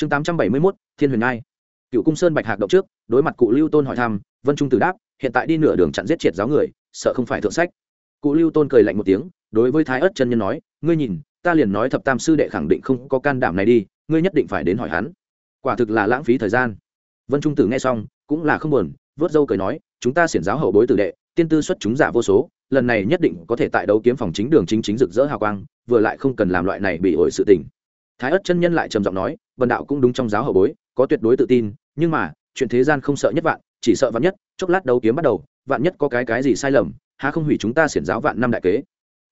chương tám trăm bảy mươi mốt, thiên huyền ngai. Cựu cung sơn bạch hạc động trước, đối mặt cụ lưu tôn hỏi thăm, vân trung tử đáp, hiện tại đi nửa đường chặn giết triệt giáo người, sợ không phải thượng sách. Cụ lưu tôn cười lạnh một tiếng, đối với thái ớt chân nhân nói, ngươi nhìn, ta liền nói thập tam sư đệ khẳng định không có can đảm này đi, ngươi nhất định phải đến hỏi hắn. Quả thực là lãng phí thời gian. Vân trung tử nghe xong, cũng là không buồn, vớt dâu cười nói, chúng ta xiển giáo hậu bối tử đệ, tiên tư xuất chúng giả vô số, lần này nhất định có thể tại đấu kiếm phòng chính đường chính chính rực rỡ hào quang, vừa lại không cần làm loại này bị ổi sự tình. Thái ất chân nhân lại trầm giọng nói vần đạo cũng đúng trong giáo hậu bối, có tuyệt đối tự tin, nhưng mà, chuyện thế gian không sợ nhất vạn, chỉ sợ vạn nhất, chốc lát đấu kiếm bắt đầu, vạn nhất có cái cái gì sai lầm, há không hủy chúng ta xiển giáo vạn năm đại kế.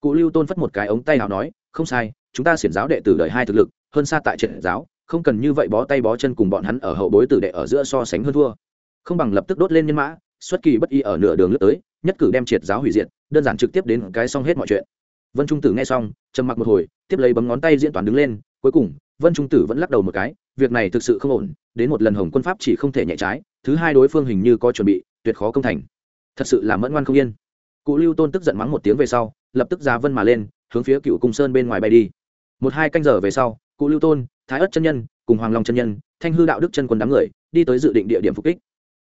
Cụ lưu tôn phất một cái ống tay nào nói, không sai, chúng ta xiển giáo đệ tử đời hai thực lực, hơn xa tại triển giáo, không cần như vậy bó tay bó chân cùng bọn hắn ở hậu bối tử đệ ở giữa so sánh hơn thua. Không bằng lập tức đốt lên nhân mã, xuất kỳ bất y ở nửa đường lướt tới, nhất cử đem triệt giáo hủy diệt, đơn giản trực tiếp đến cái xong hết mọi chuyện. Vân trung tử nghe xong, trầm mặc một hồi, tiếp lấy bấm ngón tay diễn toàn đứng lên, cuối cùng vân trung tử vẫn lắc đầu một cái, việc này thực sự không ổn, đến một lần hồng quân pháp chỉ không thể nhẹ trái, thứ hai đối phương hình như có chuẩn bị, tuyệt khó công thành. Thật sự là mẫn ngoan không yên. Cụ lưu tôn tức giận mắng một tiếng về sau, lập tức ra vân mà lên, hướng phía cựu cung sơn bên ngoài bay đi. Một hai canh giờ về sau, cụ lưu tôn, thái ất chân nhân, cùng hoàng long chân nhân, thanh hư đạo đức chân quân đám người, đi tới dự định địa điểm phục kích.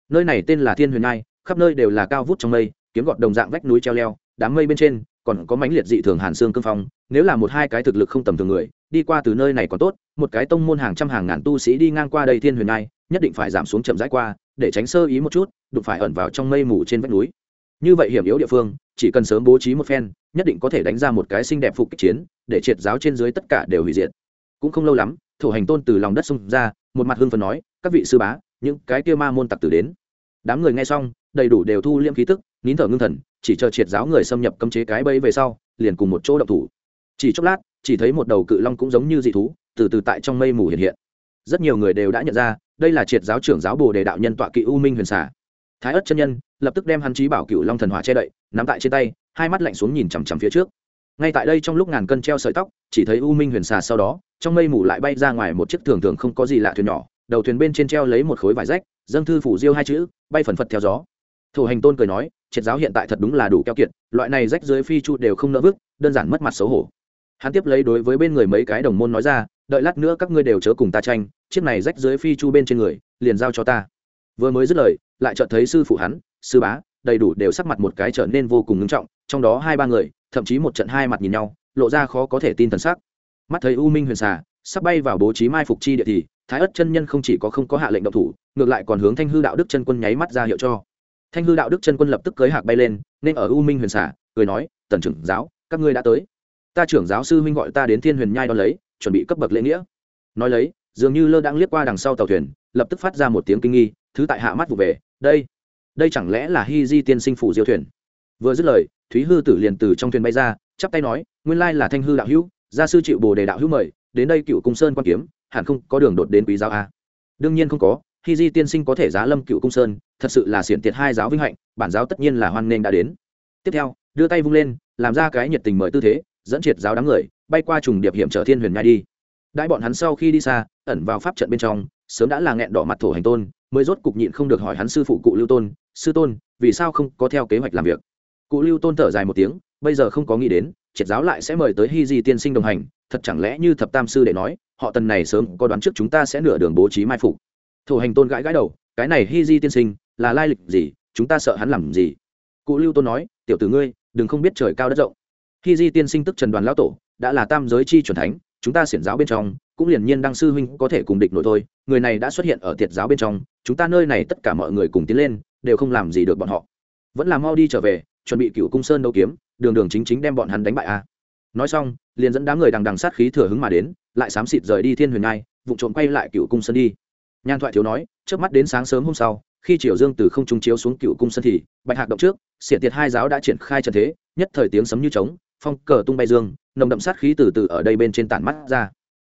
Nơi này tên là thiên huyền nai khắp nơi đều là cao vút trong mây, kiếm gọt đồng dạng vách núi treo leo, đám mây bên trên còn có mãnh liệt dị thường hàn xương cương phong, nếu là một hai cái thực lực không tầm thường người đi qua từ nơi này còn tốt, một cái tông môn hàng trăm hàng ngàn tu sĩ đi ngang qua đây thiên huyền ngai nhất định phải giảm xuống chậm rãi qua, để tránh sơ ý một chút, đụng phải ẩn vào trong mây mù trên vách núi. Như vậy hiểm yếu địa phương, chỉ cần sớm bố trí một phen, nhất định có thể đánh ra một cái xinh đẹp phục kích chiến, để triệt giáo trên dưới tất cả đều hủy diệt. Cũng không lâu lắm thủ hành tôn từ lòng đất xông ra, một mặt hưng phần nói, các vị sư bá, những cái kia ma môn tặc tử đến. Đám người nghe xong, đầy đủ đều thu liêm khí tức, nín thở ngưng thần, chỉ chờ triệt giáo người xâm nhập cấm chế cái bẫy về sau, liền cùng một chỗ động thủ. Chỉ chốc lát chỉ thấy một đầu cự long cũng giống như dị thú, từ từ tại trong mây mù hiện hiện. Rất nhiều người đều đã nhận ra, đây là triệt giáo trưởng giáo bồ đề đạo nhân tọa kỵ u minh huyền xả thái ất chân nhân, lập tức đem hắn trí bảo cựu long thần hỏa che đậy, nắm tại trên tay, hai mắt lạnh xuống nhìn chằm chằm phía trước. Ngay tại đây trong lúc ngàn cân treo sợi tóc, chỉ thấy u minh huyền xà sau đó, trong mây mù lại bay ra ngoài một chiếc thường thường không có gì lạ thuyền nhỏ, đầu thuyền bên trên treo lấy một khối vải rách, dâng thư phủ diêu hai chữ, bay phần phật theo gió. Thủ hành tôn cười nói, triệt giáo hiện tại thật đúng là đủ keo kiệt, loại này rách dưới phi chu đều không nỡ vứt, đơn giản mất mặt xấu hổ hắn tiếp lấy đối với bên người mấy cái đồng môn nói ra, đợi lát nữa các ngươi đều chớ cùng ta tranh, chiếc này rách dưới phi chu bên trên người, liền giao cho ta. Vừa mới dứt lời, lại chợt thấy sư phụ hắn, sư bá, đầy đủ đều sắc mặt một cái trở nên vô cùng ngưng trọng, trong đó hai ba người, thậm chí một trận hai mặt nhìn nhau, lộ ra khó có thể tin thần sắc. Mắt thấy u minh huyền xà sắp bay vào bố trí mai phục chi địa thì, thái ất chân nhân không chỉ có không có hạ lệnh động thủ, ngược lại còn hướng thanh hư đạo đức chân quân nháy mắt ra hiệu cho. Thanh hư đạo đức chân quân lập tức cưới hạc bay lên, nên ở u minh huyền xà, cười nói, tần trưởng giáo, các ngươi đã tới ta trưởng giáo sư huynh gọi ta đến thiên huyền nhai đón lấy, chuẩn bị cấp bậc lễ nghĩa. Nói lấy, dường như lơ đang liếc qua đằng sau tàu thuyền, lập tức phát ra một tiếng kinh nghi, thứ tại hạ mắt vụ về, đây đây chẳng lẽ là Hi di tiên sinh phủ diêu thuyền? Vừa dứt lời, thúy hư tử liền từ trong thuyền bay ra, chắp tay nói, nguyên lai là thanh hư đạo hữu, gia sư chịu bồ đề đạo hữu mời, đến đây cựu cung sơn quan kiếm, hẳn không có đường đột đến quý giáo a. Đương nhiên không có, Hi di tiên sinh có thể giá lâm cựu cung sơn, thật sự là xiển tiệt hai giáo vinh hạnh, bản giáo tất nhiên là hoan nghênh đã đến. Tiếp theo, đưa tay vung lên, làm ra cái nhiệt tình mời tư thế dẫn triệt giáo đám người, bay qua trùng điệp hiểm trở thiên huyền nhai đi. Đại bọn hắn sau khi đi xa, ẩn vào pháp trận bên trong, sớm đã là nghẹn đỏ mặt thổ hành tôn, mới rốt cục nhịn không được hỏi hắn sư phụ cụ lưu tôn, sư tôn, vì sao không có theo kế hoạch làm việc? Cụ lưu tôn thở dài một tiếng, bây giờ không có nghĩ đến, triệt giáo lại sẽ mời tới hy di tiên sinh đồng hành, thật chẳng lẽ như thập tam sư để nói, họ tần này sớm có đoán trước chúng ta sẽ nửa đường bố trí mai phục. Thổ hành tôn gãi gãi đầu, cái này hy di tiên sinh, là lai lịch gì, chúng ta sợ hắn làm gì? Cụ lưu tôn nói, tiểu tử ngươi, đừng không biết trời cao đất rộng khi di tiên sinh tức trần đoàn lão tổ, đã là tam giới chi chuẩn thánh, chúng ta xiển giáo bên trong, cũng liền nhiên đăng sư huynh có thể cùng địch nội thôi, người này đã xuất hiện ở tiệt giáo bên trong, chúng ta nơi này tất cả mọi người cùng tiến lên, đều không làm gì được bọn họ. Vẫn là mau đi trở về, chuẩn bị cựu cung sơn đấu kiếm, đường đường chính chính đem bọn hắn đánh bại a. Nói xong, liền dẫn đám người đằng đằng sát khí thừa hứng mà đến, lại xám xịt rời đi thiên huyền ngai vụ trộm quay lại cựu cung sơn đi. Nhan thoại thiếu nói trước mắt đến sáng sớm hôm sau, khi triều dương từ không trung chiếu xuống cựu cung sơn thì, bạch hạc động trước, xiển tiệt hai giáo đã triển khai trận thế, nhất thời tiếng sấm như trống phong cờ tung bay dương, nồng đậm sát khí từ từ ở đây bên trên tản mắt ra.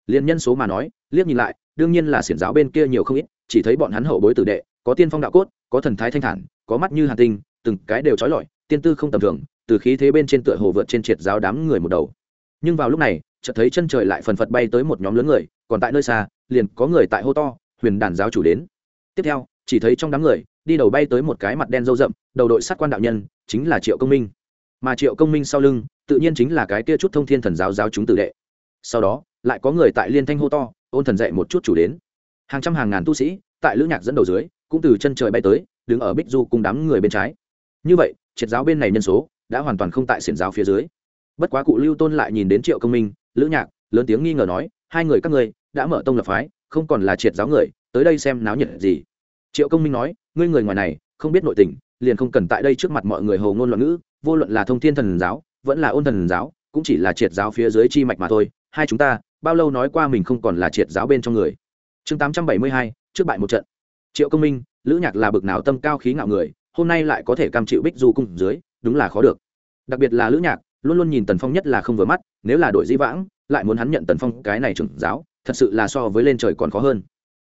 Liên nhân số mà nói, liếc nhìn lại, đương nhiên là xiển giáo bên kia nhiều không ít, chỉ thấy bọn hắn hậu bối tử đệ, có tiên phong đạo cốt, có thần thái thanh thản, có mắt như hà tinh, từng cái đều trói lọi, tiên tư không tầm thường, từ khí thế bên trên tựa hồ vượt trên triệt giáo đám người một đầu. Nhưng vào lúc này, chợt thấy chân trời lại phần phật bay tới một nhóm lớn người, còn tại nơi xa, liền có người tại hô to, huyền đàn giáo chủ đến. Tiếp theo, chỉ thấy trong đám người, đi đầu bay tới một cái mặt đen râu rậm, đầu đội sát quan đạo nhân, chính là triệu công minh. Mà triệu công minh sau lưng tự nhiên chính là cái kia chút thông thiên thần giáo giáo chúng tử đệ. Sau đó, lại có người tại liên thanh hô to, ôn thần dạy một chút chủ đến. Hàng trăm hàng ngàn tu sĩ, tại lữ nhạc dẫn đầu dưới, cũng từ chân trời bay tới, đứng ở bích du cùng đám người bên trái. Như vậy, triệt giáo bên này nhân số đã hoàn toàn không tại xiển giáo phía dưới. Bất quá cụ lưu tôn lại nhìn đến triệu công minh, lữ nhạc, lớn tiếng nghi ngờ nói, hai người các ngươi đã mở tông lập phái, không còn là triệt giáo người, tới đây xem náo nhiệt gì. Triệu công minh nói, ngươi người ngoài này, không biết nội tình, liền không cần tại đây trước mặt mọi người hầu ngôn loạn ngữ, vô luận là thông thiên thần giáo vẫn là ôn thần giáo, cũng chỉ là triệt giáo phía dưới chi mạch mà thôi. Hai chúng ta, bao lâu nói qua mình không còn là triệt giáo bên trong người? Chương tám trăm bảy mươi hai, trước bại một trận. Triệu công minh, lữ nhạc là bực nào tâm cao khí ngạo người, hôm nay lại có thể cam chịu bích du cung dưới, đúng là khó được. Đặc biệt là lữ nhạc, luôn luôn nhìn tần phong nhất là không vừa mắt, nếu là đội di vãng, lại muốn hắn nhận tần phong cái này trưởng giáo, thật sự là so với lên trời còn khó hơn.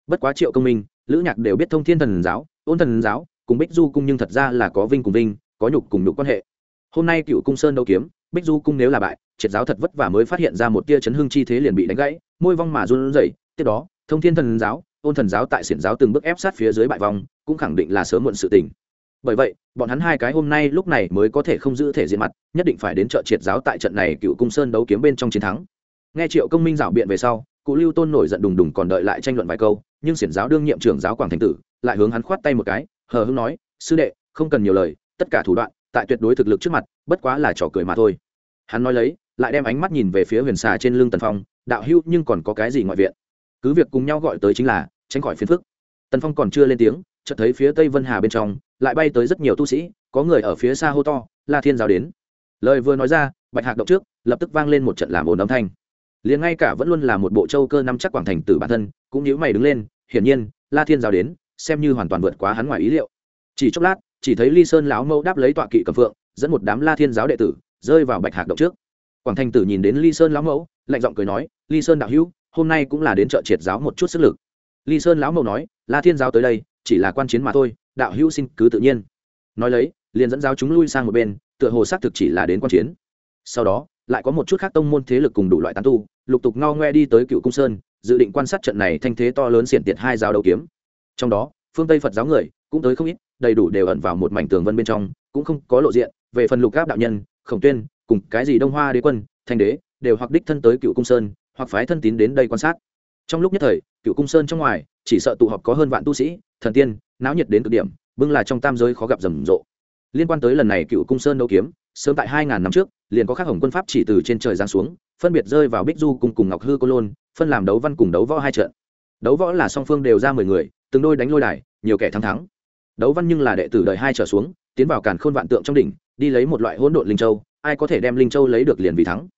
Bất quá triệu công minh, lữ nhạc đều biết thông thiên thần giáo, ôn thần giáo, cùng bích du cung nhưng thật ra là có vinh cùng vinh, có nhục cùng nhục quan hệ hôm nay cựu cung sơn đấu kiếm, bích du cung nếu là bại, triệt giáo thật vất vả mới phát hiện ra một tia chấn hương chi thế liền bị đánh gãy, môi vong mà run rẩy, tiếp đó, thông thiên thần giáo, ôn thần giáo tại xiển giáo từng bước ép sát phía dưới bại vong, cũng khẳng định là sớm muộn sự tình. Bởi vậy, bọn hắn hai cái hôm nay lúc này mới có thể không giữ thể diện mặt, nhất định phải đến chợ triệt giáo tại trận này cựu cung sơn đấu kiếm bên trong chiến thắng. Nghe triệu công minh rảo biện về sau, cụ lưu tôn nổi giận đùng đùng còn đợi lại tranh luận vài câu, nhưng xiển giáo đương nhiệm trưởng giáo quảng thành tử lại hướng hắn khoát tay một cái, hờ hưng nói, sư đệ, không cần nhiều lời, tất cả thủ đoạn tại tuyệt đối thực lực trước mặt, bất quá là trò cười mà thôi. Hắn nói lấy, lại đem ánh mắt nhìn về phía huyền xà trên lưng tần phong, đạo hữu nhưng còn có cái gì ngoại viện? Cứ việc cùng nhau gọi tới chính là, tránh khỏi phiền phức. Tần phong còn chưa lên tiếng, chợt thấy phía tây vân hà bên trong, lại bay tới rất nhiều tu sĩ, có người ở phía xa hô to, la thiên giáo đến. Lời vừa nói ra, bạch hạc động trước, lập tức vang lên một trận làm ồn âm thanh. Liền ngay cả vẫn luôn là một bộ châu cơ năm chắc quảng thành tử bản thân, cũng nhíu mày đứng lên, hiển nhiên, la thiên giáo đến, xem như hoàn toàn vượt quá hắn ngoài ý liệu. Chỉ chốc lát chỉ thấy ly sơn lão mẫu đáp lấy tọa kỵ cầm phượng, dẫn một đám la thiên giáo đệ tử rơi vào bạch hạc động trước. Quảng thành tử nhìn đến ly sơn lão mẫu, lạnh giọng cười nói, ly sơn đạo hữu, hôm nay cũng là đến chợ triệt giáo một chút sức lực. Ly sơn lão mẫu nói, la thiên giáo tới đây, chỉ là quan chiến mà thôi, đạo hữu xin cứ tự nhiên. Nói lấy, liền dẫn giáo chúng lui sang một bên, tựa hồ xác thực chỉ là đến quan chiến. Sau đó, lại có một chút khác tông môn thế lực cùng đủ loại tán tu, lục tục ngao ngoe đi tới cựu cung sơn, dự định quan sát trận này thanh thế to lớn xiển tiệt hai giáo đầu kiếm. Trong đó, phương tây phật giáo người cũng tới không ít đầy đủ đều ẩn vào một mảnh tường vân bên trong, cũng không có lộ diện, về phần lục gáp đạo nhân, khổng tuyên, cùng cái gì đông hoa đế quân, thanh đế, đều hoặc đích thân tới cựu cung sơn, hoặc phái thân tín đến đây quan sát. Trong lúc nhất thời, cựu cung sơn trong ngoài, chỉ sợ tụ họp có hơn vạn tu sĩ, thần tiên, náo nhiệt đến cực điểm, bưng là trong tam giới khó gặp rầm rộ. Liên quan tới lần này cựu cung sơn đấu kiếm, sớm tại hai ngàn năm trước, liền có các hồng quân pháp chỉ từ trên trời giáng xuống, phân biệt rơi vào bích du cùng cùng ngọc hư cô lôn, phân làm đấu văn cùng đấu võ hai trận. Đấu võ là song phương đều ra mười người, từng đôi đánh lôi đài, nhiều kẻ thắng thắng đấu văn nhưng là đệ tử đời hai trở xuống, tiến vào càn khôn vạn tượng trong đỉnh, đi lấy một loại hỗn độn linh châu, ai có thể đem linh châu lấy được liền vì thắng.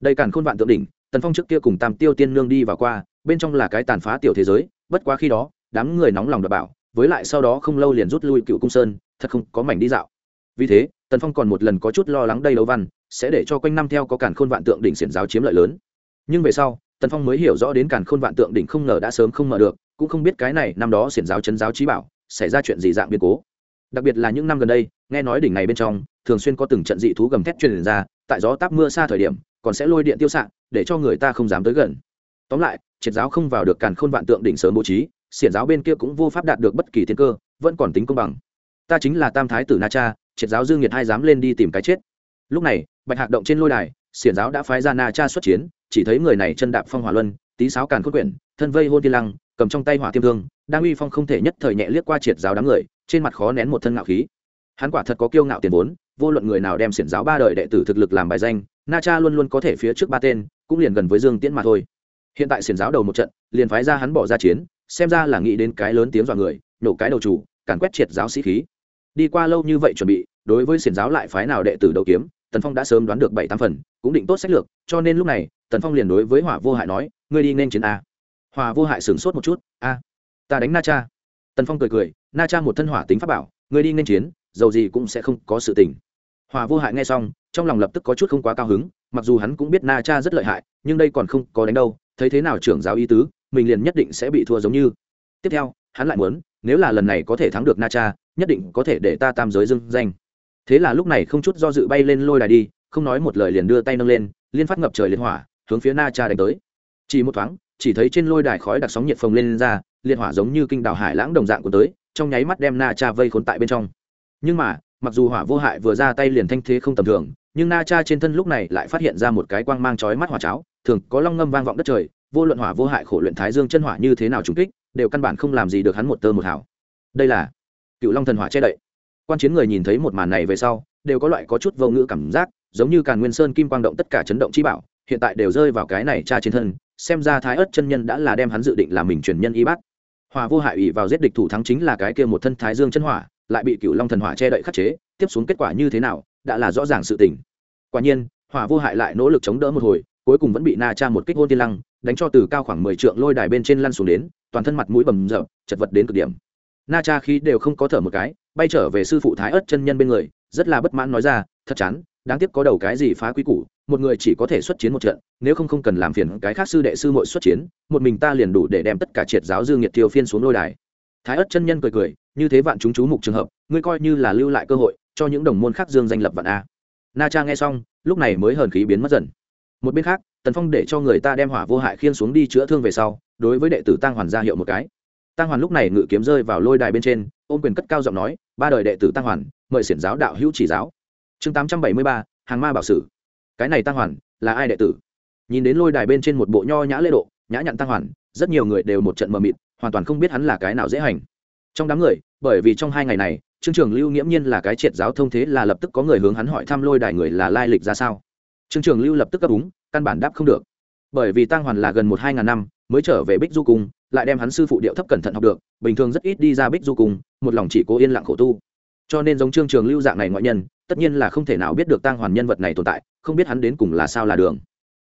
Đây càn khôn vạn tượng đỉnh, tần phong trước kia cùng tam tiêu tiên nương đi vào qua, bên trong là cái tàn phá tiểu thế giới, bất quá khi đó, đám người nóng lòng đ bảo với lại sau đó không lâu liền rút lui cựu cung sơn, thật không có mảnh đi dạo. Vì thế, tần phong còn một lần có chút lo lắng đây đấu văn, sẽ để cho quanh năm theo có càn khôn vạn tượng đỉnh xiển giáo chiếm lợi lớn. Nhưng về sau, tần phong mới hiểu rõ đến càn khôn vạn tượng đỉnh không ngờ đã sớm không mở được, cũng không biết cái này năm đó xiển giáo chấn giáo trí bảo xảy ra chuyện gì dạng biến cố. Đặc biệt là những năm gần đây, nghe nói đỉnh này bên trong, thường xuyên có từng trận dị thú gầm thét truyền ra, tại gió táp mưa xa thời điểm, còn sẽ lôi điện tiêu xạ để cho người ta không dám tới gần. Tóm lại, triệt giáo không vào được càn khôn vạn tượng đỉnh sớm bố trí, xiển giáo bên kia cũng vô pháp đạt được bất kỳ thiên cơ, vẫn còn tính công bằng. Ta chính là tam thái tử na cha, triệt giáo dương nhiệt hai dám lên đi tìm cái chết. Lúc này, bạch hạc động trên lôi đài, xiển giáo đã phái ra na cha xuất chiến, chỉ thấy người này chân đạp phong hỏa luân, tí sáo càn khôn quyển, thân vây hôn tiên lăng, cầm trong tay hỏa tiêm thương đang uy phong không thể nhất thời nhẹ liếc qua triệt giáo đám người, trên mặt khó nén một thân ngạo khí. Hắn quả thật có kiêu ngạo tiền vốn, vô luận người nào đem xiển giáo ba đời đệ tử thực lực làm bài danh, na cha luôn luôn có thể phía trước ba tên, cũng liền gần với dương tiễn mà thôi. Hiện tại xiển giáo đầu một trận, liền phái ra hắn bỏ ra chiến, xem ra là nghĩ đến cái lớn tiếng dọa người, nổ cái đầu chủ, càn quét triệt giáo sĩ khí. Đi qua lâu như vậy chuẩn bị, đối với xiển giáo lại phái nào đệ tử đầu kiếm, tần phong đã sớm đoán được bảy tám phần, cũng định tốt sách lược, cho nên lúc này, tần phong liền đối với hỏa vô hại nói, ngươi đi nên chiến a. Hòa vô hại sửng sốt một chút, a ta đánh na cha. Tần phong cười cười, na cha một thân hỏa tính pháp bảo, người đi nên chiến, dầu gì cũng sẽ không có sự tình. Hòa vô hại nghe xong, trong lòng lập tức có chút không quá cao hứng, mặc dù hắn cũng biết na cha rất lợi hại, nhưng đây còn không có đánh đâu, thấy thế nào trưởng giáo ý tứ, mình liền nhất định sẽ bị thua giống như. Tiếp theo, hắn lại muốn, nếu là lần này có thể thắng được na cha, nhất định có thể để ta tam giới dưng danh. Thế là lúc này không chút do dự bay lên lôi đài đi, không nói một lời liền đưa tay nâng lên, liên phát ngập trời liên hỏa, hướng phía na cha đánh tới. Chỉ một thoáng chỉ thấy trên lôi đài khói đặc sóng nhiệt phồng lên ra, liệt hỏa giống như kinh đảo hải lãng đồng dạng của tới, trong nháy mắt đem na cha vây khốn tại bên trong. Nhưng mà, mặc dù hỏa vô hại vừa ra tay liền thanh thế không tầm thường, nhưng na cha trên thân lúc này lại phát hiện ra một cái quang mang chói mắt hỏa cháo, thường có long ngâm vang vọng đất trời, vô luận hỏa vô hại khổ luyện thái dương chân hỏa như thế nào trùng kích, đều căn bản không làm gì được hắn một tơ một hào. Đây là cựu long thần hỏa che đậy. Quan chiến người nhìn thấy một màn này về sau, đều có loại có chút vô ngữ cảm giác, giống như càn nguyên sơn kim quang động tất cả chấn động chi bảo, hiện tại đều rơi vào cái này cha trên thân xem ra thái ớt chân nhân đã là đem hắn dự định là mình truyền nhân y bát. Hòa vô hại ủy vào giết địch thủ thắng chính là cái kia một thân thái dương chân hỏa, lại bị cựu long thần hỏa che đậy khắc chế, tiếp xuống kết quả như thế nào, đã là rõ ràng sự tình. Quả nhiên hỏa vô hại lại nỗ lực chống đỡ một hồi, cuối cùng vẫn bị na cha một kích hôn tiên lăng, đánh cho từ cao khoảng mười trượng lôi đài bên trên lăn xuống đến, toàn thân mặt mũi bầm rợp chật vật đến cực điểm. Na cha khi đều không có thở một cái, bay trở về sư phụ thái ớt chân nhân bên người, rất là bất mãn nói ra, thật chán đáng tiếc có đầu cái gì phá quý củ, một người chỉ có thể xuất chiến một trận, nếu không không cần làm phiền cái khác sư đệ sư mội xuất chiến, một mình ta liền đủ để đem tất cả triệt giáo dương nhiệt tiêu phiên xuống lôi đài. Thái ất chân nhân cười cười, như thế vạn chúng chú mục trường hợp, ngươi coi như là lưu lại cơ hội, cho những đồng môn khác dương danh lập vạn a. Na cha nghe xong, lúc này mới hờn khí biến mất dần. Một bên khác, tần phong để cho người ta đem hỏa vô hại khiên xuống đi chữa thương về sau, đối với đệ tử tăng hoàn ra hiệu một cái. Tăng hoàn lúc này ngự kiếm rơi vào lôi đài bên trên, ôm quyền cất cao giọng nói, ba đời đệ tử tăng hoàn, mời xiển giáo đạo hữu chỉ giáo chương tám trăm bảy mươi ba, hàng ma bảo sử. Cái này tăng hoàn, là ai đệ tử? Nhìn đến lôi đài bên trên một bộ nho nhã lễ độ, nhã nhặn tăng hoàn, rất nhiều người đều một trận mờ mịt, hoàn toàn không biết hắn là cái nào dễ hành. Trong đám người, bởi vì trong hai ngày này, trương trường lưu nghiễm nhiên là cái triệt giáo thông thế là lập tức có người hướng hắn hỏi thăm lôi đài người là lai lịch ra sao. Trương trường lưu lập tức cấp úng, căn bản đáp không được. Bởi vì tăng hoàn là gần một hai ngàn năm, mới trở về bích du cung, lại đem hắn sư phụ điệu thấp cẩn thận học được, bình thường rất ít đi ra bích du cung, một lòng chỉ cố yên lặng khổ tu. Cho nên giống trương trường lưu dạng này ngoại nhân tất nhiên là không thể nào biết được tang hoàn nhân vật này tồn tại, không biết hắn đến cùng là sao là đường.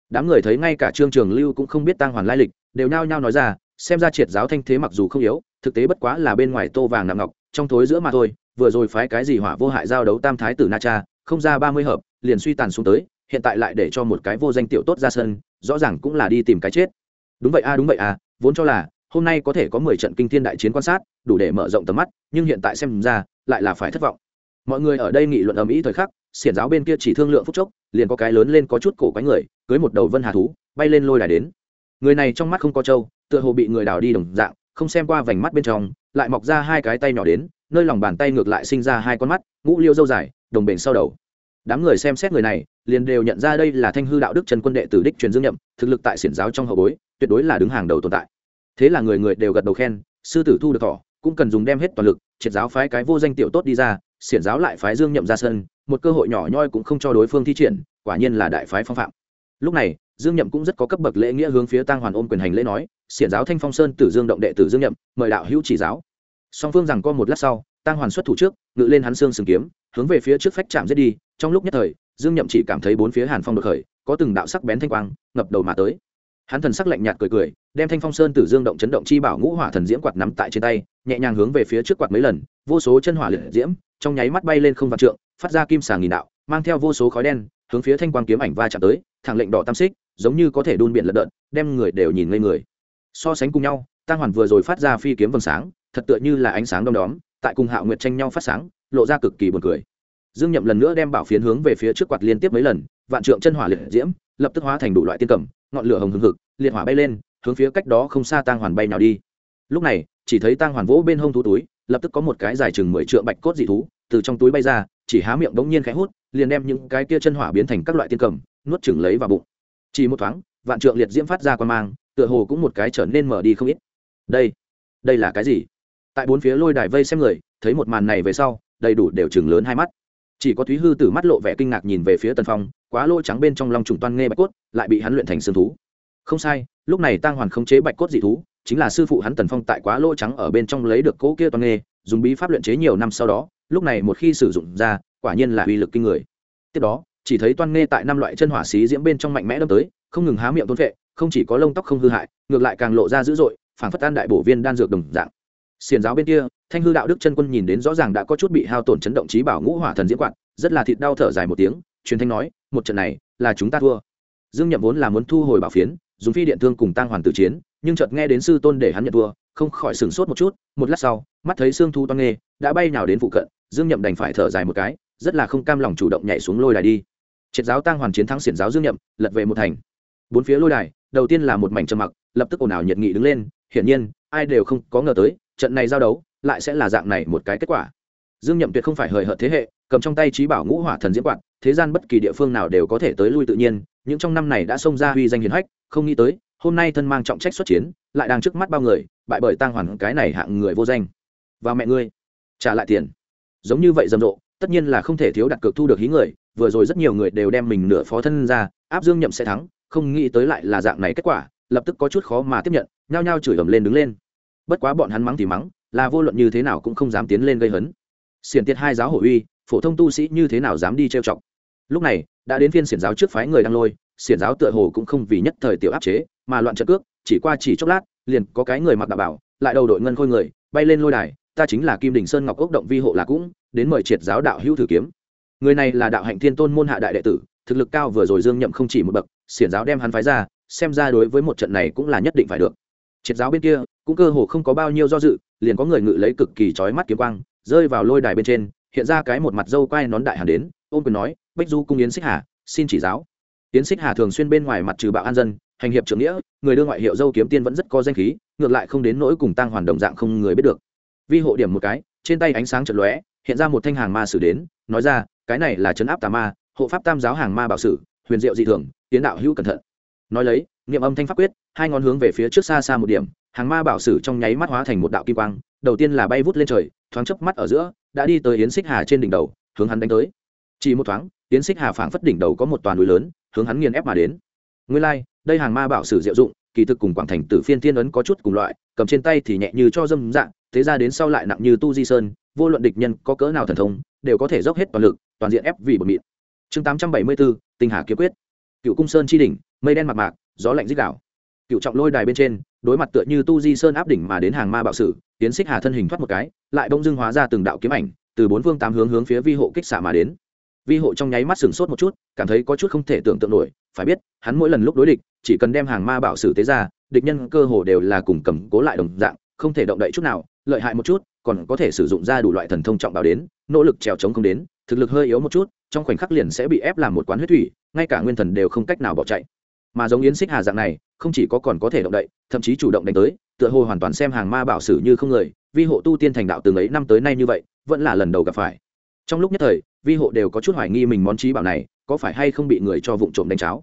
Đám người thấy ngay cả trương trường lưu cũng không biết tang hoàn lai lịch, đều nhao nhao nói ra, xem ra triệt giáo thanh thế mặc dù không yếu, thực tế bất quá là bên ngoài tô vàng nặng ngọc, trong thối giữa mà thôi, vừa rồi phái cái gì hỏa vô hại giao đấu tam thái tử na cha, không ra ba mươi hợp, liền suy tàn xuống tới, hiện tại lại để cho một cái vô danh tiểu tốt ra sân, rõ ràng cũng là đi tìm cái chết. Đúng vậy a, đúng vậy a, vốn cho là, hôm nay có thể có mười trận kinh thiên đại chiến quan sát, đủ để mở rộng tầm mắt, nhưng hiện tại xem ra, lại là phải thất vọng mọi người ở đây nghị luận ầm ĩ thời khắc, xiển giáo bên kia chỉ thương lượng phút chốc, liền có cái lớn lên có chút cổ quái người, cưới một đầu vân hà thú, bay lên lôi đài đến. Người này trong mắt không có trâu, tựa hồ bị người đào đi đồng dạng, không xem qua vành mắt bên trong, lại mọc ra hai cái tay nhỏ đến, nơi lòng bàn tay ngược lại sinh ra hai con mắt, ngũ liêu dâu dài, đồng bền sau đầu. Đám người xem xét người này, liền đều nhận ra đây là thanh hư đạo đức trần quân đệ tử đích truyền dương nhậm, thực lực tại xiển giáo trong hậu bối, tuyệt đối là đứng hàng đầu tồn tại. Thế là người người đều gật đầu khen, sư tử thu được thỏ cũng cần dùng đem hết toàn lực, triệt giáo phái cái vô danh tiểu tốt đi ra xiển giáo lại phái dương nhậm ra sân, một cơ hội nhỏ nhoi cũng không cho đối phương thi triển, quả nhiên là đại phái phong phạm. Lúc này, dương nhậm cũng rất có cấp bậc lễ nghĩa hướng phía tăng hoàn ôm quyền hành lễ nói, xiển giáo thanh phong sơn tử dương động đệ tử dương nhậm, mời đạo hữu chỉ giáo. Song phương rằng co một lát sau tăng hoàn xuất thủ trước, ngự lên hắn xương sừng kiếm, hướng về phía trước phách chạm giết đi. Trong lúc nhất thời, dương nhậm chỉ cảm thấy bốn phía hàn phong đột khởi, có từng đạo sắc bén thanh quang, ngập đầu mà tới hắn thần sắc lạnh nhạt cười cười, đem thanh phong sơn tử dương động chấn động chi bảo ngũ hỏa thần diễm quạt nắm tại trên tay, nhẹ nhàng hướng về phía trước quạt mấy lần, vô số chân hỏa liệt diễm trong nháy mắt bay lên không vạn trượng, phát ra kim sàng nghìn đạo, mang theo vô số khói đen, hướng phía thanh quang kiếm ảnh va chạm tới, thẳng lệnh đỏ tam xích, giống như có thể đun biển lật đợt, đem người đều nhìn ngây người. So sánh cùng nhau tăng hoàn vừa rồi phát ra phi kiếm vầng sáng, thật tựa như là ánh sáng đom đóm, tại cùng hạo nguyệt tranh nhau phát sáng, lộ ra cực kỳ buồn cười. Dương nhậm lần nữa đem bảo phiến hướng về phía trước quạt liên tiếp mấy lần, vạn trượng chân hỏa liệt diễm, lập tức hóa thành đủ loại tiên cầm ngọn lửa hồng hừng hực, liệt hỏa bay lên, hướng phía cách đó không xa Tang hoàn bay nào đi. Lúc này, chỉ thấy Tang hoàn vỗ bên hông thú túi, lập tức có một cái dài chừng mười trượng bạch cốt dị thú từ trong túi bay ra, chỉ há miệng đống nhiên khẽ hút, liền đem những cái kia chân hỏa biến thành các loại tiên cầm, nuốt chừng lấy vào bụng. Chỉ một thoáng, vạn trượng liệt diễm phát ra quan mang, tựa hồ cũng một cái trở nên mở đi không ít. Đây đây là cái gì? Tại bốn phía lôi đài vây xem người, thấy một màn này về sau, đầy đủ đều chừng lớn hai mắt. Chỉ có thúy hư tử mắt lộ vẻ kinh ngạc nhìn về phía tần phong quá Lô trắng bên trong Long trùng toan nghe bạch cốt lại bị hắn luyện thành xương thú. Không sai lúc này tăng hoàn không chế bạch cốt dị thú chính là sư phụ hắn tần phong tại quá Lô trắng ở bên trong lấy được cỗ kia toan Nghe, dùng bí pháp luyện chế nhiều năm sau đó lúc này một khi sử dụng ra quả nhiên là uy lực kinh người. Tiếp đó chỉ thấy toan Nghe tại năm loại chân hỏa xí diễm bên trong mạnh mẽ đâm tới không ngừng há miệng tôn vệ không chỉ có lông tóc không hư hại ngược lại càng lộ ra dữ dội phản phất an đại bổ viên đan dược đồng dạng. Xiền giáo bên kia thanh hư đạo đức chân quân nhìn đến rõ ràng đã có chút bị hao tổn chấn động trí bảo ngũ hỏa thần diễm quạt rất là thịt đau thở dài một tiếng truyền thanh nói, một trận này là chúng ta thua. Dương nhậm vốn là muốn thu hồi bảo phiến, dùng phi điện thương cùng tăng hoàn tử chiến, nhưng chợt nghe đến sư tôn để hắn nhận thua, không khỏi sửng sốt một chút, một lát sau, mắt thấy xương thu toan nghê, đã bay nào đến phụ cận, dương nhậm đành phải thở dài một cái, rất là không cam lòng chủ động nhảy xuống lôi đài đi. Triệt giáo tăng hoàn chiến thắng xiển giáo dương nhậm, lật về một thành. Bốn phía lôi đài, đầu tiên là một mảnh trầm mặc, lập tức ồn ào nhiệt nghị đứng lên, hiển nhiên, ai đều không có ngờ tới, trận này giao đấu, lại sẽ là dạng này một cái kết quả dương nhậm tuyệt không phải hời hợt thế hệ, cầm trong tay trí bảo ngũ hỏa thần diễm quạt, thế gian bất kỳ địa phương nào đều có thể tới lui tự nhiên, những trong năm này đã xông ra huy danh hiền hách, không nghĩ tới, hôm nay thân mang trọng trách xuất chiến, lại đang trước mắt bao người, bại bởi tang hoàn cái này hạng người vô danh. Và mẹ ngươi, trả lại tiền. Giống như vậy rầm rộ, tất nhiên là không thể thiếu đặt cược thu được hí người, vừa rồi rất nhiều người đều đem mình nửa phó thân ra, áp dương nhậm sẽ thắng, không nghĩ tới lại là dạng này kết quả, lập tức có chút khó mà tiếp nhận, nhao nhao chửi ầm lên đứng lên. Bất quá bọn hắn mắng thì mắng, là vô luận như thế nào cũng không dám tiến lên gây hấn xiển tiệt hai giáo hổ uy, phổ thông tu sĩ như thế nào dám đi trêu chọc? Lúc này, đã đến phiên xiển giáo trước phái người đang lôi, xiển giáo tựa hồ cũng không vì nhất thời tiểu áp chế, mà loạn trận cước, chỉ qua chỉ chốc lát, liền có cái người mặc đạo bảo, lại đầu đội ngân khôi người, bay lên lôi đài, ta chính là kim đình sơn ngọc ốc động vi hộ là cũng, đến mời triệt giáo đạo hữu thử kiếm. Người này là đạo hạnh thiên tôn môn hạ đại đệ tử, thực lực cao vừa rồi dương nhậm không chỉ một bậc, xiển giáo đem hắn phái ra, xem ra đối với một trận này cũng là nhất định phải được. Triệt giáo bên kia, cũng cơ hồ không có bao nhiêu do dự, liền có người ngự lấy cực kỳ trói mắt kiếm quang rơi vào lôi đài bên trên, hiện ra cái một mặt dâu quai nón đại hàn đến, ôm quyền nói, bách du cung yến xích hà, xin chỉ giáo. Yến xích hà thường xuyên bên ngoài mặt trừ bạo an dân, hành hiệp trưởng nghĩa, người đưa ngoại hiệu dâu kiếm tiên vẫn rất có danh khí, ngược lại không đến nỗi cùng tăng hoàn đồng dạng không người biết được. Vi hộ điểm một cái, trên tay ánh sáng chật lóe, hiện ra một thanh hàng ma sử đến, nói ra, cái này là chấn áp tà ma, hộ pháp tam giáo hàng ma bảo sử, huyền diệu dị thường, tiến đạo hữu cẩn thận. Nói lấy, niệm âm thanh pháp quyết, hai ngón hướng về phía trước xa xa một điểm, hàng ma bảo sử trong nháy mắt hóa thành một đạo kim quang, đầu tiên là bay vút lên trời thoáng chớp mắt ở giữa đã đi tới yến xích hà trên đỉnh đầu hướng hắn đánh tới. Chỉ một thoáng yến xích hà phảng phất đỉnh đầu có một toàn núi lớn hướng hắn nghiền ép mà đến. Nguyên lai、like, đây hàng ma bảo sử diệu dụng kỳ thực cùng quảng thành tử phiên thiên ấn có chút cùng loại cầm trên tay thì nhẹ như cho dâm dạng thế ra đến sau lại nặng như tu di sơn vô luận địch nhân có cỡ nào thần thông đều có thể dốc hết toàn lực toàn diện ép vì bột mịn chương tám trăm bảy mươi bốn tinh hà kiếm quyết. Cựu cung sơn chi đỉnh mây đen mặt mạc gió lạnh dích đảo cựu trọng lôi đài bên trên đối mặt tựa như tu di sơn áp đỉnh mà đến hàng ma bạo sử tiến xích hà thân hình thoát một cái, lại bỗng dưng hóa ra từng đạo kiếm ảnh, từ bốn phương tám hướng hướng phía vi hộ kích xạ mà đến. Vi hộ trong nháy mắt sừng sốt một chút, cảm thấy có chút không thể tưởng tượng nổi, phải biết, hắn mỗi lần lúc đối địch, chỉ cần đem hàng ma bảo sử tế ra, địch nhân cơ hồ đều là cùng cầm cố lại đồng dạng, không thể động đậy chút nào, lợi hại một chút, còn có thể sử dụng ra đủ loại thần thông trọng bảo đến, nỗ lực trèo trống không đến, thực lực hơi yếu một chút, trong khoảnh khắc liền sẽ bị ép làm một quán huyết thủy, ngay cả nguyên thần đều không cách nào bỏ chạy. Mà giống yến xích hà dạng này, không chỉ có còn có thể động đậy, thậm chí chủ động đánh tới tựa hồ hoàn toàn xem hàng ma bảo sử như không người, vi hộ tu tiên thành đạo từng ấy năm tới nay như vậy, vẫn là lần đầu gặp phải. Trong lúc nhất thời, vi hộ đều có chút hoài nghi mình món trí bảo này có phải hay không bị người cho vụ trộm đánh cháo.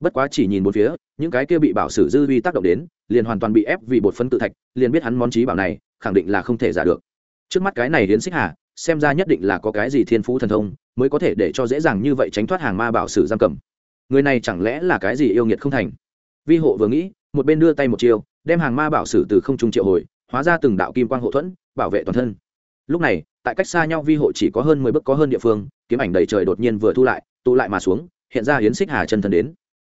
Bất quá chỉ nhìn một phía, những cái kia bị bảo sử dư vi tác động đến, liền hoàn toàn bị ép vì bột phân tự thạch, liền biết hắn món trí bảo này, khẳng định là không thể giả được. Trước mắt cái này hiến xích hà, xem ra nhất định là có cái gì thiên phú thần thông, mới có thể để cho dễ dàng như vậy tránh thoát hàng ma bảo sử giam cầm. Người này chẳng lẽ là cái gì yêu nghiệt không thành? Vi hộ vừa nghĩ, một bên đưa tay một chiều đem hàng ma bảo sử từ không trung triệu hồi, hóa ra từng đạo kim quang hộ thuẫn, bảo vệ toàn thân. Lúc này, tại cách xa nhau vi hộ chỉ có hơn mười bước có hơn địa phương, kiếm ảnh đầy trời đột nhiên vừa thu lại, tụ lại mà xuống, hiện ra hiến xích hà chân thân đến.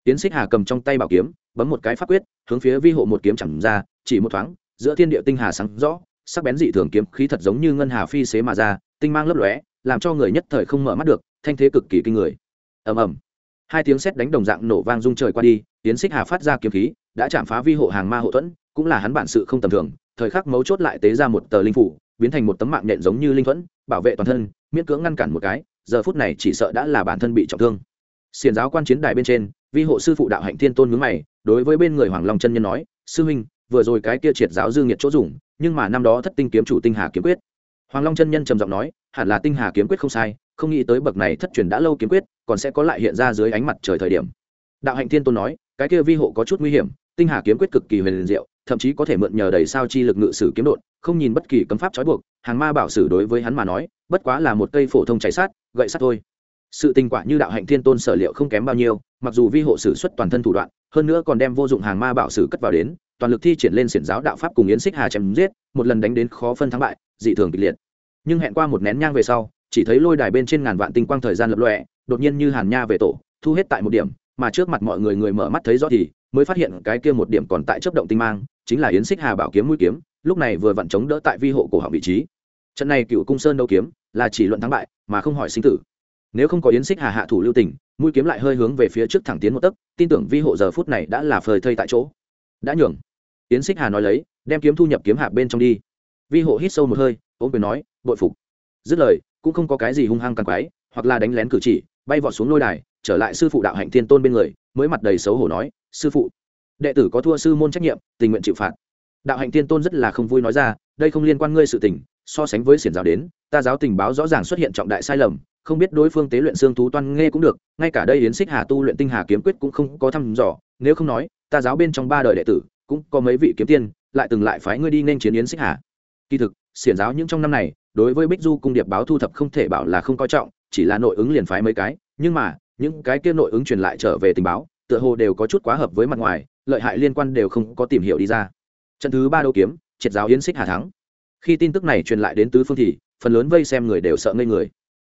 Hiến xích hà cầm trong tay bảo kiếm, bấm một cái pháp quyết, hướng phía vi hộ một kiếm chẳng ra, chỉ một thoáng, giữa thiên địa tinh hà sáng rõ, sắc bén dị thường kiếm khí thật giống như ngân hà phi xế mà ra, tinh mang lấp lóe, làm cho người nhất thời không mở mắt được, thanh thế cực kỳ kinh người. Ầm ầm. Hai tiếng sét đánh đồng dạng nổ vang rung trời qua đi tiến xích hà phát ra kiếm khí, đã chạm phá vi hộ hàng ma hộ thuẫn, cũng là hắn bản sự không tầm thường, thời khắc mấu chốt lại tế ra một tờ linh phủ, biến thành một tấm mạng nhện giống như linh thuẫn, bảo vệ toàn thân, miễn cưỡng ngăn cản một cái, giờ phút này chỉ sợ đã là bản thân bị trọng thương. Xiền giáo quan chiến đài bên trên, vi hộ sư phụ đạo hạnh thiên tôn ngưỡng mày, đối với bên người hoàng long chân nhân nói, sư huynh, vừa rồi cái kia triệt giáo dương nghiệt chỗ dùng, nhưng mà năm đó thất tinh kiếm chủ tinh hà kiếm quyết. Hoàng long chân nhân trầm giọng nói, hẳn là tinh hà kiếm quyết không sai, không nghĩ tới bậc này thất truyền đã lâu kiếm quyết, còn sẽ có lại hiện ra dưới ánh mặt trời thời điểm. Đạo hạnh thiên tôn nói cái kia vi hộ có chút nguy hiểm, tinh hà kiếm quyết cực kỳ huyền diệu, thậm chí có thể mượn nhờ đầy sao chi lực ngự sử kiếm đột không nhìn bất kỳ cấm pháp trói buộc, hàng ma bảo sử đối với hắn mà nói, bất quá là một cây phổ thông cháy sát gậy sát thôi. Sự tình quả như đạo hạnh thiên tôn sở liệu không kém bao nhiêu, mặc dù vi hộ sử xuất toàn thân thủ đoạn, hơn nữa còn đem vô dụng hàng ma bảo sử cất vào đến, toàn lực thi triển lên xiển giáo đạo pháp cùng yến xích hà chém giết, một lần đánh đến khó phân thắng bại, dị thường kịch liệt. Nhưng hẹn qua một nén nhang về sau, chỉ thấy lôi đài bên trên ngàn vạn tinh quang thời gian lập lọe đột nhiên như hàn nha về tổ, thu hết tại một điểm mà trước mặt mọi người người mở mắt thấy rõ thì mới phát hiện cái kia một điểm còn tại chấp động tinh mang, chính là yến xích hà bảo kiếm mũi kiếm, lúc này vừa vặn chống đỡ tại vi hộ cổ họng vị trí. Trận này cựu cung sơn đấu kiếm là chỉ luận thắng bại mà không hỏi sinh tử. Nếu không có yến xích hà hạ thủ lưu tình, mũi kiếm lại hơi hướng về phía trước thẳng tiến một tấc, tin tưởng vi hộ giờ phút này đã là phơi thây tại chỗ. Đã nhường. Yến xích hà nói lấy, đem kiếm thu nhập kiếm hạ bên trong đi. Vi hộ hít sâu một hơi ôm quyền nói, bội phục. Dứt lời, cũng không có cái gì hung hăng càng quái hoặc là đánh lén cử chỉ, bay vọt xuống lôi đài trở lại sư phụ đạo hạnh thiên tôn bên người, mới mặt đầy xấu hổ nói, sư phụ, đệ tử có thua sư môn trách nhiệm, tình nguyện chịu phạt. Đạo hạnh thiên tôn rất là không vui nói ra, đây không liên quan ngươi sự tình, so sánh với xiển giáo đến, ta giáo tình báo rõ ràng xuất hiện trọng đại sai lầm, không biết đối phương tế luyện xương thú toan nghe cũng được, ngay cả đây yến xích hà tu luyện tinh hà kiếm quyết cũng không có thăm dò, nếu không nói, ta giáo bên trong ba đời đệ tử, cũng có mấy vị kiếm tiên, lại từng lại phái ngươi đi nên chiến yến xích hà. Kỳ thực, xiển giáo những trong năm này, đối với bích du cung điệp báo thu thập không thể bảo là không coi trọng, chỉ là nội ứng liền phái mấy cái, nhưng mà những cái kia nội ứng truyền lại trở về tình báo, tựa hồ đều có chút quá hợp với mặt ngoài, lợi hại liên quan đều không có tìm hiểu đi ra. Trận thứ ba đấu kiếm, triệt giáo yến xích hà thắng. Khi tin tức này truyền lại đến tứ phương thì, phần lớn vây xem người đều sợ ngây người.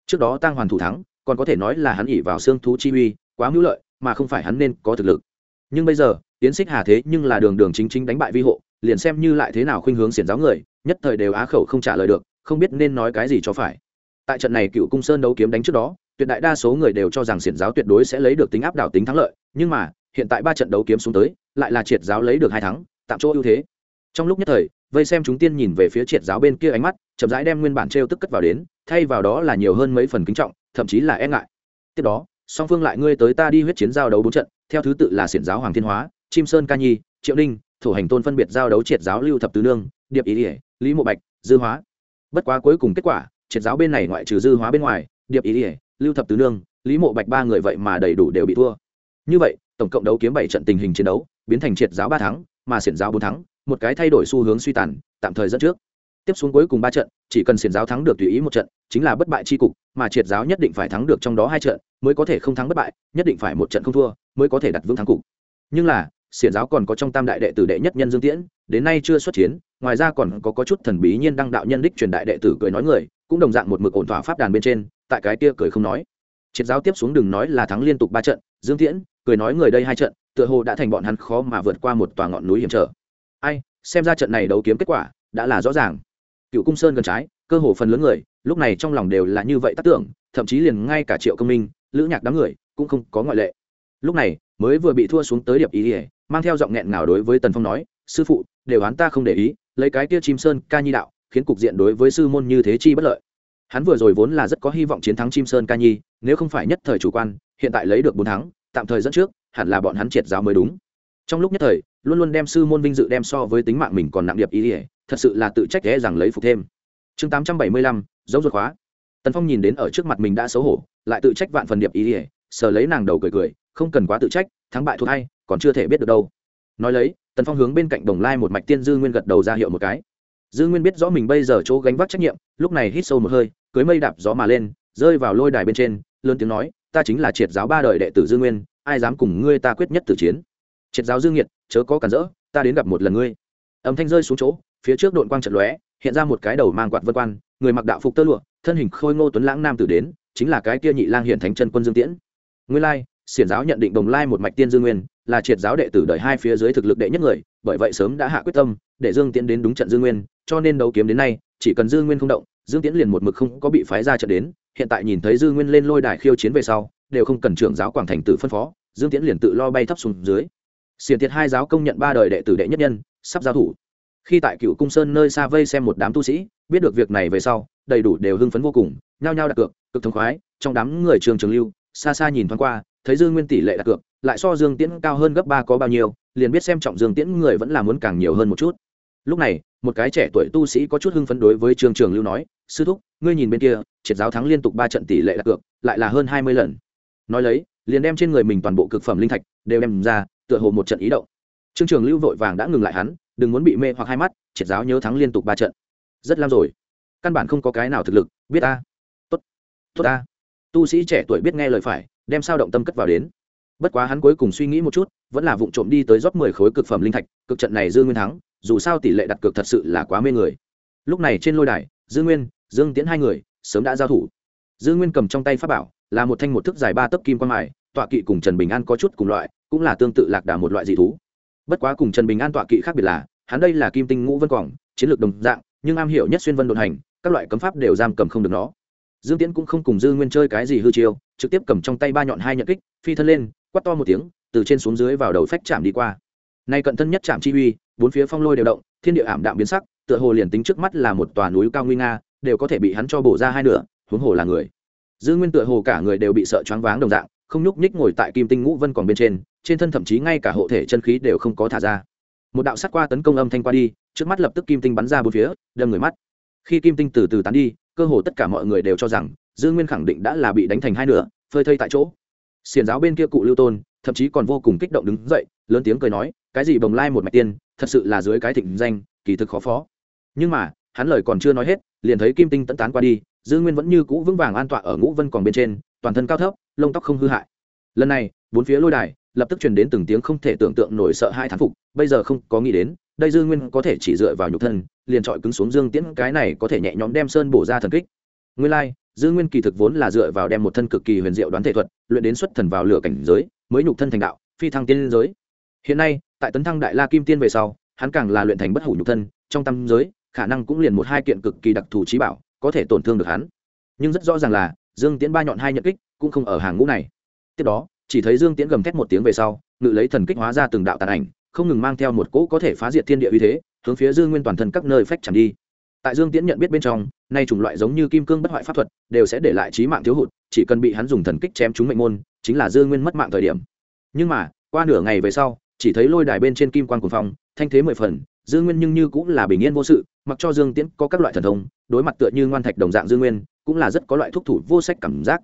Trước đó tăng hoàn thủ thắng, còn có thể nói là hắn ỉ vào xương thú chi uy, quá mưu lợi, mà không phải hắn nên có thực lực. Nhưng bây giờ, Yến xích hà thế nhưng là đường đường chính chính đánh bại vi hộ, liền xem như lại thế nào khuynh hướng xiển giáo người, nhất thời đều á khẩu không trả lời được, không biết nên nói cái gì cho phải. Tại trận này cựu cung sơn đấu kiếm đánh trước đó tuyệt đại đa số người đều cho rằng xiển giáo tuyệt đối sẽ lấy được tính áp đảo tính thắng lợi, nhưng mà, hiện tại ba trận đấu kiếm xuống tới, lại là triệt giáo lấy được hai thắng, tạm chỗ ưu thế. Trong lúc nhất thời, vây xem chúng tiên nhìn về phía triệt giáo bên kia ánh mắt, chậm rãi đem nguyên bản t tức cất vào đến, thay vào đó là nhiều hơn mấy phần kính trọng, thậm chí là e ngại. Tiếp đó, song phương lại ngươi tới ta đi huyết chiến giao đấu bốn trận, theo thứ tự là xiển giáo hoàng thiên hóa, chim sơn ca nhi, triệu ninh thủ hành tôn phân biệt giao đấu triệt giáo lưu thập tứ nương, điệp ý ỉa lý mộ bạch, dư hóa. Bất quá cuối cùng kết quả, triệt giáo bên này ngoại trừ dư hóa bên ngoài, điệp ý ỉa lưu thập tứ nương lý mộ bạch ba người vậy mà đầy đủ đều bị thua. Như vậy tổng cộng đấu kiếm bảy trận tình hình chiến đấu biến thành triệt giáo ba thắng mà xiển giáo bốn thắng một cái thay đổi xu hướng suy tàn tạm thời dẫn trước. Tiếp xuống cuối cùng ba trận chỉ cần xiển giáo thắng được tùy ý một trận chính là bất bại c cục mà triệt giáo nhất định phải thắng được trong đó hai trận mới có thể không thắng bất bại nhất định phải một trận không thua mới có thể đặt vững thắng cục. Nhưng là xiển giáo còn có trong tam đại đệ tử đệ nhất nhân dương tiễn đến nay chưa xuất chiến ngoài ra còn có, có chút thần bí nhiên đăng đạo nhân đích truyền đại đệ tử cười nói người cũng đồng dạng một mực ổn thỏa pháp đàn bên trên tại cái kia cười không nói. Triệt giáo tiếp xuống đừng nói là thắng liên tục ba trận, dương tiễn, cười nói người đây hai trận, tựa hồ đã thành bọn hắn khó mà vượt qua một tòa ngọn núi hiểm trở. Ai, xem ra trận này đấu kiếm kết quả đã là rõ ràng. Cựu cung sơn gần trái, cơ hồ phần lớn người, lúc này trong lòng đều là như vậy tác tưởng, thậm chí liền ngay cả triệu công minh, lữ nhạc đám người cũng không có ngoại lệ. Lúc này, mới vừa bị thua xuống tới điệp ý ỉa mang theo giọng nghẹn ngào đối với tần phong nói, sư phụ, đều hắn ta không để ý, lấy cái kia chim sơn ca nhi đạo, khiến cục diện đối với sư môn như thế chi bất lợi hắn vừa rồi vốn là rất có hy vọng chiến thắng chim sơn ca nhi, nếu không phải nhất thời chủ quan, hiện tại lấy được bốn thắng, tạm thời dẫn trước, hẳn là bọn hắn triệt giáo mới đúng. Trong lúc nhất thời, luôn luôn đem sư môn vinh dự đem so với tính mạng mình còn nặng điệp ý ỉa thật sự là tự trách ghé rằng lấy phục thêm. Chương tám trăm bảy mươi lăm, dấu ruột khóa tần phong nhìn đến ở trước mặt mình đã xấu hổ, lại tự trách vạn phần điệp ý ỉa sờ lấy nàng đầu cười cười, không cần quá tự trách, thắng bại thuộc hay còn chưa thể biết được đâu. Nói lấy, tần phong hướng bên cạnh đồng lai một mạch tiên dư nguyên gật đầu ra hiệu một cái. Dư nguyên biết rõ mình bây giờ chỗ gánh vác trách nhiệm, lúc này hít sâu một hơi cưới mây đạp gió mà lên, rơi vào lôi đài bên trên, lớn tiếng nói, ta chính là triệt giáo ba đời đệ tử dư nguyên, ai dám cùng ngươi ta quyết nhất tử chiến? Triệt giáo dương nhiệt chớ có cản rỡ, ta đến gặp một lần ngươi. Âm thanh rơi xuống chỗ, phía trước đội quang trận lóe, hiện ra một cái đầu mang quạt vân quan người mặc đạo phục tơ lụa, thân hình khôi ngô tuấn lãng nam tử đến, chính là cái kia nhị lang hiện thánh chân quân dương tiễn. Nguyên lai, xiển giáo nhận định đồng lai một mạch tiên dương nguyên, là triệt giáo đệ tử đời hai phía dưới thực lực đệ nhất người, bởi vậy sớm đã hạ quyết tâm, để dương tiễn đến đúng trận dương nguyên, cho nên đấu kiếm đến nay, chỉ cần dương nguyên không động dương tiễn liền một mực không có bị phái ra trận đến, hiện tại nhìn thấy dương nguyên lên lôi đài khiêu chiến về sau, đều không cần trưởng giáo quảng thành tử phân phó, dương tiễn liền tự lo bay thấp xuống dưới. Xiển tiệt hai giáo công nhận ba đời đệ tử đệ nhất nhân, sắp giao thủ. Khi tại cựu cung sơn nơi xa vây xem một đám tu sĩ, biết được việc này về sau, đầy đủ đều hưng phấn vô cùng, nhao nhao đặt cược, cực thống khoái, trong đám người trường trường lưu, xa xa nhìn thoáng qua, thấy dương nguyên tỷ lệ đặt cược, lại so dương tiễn cao hơn gấp ba có bao nhiêu, liền biết xem trọng dương tiễn người vẫn là muốn càng nhiều hơn một chút. Lúc này, một cái trẻ tuổi tu sĩ có chút hưng phấn đối với trường trường lưu nói sư thúc, ngươi nhìn bên kia, triệt giáo thắng liên tục ba trận tỷ lệ đặt cược, lại là hơn hai mươi lần. Nói lấy, liền đem trên người mình toàn bộ cực phẩm linh thạch đều đem ra, tựa hồ một trận ý động. Trương trường lưu vội vàng đã ngừng lại hắn, đừng muốn bị mê hoặc hai mắt, triệt giáo nhớ thắng liên tục ba trận. Rất lam rồi. Căn bản không có cái nào thực lực, biết ta. Tốt. Tốt ta. Tu sĩ trẻ tuổi biết nghe lời phải, đem sao động tâm cất vào đến. Bất quá hắn cuối cùng suy nghĩ một chút, vẫn là vụ trộm đi tới rót mười khối cực phẩm linh thạch, cực trận này dương nguyên thắng, dù sao tỷ lệ đặt cược thật sự là quá mê người. Lúc này trên lôi đài dương nguyên dương Tiễn hai người, sớm đã giao thủ. Dương nguyên cầm trong tay pháp bảo, là một thanh một thức dài ba tấc kim quan mài, tọa kỵ cùng trần bình an có chút cùng loại, cũng là tương tự lạc đà một loại dị thú. Bất quá cùng trần bình an tọa kỵ khác biệt là, hắn đây là kim tinh ngũ vân quảng chiến lược đồng dạng, nhưng am hiểu nhất xuyên vân đột hành, các loại cấm pháp đều giam cầm không được nó. Dương tiễn cũng không cùng dư nguyên chơi cái gì hư chiêu, trực tiếp cầm trong tay ba nhọn hai nhận kích, phi thân lên quắt to một tiếng, từ trên xuống dưới vào đầu phách chạm đi qua. Nay cận thân nhất chạm chi uy, bốn phía phong lôi đều động, thiên địa ảm đạm biến sắc, tựa hồ liền tính trước mắt là một tòa núi cao nguy nga đều có thể bị hắn cho bổ ra hai nửa, huống hồ là người. Dư nguyên tựa hồ cả người đều bị sợ choáng váng đồng dạng, không nhúc nhích ngồi tại kim tinh ngũ vân còn bên trên trên thân thậm chí ngay cả hộ thể chân khí đều không có thả ra. Một đạo sắt qua tấn công âm thanh qua đi, trước mắt lập tức kim tinh bắn ra bốn phía, đâm người mắt. Khi kim tinh từ từ tán đi, cơ hồ tất cả mọi người đều cho rằng dương nguyên khẳng định đã là bị đánh thành hai nửa, phơi thây tại chỗ. Xiền giáo bên kia cụ lưu tôn, thậm chí còn vô cùng kích động đứng dậy, lớn tiếng cười nói, cái gì bồng lai một mạch tiên, thật sự là dưới cái thịnh danh, kỳ thực khó phó. Nhưng mà hắn lời còn chưa nói hết, liền thấy kim tinh tẫn tán qua đi, dư nguyên vẫn như cũ vững vàng an tọa ở ngũ vân còn bên trên, toàn thân cao thấp, lông tóc không hư hại. Lần này, bốn phía lôi đài, lập tức truyền đến từng tiếng không thể tưởng tượng nổi sợ hai thán phục, bây giờ không có nghĩ đến, đây dư nguyên có thể chỉ dựa vào nhục thân, liền trọi cứng xuống dương tiễn, cái này có thể nhẹ nhõm đem sơn bổ ra thần kích. Nguyên lai, dư nguyên kỳ thực vốn là dựa vào đem một thân cực kỳ huyền diệu đoán thể thuật, luyện đến xuất thần vào lửa cảnh giới, mới nhục thân thành đạo, phi thăng tiên giới. Hiện nay, tại tấn thăng đại la kim tiên về sau, hắn càng là luyện thành bất hủ nhục thân, trong tâm giới khả năng cũng liền một hai kiện cực kỳ đặc thù trí bảo, có thể tổn thương được hắn. Nhưng rất rõ ràng là, dương tiễn ba nhọn hai nhận kích, cũng không ở hàng ngũ này. Tiếp đó, chỉ thấy dương tiễn gầm thét một tiếng về sau, ngự lấy thần kích hóa ra từng đạo tàn ảnh, không ngừng mang theo một cỗ có thể phá diệt thiên địa uy thế, hướng phía dương nguyên toàn thân các nơi phách chẳng đi. Tại dương tiễn nhận biết bên trong, nay chủng loại giống như kim cương bất hoại pháp thuật, đều sẽ để lại trí mạng thiếu hụt, chỉ cần bị hắn dùng thần kích chém chúng mệnh môn, chính là dương nguyên mất mạng thời điểm. Nhưng mà, qua nửa ngày về sau, chỉ thấy lôi đài bên trên kim quan cuồng phong, thanh thế mười phần dương nguyên nhưng như cũng là bình yên vô sự mặc cho dương tiễn có các loại thần thông đối mặt tựa như ngoan thạch đồng dạng dương nguyên cũng là rất có loại thúc thủ vô sách cảm giác.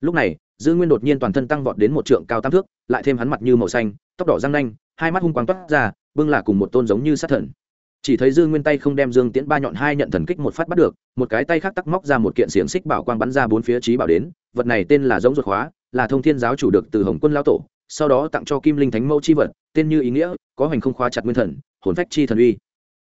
Lúc này dương nguyên đột nhiên toàn thân tăng vọt đến một trượng cao tam thước lại thêm hắn mặt như màu xanh tóc đỏ răng nanh hai mắt hung quang toát ra bưng là cùng một tôn giống như sát thần. Chỉ thấy dương nguyên tay không đem dương tiễn ba nhọn hai nhận thần kích một phát bắt được một cái tay khác tắc móc ra một kiện xiềng xích bảo quang bắn ra bốn phía trí bảo đến vật này tên là giống ruột hóa, là thông thiên giáo chủ được từ hồng quân lao tổ sau đó tặng cho kim linh thánh mẫu chi vật tên như ý nghĩa có hành không khóa chặt nguyên thần, hồn phách chi thần uy.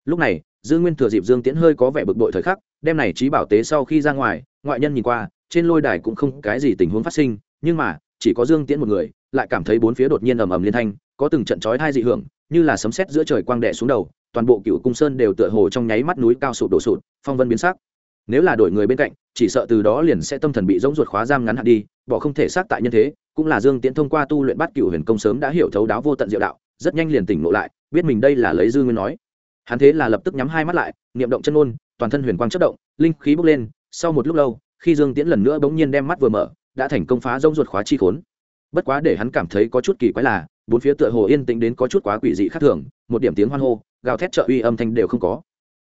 Lúc này dương nguyên thừa dịp dương tiễn hơi có vẻ bực bội thời khắc, đem này trí bảo tế sau khi ra ngoài, ngoại nhân nhìn qua, trên lôi đài cũng không cái gì tình huống phát sinh, nhưng mà, chỉ có dương tiễn một người, lại cảm thấy bốn phía đột nhiên ầm ầm liên thanh, có từng trận chói tai dị hưởng, như là sấm sét giữa trời quang đè xuống đầu, toàn bộ cựu cung sơn đều tựa hồ trong nháy mắt núi cao sụp đổ sụt, phong vân biến sắc. Nếu là đổi người bên cạnh, chỉ sợ từ đó liền sẽ tâm thần bị rỗng ruột khóa giam ngắn hạn đi, bỏ không thể xác tại nhân thế, cũng là dương tiễn thông qua tu luyện bắt cựu huyền công sớm đã hiểu thấu đáo vô tận diệu đạo rất nhanh liền tỉnh ngộ lại biết mình đây là lấy dư nguyên nói. Hắn thế là lập tức nhắm hai mắt lại niệm động chân ôn toàn thân huyền quang chất động linh khí bốc lên sau một lúc lâu khi dương tiễn lần nữa bỗng nhiên đem mắt vừa mở đã thành công phá rông ruột khóa chi khốn. Bất quá để hắn cảm thấy có chút kỳ quái là bốn phía tựa hồ yên tĩnh đến có chút quá quỷ dị khác thường một điểm tiếng hoan hô gào thét trợ uy âm thanh đều không có.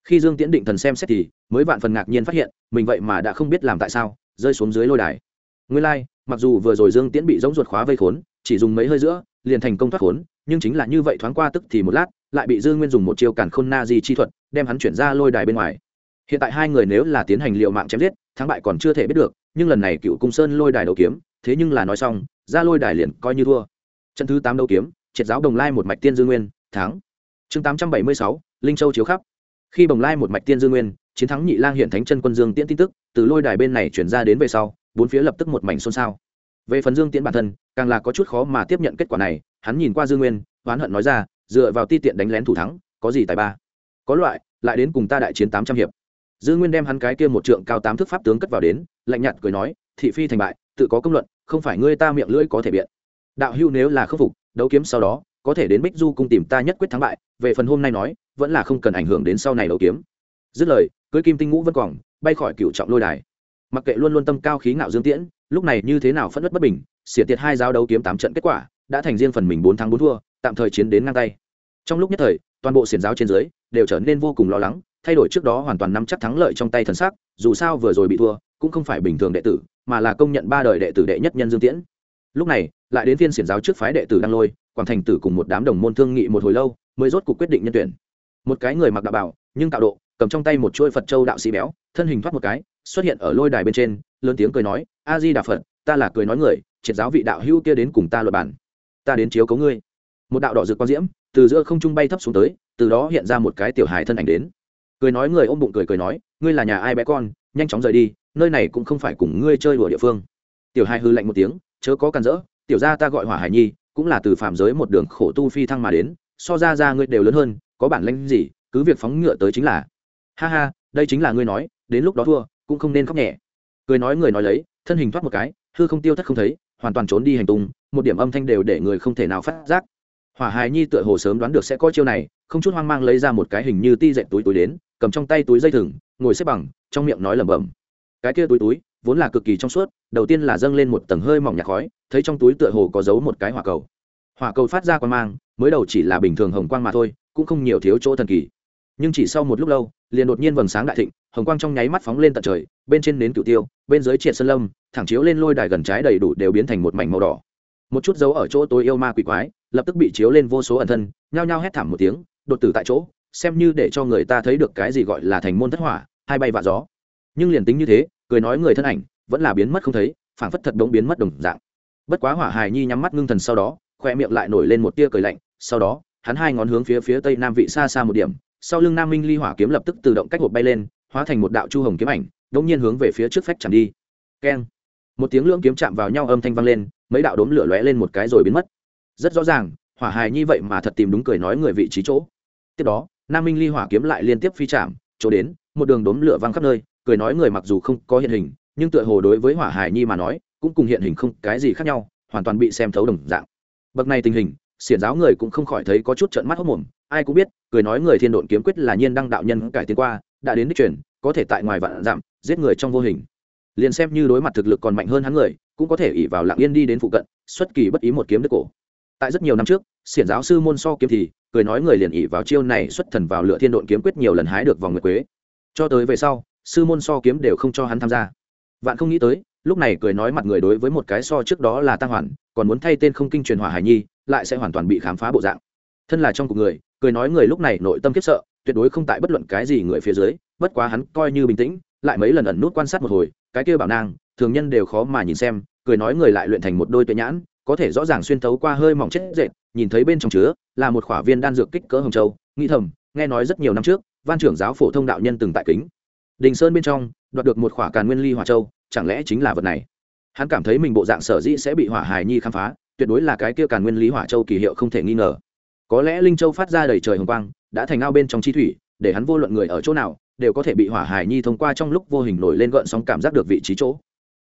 Khi dương tiễn định thần xem xét thì mới vạn phần ngạc nhiên phát hiện mình vậy mà đã không biết làm tại sao rơi xuống dưới lôi đài. Nguyên lai、like, mặc dù vừa rồi dương tiễn bị giống ruột khóa vây khốn chỉ dùng mấy hơi giữa liền thành công thoát khốn nhưng chính là như vậy thoáng qua tức thì một lát, lại bị dư nguyên dùng một chiêu cản khôn na di chi thuật, đem hắn chuyển ra lôi đài bên ngoài. Hiện tại hai người nếu là tiến hành liệu mạng chém giết, thắng bại còn chưa thể biết được, nhưng lần này cựu cung sơn lôi đài đầu kiếm, thế nhưng là nói xong, ra lôi đài liền coi như thua. Trận thứ tám đấu kiếm, triệt giáo đồng lai một mạch tiên dư nguyên, thắng. Chương tám trăm bảy mươi sáu, linh châu chiếu khắp. Khi bồng lai một mạch tiên dư nguyên, chiến thắng nhị lang hiện thánh chân quân dương tiễn tin tức, từ lôi đài bên này chuyển ra đến về sau, bốn phía lập tức một mảnh xôn xao về phần dương tiễn bản thân, càng là có chút khó mà tiếp nhận kết quả này, hắn nhìn qua dương nguyên, oán hận nói ra, dựa vào ti tiện đánh lén thủ thắng, có gì tài ba? Có loại, lại đến cùng ta đại chiến tám trăm hiệp. Dương nguyên đem hắn cái kia một trượng cao tám thước pháp tướng cất vào đến, lạnh nhạt cười nói, thị phi thành bại, tự có công luận, không phải ngươi ta miệng lưỡi có thể biện. Đạo hưu nếu là khâm phục, đấu kiếm sau đó, có thể đến bích du cung tìm ta nhất quyết thắng bại, về phần hôm nay nói, vẫn là không cần ảnh hưởng đến sau này đấu kiếm. Dứt lời cưới kim tinh ngũ vẫn còn, bay khỏi cựu trọng lôi đài. Mặc kệ luôn luôn tâm cao khí ngạo dương tiễn lúc này như thế nào phẫn nứt bất bình xỉa tiệt hai giao đấu kiếm tám trận kết quả, đã thành riêng phần mình bốn thắng bốn thua, tạm thời chiến đến ngang tay. Trong lúc nhất thời, toàn bộ xiển giáo trên dưới, đều trở nên vô cùng lo lắng, thay đổi trước đó hoàn toàn nắm chắc thắng lợi trong tay thần sắc, dù sao vừa rồi bị thua, cũng không phải bình thường đệ tử, mà là công nhận ba đời đệ tử đệ nhất nhân dương tiễn. Lúc này, lại đến phiên xiển giáo trước phái đệ tử đang lôi, quảng thành tử cùng một đám đồng môn thương nghị một hồi lâu, mới rốt cuộc quyết định nhân tuyển. Một cái người mặc đạo bảo, nhưng tạo độ, cầm trong tay một chuôi phật châu đạo sĩ béo, thân hình thoát một cái xuất hiện ở lôi đài bên trên, lớn tiếng cười nói, a di đà phật, ta là cười nói người, triệt giáo vị đạo hữu kia đến cùng ta luật bản ta đến chiếu cấu ngươi. Một đạo đỏ rực quang diễm từ giữa không trung bay thấp xuống tới, từ đó hiện ra một cái tiểu hài thân ảnh đến. Cười nói người ôm bụng cười cười nói, ngươi là nhà ai bé con, nhanh chóng rời đi, nơi này cũng không phải cùng ngươi chơi đùa địa phương. Tiểu hài hư lạnh một tiếng, chớ có cản rỡ, tiểu gia ta gọi hỏa hải nhi, cũng là từ phạm giới một đường khổ tu phi thăng mà đến, so ra ra ngươi đều lớn hơn, có bản lĩnh gì, cứ việc phóng ngựa tới chính là. Ha ha, đây chính là ngươi nói, đến lúc đó thua cũng không nên khóc nhẹ. Cười nói người nói lấy, thân hình thoát một cái, hư không tiêu thất không thấy, hoàn toàn trốn đi hành tung, một điểm âm thanh đều để người không thể nào phát giác. Hỏa hài nhi tựa hồ sớm đoán được sẽ có chiêu này, không chút hoang mang lấy ra một cái hình như ti dệt túi túi đến, cầm trong tay túi dây thừng, ngồi xếp bằng, trong miệng nói lẩm bẩm. Cái kia túi túi, vốn là cực kỳ trong suốt, đầu tiên là dâng lên một tầng hơi mỏng nhạt khói, thấy trong túi tựa hồ có giấu một cái hỏa cầu. Hỏa cầu phát ra quan mang, mới đầu chỉ là bình thường hồng quang mà thôi, cũng không nhiều thiếu chỗ thần kỳ. Nhưng chỉ sau một lúc lâu, liền đột nhiên vầng sáng đại thịnh hồng quang trong nháy mắt phóng lên tận trời, bên trên nến cửu tiêu, bên dưới triệt sơn lâm, thẳng chiếu lên lôi đài gần trái đầy đủ đều biến thành một mảnh màu đỏ. Một chút dấu ở chỗ tối yêu ma quỷ quái, lập tức bị chiếu lên vô số ẩn thân, nhao nhao hét thảm một tiếng, đột tử tại chỗ, xem như để cho người ta thấy được cái gì gọi là thành môn thất hỏa, hai bay vạ gió. Nhưng liền tính như thế, cười nói người thân ảnh, vẫn là biến mất không thấy, phảng phất thật bỗng biến mất đồng dạng. Bất quá hỏa hài nhi nhắm mắt ngưng thần sau đó, khoe miệng lại nổi lên một tia cười lạnh, sau đó, hắn hai ngón hướng phía phía tây nam vị xa xa một điểm, sau lưng nam minh ly hỏa kiếm lập tức tự động cách hộp bay lên hóa thành một đạo chu hồng kiếm ảnh đống nhiên hướng về phía trước phách chẳng đi. Keng. Một tiếng lưỡng kiếm chạm vào nhau âm thanh vang lên, mấy đạo đốm lửa lóe lên một cái rồi biến mất. Rất rõ ràng, hỏa hài nhi vậy mà thật tìm đúng cười nói người vị trí chỗ. Tiếp đó, nam minh ly hỏa kiếm lại liên tiếp phi chạm, chỗ đến, một đường đốm lửa văng khắp nơi, cười nói người mặc dù không có hiện hình, nhưng tựa hồ đối với hỏa hài nhi mà nói, cũng cùng hiện hình không cái gì khác nhau, hoàn toàn bị xem thấu đồng dạng. Bậc này tình hình, xiển giáo người cũng không khỏi thấy có chút trận mắt hốc mồm, ai cũng biết, cười nói người thiên độn kiếm quyết là nhiên đăng đạo nhân cải tiến qua đã đến đích truyền, có thể tại ngoài vạn giảm giết người trong vô hình. Liền xem như đối mặt thực lực còn mạnh hơn hắn người, cũng có thể ỉ vào lặng yên đi đến phụ cận, xuất kỳ bất ý một kiếm đứt cổ. Tại rất nhiều năm trước, xiển giáo sư môn so kiếm thì, cười nói người liền ỉ vào chiêu này xuất thần vào lửa thiên độn kiếm quyết nhiều lần hái được vòng nguyệt quế. Cho tới về sau, sư môn so kiếm đều không cho hắn tham gia. Vạn không nghĩ tới, lúc này cười nói mặt người đối với một cái so trước đó là tăng hoàn, còn muốn thay tên không kinh truyền hỏa hải nhi, lại sẽ hoàn toàn bị khám phá bộ dạng. Thân là trong cuộc người, cười nói người lúc này nội tâm kiếp sợ tuyệt đối không tại bất luận cái gì người phía dưới, bất quá hắn coi như bình tĩnh, lại mấy lần ẩn nút quan sát một hồi, cái kia bảo nang thường nhân đều khó mà nhìn xem, cười nói người lại luyện thành một đôi tuệ nhãn, có thể rõ ràng xuyên thấu qua hơi mỏng chết dệt, nhìn thấy bên trong chứa, là một khỏa viên đan dược kích cỡ hồng châu, nghĩ thầm, nghe nói rất nhiều năm trước, văn trưởng giáo phổ thông đạo nhân từng tại kính. Đình sơn bên trong, đoạt được một khỏa càn nguyên ly hỏa châu, chẳng lẽ chính là vật này? Hắn cảm thấy mình bộ dạng sở dĩ sẽ bị hỏa hài nhi khám phá, tuyệt đối là cái kia càn nguyên lý hỏa châu kỳ hiệu không thể nghi ngờ. Có lẽ linh châu phát ra đầy trời hồng quang đã thành ao bên trong chi thủy, để hắn vô luận người ở chỗ nào, đều có thể bị hỏa hải nhi thông qua trong lúc vô hình nổi lên gợn sóng cảm giác được vị trí chỗ.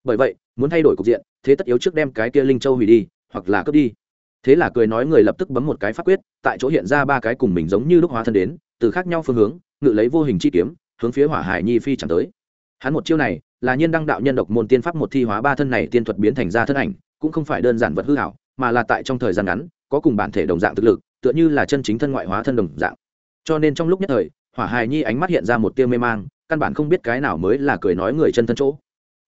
Bởi vậy, muốn thay đổi cục diện, thế tất yếu trước đem cái kia linh châu hủy đi, hoặc là cướp đi. Thế là cười nói người lập tức bấm một cái pháp quyết, tại chỗ hiện ra ba cái cùng mình giống như lúc hóa thân đến, từ khác nhau phương hướng, ngự lấy vô hình chi kiếm, hướng phía hỏa hải nhi phi chẳng tới. Hắn một chiêu này, là nhiên đăng đạo nhân độc môn tiên pháp một thi hóa ba thân này tiên thuật biến thành ra thân ảnh, cũng không phải đơn giản vật hư hảo, mà là tại trong thời gian ngắn, có cùng bản thể đồng dạng thực lực, tựa như là chân chính thân ngoại hóa thân đồng dạng cho nên trong lúc nhất thời, hỏa hài nhi ánh mắt hiện ra một tia mê mang, căn bản không biết cái nào mới là cười nói người chân thân chỗ.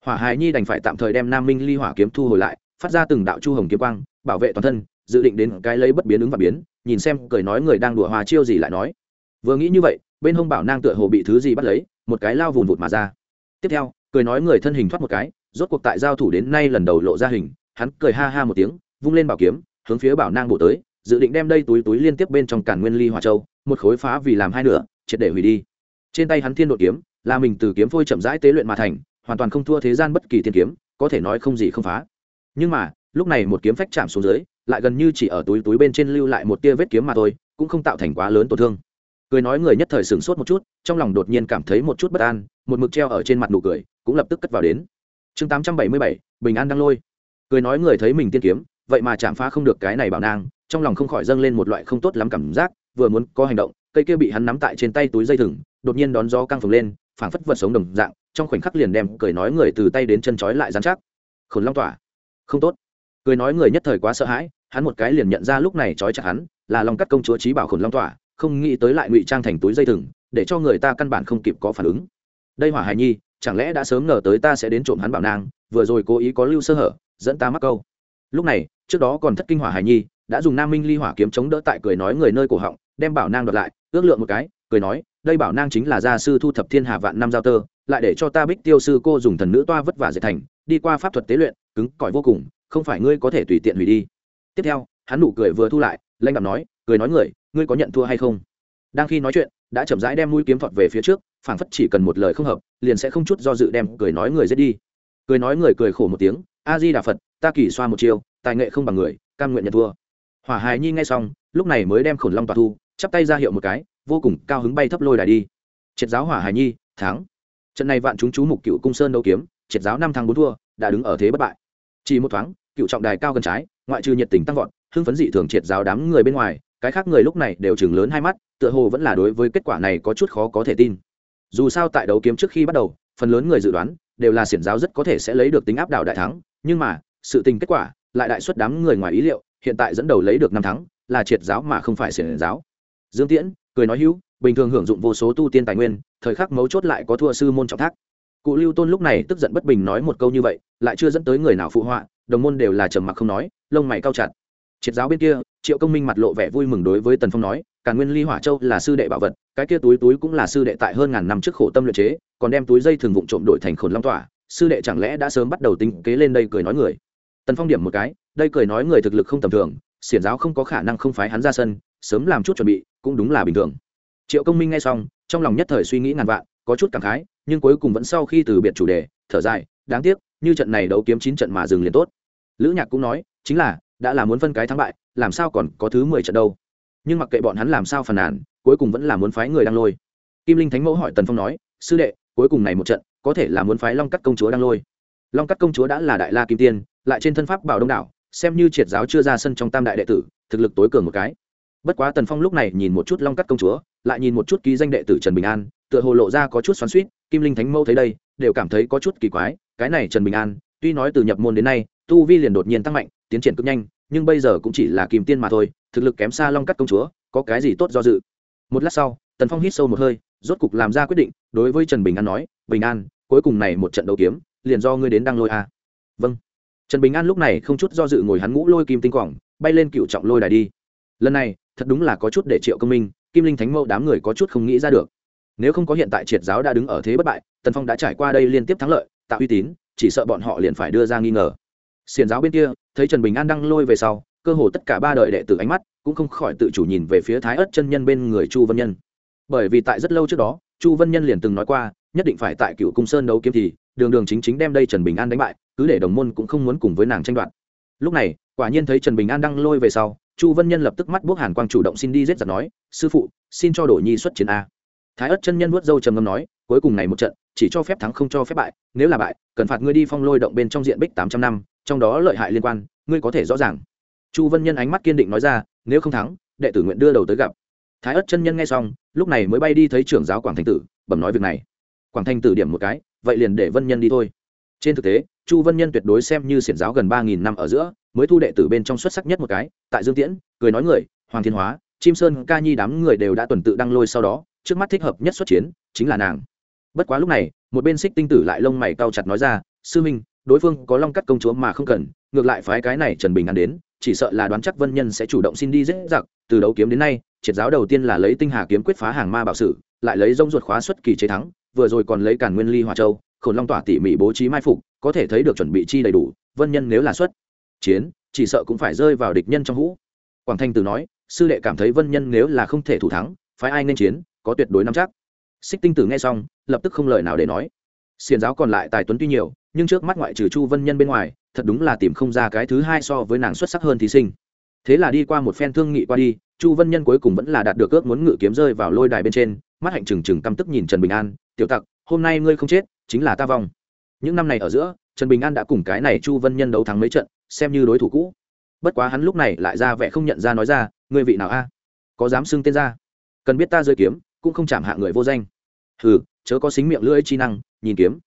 Hỏa hài nhi đành phải tạm thời đem nam minh ly hỏa kiếm thu hồi lại, phát ra từng đạo chu hồng kiếm quang, bảo vệ toàn thân, dự định đến cái lấy bất biến ứng và biến, nhìn xem cười nói người đang đùa hòa chiêu gì lại nói. Vừa nghĩ như vậy, bên hông bảo nang tựa hồ bị thứ gì bắt lấy, một cái lao vùn vụt mà ra. Tiếp theo, cười nói người thân hình thoát một cái, rốt cuộc tại giao thủ đến nay lần đầu lộ ra hình, hắn cười ha ha một tiếng, vung lên bảo kiếm, hướng phía bảo nang bổ tới, dự định đem đây túi túi liên tiếp bên trong cản nguyên ly hỏa châu một khối phá vì làm hai nửa, triệt để hủy đi. Trên tay hắn thiên đội kiếm, là mình từ kiếm phôi chậm rãi tế luyện mà thành, hoàn toàn không thua thế gian bất kỳ thiên kiếm, có thể nói không gì không phá. Nhưng mà, lúc này một kiếm phách chạm xuống dưới, lại gần như chỉ ở túi túi bên trên lưu lại một tia vết kiếm mà thôi, cũng không tạo thành quá lớn tổn thương. Cười nói người nhất thời sửng sốt một chút, trong lòng đột nhiên cảm thấy một chút bất an, một mực treo ở trên mặt nụ cười, cũng lập tức cất vào đến. Chương tám trăm bảy mươi bảy, bình an đang lôi. Cười nói người thấy mình tiên kiếm, vậy mà chạm phá không được cái này bảo nang, trong lòng không khỏi dâng lên một loại không tốt lắm cảm giác vừa muốn có hành động, cây kia bị hắn nắm tại trên tay túi dây thừng, đột nhiên đón gió căng phồng lên, phảng phất vật sống đồng dạng, trong khoảnh khắc liền đem cười nói người từ tay đến chân trói lại dán chắc. Khổn long tỏa. Không tốt. Cười nói người nhất thời quá sợ hãi, hắn một cái liền nhận ra lúc này trói chặt hắn, là long cắt công chúa trí bảo khổn long tỏa, không nghĩ tới lại ngụy trang thành túi dây thừng, để cho người ta căn bản không kịp có phản ứng. Đây hỏa hài nhi, chẳng lẽ đã sớm ngờ tới ta sẽ đến trộm hắn bảo nang vừa rồi cố ý có lưu sơ hở, dẫn ta mắc câu. Lúc này, trước đó còn thất kinh hỏa hài nhi, đã dùng nam minh ly hỏa kiếm chống đỡ tại cười nói người nơi cổ họng đem bảo nang đoạt lại, ước lượng một cái, cười nói, đây bảo nang chính là gia sư thu thập thiên hà vạn năm giao tơ, lại để cho ta bích tiêu sư cô dùng thần nữ toa vất vả dệt thành, đi qua pháp thuật tế luyện, cứng cỏi vô cùng, không phải ngươi có thể tùy tiện hủy đi. Tiếp theo, hắn nụ cười vừa thu lại lanh đạm nói, cười nói người, ngươi có nhận thua hay không? Đang khi nói chuyện, đã chậm rãi đem mũi kiếm thuật về phía trước, phảng phất chỉ cần một lời không hợp, liền sẽ không chút do dự đem cười nói người giết đi. Cười nói người cười khổ một tiếng a di đà phật, ta kỳ xoa một chiêu, tài nghệ không bằng người, cam nguyện nhận thua. Hỏa hài nhi nghe xong, lúc này mới đem khổn long tòa thu chắp tay ra hiệu một cái, vô cùng cao hứng bay thấp lôi đài đi. Triệt giáo hỏa Hải nhi, thắng. Trận này vạn chúng chú mục cựu cung sơn đấu kiếm, triệt giáo năm thắng bốn thua, đã đứng ở thế bất bại. Chỉ một thoáng, cựu trọng đài cao gần trái, ngoại trừ nhiệt tình tăng vọt, hưng phấn dị thường triệt giáo đám người bên ngoài, cái khác người lúc này đều chừng lớn hai mắt, tựa hồ vẫn là đối với kết quả này có chút khó có thể tin. Dù sao tại đấu kiếm trước khi bắt đầu, phần lớn người dự đoán đều là xiển giáo rất có thể sẽ lấy được tính áp đảo đại thắng, nhưng mà, sự tình kết quả lại đại suất đám người ngoài ý liệu, hiện tại dẫn đầu lấy được năm thắng, là triệt giáo mà không phải xiển giáo dương tiễn, cười nói hữu, bình thường hưởng dụng vô số tu tiên tài nguyên, thời khắc mấu chốt lại có thua sư môn trọng thác. Cụ lưu tôn lúc này tức giận bất bình nói một câu như vậy, lại chưa dẫn tới người nào phụ họa, đồng môn đều là trầm mặc không nói, lông mày cao chặt. Triệt giáo bên kia, triệu công minh mặt lộ vẻ vui mừng đối với tần phong nói, cả nguyên ly hỏa châu là sư đệ bảo vật, cái kia túi túi cũng là sư đệ tại hơn ngàn năm trước khổ tâm luyện chế, còn đem túi dây thường vụng trộm đổi thành khổn long tỏa, sư đệ chẳng lẽ đã sớm bắt đầu tính kế lên đây cười nói người? Tần phong điểm một cái, đây cười nói người thực lực không tầm thường, xiển giáo không có khả năng không phái hắn ra sân sớm làm chút chuẩn bị, cũng đúng là bình thường. Triệu công minh nghe xong, trong lòng nhất thời suy nghĩ ngàn vạn, có chút cảm khái, nhưng cuối cùng vẫn sau khi từ biệt chủ đề, thở dài, đáng tiếc, như trận này đấu kiếm chín trận mà dừng liền tốt. Lữ nhạc cũng nói, chính là, đã là muốn phân cái thắng bại, làm sao còn có thứ mười trận đâu. Nhưng mặc kệ bọn hắn làm sao phàn nàn, cuối cùng vẫn là muốn phái người đang lôi. Kim linh thánh mẫu hỏi tần phong nói, sư đệ, cuối cùng này một trận, có thể là muốn phái long cắt công chúa đang lôi? Long cắt công chúa đã là đại la kim tiên, lại trên thân pháp bảo đông đảo, xem như triệt giáo chưa ra sân trong tam đại đệ tử, thực lực tối cường một cái bất quá tần phong lúc này nhìn một chút long cắt công chúa, lại nhìn một chút ký danh đệ tử trần bình an, tựa hồ lộ ra có chút xoắn suýt kim linh thánh mẫu thấy đây, đều cảm thấy có chút kỳ quái, cái này trần bình an, tuy nói từ nhập môn đến nay, tu vi liền đột nhiên tăng mạnh, tiến triển cực nhanh, nhưng bây giờ cũng chỉ là kim tiên mà thôi, thực lực kém xa long cắt công chúa, có cái gì tốt do dự? Một lát sau, tần phong hít sâu một hơi, rốt cục làm ra quyết định, đối với trần bình an nói, bình an, cuối cùng này một trận đấu kiếm, liền do ngươi đến đăng lôi a. À. vâng. Trần bình an lúc này không chút do dự ngồi hắn ngũ lôi kim tinh quảng, bay lên cựu trọng lôi đài đi lần này, thật đúng là có chút để triệu công minh, kim linh thánh mẫu đám người có chút không nghĩ ra được. Nếu không có hiện tại triệt giáo đã đứng ở thế bất bại, tần phong đã trải qua đây liên tiếp thắng lợi, tạo uy tín, chỉ sợ bọn họ liền phải đưa ra nghi ngờ. Xiền giáo bên kia, thấy trần bình an đăng lôi về sau, cơ hồ tất cả ba đời đệ tử ánh mắt cũng không khỏi tự chủ nhìn về phía thái ất chân nhân bên người chu vân nhân. Bởi vì tại rất lâu trước đó, chu vân nhân liền từng nói qua, nhất định phải tại cựu cung sơn đấu kiếm thì, đường đường chính chính đem đây trần bình an đánh bại, cứ để đồng môn cũng không muốn cùng với nàng tranh đoạt lúc này, quả nhiên thấy trần bình an đang lôi về sau, chu vân nhân lập tức mắt bước hàn quang chủ động xin đi giết giặc nói, sư phụ, xin cho đổi nhi xuất chiến a. Thái ất chân nhân vuốt dâu trầm ngâm nói, cuối cùng này một trận, chỉ cho phép thắng không cho phép bại, nếu là bại, cần phạt ngươi đi phong lôi động bên trong diện bích tám trăm năm, trong đó lợi hại liên quan, ngươi có thể rõ ràng. Chu vân nhân ánh mắt kiên định nói ra, nếu không thắng, đệ tử nguyện đưa đầu tới gặp. Thái ất chân nhân nghe xong, lúc này mới bay đi thấy trưởng giáo quảng thành tử, bẩm nói việc này. Quảng thành tử điểm một cái, vậy liền để vân nhân đi thôi. Trên thực tế chu vân nhân tuyệt đối xem như xiển giáo gần ba nghìn năm ở giữa, mới thu đệ tử bên trong xuất sắc nhất một cái, tại dương tiễn, cười nói người, hoàng thiên hóa, chim sơn, ca nhi đám người đều đã tuần tự đăng lôi sau đó, trước mắt thích hợp nhất xuất chiến, chính là nàng. Bất quá lúc này, một bên xích tinh tử lại lông mày cau chặt nói ra, sư minh, đối phương có long cắt công chúa mà không cần, ngược lại phái cái này trần bình ăn đến, chỉ sợ là đoán chắc vân nhân sẽ chủ động xin đi dễ giặc, từ đấu kiếm đến nay, triệt giáo đầu tiên là lấy tinh hà kiếm quyết phá hàng ma bảo sử, lại lấy rông ruột khóa xuất kỳ chế thắng, vừa rồi còn lấy cản nguyên ly hòa châu khổn long tỏa tỉ mỉ bố trí mai phục, có thể thấy được chuẩn bị chi đầy đủ, vân nhân nếu là xuất chiến, chỉ sợ cũng phải rơi vào địch nhân trong hũ. Quảng thanh từ nói, sư đệ cảm thấy vân nhân nếu là không thể thủ thắng, phái ai nên chiến, có tuyệt đối nắm chắc. Xích tinh tử nghe xong, lập tức không lời nào để nói. Xiền giáo còn lại tài tuấn tuy nhiều, nhưng trước mắt ngoại trừ chu vân nhân bên ngoài, thật đúng là tìm không ra cái thứ hai so với nàng xuất sắc hơn thí sinh. Thế là đi qua một phen thương nghị qua đi, chu vân nhân cuối cùng vẫn là đạt được ước muốn ngự kiếm rơi vào lôi đài bên trên, mắt hạnh trừng trừng căm tức nhìn trần bình an, tiểu tặc, hôm nay ngươi không chết chính là ta vong. Những năm này ở giữa, trần bình an đã cùng cái này chu vân nhân đấu thắng mấy trận, xem như đối thủ cũ. Bất quá hắn lúc này lại ra vẻ không nhận ra nói ra, ngươi vị nào a? Có dám xưng tên ra? Cần biết ta rơi kiếm, cũng không chạm hạ người vô danh. Hừ, chớ có xính miệng lưỡi chi năng, nhìn kiếm.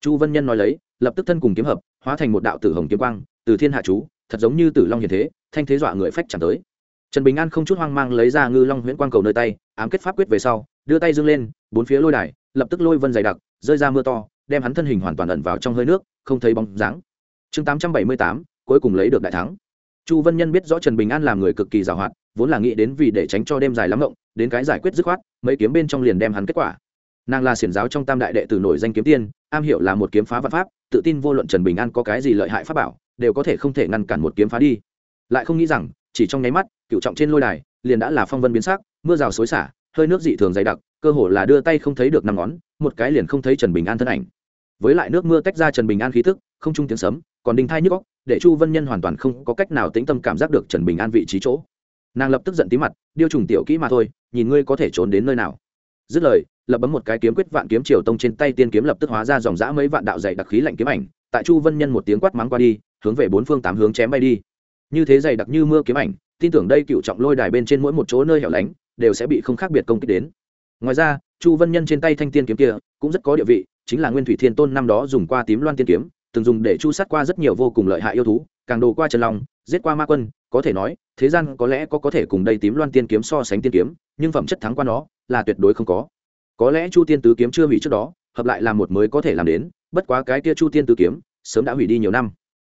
Chu vân nhân nói lấy, lập tức thân cùng kiếm hợp, hóa thành một đạo tử hồng kiếm quang, từ thiên hạ chú, thật giống như tử long hiền thế, thanh thế dọa người phách chẳng tới. Trần bình an không chút hoang mang lấy ra ngư long huyễn quang cầu nơi tay, ám kết pháp quyết về sau, đưa tay dưng lên, bốn phía lôi đài lập tức lôi vân dày đặc, rơi ra mưa to, đem hắn thân hình hoàn toàn ẩn vào trong hơi nước, không thấy bóng dáng. Chương tám trăm bảy mươi tám, cuối cùng lấy được đại thắng. Chu vân nhân biết rõ trần bình an làm người cực kỳ giàu hoạt vốn là nghĩ đến vì để tránh cho đêm dài lắm rộng đến cái giải quyết dứt khoát, mấy kiếm bên trong liền đem hắn kết quả. Nàng là xiển giáo trong tam đại đệ tử nổi danh kiếm tiên, am hiểu là một kiếm phá văn pháp, tự tin vô luận trần bình an có cái gì lợi hại pháp bảo, đều có thể không thể ngăn cản một kiếm phá đi. Lại không nghĩ rằng, chỉ trong nháy mắt, cựu trọng trên lôi đài, liền đã là phong vân biến sắc, mưa rào xối xả hơi nước dị thường dày đặc, cơ hồ là đưa tay không thấy được năm ngón, một cái liền không thấy trần bình an thân ảnh. Với lại nước mưa tách ra trần bình an khí tức, không trung tiếng sấm, còn đinh thai nhức góc để chu vân nhân hoàn toàn không có cách nào tĩnh tâm cảm giác được trần bình an vị trí chỗ. Nàng lập tức giận tí mặt, điêu trùng tiểu kỹ mà thôi, nhìn ngươi có thể trốn đến nơi nào. Dứt lời, lập bấm một cái kiếm quyết vạn kiếm triều tông trên tay tiên kiếm lập tức hóa ra dòng dã mấy vạn đạo dày đặc khí lạnh kiếm ảnh, tại chu vân nhân một tiếng quát mắng qua đi, hướng về bốn phương tám hướng chém bay đi. Như thế dày đặc như mưa kiếm ảnh, tin tưởng đây cựu trọng lôi đài bên trên mỗi một chỗ nơi hẻo lánh đều sẽ bị không khác biệt công kích đến. Ngoài ra, chu vân nhân trên tay thanh tiên kiếm kia cũng rất có địa vị, chính là nguyên thủy thiên tôn năm đó dùng qua tím loan tiên kiếm, từng dùng để chu sát qua rất nhiều vô cùng lợi hại yêu thú, càng đồ qua trần long, giết qua ma quân, có thể nói, thế gian có lẽ có có thể cùng đây tím loan tiên kiếm so sánh tiên kiếm, nhưng phẩm chất thắng qua nó là tuyệt đối không có. Có lẽ chu tiên tứ kiếm chưa hủy trước đó, hợp lại làm một mới có thể làm đến, bất quá cái kia chu tiên tứ kiếm sớm đã hủy đi nhiều năm.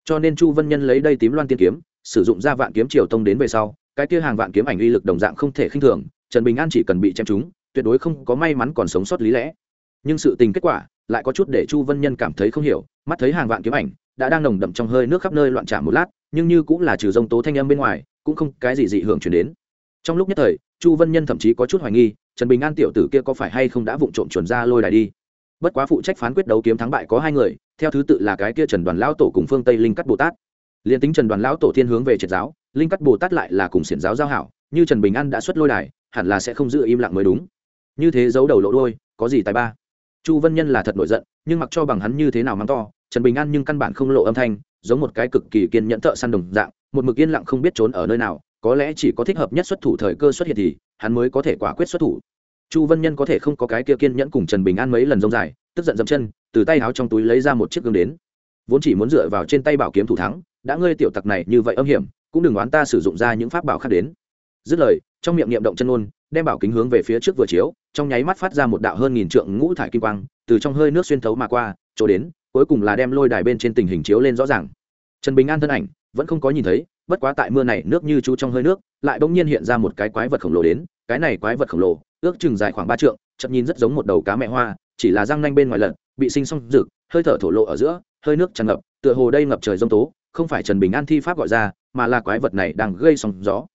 Cho nên chu vân nhân lấy đây tím loan tiên kiếm, sử dụng ra vạn kiếm triều tông đến về sau cái kia hàng vạn kiếm ảnh uy lực đồng dạng không thể khinh thường, trần bình an chỉ cần bị chém trúng, tuyệt đối không có may mắn còn sống sót lý lẽ. Nhưng sự tình kết quả lại có chút để chu vân nhân cảm thấy không hiểu, mắt thấy hàng vạn kiếm ảnh đã đang nồng đậm trong hơi nước khắp nơi loạn trả một lát, nhưng như cũng là trừ dông tố thanh âm bên ngoài, cũng không cái gì dị hưởng chuyển đến. Trong lúc nhất thời, chu vân nhân thậm chí có chút hoài nghi, trần bình an tiểu tử kia có phải hay không đã vụng trộm chuẩn ra lôi đài đi? Bất quá phụ trách phán quyết đấu kiếm thắng bại có hai người, theo thứ tự là cái kia trần đoàn lão tổ cùng phương tây linh cắt bồ tát. Liền tính trần đoàn lão tổ thiên hướng về triệt giáo linh cắt bồ tát lại là cùng xiển giáo giao hảo, như trần bình an đã xuất lôi đài, hẳn là sẽ không giữ im lặng mới đúng. Như thế giấu đầu lộ đôi có gì tài ba? Chu vân nhân là thật nổi giận, nhưng mặc cho bằng hắn như thế nào mắng to, trần bình an nhưng căn bản không lộ âm thanh, giống một cái cực kỳ kiên nhẫn thợ săn đồng dạng, một mực yên lặng không biết trốn ở nơi nào, có lẽ chỉ có thích hợp nhất xuất thủ thời cơ xuất hiện thì, hắn mới có thể quả quyết xuất thủ. Chu vân nhân có thể không có cái kia kiên nhẫn cùng trần bình an mấy lần rông dài, tức giận dậm chân, từ tay áo trong túi lấy ra một chiếc gương đến. Vốn chỉ muốn dựa vào trên tay bảo kiếm thủ thắng, đã ngươi tiểu tặc này như vậy âm hiểm cũng đừng đoán ta sử dụng ra những pháp bảo khác đến. Dứt lời, trong miệng niệm động chân ngôn, đem bảo kính hướng về phía trước vừa chiếu, trong nháy mắt phát ra một đạo hơn nghìn trượng ngũ thải kim quang, từ trong hơi nước xuyên thấu mà qua, chỗ đến, cuối cùng là đem lôi đài bên trên tình hình chiếu lên rõ ràng. Trần bình an thân ảnh, vẫn không có nhìn thấy, bất quá tại mưa này nước như chú trong hơi nước, lại bỗng nhiên hiện ra một cái quái vật khổng lồ đến, cái này quái vật khổng lồ, ước chừng dài khoảng ba trượng, chậm nhìn rất giống một đầu cá mẹ hoa, chỉ là răng nanh bên ngoài lật, bị sinh xong rực, hơi thở thổ lộ ở giữa, hơi nước tràn ngập, tựa hồ đây ngập trời rông tố không phải trần bình an thi pháp gọi ra, mà là quái vật này đang gây sóng gió.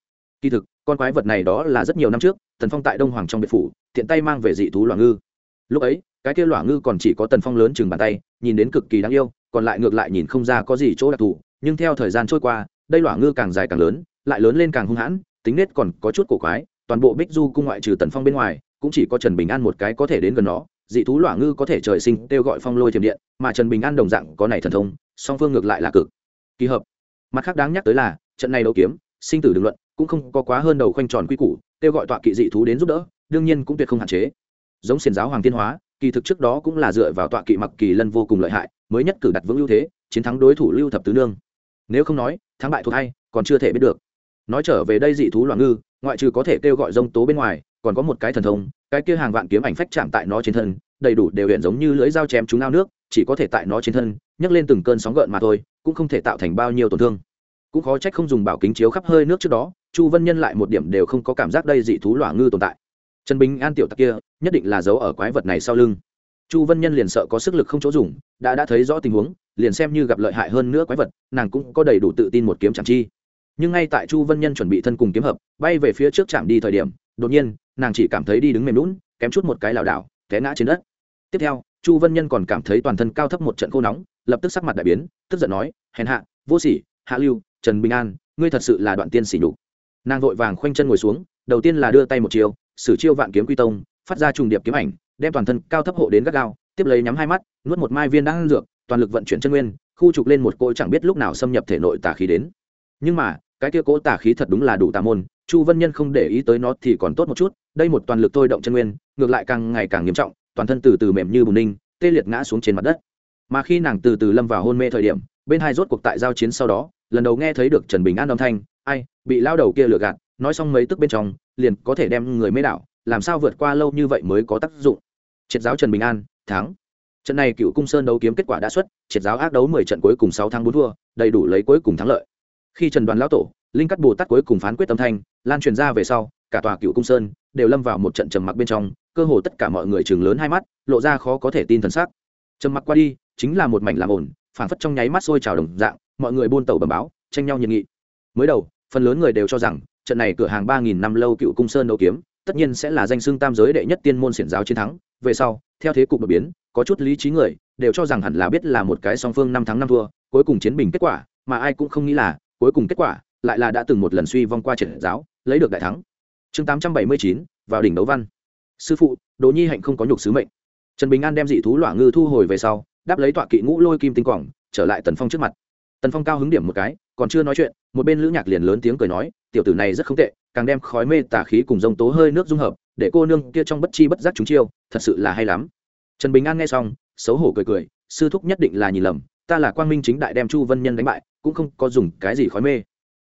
Kỳ thực, con quái vật này đó là rất nhiều năm trước, tần phong tại đông hoàng trong biệt phủ, tiện tay mang về dị thú loạn ngư. Lúc ấy, cái kia loạn ngư còn chỉ có tần phong lớn chừng bàn tay, nhìn đến cực kỳ đáng yêu, còn lại ngược lại nhìn không ra có gì chỗ đặc thù, nhưng theo thời gian trôi qua, đây loạn ngư càng dài càng lớn, lại lớn lên càng hung hãn, tính nết còn có chút cổ quái, toàn bộ bích du cung ngoại trừ tần phong bên ngoài, cũng chỉ có trần bình an một cái có thể đến gần nó. Dị thú loạn ngư có thể trời sinh kêu gọi phong lôi thiểm điện, mà trần bình an đồng dạng có này thần thông, song phương ngược lại là cực kỳ hợp. Mặt khác đáng nhắc tới là, trận này đấu kiếm, sinh tử đường luận, cũng không có quá hơn đầu khoanh tròn quy củ, kêu gọi tọa kỵ dị thú đến giúp đỡ, đương nhiên cũng tuyệt không hạn chế. Giống xiền giáo hoàng tiên hóa, kỳ thực trước đó cũng là dựa vào tọa kỵ mặc kỳ lân vô cùng lợi hại, mới nhất cử đặt vững ưu thế, chiến thắng đối thủ lưu thập tứ nương. Nếu không nói, thắng bại thuộc hay, còn chưa thể biết được. Nói trở về đây dị thú loạn ngư, ngoại trừ có thể kêu gọi rông tố bên ngoài, còn có một cái thần thông, cái kia hàng vạn kiếm ảnh phách chạm tại nó trên thân đầy đủ đều hiện giống như lưỡi dao chém chúng ao nước, chỉ có thể tại nó trên thân, nhấc lên từng cơn sóng gợn mà thôi, cũng không thể tạo thành bao nhiêu tổn thương. Cũng khó trách không dùng bảo kính chiếu khắp hơi nước trước đó, chu vân nhân lại một điểm đều không có cảm giác đây dị thú lỏa ngư tồn tại. Trần bình an tiểu tặc kia, nhất định là giấu ở quái vật này sau lưng. Chu vân nhân liền sợ có sức lực không chỗ dùng, đã đã thấy rõ tình huống, liền xem như gặp lợi hại hơn nữa quái vật, nàng cũng có đầy đủ tự tin một kiếm chẳng chi. Nhưng ngay tại chu vân nhân chuẩn bị thân cùng kiếm hợp, bay về phía trước chạm đi thời điểm, đột nhiên, nàng chỉ cảm thấy đi đứng mềm lún kém chút một cái lảo đảo, té ngã trên đất tiếp theo, chu vân nhân còn cảm thấy toàn thân cao thấp một trận khô nóng, lập tức sắc mặt đại biến, tức giận nói, hèn hạ, vô sỉ, hạ lưu, trần bình an, ngươi thật sự là đoạn tiên sỉ nhục. Nàng vội vàng khoanh chân ngồi xuống, đầu tiên là đưa tay một chiều, sử chiêu vạn kiếm quy tông, phát ra trùng điệp kiếm ảnh, đem toàn thân cao thấp hộ đến gắt gao, tiếp lấy nhắm hai mắt, nuốt một mai viên đang dược, toàn lực vận chuyển chân nguyên, khu trục lên một cỗ chẳng biết lúc nào xâm nhập thể nội tà khí đến. Nhưng mà, cái kia cỗ tà khí thật đúng là đủ tà môn, chu vân nhân không để ý tới nó thì còn tốt một chút, đây một toàn lực thôi động chân nguyên, ngược lại càng ngày càng nghiêm trọng toàn thân từ từ mềm như bùn ninh, tê liệt ngã xuống trên mặt đất. Mà khi nàng từ từ lâm vào hôn mê thời điểm, bên hai rốt cuộc tại giao chiến sau đó, lần đầu nghe thấy được trần bình an âm thanh, ai, bị lao đầu kia lừa gạt, nói xong mấy tức bên trong, liền có thể đem người mê đảo, làm sao vượt qua lâu như vậy mới có tác dụng? Triệt giáo trần bình an, thắng. Trận này cựu cung sơn đấu kiếm kết quả đã xuất, triệt giáo ác đấu mười trận cuối cùng sáu tháng bốn thua, đầy đủ lấy cuối cùng thắng lợi. Khi trần đoàn lão tổ, linh cắt bồ tát cuối cùng phán quyết tâm thanh, lan truyền ra về sau, cả tòa cựu cung sơn đều lâm vào một trận trầm mặc bên trong, cơ hồ tất cả mọi người chừng lớn hai mắt, lộ ra khó có thể tin thần sắc. Trầm mặc qua đi, chính là một mảnh làm ổn phản phất trong nháy mắt sôi trào đồng dạng, mọi người buôn tàu bầm báo, tranh nhau nhiệt nghị. Mới đầu, phần lớn người đều cho rằng, trận này cửa hàng ba nghìn năm lâu cựu cung sơn đấu kiếm, tất nhiên sẽ là danh xưng tam giới đệ nhất tiên môn xiển giáo chiến thắng. Về sau, theo thế cục đột biến, có chút lý trí người, đều cho rằng hẳn là biết là một cái song phương năm thắng năm thua, cuối cùng chiến bình kết quả, mà ai cũng không nghĩ là, cuối cùng kết quả, lại là đã từng một lần suy vong qua triển giáo, lấy được đại thắng chương tám trăm bảy mươi chín, vào đỉnh đấu văn. Sư phụ, đỗ nhi hạnh không có nhục sứ mệnh. Trần bình an đem dị thú lỏa ngư thu hồi về sau, đáp lấy tọa kỵ ngũ lôi kim tinh quảng, trở lại tần phong trước mặt. Tần phong cao hứng điểm một cái, còn chưa nói chuyện, một bên lữ nhạc liền lớn tiếng cười nói, tiểu tử này rất không tệ, càng đem khói mê tà khí cùng dông tố hơi nước dung hợp, để cô nương kia trong bất chi bất giác chúng chiêu, thật sự là hay lắm. Trần bình an nghe xong, xấu hổ cười cười, sư thúc nhất định là nhìn lầm, ta là quang minh chính đại đem chu vân nhân đánh bại, cũng không có dùng cái gì khói mê.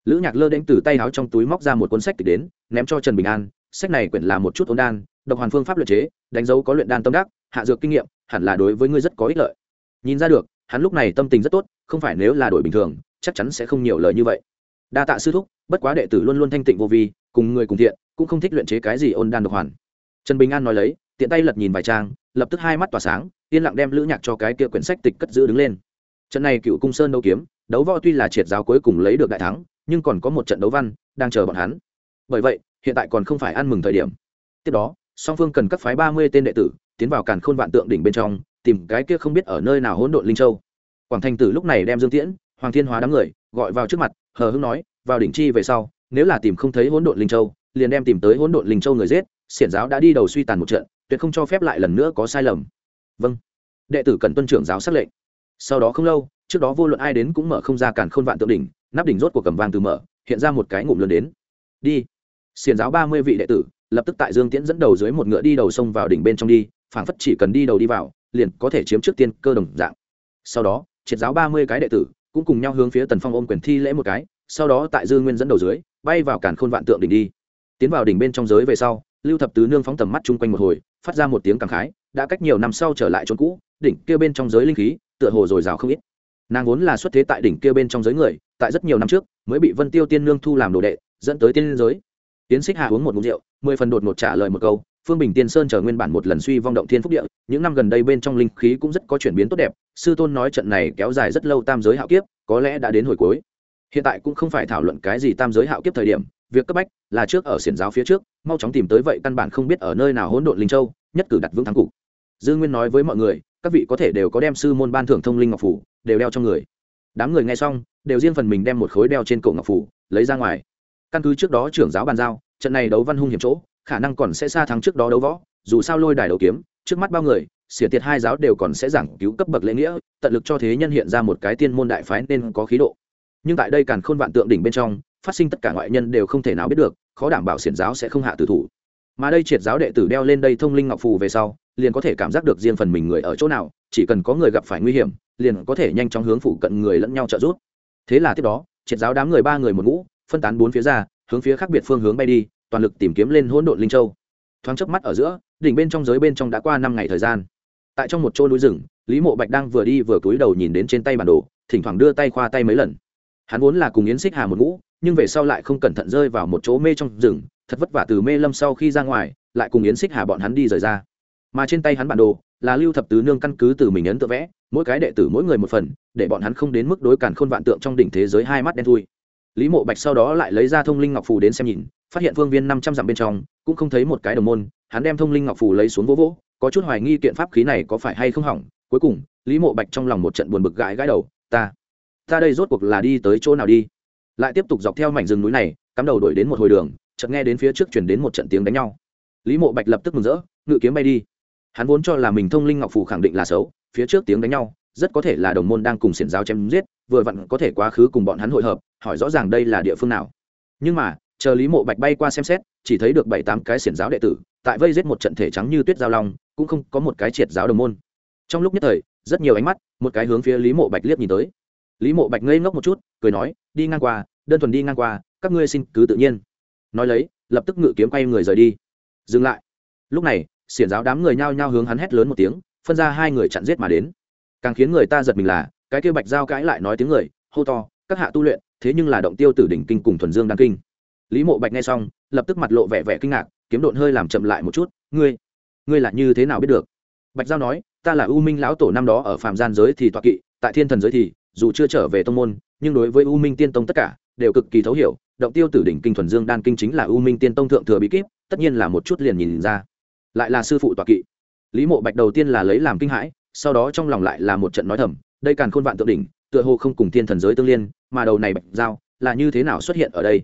Lữ nhạc lơ đánh từ tay áo trong túi móc ra một cuốn sách kịch đến ném cho trần bình an, sách này quyển là một chút ôn đan, độc hoàn phương pháp luyện chế, đánh dấu có luyện đan tâm đắc, hạ dược kinh nghiệm, hẳn là đối với ngươi rất có ích lợi. Nhìn ra được, hắn lúc này tâm tình rất tốt, không phải nếu là đổi bình thường, chắc chắn sẽ không nhiều lời như vậy. Đa tạ sư thúc, bất quá đệ tử luôn luôn thanh tịnh vô vi, cùng người cùng thiện, cũng không thích luyện chế cái gì ôn đan độc hoàn. Trần bình an nói lấy, tiện tay lật nhìn vài trang, lập tức hai mắt tỏa sáng, yên lặng đem lữ nhạc cho cái kia quyển sách tịch cất giữ đứng lên. Trận này cựu cung sơn đấu kiếm, đấu võ tuy là triệt giáo cuối cùng lấy được đại thắng, nhưng còn có một trận đấu văn, đang chờ bọn hắn bởi vậy, hiện tại còn không phải ăn mừng thời điểm. Tiếp đó, song phương cần các phái ba mươi tên đệ tử, tiến vào càn khôn vạn tượng đỉnh bên trong, tìm cái kia không biết ở nơi nào hỗn độn linh châu. Quảng thành tử lúc này đem dương tiễn, hoàng thiên hóa đám người, gọi vào trước mặt, hờ hưng nói, vào đỉnh chi về sau, nếu là tìm không thấy hỗn độn linh châu, liền đem tìm tới hỗn độn linh châu người giết, xiển giáo đã đi đầu suy tàn một trận, tuyệt không cho phép lại lần nữa có sai lầm. Vâng. Đệ tử cần tuân trưởng giáo xác lệnh. Sau đó không lâu, trước đó vô luận ai đến cũng mở không ra càn khôn vạn tượng đỉnh, nắp đỉnh rốt của cầm vàng từ mở, hiện ra một cái ngụm lớn đến. Đi xiền giáo ba mươi vị đệ tử, lập tức tại dương tiễn dẫn đầu dưới một ngựa đi đầu sông vào đỉnh bên trong đi, phảng phất chỉ cần đi đầu đi vào, liền có thể chiếm trước tiên cơ đồng dạng. Sau đó, triệt giáo ba mươi cái đệ tử, cũng cùng nhau hướng phía tần phong ôm quyền thi lễ một cái, sau đó tại dư nguyên dẫn đầu dưới, bay vào cản khôn vạn tượng đỉnh đi. Tiến vào đỉnh bên trong giới về sau, lưu thập tứ nương phóng tầm mắt chung quanh một hồi, phát ra một tiếng cảm khái, đã cách nhiều năm sau trở lại chốn cũ, đỉnh kia bên trong giới linh khí, tựa hồ dồi dào không ít. Nàng vốn là xuất thế tại đỉnh kia bên trong giới người, tại rất nhiều năm trước, mới bị vân tiêu tiên nương thu làm đồ đệ, dẫn tới tiên giới tiến xích hà uống một mục rượu, mười phần đột ngột trả lời một câu, phương bình tiên sơn chờ nguyên bản một lần suy vong động thiên phúc địa, những năm gần đây bên trong linh khí cũng rất có chuyển biến tốt đẹp, sư tôn nói trận này kéo dài rất lâu tam giới hạo kiếp, có lẽ đã đến hồi cuối. Hiện tại cũng không phải thảo luận cái gì tam giới hạo kiếp thời điểm, việc cấp bách là trước ở xiển giáo phía trước, mau chóng tìm tới vậy căn bản không biết ở nơi nào hỗn độn linh châu, nhất cử đặt vững thắng cục. Dư nguyên nói với mọi người, các vị có thể đều có đem sư môn ban thưởng thông linh ngọc phủ, đều đeo trong người. Đám người nghe xong, đều riêng phần mình đem một khối đeo trên cổ ngọc phủ, lấy ra ngoài. Căn cứ trước đó trưởng giáo bàn giao trận này đấu văn hung hiểm chỗ, khả năng còn sẽ xa thắng trước đó đấu võ, dù sao lôi đài đấu kiếm, trước mắt bao người, xỉa tiệt hai giáo đều còn sẽ giảng cứu cấp bậc lễ nghĩa, tận lực cho thế nhân hiện ra một cái tiên môn đại phái nên có khí độ. Nhưng tại đây càn khôn vạn tượng đỉnh bên trong, phát sinh tất cả ngoại nhân đều không thể nào biết được, khó đảm bảo xiển giáo sẽ không hạ tử thủ. Mà đây triệt giáo đệ tử đeo lên đây thông linh ngọc phù về sau, liền có thể cảm giác được riêng phần mình người ở chỗ nào, chỉ cần có người gặp phải nguy hiểm, liền có thể nhanh chóng hướng phụ cận người lẫn nhau trợ giúp. Thế là tiếp đó, triệt giáo đám người ba người một ngũ, phân tán bốn phía ra hướng phía khác biệt phương hướng bay đi, toàn lực tìm kiếm lên hỗn độn linh châu. Thoáng chớp mắt ở giữa, đỉnh bên trong giới bên trong đã qua năm ngày thời gian. Tại trong một chỗ núi rừng, lý mộ bạch đang vừa đi vừa cúi đầu nhìn đến trên tay bản đồ, thỉnh thoảng đưa tay khoa tay mấy lần. Hắn vốn là cùng yến xích hà một ngũ, nhưng về sau lại không cẩn thận rơi vào một chỗ mê trong rừng, thật vất vả từ mê lâm sau khi ra ngoài, lại cùng yến xích hà bọn hắn đi rời ra. Mà trên tay hắn bản đồ, là lưu thập tứ nương căn cứ từ mình ấn tự vẽ, mỗi cái đệ tử mỗi người một phần, để bọn hắn không đến mức đối cản khôn vạn tượng trong đỉnh thế giới hai mắt đen thui lý mộ bạch sau đó lại lấy ra thông linh ngọc phù đến xem nhìn, phát hiện phương viên năm trăm dặm bên trong, cũng không thấy một cái đồng môn, hắn đem thông linh ngọc phù lấy xuống vỗ vỗ, có chút hoài nghi kiện pháp khí này có phải hay không hỏng. Cuối cùng, lý mộ bạch trong lòng một trận buồn bực gãi gãi đầu, ta ta đây rốt cuộc là đi tới chỗ nào đi? Lại tiếp tục dọc theo mảnh rừng núi này, cắm đầu đổi đến một hồi đường, chợt nghe đến phía trước chuyển đến một trận tiếng đánh nhau. Lý mộ bạch lập tức mừng rỡ, ngự kiếm bay đi. Hắn vốn cho là mình thông linh ngọc phù khẳng định là xấu, phía trước tiếng đánh nhau, rất có thể là đồng môn đang cùng xiển giáo chém giết, vừa vặn có thể quá khứ cùng bọn hắn hội hợp hỏi rõ ràng đây là địa phương nào. Nhưng mà, chờ lý mộ bạch bay qua xem xét, chỉ thấy được bảy tám cái xiển giáo đệ tử, tại vây giết một trận thể trắng như tuyết giao long, cũng không có một cái triệt giáo đồng môn. Trong lúc nhất thời, rất nhiều ánh mắt, một cái hướng phía lý mộ bạch liếc nhìn tới. Lý mộ bạch ngây ngốc một chút, cười nói, đi ngang qua, đơn thuần đi ngang qua, các ngươi xin cứ tự nhiên. Nói lấy, lập tức ngự kiếm quay người rời đi. Dừng lại. Lúc này, xiển giáo đám người nhao nhao hướng hắn hét lớn một tiếng, phân ra hai người chặn giết mà đến. Càng khiến người ta giật mình là, cái kia bạch giao cãi lại nói tiếng người, hô to, các hạ tu luyện thế nhưng là động tiêu tử đỉnh kinh cùng thuần dương đăng kinh. Lý mộ bạch nghe xong, lập tức mặt lộ vẻ vẻ kinh ngạc, kiếm độn hơi làm chậm lại một chút, ngươi ngươi là như thế nào biết được? Bạch giao nói, ta là u minh lão tổ năm đó ở phạm gian giới thì toạ kỵ, tại thiên thần giới thì, dù chưa trở về tông môn, nhưng đối với u minh tiên tông tất cả, đều cực kỳ thấu hiểu, động tiêu tử đỉnh kinh thuần dương đan kinh chính là u minh tiên tông thượng thừa bí kíp, tất nhiên là một chút liền nhìn ra. Lại là sư phụ toạ kỵ. Lý mộ bạch đầu tiên là lấy làm kinh hãi, sau đó trong lòng lại là một trận nói thầm, đây càn khôn vạn tượng đỉnh, tựa hồ không cùng thiên thần giới tương liên mà đầu này bạch giao là như thế nào xuất hiện ở đây?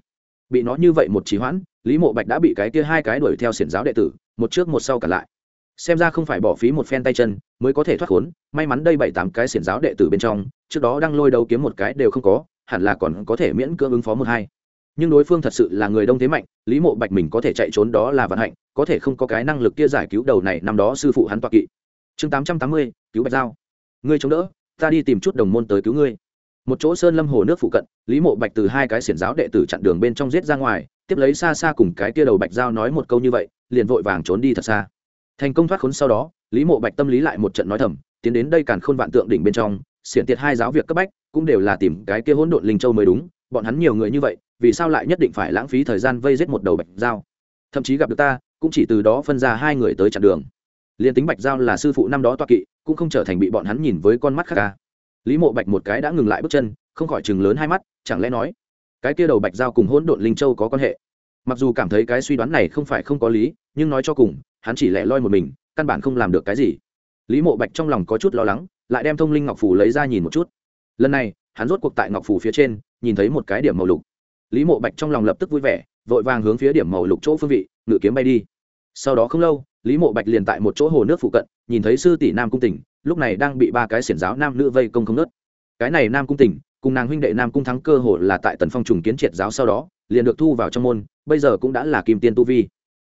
Bị nó như vậy một trí hoãn, lý mộ bạch đã bị cái kia hai cái đuổi theo xiển giáo đệ tử, một trước một sau cả lại. Xem ra không phải bỏ phí một phen tay chân mới có thể thoát khốn, may mắn đây bảy tám cái xiển giáo đệ tử bên trong, trước đó đang lôi đầu kiếm một cái đều không có, hẳn là còn có thể miễn cưỡng ứng phó một hai. Nhưng đối phương thật sự là người đông thế mạnh, lý mộ bạch mình có thể chạy trốn đó là vận hạnh, có thể không có cái năng lực kia giải cứu đầu này năm đó sư phụ hắn toạc kỵ. Chương tám trăm tám mươi, cứu bạch giao. Ngươi chống đỡ, ta đi tìm chút đồng môn tới cứu ngươi một chỗ sơn lâm hồ nước phụ cận, lý mộ bạch từ hai cái xiển giáo đệ tử chặn đường bên trong giết ra ngoài, tiếp lấy xa xa cùng cái kia đầu bạch giao nói một câu như vậy, liền vội vàng trốn đi thật xa. Thành công thoát khốn sau đó, lý mộ bạch tâm lý lại một trận nói thầm, tiến đến đây càn khôn vạn tượng đỉnh bên trong, xiển tiệt hai giáo việc cấp bách, cũng đều là tìm cái kia hỗn độn linh châu mới đúng, bọn hắn nhiều người như vậy, vì sao lại nhất định phải lãng phí thời gian vây giết một đầu bạch giao? thậm chí gặp được ta, cũng chỉ từ đó phân ra hai người tới chặn đường. Liền tính bạch giao là sư phụ năm đó toa kỵ, cũng không trở thành bị bọn hắn nhìn với con mắt khác ca lý mộ bạch một cái đã ngừng lại bước chân, không khỏi chừng lớn hai mắt, chẳng lẽ nói, cái kia đầu bạch giao cùng hỗn độn linh châu có quan hệ? Mặc dù cảm thấy cái suy đoán này không phải không có lý, nhưng nói cho cùng, hắn chỉ lẻ loi một mình, căn bản không làm được cái gì. Lý mộ bạch trong lòng có chút lo lắng, lại đem thông linh ngọc phủ lấy ra nhìn một chút. Lần này, hắn rốt cuộc tại ngọc phủ phía trên, nhìn thấy một cái điểm màu lục. Lý mộ bạch trong lòng lập tức vui vẻ, vội vàng hướng phía điểm màu lục chỗ phương vị, ngự kiếm bay đi sau đó không lâu, lý mộ bạch liền tại một chỗ hồ nước phụ cận, nhìn thấy sư tỷ nam cung tỉnh, lúc này đang bị ba cái xiển giáo nam nữ vây công không nớt. Cái này nam cung tỉnh, cùng nàng huynh đệ nam cung thắng cơ hồ là tại tần phong trùng kiến triệt giáo sau đó, liền được thu vào trong môn, bây giờ cũng đã là kim tiên tu vi.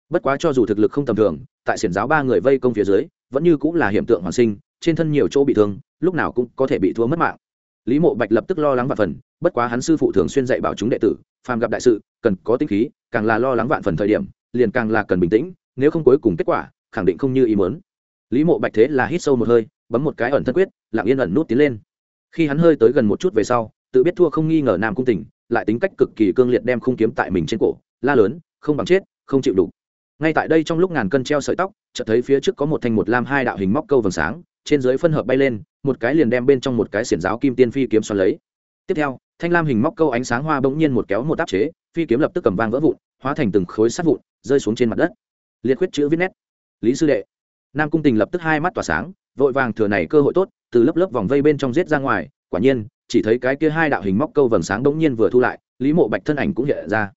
Bất quá cho dù thực lực không tầm thường, tại xiển giáo ba người vây công phía dưới, vẫn như cũng là hiện tượng hoàn sinh, trên thân nhiều chỗ bị thương, lúc nào cũng có thể bị thua mất mạng. Lý mộ bạch lập tức lo lắng vạn phần, bất quá hắn sư phụ thường xuyên dạy bảo chúng đệ tử, phàm gặp đại sự, cần có tinh khí, càng là lo lắng vạn phần thời điểm, liền càng là cần bình tĩnh nếu không cuối cùng kết quả, khẳng định không như ý muốn. Lý mộ bạch thế là hít sâu một hơi, bấm một cái ẩn thân quyết, lặng yên ẩn nút tiến lên. Khi hắn hơi tới gần một chút về sau, tự biết thua không nghi ngờ nam cung tình lại tính cách cực kỳ cương liệt đem khung kiếm tại mình trên cổ, la lớn, không bằng chết, không chịu đủ. Ngay tại đây trong lúc ngàn cân treo sợi tóc, chợt thấy phía trước có một thanh một lam hai đạo hình móc câu vầng sáng, trên dưới phân hợp bay lên, một cái liền đem bên trong một cái xiển giáo kim tiên phi kiếm xoắn lấy. Tiếp theo, thanh lam hình móc câu ánh sáng hoa bỗng nhiên một kéo một áp chế, phi kiếm lập tức cầm vang vỡ vụn, hóa thành từng khối sắt vụn, rơi xuống trên mặt đất liệt khuyết chữ viết nét. Lý sư đệ. Nam cung tình lập tức hai mắt tỏa sáng, vội vàng thừa này cơ hội tốt, từ lớp lớp vòng vây bên trong giết ra ngoài, quả nhiên, chỉ thấy cái kia hai đạo hình móc câu vầng sáng đống nhiên vừa thu lại, lý mộ bạch thân ảnh cũng hiện ra.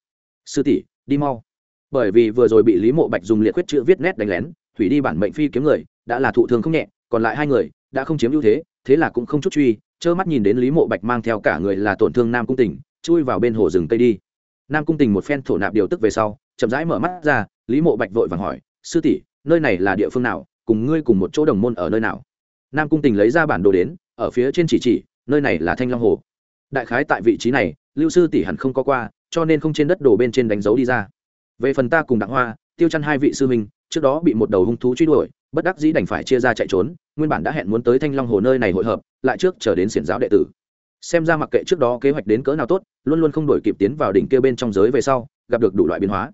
Sư tỷ, đi mau. Bởi vì vừa rồi bị lý mộ bạch dùng liệt khuyết chữ viết nét đánh lén thủy đi bản mệnh phi kiếm người, đã là thụ thường không nhẹ, còn lại hai người, đã không chiếm ưu thế thế là cũng không chút truy, trơ mắt nhìn đến lý mộ bạch mang theo cả người là tổn thương nam cung tình, chui vào bên hồ rừng tây đi. Nam cung tình một phen thổ nạp điều tức về sau, chậm rãi mở mắt ra lý mộ bạch vội vàng hỏi, sư tỷ, nơi này là địa phương nào? Cùng ngươi cùng một chỗ đồng môn ở nơi nào? Nam cung tình lấy ra bản đồ đến, ở phía trên chỉ chỉ, nơi này là thanh long hồ. Đại khái tại vị trí này, lưu sư tỷ hẳn không có qua, cho nên không trên đất đồ bên trên đánh dấu đi ra. Về phần ta cùng đặng hoa, tiêu chăn hai vị sư minh trước đó bị một đầu hung thú truy đuổi, bất đắc dĩ đành phải chia ra chạy trốn, nguyên bản đã hẹn muốn tới thanh long hồ nơi này hội hợp, lại trước chờ đến xiển giáo đệ tử. Xem ra mặc kệ trước đó kế hoạch đến cỡ nào tốt, luôn luôn không đổi kịp tiến vào đỉnh kia bên trong giới về sau, gặp được đủ loại biến hóa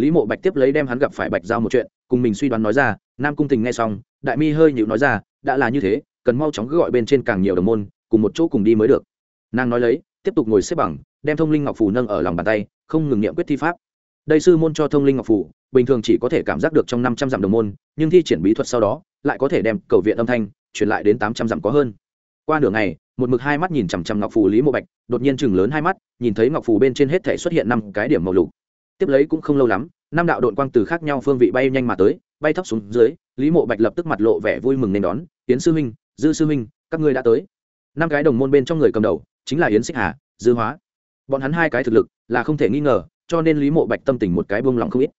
lý mộ bạch tiếp lấy đem hắn gặp phải bạch giao một chuyện, cùng mình suy đoán nói ra, nam cung tình nghe xong, đại mi hơi nhịu nói ra, đã là như thế, cần mau chóng gọi bên trên càng nhiều đồng môn, cùng một chỗ cùng đi mới được. Nàng nói lấy, tiếp tục ngồi xếp bằng, đem thông linh ngọc phù nâng ở lòng bàn tay, không ngừng nghiệm quyết thi pháp. Đây sư môn cho thông linh ngọc phù, bình thường chỉ có thể cảm giác được trong năm trăm dặm đồng môn, nhưng thi triển bí thuật sau đó, lại có thể đem cầu viện âm thanh truyền lại đến tám trăm dặm có hơn. Qua nửa ngày, một mực hai mắt nhìn chằm chằm ngọc phù lý mộ bạch, đột nhiên chừng lớn hai mắt, nhìn thấy ngọc phù bên trên hết thể xuất hiện năm cái điểm màu lục tiếp lấy cũng không lâu lắm, năm đạo đội quang từ khác nhau phương vị bay nhanh mà tới, bay thấp xuống dưới, lý mộ bạch lập tức mặt lộ vẻ vui mừng nên đón tiến sư huynh, dư sư huynh, các ngươi đã tới. Năm cái đồng môn bên trong người cầm đầu, chính là yến xích hà, dư hóa. Bọn hắn hai cái thực lực là không thể nghi ngờ, cho nên lý mộ bạch tâm tình một cái buông lỏng không ít.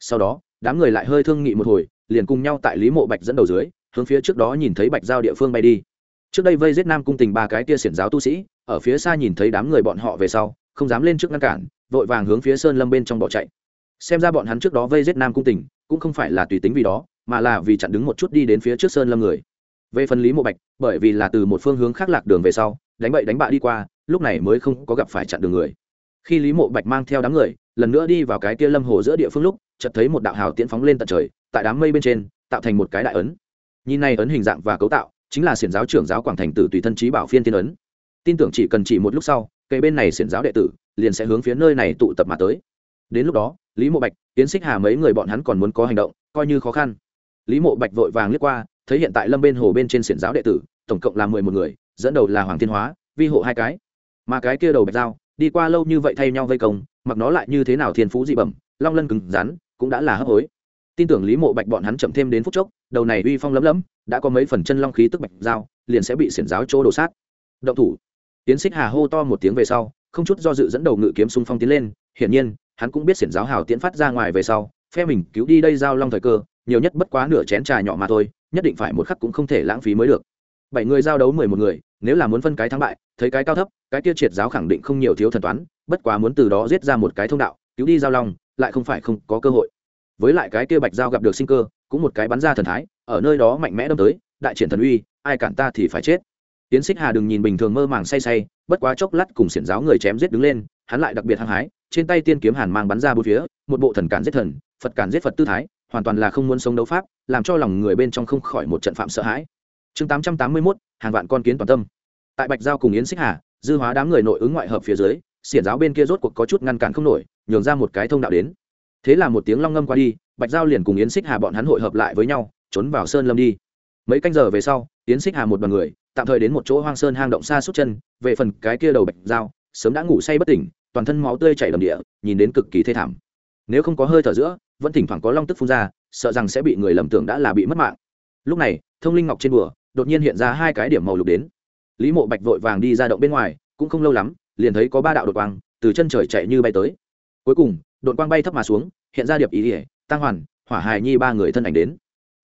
Sau đó, đám người lại hơi thương nghị một hồi, liền cùng nhau tại lý mộ bạch dẫn đầu dưới, hướng phía trước đó nhìn thấy bạch giao địa phương bay đi. Trước đây vây giết nam cung tình ba cái tia xiển giáo tu sĩ, ở phía xa nhìn thấy đám người bọn họ về sau, không dám lên trước ngăn cản vội vàng hướng phía sơn lâm bên trong bỏ chạy. Xem ra bọn hắn trước đó vây giết nam cung tình, cũng không phải là tùy tính vì đó, mà là vì chặn đứng một chút đi đến phía trước sơn lâm người. Về phần lý mộ bạch, bởi vì là từ một phương hướng khác lạc đường về sau, đánh bậy đánh bạ đi qua, lúc này mới không có gặp phải chặn đường người. Khi lý mộ bạch mang theo đám người, lần nữa đi vào cái kia lâm hồ giữa địa phương lúc, chợt thấy một đạo hào tiễn phóng lên tận trời, tại đám mây bên trên, tạo thành một cái đại ấn. Nhìn này ấn hình dạng và cấu tạo, chính là xiển giáo trưởng giáo quảng thành tử tùy thân trí bảo phiên tiên ấn. Tin tưởng chỉ cần chỉ một lúc sau cây bên này xiển giáo đệ tử liền sẽ hướng phía nơi này tụ tập mà tới. Đến lúc đó, lý mộ bạch tiến xích hà mấy người bọn hắn còn muốn có hành động, coi như khó khăn. Lý mộ bạch vội vàng liếc qua, thấy hiện tại lâm bên hồ bên trên xiển giáo đệ tử, tổng cộng là mười một người, dẫn đầu là hoàng thiên hóa, vi hộ hai cái. Mà cái kia đầu bạch dao đi qua lâu như vậy thay nhau vây công, mặc nó lại như thế nào thiên phú dị bẩm, long lân cứng rắn, cũng đã là hấp hối. Tin tưởng lý mộ bạch bọn hắn chậm thêm đến phút chốc, đầu này uy phong lấm lấm, đã có mấy phần chân long khí tức bạch dao liền sẽ bị xiển giáo chỗ đổ sát. Động thủ. Tiến xích hà hô to một tiếng về sau không chút do dự dẫn đầu ngự kiếm xung phong tiến lên. Hiển nhiên, hắn cũng biết xiển giáo hào tiến phát ra ngoài về sau, phe mình cứu đi đây giao long thời cơ, nhiều nhất bất quá nửa chén trà nhỏ mà thôi, nhất định phải một khắc cũng không thể lãng phí mới được. Bảy người giao đấu mười một người, nếu là muốn phân cái thắng bại, thấy cái cao thấp, cái kia triệt giáo khẳng định không nhiều thiếu thần toán, bất quá muốn từ đó giết ra một cái thông đạo, cứu đi giao long, lại không phải không có cơ hội. Với lại cái kia bạch giao gặp được sinh cơ, cũng một cái bắn ra thần thái, ở nơi đó mạnh mẽ đâm tới, đại triển thần uy, ai cản ta thì phải chết. Tiến xích hà đừng nhìn bình thường mơ màng say say bất quá chốc lát cùng xiển giáo người chém giết đứng lên, hắn lại đặc biệt hăng hái, trên tay tiên kiếm hàn mang bắn ra bốn phía, một bộ thần cản giết thần, phật cản giết phật tư thái, hoàn toàn là không muốn sống đấu pháp, làm cho lòng người bên trong không khỏi một trận phạm sợ hãi. Chương tám trăm tám mươi mốt, hàng vạn con kiến toàn tâm. Tại bạch giao cùng yến xích hà, dư hóa đám người nội ứng ngoại hợp phía dưới, xiển giáo bên kia rốt cuộc có chút ngăn cản không nổi, nhường ra một cái thông đạo đến. Thế là một tiếng long ngâm qua đi, bạch giao liền cùng yến xích hà bọn hắn hội hợp lại với nhau, trốn vào sơn lâm đi mấy canh giờ về sau, yến xích hà một đoàn người, tạm thời đến một chỗ hoang sơn hang động xa suốt chân, về phần cái kia đầu bạch giao, sớm đã ngủ say bất tỉnh, toàn thân máu tươi chảy đầm địa, nhìn đến cực kỳ thê thảm. Nếu không có hơi thở giữa, vẫn thỉnh thoảng có long tức phun ra, sợ rằng sẽ bị người lầm tưởng đã là bị mất mạng. Lúc này, thông linh ngọc trên bùa, đột nhiên hiện ra hai cái điểm màu lục đến. Lý mộ bạch vội vàng đi ra động bên ngoài, cũng không lâu lắm, liền thấy có ba đạo đột quang từ chân trời chạy như bay tới. Cuối cùng, đột quang bay thấp mà xuống, hiện ra điệp ý ỉa tăng hoàn, hỏa hài nhi ba người thân ảnh đến.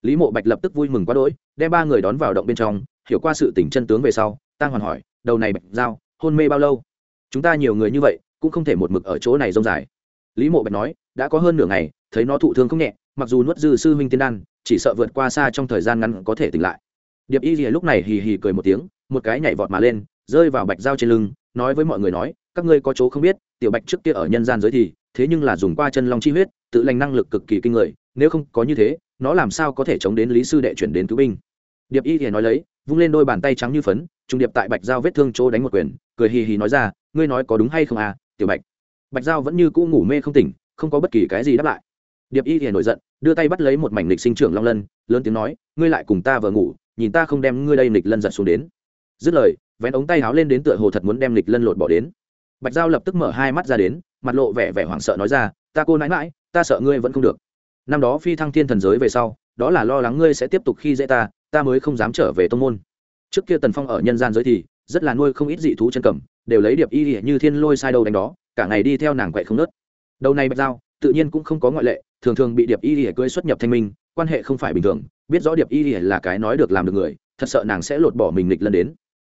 Lý mộ bạch lập tức vui mừng quá đỗi đem ba người đón vào động bên trong, hiểu qua sự tỉnh chân tướng về sau tăng hoàn hỏi, đầu này bạch giao, hôn mê bao lâu? Chúng ta nhiều người như vậy, cũng không thể một mực ở chỗ này rông dài. Lý mộ bạch nói, đã có hơn nửa ngày, thấy nó thụ thương không nhẹ, mặc dù nuốt dư sư huynh tiên đan, chỉ sợ vượt qua xa trong thời gian ngắn có thể tỉnh lại. Điệp y rìa lúc này hì hì cười một tiếng, một cái nhảy vọt mà lên, rơi vào bạch dao trên lưng, nói với mọi người nói, các ngươi có chỗ không biết, tiểu bạch trước kia ở nhân gian giới thì, thế nhưng là dùng qua chân long chi huyết, tự lành năng lực cực kỳ kinh người nếu không có như thế, nó làm sao có thể chống đến lý sư đệ chuyển đến cứu binh? Điệp y thì nói lấy, vung lên đôi bàn tay trắng như phấn trung điệp tại bạch giao vết thương chỗ đánh một quyền, cười hì hì nói ra, ngươi nói có đúng hay không à tiểu bạch? Bạch Giao vẫn như cũ ngủ mê không tỉnh, không có bất kỳ cái gì đáp lại. Điệp y thì nổi giận, đưa tay bắt lấy một mảnh lịch sinh trưởng long lân, lớn tiếng nói, ngươi lại cùng ta vừa ngủ, nhìn ta không đem ngươi đây lịch lân giật xuống đến. Dứt lời, vén ống tay háo lên đến tựa hồ thật muốn đem lịch lân lột bỏ đến. Bạch giao lập tức mở hai mắt ra đến, mặt lộ vẻ vẻ hoảng sợ nói ra, ta cô nãi mãi ta sợ ngươi vẫn không được năm đó phi thăng thiên thần giới về sau, đó là lo lắng ngươi sẽ tiếp tục khi dễ ta ta mới không dám trở về tông môn. Trước kia tần phong ở nhân gian giới thì, rất là nuôi không ít dị thú chân cầm, đều lấy điệp y như thiên lôi sai đầu đánh đó, cả ngày đi theo nàng quậy không nớt. Đầu này bạch giao tự nhiên cũng không có ngoại lệ, thường thường bị điệp y lìa cưới xuất nhập thanh minh, quan hệ không phải bình thường, biết rõ điệp y lìa là cái nói được làm được người, thật sợ nàng sẽ lột bỏ mình lịch lần đến.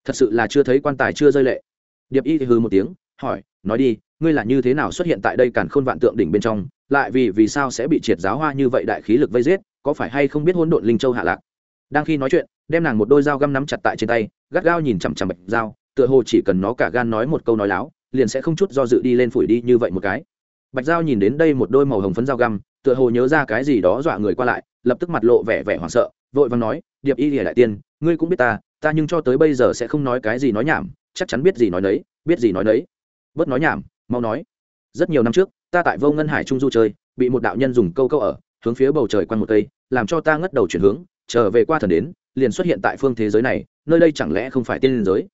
Thật sự là chưa thấy quan tài chưa rơi lệ. Điệp y thì hư một tiếng, hỏi, nói đi, ngươi là như thế nào xuất hiện tại đây càn khôn vạn tượng đỉnh bên trong lại vì vì sao sẽ bị triệt giáo hoa như vậy đại khí lực vây giết, có phải hay không biết hỗn độn linh châu hạ lạc? Đang khi nói chuyện, đem nàng một đôi dao găm nắm chặt tại trên tay, gắt gao nhìn chằm chằm bạch dao, tựa hồ chỉ cần nó cả gan nói một câu nói láo, liền sẽ không chút do dự đi lên phủi đi như vậy một cái. Bạch giao nhìn đến đây một đôi màu hồng phấn dao găm, tựa hồ nhớ ra cái gì đó dọa người qua lại, lập tức mặt lộ vẻ vẻ hoảng sợ, vội vàng nói, điệp y lìa đại tiên, ngươi cũng biết ta ta nhưng cho tới bây giờ sẽ không nói cái gì nói nhảm, chắc chắn biết gì nói nấy, biết gì nói nấy. Bớt nói nhảm, mau nói rất nhiều năm trước, ta tại vô ngân hải trung du chơi, bị một đạo nhân dùng câu câu ở, hướng phía bầu trời quanh một cây, làm cho ta ngất đầu chuyển hướng, trở về qua thần đến, liền xuất hiện tại phương thế giới này, nơi đây chẳng lẽ không phải tiên liên giới?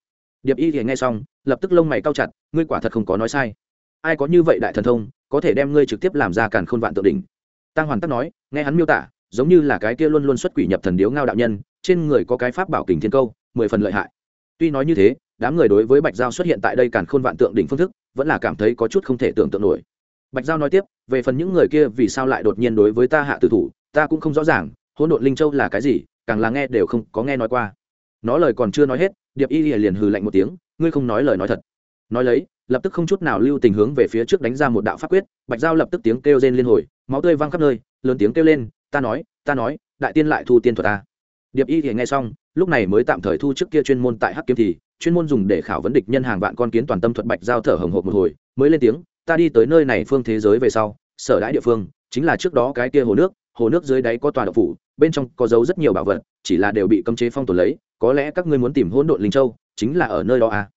Điệp y thì nghe xong, lập tức lông mày cao chặt, ngươi quả thật không có nói sai. Ai có như vậy đại thần thông, có thể đem ngươi trực tiếp làm ra càn khôn vạn tượng đỉnh? Tăng hoàn tắc nói, nghe hắn miêu tả, giống như là cái kia luôn luôn xuất quỷ nhập thần điếu ngao đạo nhân, trên người có cái pháp bảo kình thiên câu, mười phần lợi hại. Tuy nói như thế, đám người đối với bạch giao xuất hiện tại đây càn khôn vạn tượng đỉnh phương thức vẫn là cảm thấy có chút không thể tưởng tượng nổi. Bạch giao nói tiếp, về phần những người kia vì sao lại đột nhiên đối với ta hạ tử thủ, ta cũng không rõ ràng, hỗn độn linh châu là cái gì, càng là nghe đều không có nghe nói qua. Nó lời còn chưa nói hết, điệp y liền hừ lạnh một tiếng, ngươi không nói lời nói thật. Nói lấy, lập tức không chút nào lưu tình hướng về phía trước đánh ra một đạo pháp quyết, bạch giao lập tức tiếng kêu rên liên hồi, máu tươi văng khắp nơi, lớn tiếng kêu lên, ta nói ta nói, đại tiên lại thu tiên thuật ta. Điệp y thì nghe xong, lúc này mới tạm thời thu trước kia chuyên môn tại hắc kiếm thì chuyên môn dùng để khảo vấn địch nhân hàng vạn con kiến toàn tâm thuật bạch giao thở hồng hộc một hồi mới lên tiếng ta đi tới nơi này phương thế giới về sau sở đãi địa phương chính là trước đó cái kia hồ nước hồ nước dưới đáy có tòa độc phủ bên trong có dấu rất nhiều bảo vật chỉ là đều bị cấm chế phong tồn lấy có lẽ các ngươi muốn tìm hỗn độn linh châu chính là ở nơi đó à?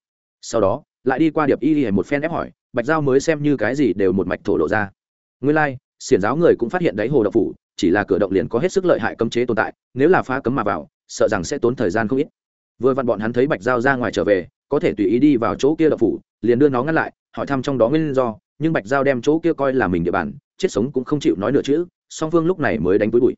Sau đó lại đi qua điệp y y một phen ép hỏi bạch giao mới xem như cái gì đều một mạch thổ lộ ra. Nguyên lai、like, xiển giáo người cũng phát hiện đáy hồ độc phủ chỉ là cửa động liền có hết sức lợi hại cấm chế tồn tại nếu là phá cấm mà vào sợ rằng sẽ tốn thời gian không ít vừa vặn bọn hắn thấy bạch giao ra ngoài trở về, có thể tùy ý đi vào chỗ kia đậu phủ, liền đưa nó ngăn lại, hỏi thăm trong đó nguyên do, nhưng bạch giao đem chỗ kia coi là mình địa bàn, chết sống cũng không chịu nói nửa chữ, song phương lúc này mới đánh túi bụi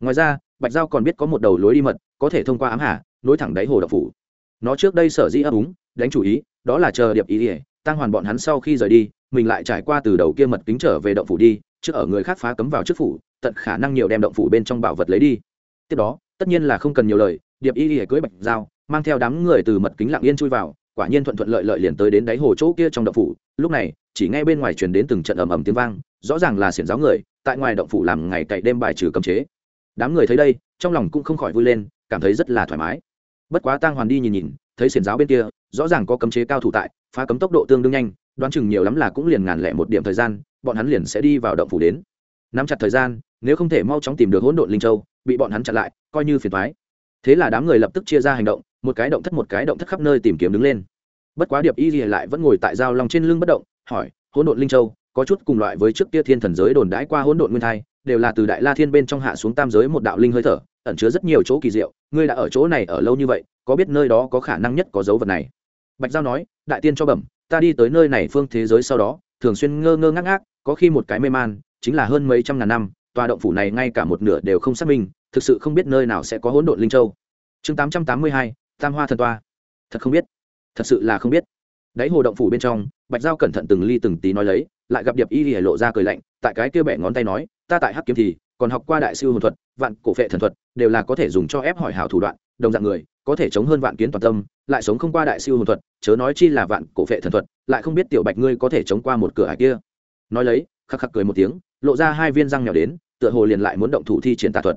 ngoài ra, bạch giao còn biết có một đầu lối đi mật, có thể thông qua ám hà, nối thẳng đáy hồ đậu phủ nó trước đây sở dĩ ấp úng, đánh chủ ý, đó là chờ điệp ý ỉa tăng hoàn bọn hắn sau khi rời đi, mình lại trải qua từ đầu kia mật kính trở về động phủ đi, trước ở người khác phá cấm vào trước phủ, tận khả năng nhiều đem động phủ bên trong bảo vật lấy đi tiếp đó, tất nhiên là không cần nhiều lời, điệp y ỉa cưới bạch giao mang theo đám người từ mật kính lặng yên chui vào, quả nhiên thuận thuận lợi lợi liền tới đến đáy hồ chỗ kia trong động phủ. Lúc này, chỉ ngay bên ngoài truyền đến từng trận ầm ầm tiếng vang, rõ ràng là xiển giáo người, tại ngoài động phủ làm ngày cậy đêm bài trừ cấm chế. Đám người thấy đây, trong lòng cũng không khỏi vui lên, cảm thấy rất là thoải mái. Bất quá tăng hoàn đi nhìn nhìn, thấy xiển giáo bên kia, rõ ràng có cấm chế cao thủ tại, phá cấm tốc độ tương đương nhanh, đoán chừng nhiều lắm là cũng liền ngàn lẻ một điểm thời gian, bọn hắn liền sẽ đi vào động phủ đến. Nắm chặt thời gian, nếu không thể mau chóng tìm được hỗn độn linh châu, bị bọn hắn chặn lại, coi như phiền thoái thế là đám người lập tức chia ra hành động một cái động thất một cái động thất khắp nơi tìm kiếm đứng lên. Bất quá điệp y gì lại vẫn ngồi tại dao lòng trên lưng bất động, hỏi, hỗn độn linh châu, có chút cùng loại với trước kia thiên thần giới đồn đãi qua hỗn độn nguyên thai, đều là từ đại la thiên bên trong hạ xuống tam giới một đạo linh hơi thở, ẩn chứa rất nhiều chỗ kỳ diệu, ngươi đã ở chỗ này ở lâu như vậy, có biết nơi đó có khả năng nhất có dấu vật này? Bạch giao nói, đại tiên cho bẩm, ta đi tới nơi này phương thế giới sau đó, thường xuyên ngơ ngơ ngác ngác, có khi một cái mê man, chính là hơn mấy trăm ngàn năm, tòa động phủ này ngay cả một nửa đều không xác minh, thực sự không biết nơi nào sẽ có hỗn độn linh châu. Chương tám trăm tám mươi hai tam hoa thần toa. Thật không biết. Thật sự là không biết. Đáy hồ động phủ bên trong, bạch giao cẩn thận từng ly từng tí nói lấy, lại gặp điệp y hỉa lộ ra cười lạnh, tại cái kia bẻ ngón tay nói, ta tại hắc kiếm thì, còn học qua đại sư hồn thuật, vạn cổ phệ thần thuật, đều là có thể dùng cho ép hỏi hảo thủ đoạn, đồng dạng người, có thể chống hơn vạn kiến toàn tâm, lại sống không qua đại sư hồn thuật, chớ nói chi là vạn cổ phệ thần thuật, lại không biết tiểu bạch ngươi có thể chống qua một cửa hải kia. Nói lấy, khắc khắc cười một tiếng, lộ ra hai viên răng nhỏ đến, tựa hồ liền lại muốn động thủ thi triển tà thuật.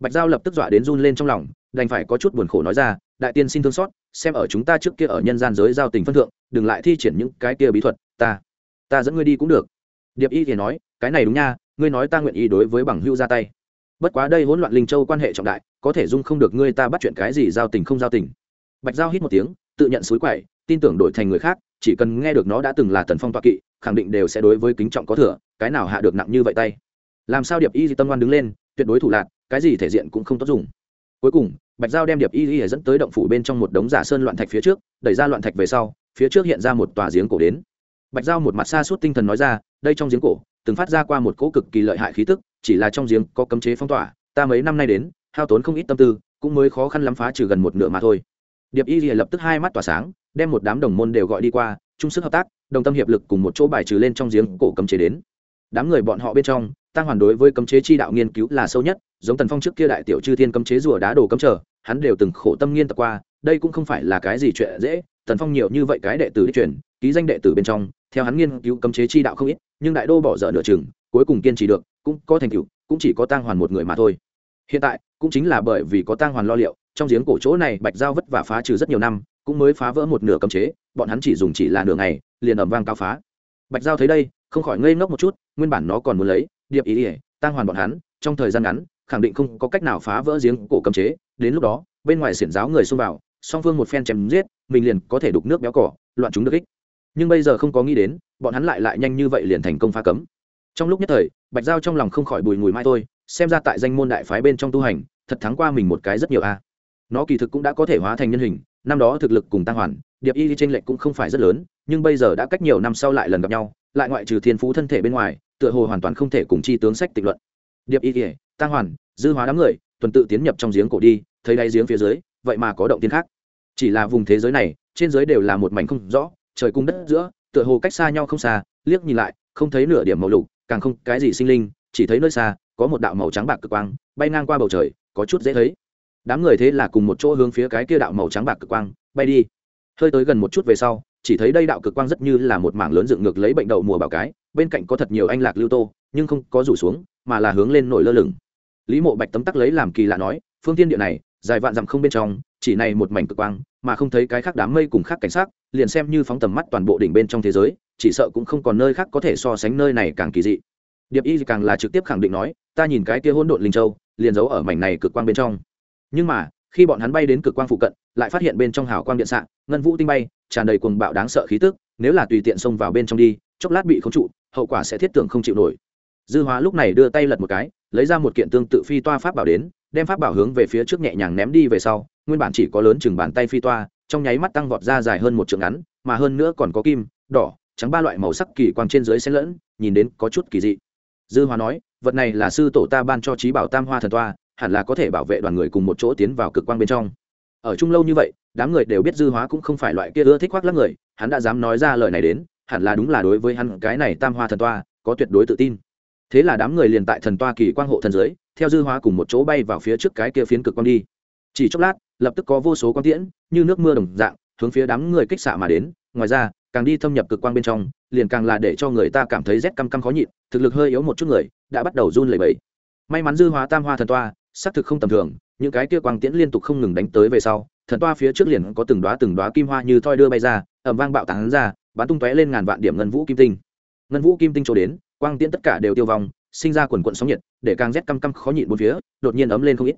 Bạch giao lập tức dọa đến run lên trong lòng, đành phải có chút buồn khổ nói ra đại tiên xin thương xót, xem ở chúng ta trước kia ở nhân gian giới giao tình phân thượng, đừng lại thi triển những cái kia bí thuật, ta ta dẫn ngươi đi cũng được. Điệp y thì nói, cái này đúng nha, ngươi nói ta nguyện ý đối với bằng hưu ra tay. Bất quá đây hỗn loạn linh châu quan hệ trọng đại, có thể dung không được ngươi ta bắt chuyện cái gì giao tình không giao tình. Bạch giao hít một tiếng, tự nhận suối quậy, tin tưởng đổi thành người khác, chỉ cần nghe được nó đã từng là tần phong toa kỵ, khẳng định đều sẽ đối với kính trọng có thừa, cái nào hạ được nặng như vậy tay. Làm sao điệp y di tâm ngoan đứng lên, tuyệt đối thủ lạc, cái gì thể diện cũng không tốt dùng. Cuối cùng bạch giao đem điệp y y dẫn tới động phủ bên trong một đống giả sơn loạn thạch phía trước, đẩy ra loạn thạch về sau, phía trước hiện ra một tòa giếng cổ đến. Bạch giao một mặt xa suốt tinh thần nói ra, đây trong giếng cổ, từng phát ra qua một cỗ cực kỳ lợi hại khí tức, chỉ là trong giếng có cấm chế phong tỏa, ta mấy năm nay đến, hao tốn không ít tâm tư, cũng mới khó khăn lắm phá trừ gần một nửa mà thôi. Điệp y lập tức hai mắt tỏa sáng, đem một đám đồng môn đều gọi đi qua, chung sức hợp tác, đồng tâm hiệp lực cùng một chỗ bài trừ lên trong giếng cổ cấm chế đến. Đám người bọn họ bên trong tăng hoàn đối với cấm chế chi đạo nghiên cứu là sâu nhất giống tần phong trước kia đại tiểu chư thiên cấm chế rùa đá đồ cấm trở, hắn đều từng khổ tâm nghiên tập qua, đây cũng không phải là cái gì chuyện dễ, tần phong nhiều như vậy cái đệ tử đi chuyển ký danh đệ tử bên trong, theo hắn nghiên cứu cấm chế chi đạo không ít, nhưng đại đô bỏ dở nửa chừng, cuối cùng kiên trì được, cũng có thành tựu, cũng chỉ có tang hoàn một người mà thôi. Hiện tại, cũng chính là bởi vì có tang hoàn lo liệu, trong giếng cổ chỗ này bạch giao vất vả phá trừ rất nhiều năm, cũng mới phá vỡ một nửa cấm chế, bọn hắn chỉ dùng chỉ là nửa ngày, liền ẩm vang cao phá. Bạch giao thấy đây, không khỏi ngây ngốc một chút, nguyên bản nó còn muốn lấy, điệp ý ỉa tang hoàn bọn hắn, trong thời gian ngắn khẳng định không có cách nào phá vỡ giếng cổ cấm chế. Đến lúc đó, bên ngoài xiển giáo người xông vào, song phương một phen chém giết, mình liền có thể đục nước béo cỏ, loạn chúng được ích nhưng bây giờ không có nghĩ đến, bọn hắn lại lại nhanh như vậy liền thành công phá cấm. Trong lúc nhất thời, bạch giao trong lòng không khỏi bùi ngùi mai thôi, xem ra tại danh môn đại phái bên trong tu hành, thật thắng qua mình một cái rất nhiều a. Nó kỳ thực cũng đã có thể hóa thành nhân hình, năm đó thực lực cùng tăng hoàn, điệp y trên lệnh cũng không phải rất lớn, nhưng bây giờ đã cách nhiều năm sau lại lần gặp nhau, lại ngoại trừ thiên phú thân thể bên ngoài, tựa hồ hoàn toàn không thể cùng chi tướng sách tịch luận. Điệp y kể tăng hoàn dư hóa đám người, tuần tự tiến nhập trong giếng cổ đi, thấy đáy giếng phía dưới, vậy mà có động tiên khác. Chỉ là vùng thế giới này, trên giới đều là một mảnh không rõ, trời cung đất giữa, tựa hồ cách xa nhau không xa, liếc nhìn lại, không thấy nửa điểm màu lục, càng không cái gì sinh linh, chỉ thấy nơi xa, có một đạo màu trắng bạc cực quang, bay ngang qua bầu trời, có chút dễ thấy. Đám người thế là cùng một chỗ hướng phía cái kia đạo màu trắng bạc cực quang, bay đi. Hơi tới gần một chút về sau, chỉ thấy đây đạo cực quang rất như là một mảng lớn dựng ngược lấy bệnh đậu mùa bảo cái, bên cạnh có thật nhiều anh lạc lưu tô, nhưng không có rủ xuống, mà là hướng lên nổi lơ lửng lý mộ bạch tấm tắc lấy làm kỳ lạ nói, phương tiên địa này, dài vạn dặm không bên trong, chỉ này một mảnh cực quang, mà không thấy cái khác đám mây cùng khác cảnh sát liền xem như phóng tầm mắt toàn bộ đỉnh bên trong thế giới, chỉ sợ cũng không còn nơi khác có thể so sánh nơi này càng kỳ dị. Điệp y càng là trực tiếp khẳng định nói, ta nhìn cái kia hỗn độn linh châu, liền giấu ở mảnh này cực quang bên trong. Nhưng mà, khi bọn hắn bay đến cực quang phụ cận, lại phát hiện bên trong hào quang điện xạ, ngân vũ tinh bay, tràn đầy cuồng bạo đáng sợ khí tức, nếu là tùy tiện xông vào bên trong đi, chốc lát bị khống trụ, hậu quả sẽ thiết tưởng không chịu nổi. Dư hóa lúc này đưa tay lật một cái lấy ra một kiện tương tự phi toa pháp bảo đến, đem pháp bảo hướng về phía trước nhẹ nhàng ném đi về sau, nguyên bản chỉ có lớn chừng bàn tay phi toa, trong nháy mắt tăng vọt ra dài hơn một trượng ngắn, mà hơn nữa còn có kim, đỏ, trắng ba loại màu sắc kỳ quang trên dưới xen lẫn, nhìn đến có chút kỳ dị. Dư Hoa nói, vật này là sư tổ ta ban cho trí bảo tam hoa thần toa, hẳn là có thể bảo vệ đoàn người cùng một chỗ tiến vào cực quang bên trong. Ở chung lâu như vậy, đám người đều biết dư hóa cũng không phải loại kia ưa thích khoác lắc người, hắn đã dám nói ra lời này đến, hẳn là đúng là đối với hắn cái này tam hoa thần toa có tuyệt đối tự tin thế là đám người liền tại thần toa kỳ quang hộ thần giới theo dư hóa cùng một chỗ bay vào phía trước cái kia phiến cực quang đi. Chỉ chốc lát, lập tức có vô số quang tiễn, như nước mưa đồng dạng, hướng phía đám người kích xạ mà đến. Ngoài ra, càng đi thâm nhập cực quang bên trong, liền càng là để cho người ta cảm thấy rét căm căm khó nhịn, thực lực hơi yếu một chút người, đã bắt đầu run lẩy bẩy. May mắn dư hóa tam hoa thần toa, xác thực không tầm thường, những cái kia quang tiễn liên tục không ngừng đánh tới về sau, thần toa phía trước liền có từng đoá từng đoá kim hoa như thoi đưa bay ra ẩm vang bạo tán ra, bắn tung tóe lên ngàn vạn điểm ngân vũ kim tinh. Ngân vũ kim tinh chỗ đến quang tiễn tất cả đều tiêu vong, sinh ra quần quận sóng nhiệt, để càng rét căm căm khó nhịn bốn phía, đột nhiên ấm lên không ít.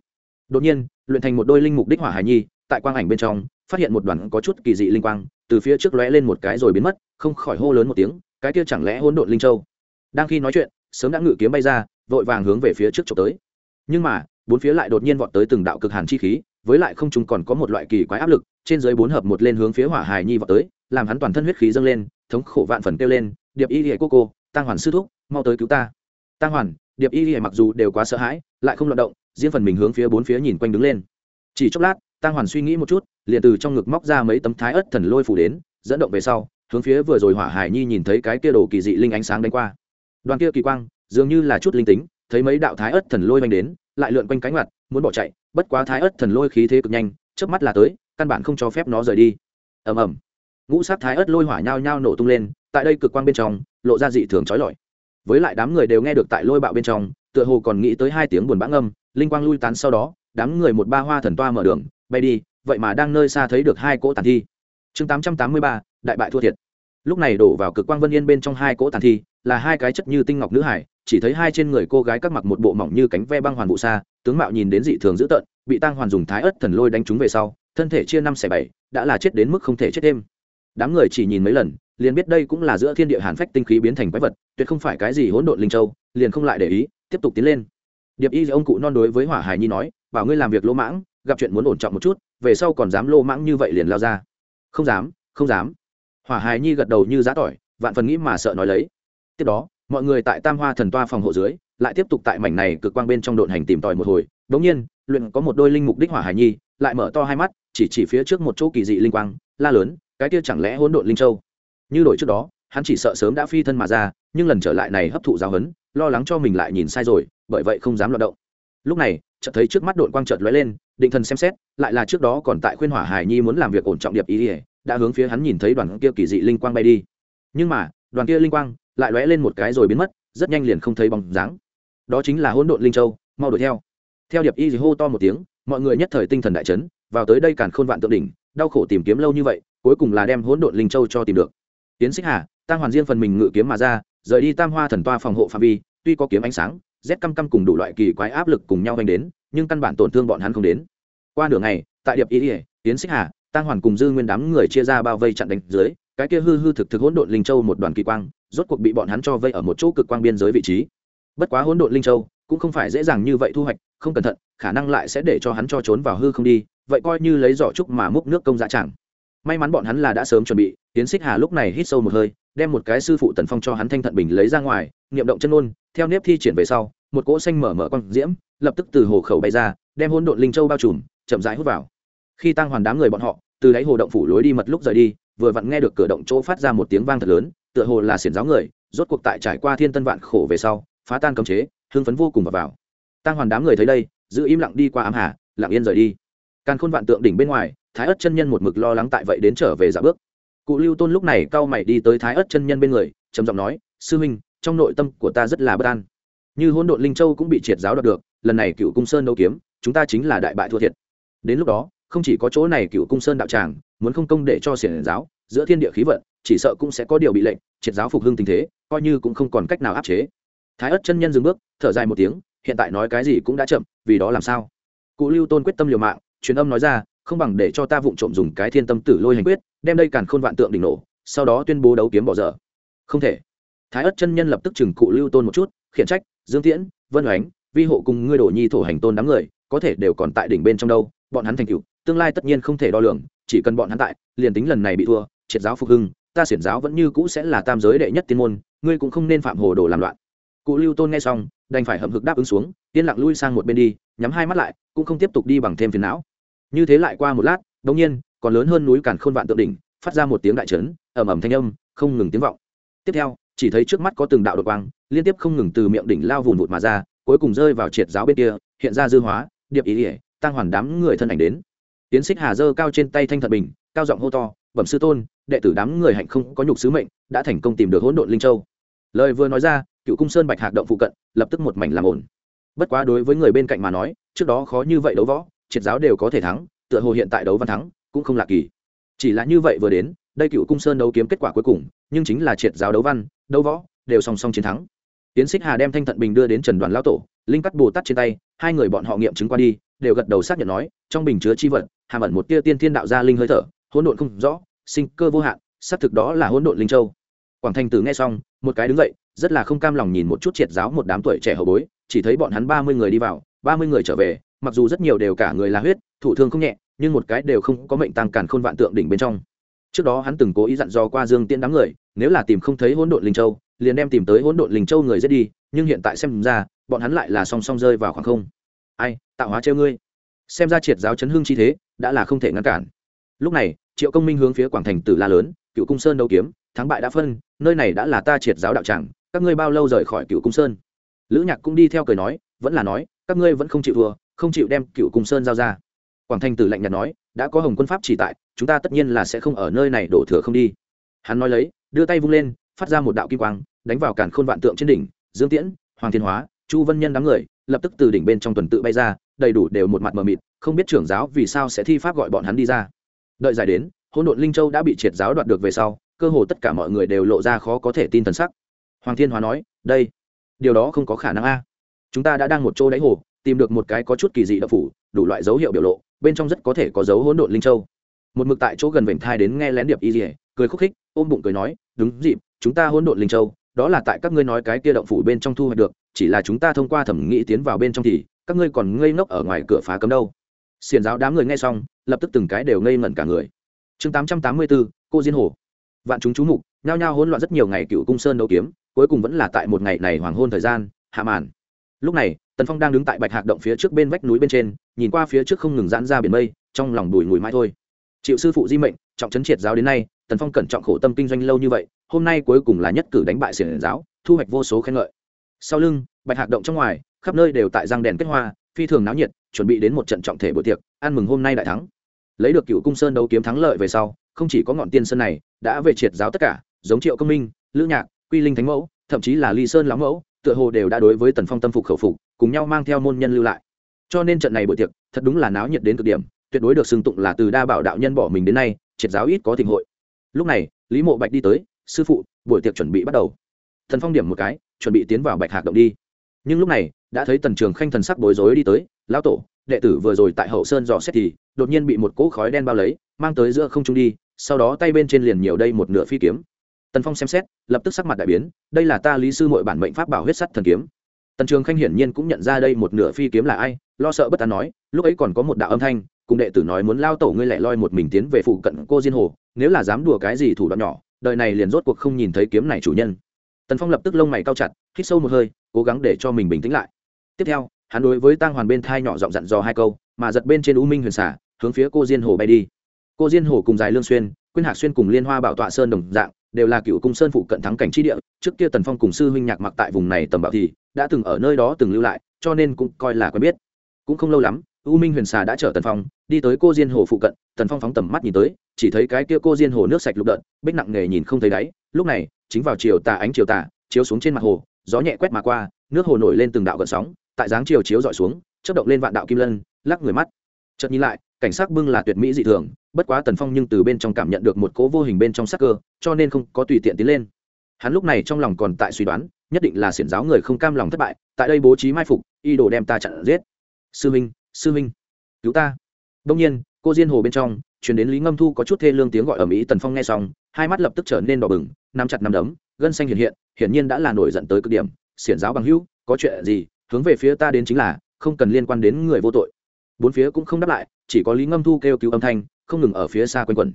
Đột nhiên, luyện thành một đôi linh mục đích hỏa hải nhi, tại quang ảnh bên trong, phát hiện một đoàn có chút kỳ dị linh quang, từ phía trước lóe lên một cái rồi biến mất, không khỏi hô lớn một tiếng, cái kia chẳng lẽ hỗn độn linh châu? Đang khi nói chuyện, sớm đã ngự kiếm bay ra, vội vàng hướng về phía trước trộm tới. Nhưng mà, bốn phía lại đột nhiên vọt tới từng đạo cực hàn chi khí, với lại không chúng còn có một loại kỳ quái áp lực, trên dưới bốn hợp một lên hướng phía hỏa hải nhi vọt tới, làm hắn toàn thân huyết khí dâng lên, thống khổ vạn phần kêu lên, điệp y lìa cô cô tăng hoàn sư thúc, mau tới cứu ta. Tăng hoàn, điệp y lìa mặc dù đều quá sợ hãi, lại không loạt động, riêng phần mình hướng phía bốn phía nhìn quanh đứng lên. Chỉ chốc lát tăng hoàn suy nghĩ một chút, liền từ trong ngực móc ra mấy tấm thái ớt thần lôi phủ đến, dẫn động về sau, hướng phía vừa rồi hỏa hải nhi nhìn thấy cái kia đồ kỳ dị linh ánh sáng đánh qua. Đoàn kia kỳ quang, dường như là chút linh tính, thấy mấy đạo thái ớt thần lôi manh đến, lại lượn quanh cánh mặt, muốn bỏ chạy, bất quá thái ớt thần lôi khí thế cực nhanh trước mắt là tới, căn bản không cho phép nó rời đi. Ầm ầm. Ngũ sát thái ớt lôi hỏa nhao nhao nổ tung lên, tại đây cực quang bên trong lộ ra dị thường trói lọi. Với lại đám người đều nghe được tại lôi bạo bên trong, tựa hồ còn nghĩ tới hai tiếng buồn bã ngâm, linh quang lui tán sau đó, đám người một ba hoa thần toa mở đường, bay đi, vậy mà đang nơi xa thấy được hai cỗ tàn thi. Chương tám trăm tám mươi ba, đại bại thua thiệt. Lúc này đổ vào cực quang vân yên bên trong hai cỗ tàn thi, là hai cái chất như tinh ngọc nữ hải, chỉ thấy hai trên người cô gái các mặc một bộ mỏng như cánh ve băng hoàn vụ xa tướng mạo nhìn đến dị thường dữ tợn, bị tăng hoàn dùng thái ớt thần lôi đánh trúng về sau, thân thể chia năm xẻ bảy, đã là chết đến mức không thể chết thêm. Đám người chỉ nhìn mấy lần liền biết đây cũng là giữa thiên địa hàn phách tinh khí biến thành quái vật, tuyệt không phải cái gì hỗn độn linh châu, liền không lại để ý, tiếp tục tiến lên. Điệp y ông cụ non đối với hỏa hải nhi nói, bảo ngươi làm việc lỗ mãng, gặp chuyện muốn ổn trọng một chút, về sau còn dám lô mãng như vậy liền lao ra. Không dám không dám. Hỏa hải nhi gật đầu như giá tỏi, vạn phần nghĩ mà sợ nói lấy. Tiếp đó, mọi người tại tam hoa thần toa phòng hộ dưới, lại tiếp tục tại mảnh này cực quang bên trong độn hành tìm tòi một hồi. Đống nhiên, luyện có một đôi linh mục đích hỏa hải nhi, lại mở to hai mắt, chỉ chỉ phía trước một chỗ kỳ dị linh quang, la lớn, cái kia chẳng lẽ hỗn độn linh châu? Như đổi trước đó, hắn chỉ sợ sớm đã phi thân mà ra, nhưng lần trở lại này hấp thụ giáo hấn lo lắng cho mình lại nhìn sai rồi, bởi vậy không dám loạt động. Lúc này, chợt thấy trước mắt đội quang chợt lóe lên, định thần xem xét, lại là trước đó còn tại khuyên hỏa hải nhi muốn làm việc ổn trọng điệp ý ỉa đã hướng phía hắn nhìn thấy đoàn kia kỳ dị linh quang bay đi. Nhưng mà, đoàn kia linh quang lại lóe lên một cái rồi biến mất, rất nhanh liền không thấy bóng dáng. Đó chính là hỗn độn linh châu, mau đuổi theo. Theo điệp y hô to một tiếng, mọi người nhất thời tinh thần đại chấn, vào tới đây càn khôn vạn tượng đỉnh, đau khổ tìm kiếm lâu như vậy, cuối cùng là đem hỗn độn linh châu cho tìm được tiến xích hà tăng hoàn riêng phần mình ngự kiếm mà ra, rời đi tam hoa thần toa phòng hộ phạm vi, tuy có kiếm ánh sáng rét căm căm cùng đủ loại kỳ quái áp lực cùng nhau đánh đến, nhưng căn bản tổn thương bọn hắn không đến. Qua nửa ngày, tại điệp y ỉa tiến xích hà tăng hoàn cùng dư nguyên đám người chia ra bao vây chặn đánh dưới, cái kia hư hư thực thực hỗn độn linh châu một đoàn kỳ quang, rốt cuộc bị bọn hắn cho vây ở một chỗ cực quang biên giới vị trí. Bất quá hỗn độn linh châu cũng không phải dễ dàng như vậy thu hoạch, không cẩn thận, khả năng lại sẽ để cho hắn cho trốn vào hư không đi, vậy coi như lấy giỏ trúc mà múc nước công dạ chẳng may mắn bọn hắn là đã sớm chuẩn bị tiến xích hà lúc này hít sâu một hơi đem một cái sư phụ tần phong cho hắn thanh thận bình lấy ra ngoài niệm động chân ôn theo nếp thi triển về sau một cỗ xanh mở mở con diễm lập tức từ hồ khẩu bay ra đem hỗn độn linh châu bao trùm chậm rãi hút vào khi tăng hoàn đám người bọn họ từ đáy hồ động phủ lối đi mật lúc rời đi vừa vặn nghe được cửa động chỗ phát ra một tiếng vang thật lớn tựa hồ là xiển giáo người rốt cuộc tại trải qua thiên tân vạn khổ về sau phá tan cấm chế hưng phấn vô cùng vào, vào. tăng hoàn đám người thấy đây giữ im lặng đi qua ám hà lặng yên rời đi càn khôn vạn tượng đỉnh bên ngoài thái ớt chân nhân một mực lo lắng tại vậy đến trở về giả bước. Cụ lưu tôn lúc này cau mày đi tới thái ớt chân nhân bên người, trầm giọng nói, sư huynh, trong nội tâm của ta rất là bất an. Như hôn độn linh châu cũng bị triệt giáo đoạt được, lần này cựu cung sơn đấu kiếm, chúng ta chính là đại bại thua thiệt. Đến lúc đó, không chỉ có chỗ này cựu cung sơn đạo tràng, muốn không công để cho xiển giáo, giữa thiên địa khí vận, chỉ sợ cũng sẽ có điều bị lệnh, triệt giáo phục hưng tình thế, coi như cũng không còn cách nào áp chế. Thái ất chân nhân dừng bước, thở dài một tiếng, hiện tại nói cái gì cũng đã chậm, vì đó làm sao? Cụ lưu tôn quyết tâm liều mạng, truyền âm nói ra không bằng để cho ta vụng trộm dùng cái thiên tâm tử lôi hành quyết, đem đây càn khôn vạn tượng đỉnh nổ, sau đó tuyên bố đấu kiếm bỏ dở. Không thể. Thái ất chân nhân lập tức chừng cụ lưu tôn một chút, khiển trách, dương tiễn, vân oánh, vi hộ cùng ngươi đổ nhi thổ hành tôn đám người, có thể đều còn tại đỉnh bên trong đâu, bọn hắn thành cựu tương lai tất nhiên không thể đo lường, chỉ cần bọn hắn tại, liền tính lần này bị thua, triệt giáo phục hưng, ta xiển giáo vẫn như cũ sẽ là tam giới đệ nhất tiên môn, ngươi cũng không nên phạm hồ đồ làm loạn. Cụ lưu tôn nghe xong, đành phải hậm hực đáp ứng xuống, yên lặng lui sang một bên đi, nhắm hai mắt lại, cũng không tiếp tục đi bằng thêm phiền não như thế lại qua một lát đống nhiên, còn lớn hơn núi càn khôn vạn tượng đỉnh, phát ra một tiếng đại trấn ầm ầm thanh âm, không ngừng tiếng vọng. Tiếp theo, chỉ thấy trước mắt có từng đạo đột quang, liên tiếp không ngừng từ miệng đỉnh lao vùn vụt mà ra, cuối cùng rơi vào triệt giáo bên kia, hiện ra dư hóa, điệp ý ỉa tăng hoàn đám người thân ảnh đến. Tiến xích hà dơ cao trên tay thanh thật bình, cao giọng hô to, bẩm sư tôn, đệ tử đám người hạnh không có nhục sứ mệnh, đã thành công tìm được hỗn độn linh châu. Lời vừa nói ra, cựu cung sơn bạch hạc động phụ cận, lập tức một mảnh làm ổn bất quá đối với người bên cạnh mà nói, trước đó khó như vậy đấu võ triệt giáo đều có thể thắng, tựa hồ hiện tại đấu văn thắng cũng không lạ kỳ. Chỉ là như vậy vừa đến, đây cựu cung sơn đấu kiếm kết quả cuối cùng, nhưng chính là triệt giáo đấu văn, đấu võ, đều song song chiến thắng. Tiến xích hà đem thanh thận bình đưa đến trần đoàn lão tổ, linh cắt bồ tát trên tay, hai người bọn họ nghiệm chứng qua đi, đều gật đầu xác nhận nói, trong bình chứa chi vật, hàm ẩn một tia tiên thiên đạo gia linh hơi thở, hỗn độn không rõ, sinh cơ vô hạn, xác thực đó là hỗn độn linh châu. Quảng Thanh tử nghe xong, một cái đứng dậy, rất là không cam lòng nhìn một chút triệt giáo một đám tuổi trẻ hậu bối, chỉ thấy bọn hắn ba mươi người đi vào, ba mươi người trở về mặc dù rất nhiều đều cả người là huyết, thụ thương không nhẹ, nhưng một cái đều không có mệnh tăng cản khôn vạn tượng đỉnh bên trong. Trước đó hắn từng cố ý dặn dò qua dương tiễn đám người, nếu là tìm không thấy hỗn độn linh châu, liền đem tìm tới hỗn độn linh châu người giết đi, nhưng hiện tại xem ra, bọn hắn lại là song song rơi vào khoảng không. Ai, tạo hóa treo ngươi. Xem ra triệt giáo chấn hưng chi thế, đã là không thể ngăn cản. Lúc này, triệu công minh hướng phía quảng thành tử la lớn, cựu cung sơn đấu kiếm, thắng bại đã phân, nơi này đã là ta triệt giáo đạo tràng, các ngươi bao lâu rời khỏi cựu cung sơn? Lữ nhạc cũng đi theo cười nói, vẫn là nói, các ngươi vẫn không chịu thua không chịu đem cựu cung sơn giao ra. Quảng Thanh tử lạnh nhạt nói, đã có hồng quân pháp chỉ tại, chúng ta tất nhiên là sẽ không ở nơi này đổ thừa không đi. Hắn nói lấy, đưa tay vung lên, phát ra một đạo kim quang, đánh vào cản khôn vạn tượng trên đỉnh, dương tiễn, hoàng thiên hóa, chu vân nhân đám người, lập tức từ đỉnh bên trong tuần tự bay ra, đầy đủ đều một mặt mờ mịt, không biết trưởng giáo vì sao sẽ thi pháp gọi bọn hắn đi ra. Đợi giải đến, hỗn độn linh châu đã bị triệt giáo đoạt được về sau, cơ hồ tất cả mọi người đều lộ ra khó có thể tin thần sắc. Hoàng thiên hóa nói, đây, điều đó không có khả năng a. Chúng ta đã đang một chỗ đáy hồ tìm được một cái có chút kỳ dị đậu phủ, đủ loại dấu hiệu biểu lộ, bên trong rất có thể có dấu hỗn độn linh châu. Một mực tại chỗ gần vểnh thai đến nghe lén điệp y dỉa cười khúc khích, ôm bụng cười nói, đúng dịp, chúng ta hỗn độn linh châu, đó là tại các ngươi nói cái kia động phủ bên trong thu hoạch được, chỉ là chúng ta thông qua thẩm nghĩ tiến vào bên trong thì, các ngươi còn ngây ngốc ở ngoài cửa phá cấm đâu. Xiền giáo đám người nghe xong, lập tức từng cái đều ngây ngẩn cả người. Chương tám trăm tám mươi bốn cô diên hồ. Vạn chúng chú mục, nhao nhao hỗn loạn rất nhiều ngày cựu cung sơn đấu kiếm, cuối cùng vẫn là tại một ngày này hoàng hôn thời gian, hạ màn. Lúc này tần phong đang đứng tại bạch hạc động phía trước bên vách núi bên trên, nhìn qua phía trước không ngừng giãn ra biển mây, trong lòng đùi ngùi mãi thôi. Chịu sư phụ di mệnh, trọng trấn triệt giáo đến nay, tần phong cẩn trọng khổ tâm kinh doanh lâu như vậy, hôm nay cuối cùng là nhất cử đánh bại xiển giáo, thu hoạch vô số khen ngợi. Sau lưng, bạch hạc động trong ngoài, khắp nơi đều tại răng đèn kết hoa, phi thường náo nhiệt, chuẩn bị đến một trận trọng thể buổi tiệc, ăn mừng hôm nay đại thắng. Lấy được cựu cung sơn đấu kiếm thắng lợi về sau, không chỉ có ngọn tiên sơn này, đã về triệt giáo tất cả, giống triệu công minh, lữ nhạc, quy linh thánh mẫu, thậm chí là ly sơn lão mẫu, tựa hồ đều đã đối với tần phong tâm phục khẩu phục cùng nhau mang theo môn nhân lưu lại. Cho nên trận này buổi tiệc, thật đúng là náo nhiệt đến cực điểm, tuyệt đối được xưng tụng là từ đa bảo đạo nhân bỏ mình đến nay, triệt giáo ít có thịnh hội. Lúc này, lý mộ bạch đi tới, sư phụ, buổi tiệc chuẩn bị bắt đầu. Thần phong điểm một cái, chuẩn bị tiến vào bạch hạc động đi. Nhưng lúc này, đã thấy tần trường khanh thần sắc bối rối đi tới, lão tổ, đệ tử vừa rồi tại hậu sơn dò xét thì, đột nhiên bị một cỗ khói đen bao lấy, mang tới giữa không trung đi, sau đó tay bên trên liền nhiều đây một nửa phi kiếm. Tần phong xem xét, lập tức sắc mặt đại biến, đây là ta lý sư mội bản mệnh pháp bảo huyết sắt thần kiếm tần trường khanh hiển nhiên cũng nhận ra đây một nửa phi kiếm là ai, lo sợ bất an nói, lúc ấy còn có một đạo âm thanh, cùng đệ tử nói muốn lao tổ ngươi lẻ loi một mình tiến về phụ cận cô diên hồ, nếu là dám đùa cái gì thủ đoạn nhỏ, đời này liền rốt cuộc không nhìn thấy kiếm này chủ nhân. Tần phong lập tức lông mày cao chặt, hít sâu một hơi, cố gắng để cho mình bình tĩnh lại. Tiếp theo, hắn đối với tang hoàn bên thai nhỏ giọng dặn dò hai câu, mà giật bên trên u minh huyền xả, hướng phía cô diên hồ bay đi. Cô diên hồ cùng dài lương xuyên, quyên hạc xuyên cùng liên hoa bảo tọa sơn đồng dạng đều là cựu cung sơn phụ cận thắng cảnh chi địa, trước kia tần phong cùng sư huynh nhạc mặc tại vùng này tầm bảo thì đã từng ở nơi đó từng lưu lại, cho nên cũng coi là quen biết. Cũng không lâu lắm, u minh huyền xà đã chở tần phong, đi tới cô diên hồ phụ cận, tần phong phóng tầm mắt nhìn tới, chỉ thấy cái kia cô diên hồ nước sạch lục đợt, bích nặng nghề nhìn không thấy đáy, lúc này, chính vào chiều tà ánh chiều tà, chiếu xuống trên mặt hồ, gió nhẹ quét mà qua, nước hồ nổi lên từng đạo gợn sóng, tại dáng chiều chiếu dọi xuống chất động lên vạn đạo kim lân, lắc người mắt. Chợt nhìn lại, cảnh sắc bưng là tuyệt mỹ dị thường bất quá tần phong nhưng từ bên trong cảm nhận được một cố vô hình bên trong sắc cơ, cho nên không có tùy tiện tiến lên. Hắn lúc này trong lòng còn tại suy đoán, nhất định là xiển giáo người không cam lòng thất bại, tại đây bố trí mai phục y đồ đem ta chặn giết. Sư minh sư minh, cứu ta. Đông nhiên, cô diên hồ bên trong chuyển đến lý ngâm thu có chút thê lương tiếng gọi ở mỹ, tần phong nghe xong, hai mắt lập tức trở nên đỏ bừng, nắm chặt nắm đấm, gân xanh hiện hiện, hiển nhiên đã là nổi giận tới cực điểm. Xiển giáo bằng hữu, có chuyện gì, hướng về phía ta đến chính là, không cần liên quan đến người vô tội. Bốn phía cũng không đáp lại, chỉ có lý ngâm thu kêu cứu âm thanh không ngừng ở phía xa quanh quẩn.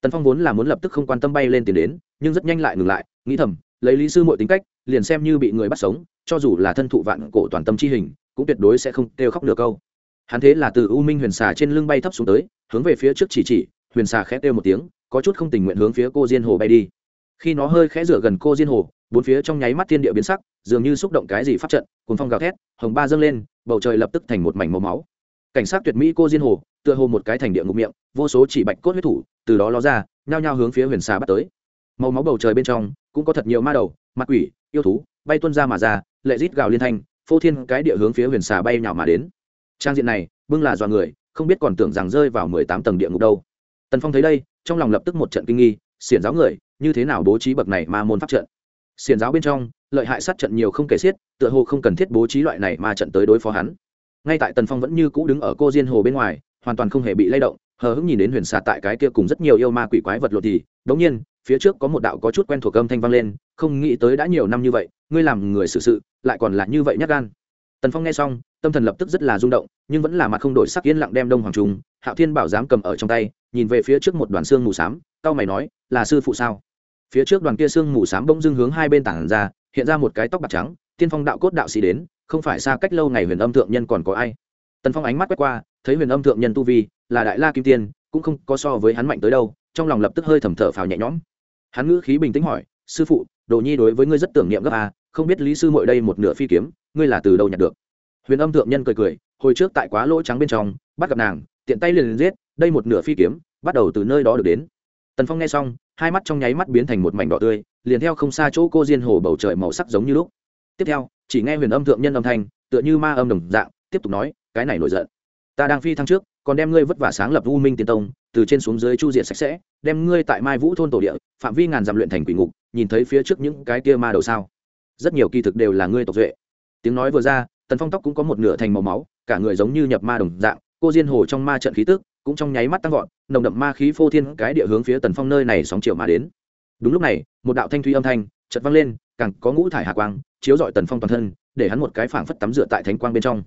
Tần phong vốn là muốn lập tức không quan tâm bay lên tiền đến, nhưng rất nhanh lại ngừng lại, nghĩ thầm, lấy lý sư mọi tính cách, liền xem như bị người bắt sống, cho dù là thân thụ vạn cổ toàn tâm chi hình, cũng tuyệt đối sẽ không kêu khóc nửa câu. Hắn thế là từ u minh huyền xà trên lưng bay thấp xuống tới, hướng về phía trước chỉ chỉ, huyền xà khẽ kêu một tiếng, có chút không tình nguyện hướng phía cô diên hồ bay đi. Khi nó hơi khẽ rửa gần cô diên hồ, bốn phía trong nháy mắt thiên địa biến sắc, dường như xúc động cái gì phát trận cùng phong gào thét, hồng ba dâng lên, bầu trời lập tức thành một mảnh màu máu cảnh sát tuyệt mỹ cô diên hồ, tựa hồ một cái thành địa ngục miệng, vô số chỉ bạch cốt huyết thủ, từ đó ló ra, nhao nhao hướng phía huyền xà bắt tới. Màu máu bầu trời bên trong, cũng có thật nhiều ma đầu mặt quỷ, yêu thú, bay tuân ra mà ra, lệ rít gào liên thanh, phô thiên cái địa hướng phía huyền xà bay nhào mà đến. Trang diện này, bưng là dọa người, không biết còn tưởng rằng rơi vào mười tám tầng địa ngục đâu. Tần phong thấy đây, trong lòng lập tức một trận kinh nghi, xiển giáo người, như thế nào bố trí bậc này ma môn pháp trận? Xiển giáo bên trong, lợi hại sát trận nhiều không kể xiết, tựa hồ không cần thiết bố trí loại này ma trận tới đối phó hắn ngay tại tần phong vẫn như cũ đứng ở cô diên hồ bên ngoài hoàn toàn không hề bị lay động hờ hững nhìn đến huyền xà tại cái kia cùng rất nhiều yêu ma quỷ quái vật lộn thì đống nhiên phía trước có một đạo có chút quen thuộc âm thanh vang lên không nghĩ tới đã nhiều năm như vậy ngươi làm người xử sự, sự lại còn là như vậy nhát gan. Tần phong nghe xong tâm thần lập tức rất là rung động nhưng vẫn là mặt không đổi sắc yên lặng đem đông hoàng trung hạo thiên bảo dám cầm ở trong tay nhìn về phía trước một đoàn xương mù s á m tao mày nói là sư phụ sao? Phía trước đoàn kia xương mù s á m bỗng dưng hướng hai bên tảng ra hiện ra một cái tóc bạc trắng tiên phong đạo cốt đạo sĩ đến không phải xa cách lâu ngày huyền âm thượng nhân còn có ai. Tần phong ánh mắt quét qua, thấy huyền âm thượng nhân tu vi, là đại la kim tiên, cũng không có so với hắn mạnh tới đâu, trong lòng lập tức hơi thầm thở phào nhẹ nhõm. Hắn ngữ khí bình tĩnh hỏi, sư phụ, đồ nhi đối với ngươi rất tưởng niệm gấp a không biết lý sư mội đây một nửa phi kiếm, ngươi là từ đâu nhặt được? Huyền âm thượng nhân cười cười, hồi trước tại quá lỗ trắng bên trong, bắt gặp nàng, tiện tay liền liền giết, đây một nửa phi kiếm, bắt đầu từ nơi đó được đến. Tần phong nghe xong, hai mắt trong nháy mắt biến thành một mảnh đỏ tươi, liền theo không xa chỗ cô diên hồ bầu trời màu sắc giống như lúc tiếp theo, chỉ nghe huyền âm thượng nhân âm thanh, tựa như ma âm đồng dạng, tiếp tục nói, cái này nổi giận. Ta đang phi thăng trước, còn đem ngươi vất vả sáng lập u minh tiên tông, từ trên xuống dưới chu diện sạch sẽ, đem ngươi tại mai vũ thôn tổ địa, phạm vi ngàn dặm luyện thành quỷ ngục, nhìn thấy phía trước những cái kia ma đầu sao. Rất nhiều kỳ thực đều là ngươi tộc duệ. Tiếng nói vừa ra, tần phong tóc cũng có một nửa thành màu máu, cả người giống như nhập ma đồng dạng, cô diên hồ trong ma trận khí tức cũng trong nháy mắt tăng vọt, nồng đậm ma khí phô thiên cái địa hướng phía tần phong nơi này sóng chiều mà đến. Đúng lúc này, một đạo thanh thúy âm thanh chợt vang lên, càng có ngũ thải hạ quang chiếu rọi tần phong toàn thân, để hắn một cái phảng phất tắm rửa tại thánh quang bên trong.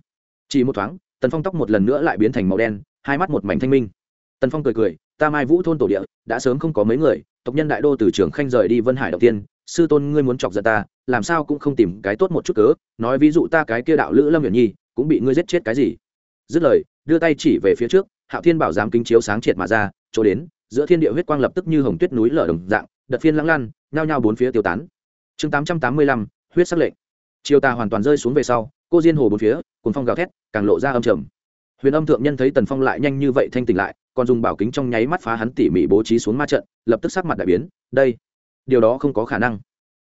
Chỉ một thoáng, tần phong tóc một lần nữa lại biến thành màu đen, hai mắt một mảnh thanh minh. Tần phong cười cười, ta mai vũ thôn tổ địa, đã sớm không có mấy người, tộc nhân đại đô từ trường khanh rời đi vân hải đầu tiên, sư tôn ngươi muốn chọc giận ta, làm sao cũng không tìm cái tốt một chút cớ, nói ví dụ ta cái kia đạo lữ lâm huyền nhi, cũng bị ngươi giết chết cái gì? Dứt lời, đưa tay chỉ về phía trước, hạo thiên bảo giám kính chiếu sáng triệt mà ra, chỗ đến, giữa thiên địa huyết quang lập tức như hồng tuyết núi lở đồng dạng, đợt phiên lăng lan nhao nhao bốn phía tiêu tán. Chương tám trăm tám mươi lăm huyết sắc lệnh. Chiều tà hoàn toàn rơi xuống về sau, cô diên hồ bốn phía cuốn phong gào thét, càng lộ ra âm trầm. Huyền âm thượng nhân thấy tần phong lại nhanh như vậy thanh tỉnh lại, còn dùng bảo kính trong nháy mắt phá hắn tỉ mỉ bố trí xuống ma trận, lập tức sắc mặt đại biến, đây, điều đó không có khả năng.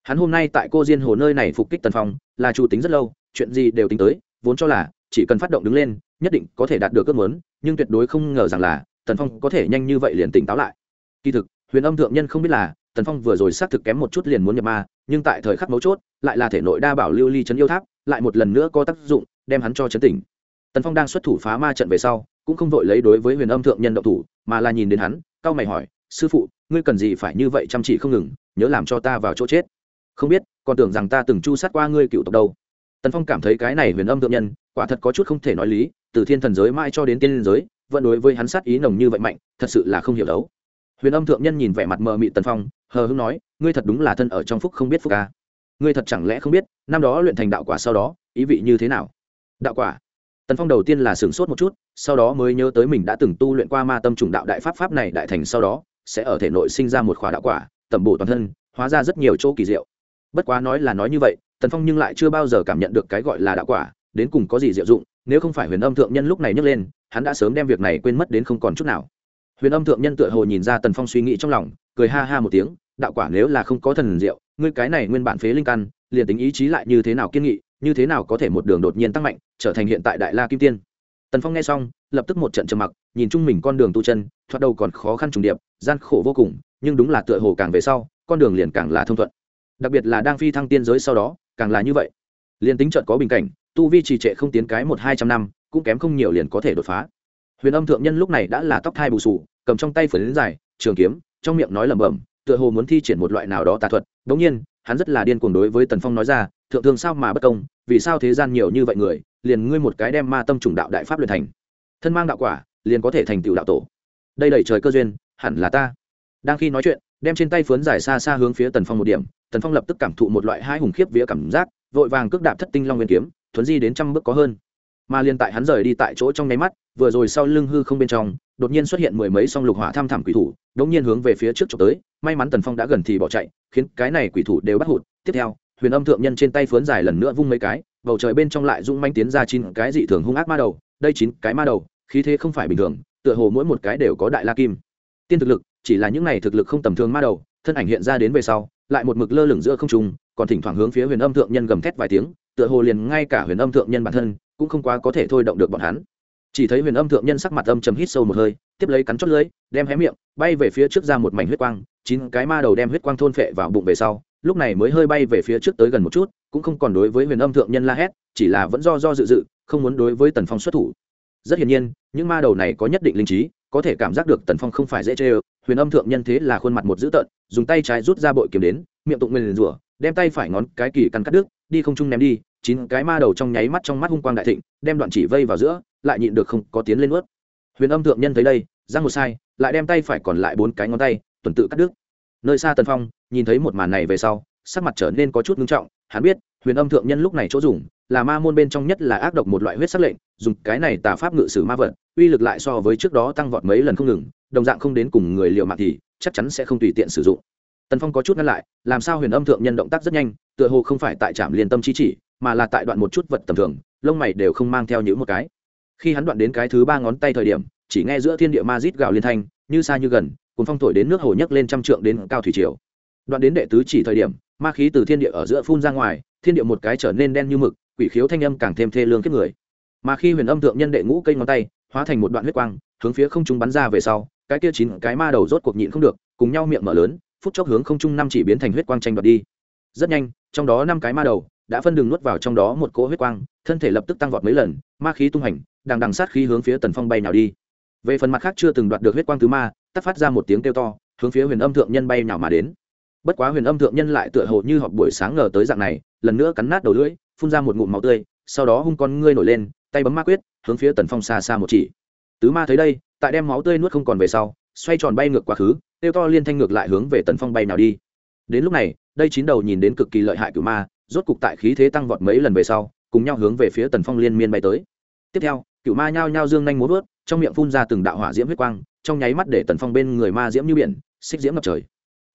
Hắn hôm nay tại cô diên hồ nơi này phục kích tần phong, là chủ tính rất lâu, chuyện gì đều tính tới, vốn cho là chỉ cần phát động đứng lên, nhất định có thể đạt được ước muốn, nhưng tuyệt đối không ngờ rằng là tần phong có thể nhanh như vậy liền tỉnh táo lại. Kỳ thực, huyền âm thượng nhân không biết là tần phong vừa rồi xác thực kém một chút liền muốn nhập ma, nhưng tại thời khắc mấu chốt, lại là thể nội đa bảo lưu ly chấn yêu tháp, lại một lần nữa có tác dụng, đem hắn cho chấn tỉnh. Tần phong đang xuất thủ phá ma trận về sau, cũng không vội lấy đối với huyền âm thượng nhân động thủ, mà là nhìn đến hắn cau mày hỏi, sư phụ, ngươi cần gì phải như vậy chăm chỉ không ngừng, nhớ làm cho ta vào chỗ chết? Không biết, còn tưởng rằng ta từng chu sát qua ngươi cựu tộc đâu. Tần phong cảm thấy cái này huyền âm thượng nhân, quả thật có chút không thể nói lý, từ thiên thần giới mãi cho đến tiên giới, vẫn đối với hắn sát ý nồng như vậy mạnh, thật sự là không hiểu đấu huyền âm thượng nhân nhìn vẻ mặt mờ mị tần phong, hờ hưng nói, ngươi thật đúng là thân ở trong phúc không biết phúc ca ngươi thật chẳng lẽ không biết, năm đó luyện thành đạo quả sau đó, ý vị như thế nào? Đạo quả? Tần phong đầu tiên là sửng sốt một chút, sau đó mới nhớ tới mình đã từng tu luyện qua ma tâm trùng đạo đại pháp pháp này đại thành sau đó, sẽ ở thể nội sinh ra một khỏa đạo quả, tẩm bổ toàn thân, hóa ra rất nhiều chỗ kỳ diệu. Bất quá nói là nói như vậy, tần phong nhưng lại chưa bao giờ cảm nhận được cái gọi là đạo quả, đến cùng có gì diệu dụng, nếu không phải huyền âm thượng nhân lúc này nhấc lên, hắn đã sớm đem việc này quên mất đến không còn chút nào huyền âm thượng nhân tựa hồ nhìn ra tần phong suy nghĩ trong lòng, cười ha ha một tiếng, đạo quả nếu là không có thần diệu, ngươi cái này nguyên bản phế linh căn, liền tính ý chí lại như thế nào kiên nghị, như thế nào có thể một đường đột nhiên tăng mạnh, trở thành hiện tại đại la kim tiên. Tần phong nghe xong, lập tức một trận trầm mặc, nhìn chung mình con đường tu chân, thoạt đầu còn khó khăn trùng điệp, gian khổ vô cùng, nhưng đúng là tựa hồ càng về sau, con đường liền càng là thông thuận. Đặc biệt là đang phi thăng tiên giới sau đó, càng là như vậy. Liền tính trận có bình cảnh, tu vi trì trệ không tiến cái một hai trăm năm, cũng kém không nhiều liền có thể đột phá huyền âm thượng nhân lúc này đã là tóc thai bù sù cầm trong tay phở dài, trường kiếm, trong miệng nói lẩm bẩm, tựa hồ muốn thi triển một loại nào đó tà thuật. Đống nhiên, hắn rất là điên cuồng đối với tần phong nói ra, thượng thương sao mà bất công, vì sao thế gian nhiều như vậy người, liền ngươi một cái đem ma tâm trùng đạo đại pháp luyện thành. Thân mang đạo quả, liền có thể thành tựu đạo tổ. Đây đầy trời cơ duyên, hẳn là ta. Đang khi nói chuyện, đem trên tay phướn dài xa xa hướng phía tần phong một điểm, tần phong lập tức cảm thụ một loại hai hùng khiếp vía cảm giác, vội vàng cước đạp thất tinh long nguyên kiếm, thuấn di đến trăm bước có hơn mà liền tại hắn rời đi tại chỗ trong nháy mắt, vừa rồi sau lưng hư không bên trong, đột nhiên xuất hiện mười mấy song lục hỏa tham thẳm quỷ thủ, đống nhiên hướng về phía trước trộm tới, may mắn tần phong đã gần thì bỏ chạy, khiến cái này quỷ thủ đều bắt hụt. Tiếp theo, huyền âm thượng nhân trên tay phướn dài lần nữa vung mấy cái, bầu trời bên trong lại rung manh tiến ra chín cái dị thường hung ác ma đầu, đây chín cái ma đầu, khí thế không phải bình thường, tựa hồ mỗi một cái đều có đại la kim. Tiên thực lực, chỉ là những này thực lực không tầm thường ma đầu, thân ảnh hiện ra đến về sau, lại một mực lơ lửng giữa không trung, còn thỉnh thoảng hướng phía huyền âm thượng nhân gầm thét vài tiếng, tựa hồ liền ngay cả huyền âm thượng nhân bản thân cũng không quá có thể thôi động được bọn hắn. Chỉ thấy huyền âm thượng nhân sắc mặt âm chầm hít sâu một hơi, tiếp lấy cắn chót lưới đem hé miệng, bay về phía trước ra một mảnh huyết quang, chín cái ma đầu đem huyết quang thôn phệ vào bụng về sau, lúc này mới hơi bay về phía trước tới gần một chút, cũng không còn đối với huyền âm thượng nhân la hét, chỉ là vẫn do do dự dự, không muốn đối với tần phong xuất thủ. Rất hiển nhiên, những ma đầu này có nhất định linh trí, có thể cảm giác được tần phong không phải dễ chê ơ, huyền âm thượng nhân thế là khuôn mặt một dữ tợn, dùng tay trái rút ra bội kiếm đến, miệng tụng nguyền rủa đem tay phải ngón cái kỳ căn cắt đứt, đi không trung ném đi, chín cái ma đầu trong nháy mắt trong mắt hung quang đại thịnh, đem đoạn chỉ vây vào giữa, lại nhịn được không có tiến lên ướt huyền âm thượng nhân thấy đây, giang một sai, lại đem tay phải còn lại bốn cái ngón tay, tuần tự cắt đứt. Nơi xa tần phong, nhìn thấy một màn này về sau, sắc mặt trở nên có chút ngưng trọng, hắn biết, huyền âm thượng nhân lúc này chỗ dùng, là ma môn bên trong nhất là ác độc một loại huyết sắc lệnh, dùng cái này tà pháp ngự sử ma vật, uy lực lại so với trước đó tăng vọt mấy lần không ngừng, đồng dạng không đến cùng người liệu mạng thì, chắc chắn sẽ không tùy tiện sử dụng tần phong có chút ngăn lại, làm sao huyền âm thượng nhân động tác rất nhanh, tựa hồ không phải tại trạm liên tâm chi chỉ, mà là tại đoạn một chút vật tầm thường, lông mày đều không mang theo những một cái. Khi hắn đoạn đến cái thứ ba ngón tay thời điểm, chỉ nghe giữa thiên địa ma rít gào liên thanh, như xa như gần cuốn phong thổi đến nước hồ nhấc lên trăm trượng đến cao thủy triều. Đoạn đến đệ tứ chỉ thời điểm, ma khí từ thiên địa ở giữa phun ra ngoài, thiên địa một cái trở nên đen như mực, quỷ khiếu thanh âm càng thêm thê lương kiếp người. Mà khi huyền âm thượng nhân đệ ngũ cây ngón tay, hóa thành một đoạn huyết quang, hướng phía không trung bắn ra về sau, cái kia chín cái ma đầu rốt cuộc nhịn không được, cùng nhau miệng mở lớn phút chốc hướng không trung năm chỉ biến thành huyết quang tranh đoạt đi. Rất nhanh, trong đó năm cái ma đầu đã phân đường nuốt vào trong đó một cỗ huyết quang, thân thể lập tức tăng vọt mấy lần, ma khí tung hành, đằng đằng sát khí hướng phía tần phong bay nào đi. Về phần mặt khác chưa từng đoạt được huyết quang thứ ma tắt phát ra một tiếng kêu to, hướng phía huyền âm thượng nhân bay nào mà đến. Bất quá huyền âm thượng nhân lại tựa hồ như họp buổi sáng ngờ tới dạng này, lần nữa cắn nát đầu lưỡi, phun ra một ngụm máu tươi, sau đó hung con ngươi nổi lên, tay bấm ma quyết, hướng phía tần phong xa xa một chỉ. Tứ ma thấy đây, tại đem máu tươi nuốt không còn về sau, xoay tròn bay ngược quá khứ tiêu to liên thanh ngược lại hướng về tần phong bay nào đi. Đến lúc này, đây chín đầu nhìn đến cực kỳ lợi hại cửu ma, rốt cục tại khí thế tăng vọt mấy lần về sau, cùng nhau hướng về phía tần phong liên miên bay tới. Tiếp theo, cửu ma nhao nhao dương nhanh múa vớt, trong miệng phun ra từng đạo hỏa diễm huyết quang, trong nháy mắt để tần phong bên người ma diễm như biển, xích diễm ngập trời.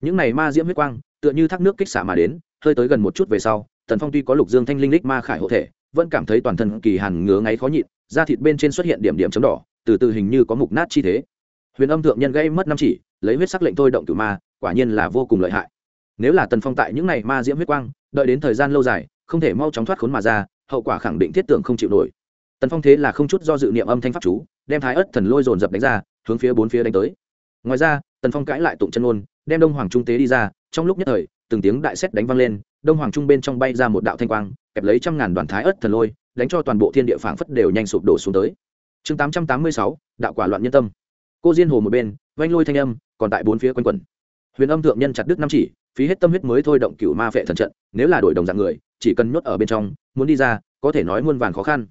Những này ma diễm huyết quang, tựa như thác nước kích xả mà đến, hơi tới gần một chút về sau, tần phong tuy có lục dương thanh linh lích ma khải hộ thể, vẫn cảm thấy toàn thân kỳ hàn ngứa ngáy khó nhịn, da thịt bên trên xuất hiện điểm điểm chấm đỏ, từ từ hình như có mục nát chi thế huyền âm thượng nhân gây mất năm chỉ, lấy huyết sắc lệnh thôi động cửu ma, quả nhiên là vô cùng lợi hại. Nếu là tần phong tại những này ma diễm huyết quang, đợi đến thời gian lâu dài, không thể mau chóng thoát khốn mà ra, hậu quả khẳng định thiết tưởng không chịu nổi. Tần phong thế là không chút do dự niệm âm thanh pháp chú, đem thái ất thần lôi dồn dập đánh ra, hướng phía bốn phía đánh tới. Ngoài ra, tần phong cãi lại tụng chân ôn đem đông hoàng trung tế đi ra, trong lúc nhất thời, từng tiếng đại xét đánh vang lên, đông hoàng trung bên trong bay ra một đạo thanh quang, kẹp lấy trăm ngàn đoàn thái ất thần lôi, đánh cho toàn bộ thiên địa phảng phất đều nhanh sụp đổ xuống tới. Chương tám trăm tám mươi sáu, đạo quả loạn nhân tâm cô diên hồ một bên vanh lôi thanh âm, còn tại bốn phía quanh quẩn. Huyền âm thượng nhân chặt đứt năm chỉ, phí hết tâm huyết mới thôi động cựu ma vệ thần trận, nếu là đổi đồng dạng người, chỉ cần nhốt ở bên trong, muốn đi ra, có thể nói muôn vàn khó khăn.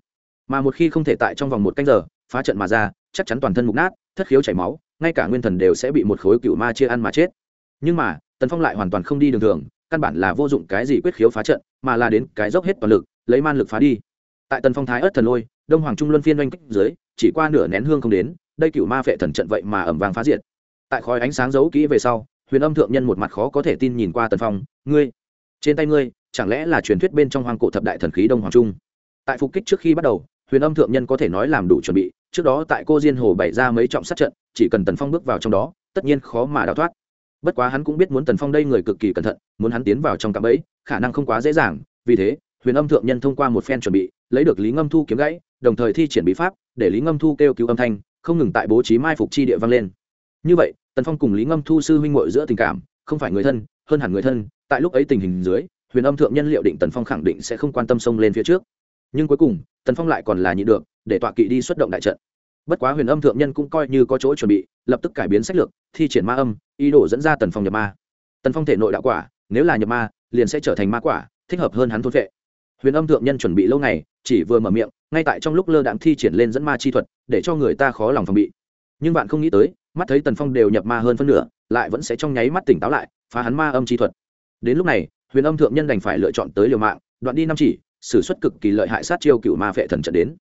Mà một khi không thể tại trong vòng một canh giờ, phá trận mà ra, chắc chắn toàn thân mục nát, thất khiếu chảy máu, ngay cả nguyên thần đều sẽ bị một khối cựu ma chia ăn mà chết. Nhưng mà, tần phong lại hoàn toàn không đi đường thường, căn bản là vô dụng cái gì quyết khiếu phá trận, mà là đến cái dốc hết toàn lực, lấy man lực phá đi. Tại tần phong thái ớt thần lôi đông hoàng trung luân phiên oanh kích dưới, chỉ qua nửa nén hương không đến, đây cựu ma phệ thần trận vậy mà ẩm vàng phá diệt. Tại khói ánh sáng giấu kỹ về sau, huyền âm thượng nhân một mặt khó có thể tin nhìn qua tần phong, ngươi, trên tay ngươi, chẳng lẽ là truyền thuyết bên trong hoàng cổ thập đại thần khí đông hoàng trung? Tại phục kích trước khi bắt đầu, huyền âm thượng nhân có thể nói làm đủ chuẩn bị, trước đó tại cô diên hồ bày ra mấy trọng sát trận, chỉ cần tần phong bước vào trong đó, tất nhiên khó mà đào thoát. Bất quá hắn cũng biết muốn tần phong đây người cực kỳ cẩn thận, muốn hắn tiến vào trong cạm ấy khả năng không quá dễ dàng, vì thế, huyền âm thượng nhân thông qua một phen chuẩn bị, lấy được lý ngâm thu kiếm gãy đồng thời thi triển bí pháp, để lý ngâm thu kêu cứu âm thanh, không ngừng tại bố trí mai phục chi địa vang lên. Như vậy, tần phong cùng lý ngâm thu sư huynh mội giữa tình cảm, không phải người thân, hơn hẳn người thân, tại lúc ấy tình hình dưới, huyền âm thượng nhân liệu định tần phong khẳng định sẽ không quan tâm xông lên phía trước. Nhưng cuối cùng, tần phong lại còn là nhị được, để tọa kỵ đi xuất động đại trận. Bất quá huyền âm thượng nhân cũng coi như có chỗ chuẩn bị, lập tức cải biến sách lược, thi triển ma âm, ý đồ dẫn ra tần phong nhập ma. Tần phong thể nội đạo quả, nếu là nhập ma, liền sẽ trở thành ma quả, thích hợp hơn hắn thôn vệ huyền âm thượng nhân chuẩn bị lâu ngày, chỉ vừa mở miệng, ngay tại trong lúc lơ đạm thi triển lên dẫn ma chi thuật, để cho người ta khó lòng phòng bị. Nhưng bạn không nghĩ tới, mắt thấy tần phong đều nhập ma hơn phân nửa, lại vẫn sẽ trong nháy mắt tỉnh táo lại, phá hắn ma âm chi thuật. Đến lúc này, huyền âm thượng nhân đành phải lựa chọn tới liều mạng, đoạn đi năm chỉ s ử suất cực kỳ lợi hại sát chiêu cựu ma phệ thần trận đến.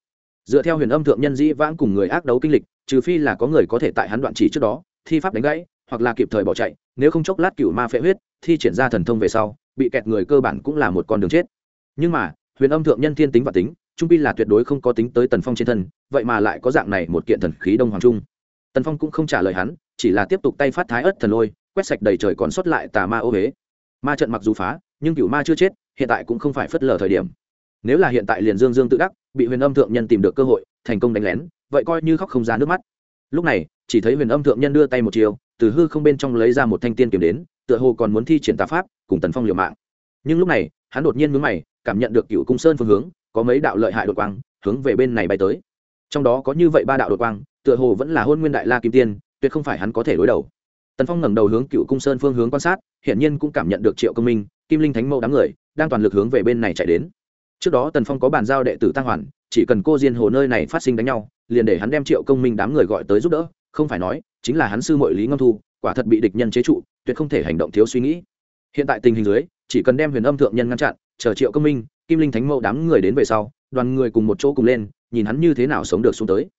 Dựa theo huyền âm thượng nhân dĩ vãng cùng người ác đấu kinh lịch, trừ phi là có người có thể tại hắn đoạn chỉ trước đó, thi pháp đánh gãy, hoặc là kịp thời bỏ chạy, nếu không chốc lát cựu ma phệ huyết, thi triển ra thần thông về sau, bị kẹt người cơ bản cũng là một con đường chết nhưng mà, huyền âm thượng nhân thiên tính và tính, trung pi là tuyệt đối không có tính tới tần phong trên thân, vậy mà lại có dạng này một kiện thần khí đông hoàng trung. Tần phong cũng không trả lời hắn, chỉ là tiếp tục tay phát thái ớt thần lôi, quét sạch đầy trời còn sót lại tà ma ô huế ma trận mặc dù phá, nhưng cựu ma chưa chết, hiện tại cũng không phải phất lờ thời điểm. Nếu là hiện tại liền dương dương tự đắc, bị huyền âm thượng nhân tìm được cơ hội, thành công đánh lén, vậy coi như khóc không ra nước mắt. Lúc này, chỉ thấy huyền âm thượng nhân đưa tay một chiều, từ hư không bên trong lấy ra một thanh tiên kiếm đến, tựa hồ còn muốn thi triển tà pháp, cùng tần phong liều mạng. Nhưng lúc này, hắn đột nhiên mướn mày cảm nhận được cựu cung sơn phương hướng, có mấy đạo lợi hại đột quang hướng về bên này bay tới. Trong đó có như vậy ba đạo đột quang, tựa hồ vẫn là hôn nguyên đại la kim tiên, tuyệt không phải hắn có thể đối đầu. Tần phong ngẩng đầu hướng cựu cung sơn phương hướng quan sát, hiển nhiên cũng cảm nhận được triệu công minh, kim linh thánh mẫu đám người, đang toàn lực hướng về bên này chạy đến. Trước đó tần phong có bàn giao đệ tử tăng hoàn, chỉ cần cô diên hồ nơi này phát sinh đánh nhau, liền để hắn đem triệu công minh đám người gọi tới giúp đỡ, không phải nói, chính là hắn sư mội lý ngâm thu, quả thật bị địch nhân chế trụ, tuyệt không thể hành động thiếu suy nghĩ. Hiện tại tình hình dưới, chỉ cần đem huyền âm thượng nhân ngăn chặn chờ triệu công minh, kim linh thánh mẫu đám người đến về sau, đoàn người cùng một chỗ cùng lên, nhìn hắn như thế nào sống được xuống tới.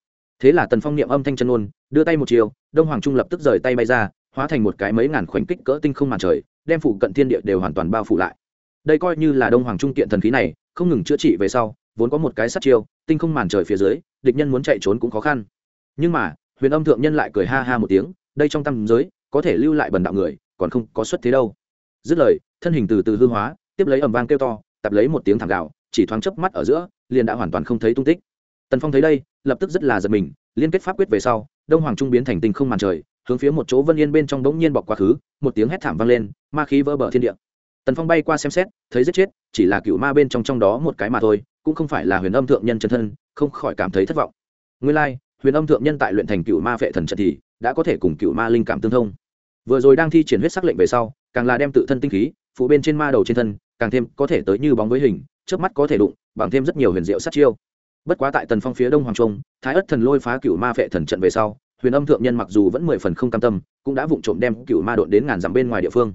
Thế là tần phong niệm âm thanh chân ôn đưa tay một chiều, đông hoàng trung lập tức rời tay bay ra, hóa thành một cái mấy ngàn khoảnh kích cỡ tinh không màn trời, đem phụ cận thiên địa đều hoàn toàn bao phủ lại. Đây coi như là đông hoàng trung kiện thần khí này, không ngừng chữa trị về sau, vốn có một cái sát chiêu, tinh không màn trời phía dưới, địch nhân muốn chạy trốn cũng khó khăn. Nhưng mà, huyền âm thượng nhân lại cười ha ha một tiếng, đây trong tâm giới, có thể lưu lại bần đạo người, còn không có xuất thế đâu. Dứt lời, thân hình từ từ hư hóa tiếp lấy ầm vang kêu to, tập lấy một tiếng thảm gạo chỉ thoáng chớp mắt ở giữa, liền đã hoàn toàn không thấy tung tích. Tần phong thấy đây, lập tức rất là giật mình, liên kết pháp quyết về sau, đông hoàng trung biến thành tinh không màn trời, hướng phía một chỗ vân yên bên trong đống nhiên bọc quá khứ, một tiếng hét thảm vang lên, ma khí vỡ bờ thiên địa. Tần phong bay qua xem xét, thấy giết chết, chỉ là cựu ma bên trong trong đó một cái mà thôi, cũng không phải là huyền âm thượng nhân chân thân, không khỏi cảm thấy thất vọng. Nguyên lai, huyền âm thượng nhân tại luyện thành cựu ma vệ thần trận thì, đã có thể cùng cựu ma linh cảm tương thông. Vừa rồi đang thi triển huyết sắc lệnh về sau, càng là đem tự thân tinh khí phụ bên trên ma đầu trên thân càng thêm có thể tới như bóng với hình trước mắt có thể đụng, bằng thêm rất nhiều huyền diệu sát chiêu. Bất quá tại tần phong phía đông hoàng trung, thái ất thần lôi phá cựu ma vệ thần trận về sau, huyền âm thượng nhân mặc dù vẫn mười phần không cam tâm, cũng đã vụng trộm đem cựu ma đội đến ngàn dặm bên ngoài địa phương.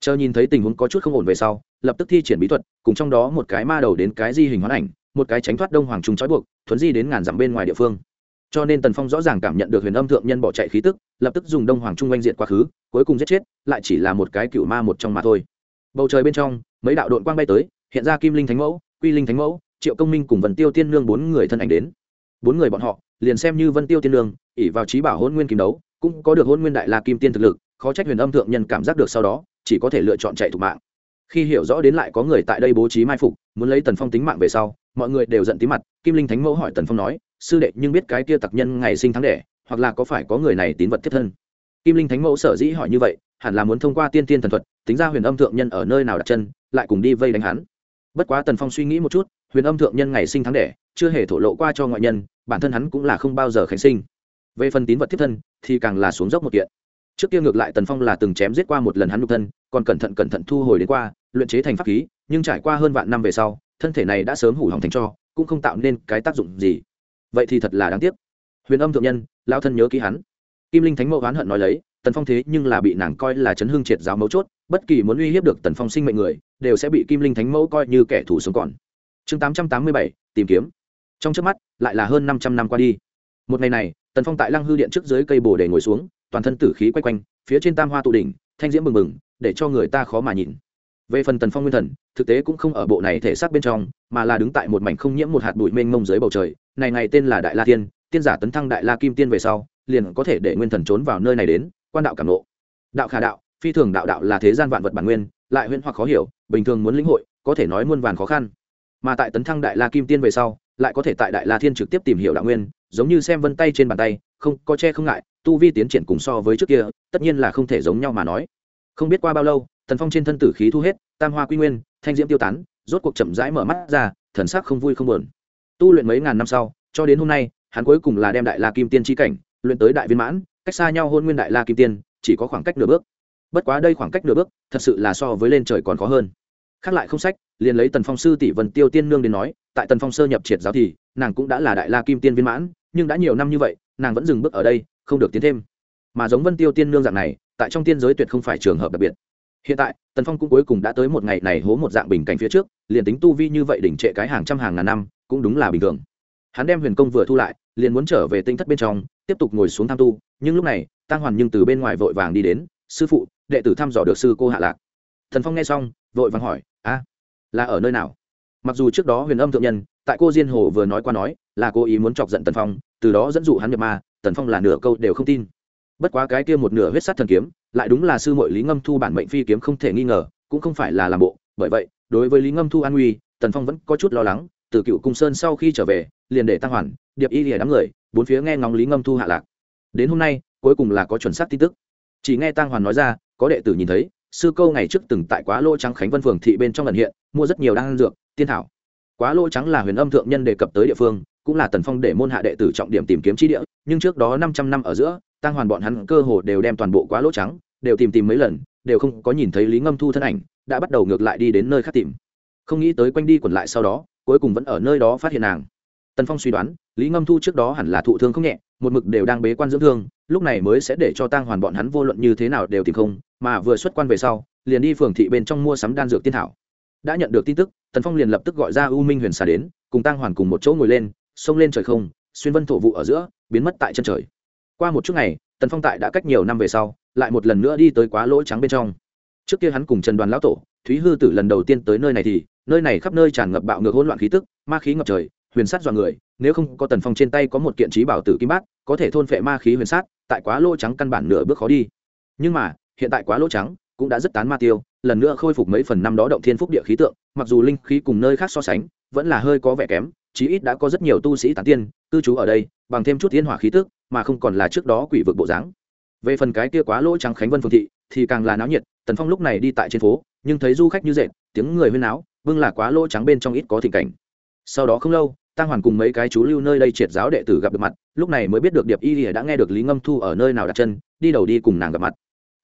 Chờ nhìn thấy tình huống có chút không ổn về sau, lập tức thi triển bí thuật, cùng trong đó một cái ma đầu đến cái di hình hoán ảnh, một cái tránh thoát đông hoàng trung trói buộc, thuấn di đến ngàn dặm bên ngoài địa phương. Cho nên tần phong rõ ràng cảm nhận được huyền âm thượng nhân bỏ chạy khí tức, lập tức dùng đông hoàng trung oanh diện quá khứ, cuối cùng giết chết, lại chỉ là một cái cựu ma một trong mà thôi. Bầu trời bên trong mấy đạo đội quang bay tới, hiện ra kim linh thánh mẫu, quy linh thánh mẫu, triệu công minh cùng vân tiêu tiên nương bốn người thân ảnh đến. Bốn người bọn họ liền xem như vân tiêu tiên nương ỉ vào trí bảo hôn nguyên kim đấu, cũng có được hôn nguyên đại la kim tiên thực lực, khó trách huyền âm thượng nhân cảm giác được sau đó, chỉ có thể lựa chọn chạy thục mạng. Khi hiểu rõ đến lại có người tại đây bố trí mai phục, muốn lấy tần phong tính mạng về sau, mọi người đều giận tí mặt, kim linh thánh mẫu hỏi tần phong nói, sư đệ, nhưng biết cái kia tặc nhân ngày sinh tháng đẻ, hoặc là có phải có người này tín vật thiết thân? Kim linh thánh mẫu sở dĩ hỏi như vậy, hẳn là muốn thông qua tiên tiên thần thuật, tính ra huyền âm thượng nhân ở nơi nào đặt chân lại cùng đi vây đánh hắn. Bất quá tần phong suy nghĩ một chút, huyền âm thượng nhân ngày sinh tháng đẻ, chưa hề thổ lộ qua cho ngoại nhân, bản thân hắn cũng là không bao giờ khánh sinh. Về phần tín vật thiết thân, thì càng là xuống dốc một kiện. Trước kia ngược lại tần phong là từng chém giết qua một lần hắn nhục thân, còn cẩn thận cẩn thận thu hồi đến qua, luyện chế thành pháp khí, nhưng trải qua hơn vạn năm về sau, thân thể này đã sớm hủ hỏng thành cho, cũng không tạo nên cái tác dụng gì. Vậy thì thật là đáng tiếc. Huyền âm thượng nhân lao thân nhớ ký hắn. Kim linh thánh mẫu oán hận nói lấy tần phong thế nhưng là bị nàng coi là chấn hương triệt giáo mấu chốt, bất kỳ muốn uy hiếp được tần phong sinh mệnh người, đều sẽ bị kim linh thánh mẫu coi như kẻ thù sống còn. Chương tám trăm tám mươi bảy, tìm kiếm. Trong trước mắt, lại là hơn năm trăm năm qua đi. Một ngày này, tần phong tại lăng hư điện trước dưới cây bồ để ngồi xuống, toàn thân tử khí quay quanh, phía trên tam hoa tụ đỉnh, thanh diễm bừng bừng, để cho người ta khó mà nhìn. Về phần tần phong nguyên thần, thực tế cũng không ở bộ này thể xác bên trong, mà là đứng tại một mảnh không nhiễm một hạt bụi mênh mông dưới bầu trời. Này ngày tên là đại la tiên tiên giả tấn thăng đại la kim tiên về sau, liền có thể để nguyên thần trốn vào nơi này đến quan đạo cảm nộ. Đạo khả đạo, phi thường đạo đạo là thế gian vạn vật bản nguyên, lại huyễn hoặc khó hiểu, bình thường muốn lĩnh hội, có thể nói muôn vàn khó khăn. Mà tại tấn thăng đại la kim tiên về sau, lại có thể tại đại la thiên trực tiếp tìm hiểu đạo nguyên, giống như xem vân tay trên bàn tay, không, có che không ngại, tu vi tiến triển cùng so với trước kia, tất nhiên là không thể giống nhau mà nói. Không biết qua bao lâu tần phong trên thân tử khí thu hết, tam hoa quy nguyên, thanh diễm tiêu tán, rốt cuộc chậm rãi mở mắt ra, thần sắc không vui không buồn. Tu luyện mấy ngàn năm sau, cho đến hôm nay, hắn cuối cùng là đem đại la kim tiên tri cảnh, luyện tới đại viên mãn cách xa nhau hôn nguyên đại la kim tiên, chỉ có khoảng cách nửa bước. Bất quá đây khoảng cách nửa bước, thật sự là so với lên trời còn khó hơn. Khác lại không sách, liền lấy tần phong sư tỷ vân tiêu tiên nương đến nói, tại tần phong sơ nhập triệt giáo thì, nàng cũng đã là đại la kim tiên viên mãn, nhưng đã nhiều năm như vậy, nàng vẫn dừng bước ở đây, không được tiến thêm. Mà giống vân tiêu tiên nương dạng này, tại trong tiên giới tuyệt không phải trường hợp đặc biệt. Hiện tại, tần phong cũng cuối cùng đã tới một ngày này hố một dạng bình cảnh phía trước, liền tính tu vi như vậy đỉnh trệ cái hàng trăm hàng ngàn năm, cũng đúng là bình thường. Hắn đem huyền công vừa thu lại, liền muốn trở về tinh thất bên trong tiếp tục ngồi xuống tham tu, nhưng lúc này tăng hoàn nhưng từ bên ngoài vội vàng đi đến, sư phụ, đệ tử thăm dò được sư cô hạ lạc. Thần phong nghe xong, vội vàng hỏi, a, là ở nơi nào? Mặc dù trước đó huyền âm thượng nhân, tại cô diên hồ vừa nói qua nói, là cô ý muốn chọc giận tần phong, từ đó dẫn dụ hắn nhập ma, tần phong là nửa câu đều không tin. Bất quá cái kia một nửa huyết sát thần kiếm, lại đúng là sư mội lý ngâm thu bản mệnh phi kiếm không thể nghi ngờ, cũng không phải là làm bộ. Bởi vậy, đối với lý ngâm thu an nguy, tần phong vẫn có chút lo lắng, từ cựu cung sơn sau khi trở về, liền để tăng hoàn, điệp y lìa đám người bốn phía nghe ngóng lý ngâm thu hạ lạc. Đến hôm nay, cuối cùng là có chuẩn xác tin tức. Chỉ nghe tăng hoàn nói ra, có đệ tử nhìn thấy, sư câu ngày trước từng tại quá lô trắng khánh vân phường thị bên trong lần hiện, mua rất nhiều đan dược, tiên thảo. Quá lô trắng là huyền âm thượng nhân đề cập tới địa phương, cũng là tần phong để môn hạ đệ tử trọng điểm tìm kiếm chi địa, nhưng trước đó năm trăm năm ở giữa tăng hoàn bọn hắn cơ hồ đều đem toàn bộ quá lỗ trắng đều tìm tìm mấy lần, đều không có nhìn thấy lý ngâm thu thân ảnh, đã bắt đầu ngược lại đi đến nơi khác tìm. Không nghĩ tới quanh đi quẩn lại sau đó, cuối cùng vẫn ở nơi đó phát hiện nàng tần phong suy đoán, lý ngâm thu trước đó hẳn là thụ thương không nhẹ, một mực đều đang bế quan dưỡng thương, lúc này mới sẽ để cho tăng hoàn bọn hắn vô luận như thế nào đều tìm không, mà vừa xuất quan về sau, liền đi phường thị bên trong mua sắm đan dược tiên thảo. Đã nhận được tin tức, tần phong liền lập tức gọi ra u minh huyền xà đến, cùng tăng hoàn cùng một chỗ ngồi lên, xông lên trời không, xuyên vân thổ vụ ở giữa, biến mất tại chân trời. Qua một chút ngày, tần phong tại đã cách nhiều năm về sau, lại một lần nữa đi tới quá lỗ trắng bên trong. Trước kia hắn cùng trần đoàn lão tổ, thúy hư tử lần đầu tiên tới nơi này thì, nơi này khắp nơi tràn ngập bạo ngược hỗn loạn khí tức, ma khí ngập trời huyền sát dọa người, nếu không có tần phong trên tay có một kiện trí bảo tử kim bát, có thể thôn phệ ma khí huyền sát, tại quá lỗ trắng căn bản nửa bước khó đi. Nhưng mà, hiện tại quá lỗ trắng cũng đã rất tán ma tiêu, lần nữa khôi phục mấy phần năm đó động thiên phúc địa khí tượng, mặc dù linh khí cùng nơi khác so sánh, vẫn là hơi có vẻ kém, chí ít đã có rất nhiều tu sĩ tán tiên, cư trú ở đây, bằng thêm chút tiên hỏa khí tức, mà không còn là trước đó quỷ vực bộ dáng. Về phần cái kia quá lỗ trắng khánh vân phương thị, thì càng là náo nhiệt, tần phong lúc này đi tại trên phố, nhưng thấy du khách như dệt, tiếng người huyên náo vương là quá lỗ trắng bên trong ít có thịnh cảnh. Sau đó không lâu tăng hoàn cùng mấy cái chú lưu nơi đây triệt giáo đệ tử gặp được mặt, lúc này mới biết được điệp y đã nghe được lý ngâm thu ở nơi nào đặt chân, đi đầu đi cùng nàng gặp mặt.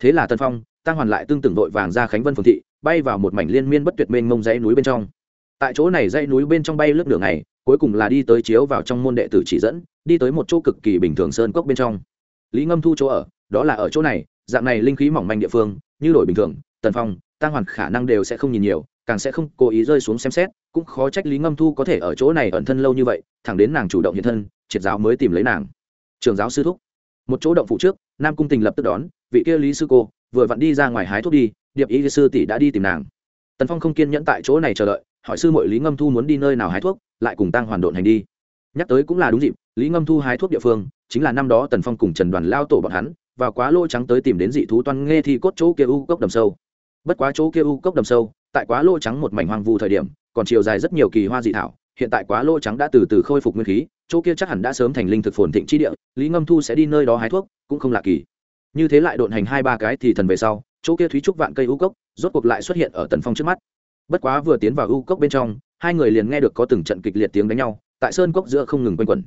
Thế là tần phong tăng hoàn lại tương tự vội vàng ra khánh vân phương thị, bay vào một mảnh liên miên bất tuyệt mênh mông dãy núi bên trong. Tại chỗ này dãy núi bên trong bay lướt đường này cuối cùng là đi tới chiếu vào trong môn đệ tử chỉ dẫn, đi tới một chỗ cực kỳ bình thường sơn cốc bên trong. Lý ngâm thu chỗ ở, đó là ở chỗ này, dạng này linh khí mỏng manh địa phương, như đổi bình thường, tần phong tăng hoàn khả năng đều sẽ không nhìn nhiều càng sẽ không cố ý rơi xuống xem xét, cũng khó trách lý ngâm thu có thể ở chỗ này ẩn thân lâu như vậy, thẳng đến nàng chủ động hiện thân, triệt giáo mới tìm lấy nàng. Trường giáo sư thúc. Một chỗ động phụ trước, nam cung tình lập tức đón, vị kia lý sư cô, vừa vặn đi ra ngoài hái thuốc đi, điệp y sư tỷ đã đi tìm nàng. Tần phong không kiên nhẫn tại chỗ này chờ đợi, hỏi sư mội lý ngâm thu muốn đi nơi nào hái thuốc, lại cùng tăng hoàn độn hành đi. Nhắc tới cũng là đúng dịp, lý ngâm thu hái thuốc địa phương, chính là năm đó tần phong cùng trần đoàn lao tổ bọn hắn và quá lỗ trắng tới tìm đến dị thú toan nghe thi cốt chỗ kia u cốc đầm sâu. Bất quá chỗ kia u cốc đầm sâu tại quá lô trắng một mảnh hoang vu thời điểm, còn chiều dài rất nhiều kỳ hoa dị thảo, hiện tại quá lô trắng đã từ từ khôi phục nguyên khí, chỗ kia chắc hẳn đã sớm thành linh thực phồn thịnh chi địa, lý ngâm thu sẽ đi nơi đó hái thuốc, cũng không lạ kỳ. Như thế lại độn hành hai ba cái thì thần về sau, chỗ kia thúy trúc vạn cây u cốc, rốt cuộc lại xuất hiện ở tần phong trước mắt. Bất quá vừa tiến vào u cốc bên trong, hai người liền nghe được có từng trận kịch liệt tiếng đánh nhau, tại sơn cốc giữa không ngừng quanh quẩn.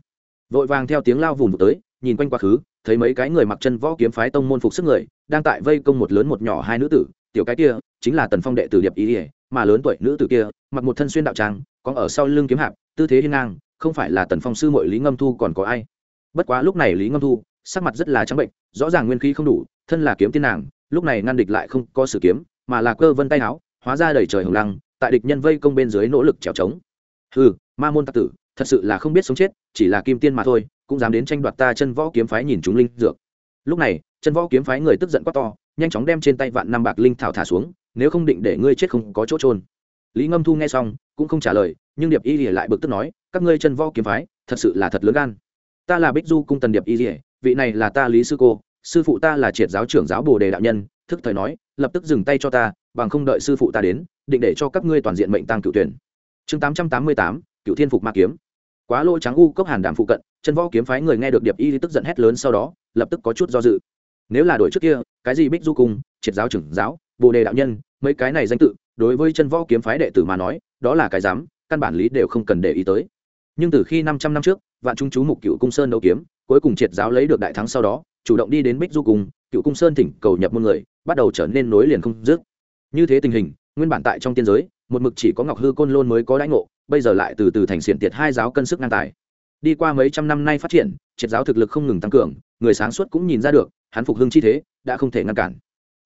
Vội vàng theo tiếng lao vùng vụt tới, nhìn quanh quá khứ, thấy mấy cái người mặc chân võ kiếm phái tông môn phục sức người, đang tại vây công một lớn một nhỏ hai nữ tử tiểu cái kia, chính là tần phong đệ tử điệp ý ỉa mà lớn tuổi nữ tử kia, mặc một thân xuyên đạo trang, còn ở sau lưng kiếm hạp, tư thế hiên ngang, không phải là tần phong sư mội lý ngâm thu còn có ai. Bất quá lúc này lý ngâm thu, sắc mặt rất là trắng bệnh, rõ ràng nguyên khí không đủ, thân là kiếm tiên nàng, lúc này ngăn địch lại không có sử kiếm, mà là cơ vân tay áo, hóa ra đầy trời hồng lăng, tại địch nhân vây công bên dưới nỗ lực trèo trống hừ, ma môn tặc tử, thật sự là không biết sống chết, chỉ là kim tiên mà thôi, cũng dám đến tranh đoạt ta chân võ kiếm phái nhìn chúng linh dược. Lúc này, chân võ kiếm phái người tức giận quá to nhanh chóng đem trên tay vạn năm bạc linh thảo thả xuống, nếu không định để ngươi chết không có chỗ trôn lý ngâm thu nghe xong, cũng không trả lời, nhưng điệp y rỉa lại bực tức nói, các ngươi chân võ kiếm phái, thật sự là thật lớn gan. Ta là bích du cung tần điệp y rỉa vị này là ta lý sư cô, sư phụ ta là triệt giáo trưởng giáo bồ đề đạo nhân, thức thời nói, lập tức dừng tay cho ta, bằng không đợi sư phụ ta đến, định để cho các ngươi toàn diện mệnh tăng cựu tuyển. Chương tám trăm tám mươi tám cựu thiên phục ma kiếm. Quá lỗ trắng u cốc hàn đàm phụ cận, chân võ kiếm phái người nghe được điệp y tức giận hét lớn sau đó, lập tức có chút do dự nếu là đổi trước kia, cái gì bích du cung, triệt giáo trưởng giáo, bồ đề đạo nhân, mấy cái này danh tự, đối với chân võ kiếm phái đệ tử mà nói, đó là cái dám căn bản lý đều không cần để ý tới. Nhưng từ khi năm trăm năm trước, vạn trung chú mục cựu cung sơn đấu kiếm, cuối cùng triệt giáo lấy được đại thắng sau đó, chủ động đi đến bích du cung, cựu cung sơn thỉnh cầu nhập môn người, bắt đầu trở nên nối liền không dứt. Như thế tình hình, nguyên bản tại trong tiên giới, một mực chỉ có ngọc hư côn lôn mới có đãi ngộ, bây giờ lại từ từ thành xiển tiệt hai giáo cân sức ngang tài. Đi qua mấy trăm năm nay phát triển, triệt giáo thực lực không ngừng tăng cường, người sáng suốt cũng nhìn ra được hắn phục hưng chi thế, đã không thể ngăn cản.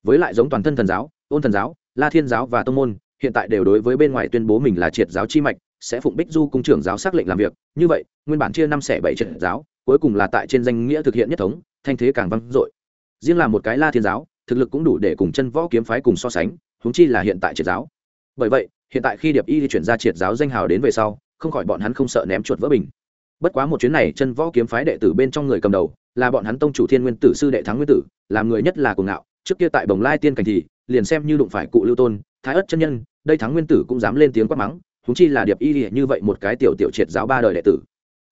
Với lại giống toàn thân thần giáo ôn thần giáo, la thiên giáo và tông môn, hiện tại đều đối với bên ngoài tuyên bố mình là triệt giáo chi mạch, sẽ phụng bích du cung trưởng giáo xác lệnh làm việc. Như vậy, nguyên bản chia năm xẻ bảy triệt giáo, cuối cùng là tại trên danh nghĩa thực hiện nhất thống, thanh thế càng vang dội. Riêng là một cái la thiên giáo, thực lực cũng đủ để cùng chân võ kiếm phái cùng so sánh, huống chi là hiện tại triệt giáo. Bởi vậy, hiện tại khi điệp y di chuyển ra triệt giáo danh hào đến về sau, không khỏi bọn hắn không sợ ném chuột vỡ bình. Bất quá một chuyến này, chân võ kiếm phái đệ tử bên trong người cầm đầu là bọn hắn tông chủ thiên nguyên tử sư đệ thắng nguyên tử, làm người nhất là cuồng ngạo, trước kia tại bồng lai tiên cảnh thì, liền xem như đụng phải cụ lưu tôn, thái ất chân nhân, đây thắng nguyên tử cũng dám lên tiếng quát mắng húng chi là điệp y như vậy một cái tiểu tiểu triệt giáo ba đời đệ tử.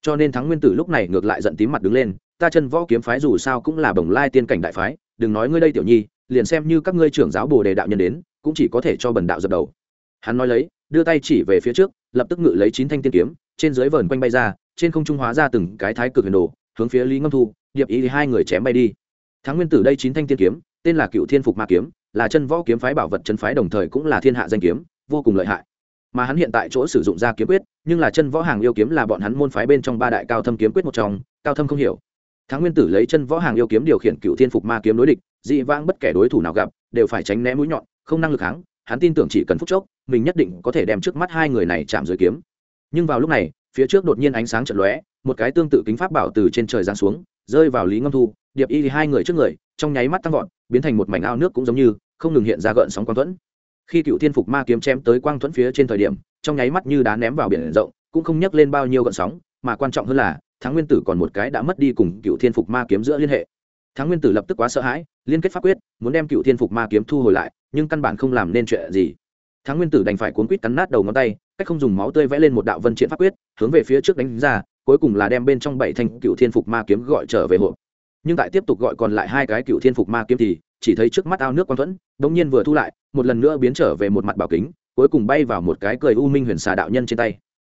Cho nên thắng nguyên tử lúc này ngược lại giận tím mặt đứng lên, ta chân võ kiếm phái dù sao cũng là bồng lai tiên cảnh đại phái, đừng nói ngươi đây tiểu nhi, liền xem như các ngươi trưởng giáo bồ đề đạo nhân đến, cũng chỉ có thể cho bần đạo dập đầu. Hắn nói lấy, đưa tay chỉ về phía trước, lập tức ngự lấy chín thanh tiên kiếm, trên dưới vờn quanh bay ra, trên không trung hóa ra từng cái thái cực huyền đồ, hướng phía lý ngâm thu điệp ý thì hai người chém bay đi. Thắng nguyên tử đây chín thanh tiên kiếm, tên là cựu thiên phục ma kiếm, là chân võ kiếm phái bảo vật chân phái đồng thời cũng là thiên hạ danh kiếm, vô cùng lợi hại. Mà hắn hiện tại chỗ sử dụng ra kiếm quyết, nhưng là chân võ hàng yêu kiếm là bọn hắn môn phái bên trong ba đại cao thâm kiếm quyết một trong, cao thâm không hiểu. Thắng nguyên tử lấy chân võ hàng yêu kiếm điều khiển cựu thiên phục ma kiếm đối địch, dị vãng bất kể đối thủ nào gặp, đều phải tránh né mũi nhọn, không năng lực kháng, hắn tin tưởng chỉ cần phút chốc, mình nhất định có thể đem trước mắt hai người này chạm dưới kiếm. Nhưng vào lúc này, phía trước đột nhiên ánh sáng chật lóe, một cái tương tự kính pháp bảo từ trên trời giáng xuống rơi vào lý ngâm thu, điệp y hai người trước người, trong nháy mắt tăng vọt, biến thành một mảnh ao nước cũng giống như, không ngừng hiện ra gợn sóng quang thuẫn. Khi cựu thiên phục ma kiếm chém tới quang thuẫn phía trên thời điểm, trong nháy mắt như đá ném vào biển rộng, cũng không nhấc lên bao nhiêu gợn sóng, mà quan trọng hơn là, thắng nguyên tử còn một cái đã mất đi cùng cựu thiên phục ma kiếm giữa liên hệ. Thắng nguyên tử lập tức quá sợ hãi, liên kết pháp quyết, muốn đem cựu thiên phục ma kiếm thu hồi lại, nhưng căn bản không làm nên chuyện gì. Thắng nguyên tử đành phải cuốn quýt cắn nát đầu ngón tay, cách không dùng máu tươi vẽ lên một đạo vân triện pháp quyết, hướng về phía trước đánh ra cuối cùng là đem bên trong bảy thanh cựu thiên phục ma kiếm gọi trở về hộp. Nhưng tại tiếp tục gọi còn lại hai cái cựu thiên phục ma kiếm thì chỉ thấy trước mắt ao nước quang thuẫn đ nhiên vừa thu lại, một lần nữa biến trở về một mặt bảo kính, cuối cùng bay vào một cái cười u minh huyền xà đạo nhân trên tay.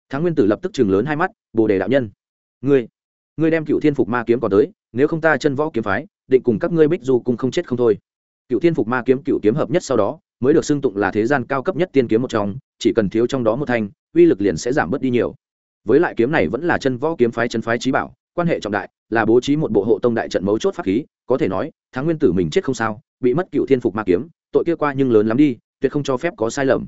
Thắng nguyên tử lập tức chừng lớn hai mắt, bồ đề đạo nhân, ngươi ngươi đem cựu thiên phục ma kiếm còn tới, nếu không ta chân võ kiếm phái, định cùng các ngươi bích du cùng không chết không thôi. Cựu thiên phục ma kiếm, cựu kiếm hợp nhất sau đó, mới được xưng tụng là thế gian cao cấp nhất tiên kiếm một trong, chỉ cần thiếu trong đó một thanh, uy lực liền sẽ giảm bớt đi nhiều với lại kiếm này vẫn là chân võ kiếm phái, chân phái trí bảo, quan hệ trọng đại, là bố trí một bộ hộ tông đại trận mấu chốt pháp khí, có thể nói, thắng nguyên tử mình chết không sao, bị mất cựu thiên phục ma kiếm, tội kia qua nhưng lớn lắm đi, tuyệt không cho phép có sai lầm.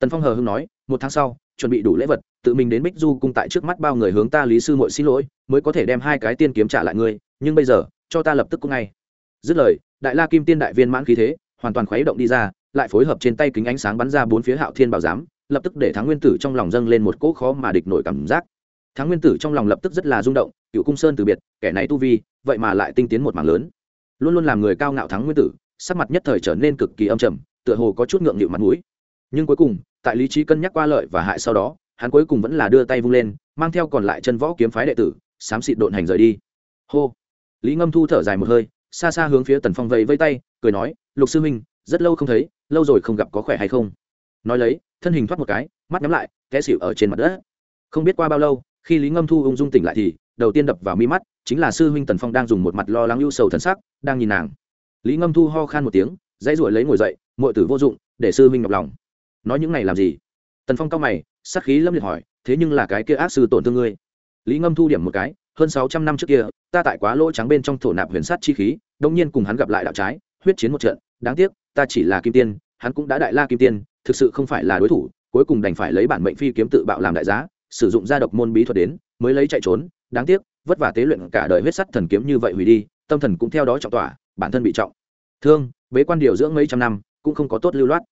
Tần phong hờ hưng nói, một tháng sau, chuẩn bị đủ lễ vật, tự mình đến bích du cung tại trước mắt bao người hướng ta lý sư mội xin lỗi, mới có thể đem hai cái tiên kiếm trả lại ngươi, nhưng bây giờ, cho ta lập tức cũng ngay. Dứt lời, đại la kim tiên đại viên mãn khí thế, hoàn toàn khuấy động đi ra, lại phối hợp trên tay kính ánh sáng bắn ra bốn phía hạo thiên bảo giám lập tức để thắng nguyên tử trong lòng dâng lên một cỗ khó mà địch nổi cảm giác. Thắng nguyên tử trong lòng lập tức rất là rung động, cựu cung sơn từ biệt, kẻ này tu vi, vậy mà lại tinh tiến một mảng lớn. Luôn luôn làm người cao ngạo thắng nguyên tử, sắc mặt nhất thời trở nên cực kỳ âm trầm, tựa hồ có chút ngượng nghịu mặt mũi. Nhưng cuối cùng, tại lý trí cân nhắc qua lợi và hại sau đó, hắn cuối cùng vẫn là đưa tay vung lên, mang theo còn lại chân võ kiếm phái đệ tử, xám xịt độn hành rời đi. Hô! Lý ngâm thu thở dài một hơi, xa xa hướng phía tần phong vẫy vây tay, cười nói, lục sư huynh, rất lâu không thấy, lâu rồi không gặp có khỏe hay không? Nói lấy thân hình thoát một cái, mắt nhắm lại, té xịu ở trên mặt đất. Không biết qua bao lâu, khi lý ngâm thu ung dung tỉnh lại thì, đầu tiên đập vào mi mắt, chính là sư huynh tần phong đang dùng một mặt lo lắng ưu sầu thần sắc, đang nhìn nàng. Lý ngâm thu ho khan một tiếng, dãy ruổi lấy ngồi dậy mọi tử vô dụng, để sư huynh nhọc lòng. Nói những này làm gì? Tần phong cao mày sắc khí lâm liệt hỏi, thế nhưng là cái kia ác sư tổn thương ngươi. Lý ngâm thu điểm một cái, hơn sáu trăm năm trước kia, ta tại quá lỗ trắng bên trong thổ nạp huyền sát chi khí đông nhiên cùng hắn gặp lại đạo trái, huyết chiến một trận, đáng tiếc, ta chỉ là kim tiên, hắn cũng đã đại la kim tiên thực sự không phải là đối thủ, cuối cùng đành phải lấy bản mệnh phi kiếm tự bạo làm đại giá, sử dụng gia độc môn bí thuật đến, mới lấy chạy trốn. Đáng tiếc, vất vả tế luyện cả đời huyết sắt thần kiếm như vậy hủy đi, tâm thần cũng theo đó trọng tỏa, bản thân bị trọng. Thương, bế quan điều dưỡng mấy trăm năm, cũng không có tốt lưu loát.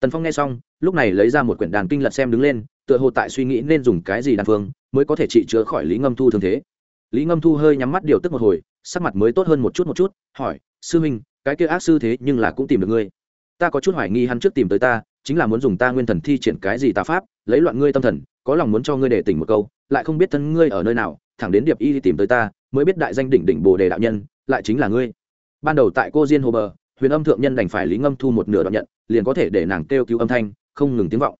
Tần phong nghe xong, lúc này lấy ra một quyển đàn kinh lật xem đứng lên, tựa hồ tại suy nghĩ nên dùng cái gì đàn phương, mới có thể trị chữa khỏi lý ngâm thu thường thế. Lý ngâm thu hơi nhắm mắt điều tức một hồi, sắc mặt mới tốt hơn một chút một chút, hỏi, sư huynh, cái kia ác sư thế nhưng là cũng tìm được ngươi. Ta có chút hoài nghi hắn trước tìm tới ta chính là muốn dùng ta nguyên thần thi triển cái gì tà pháp, lấy loạn ngươi tâm thần, có lòng muốn cho ngươi để tỉnh một câu, lại không biết thân ngươi ở nơi nào, thẳng đến điệp y đi tìm tới ta, mới biết đại danh đỉnh đỉnh bồ đề đạo nhân, lại chính là ngươi. Ban đầu tại cô diên hồ bờ, huyền âm thượng nhân đành phải lý ngâm thu một nửa đoạn nhận, liền có thể để nàng kêu cứu âm thanh, không ngừng tiếng vọng.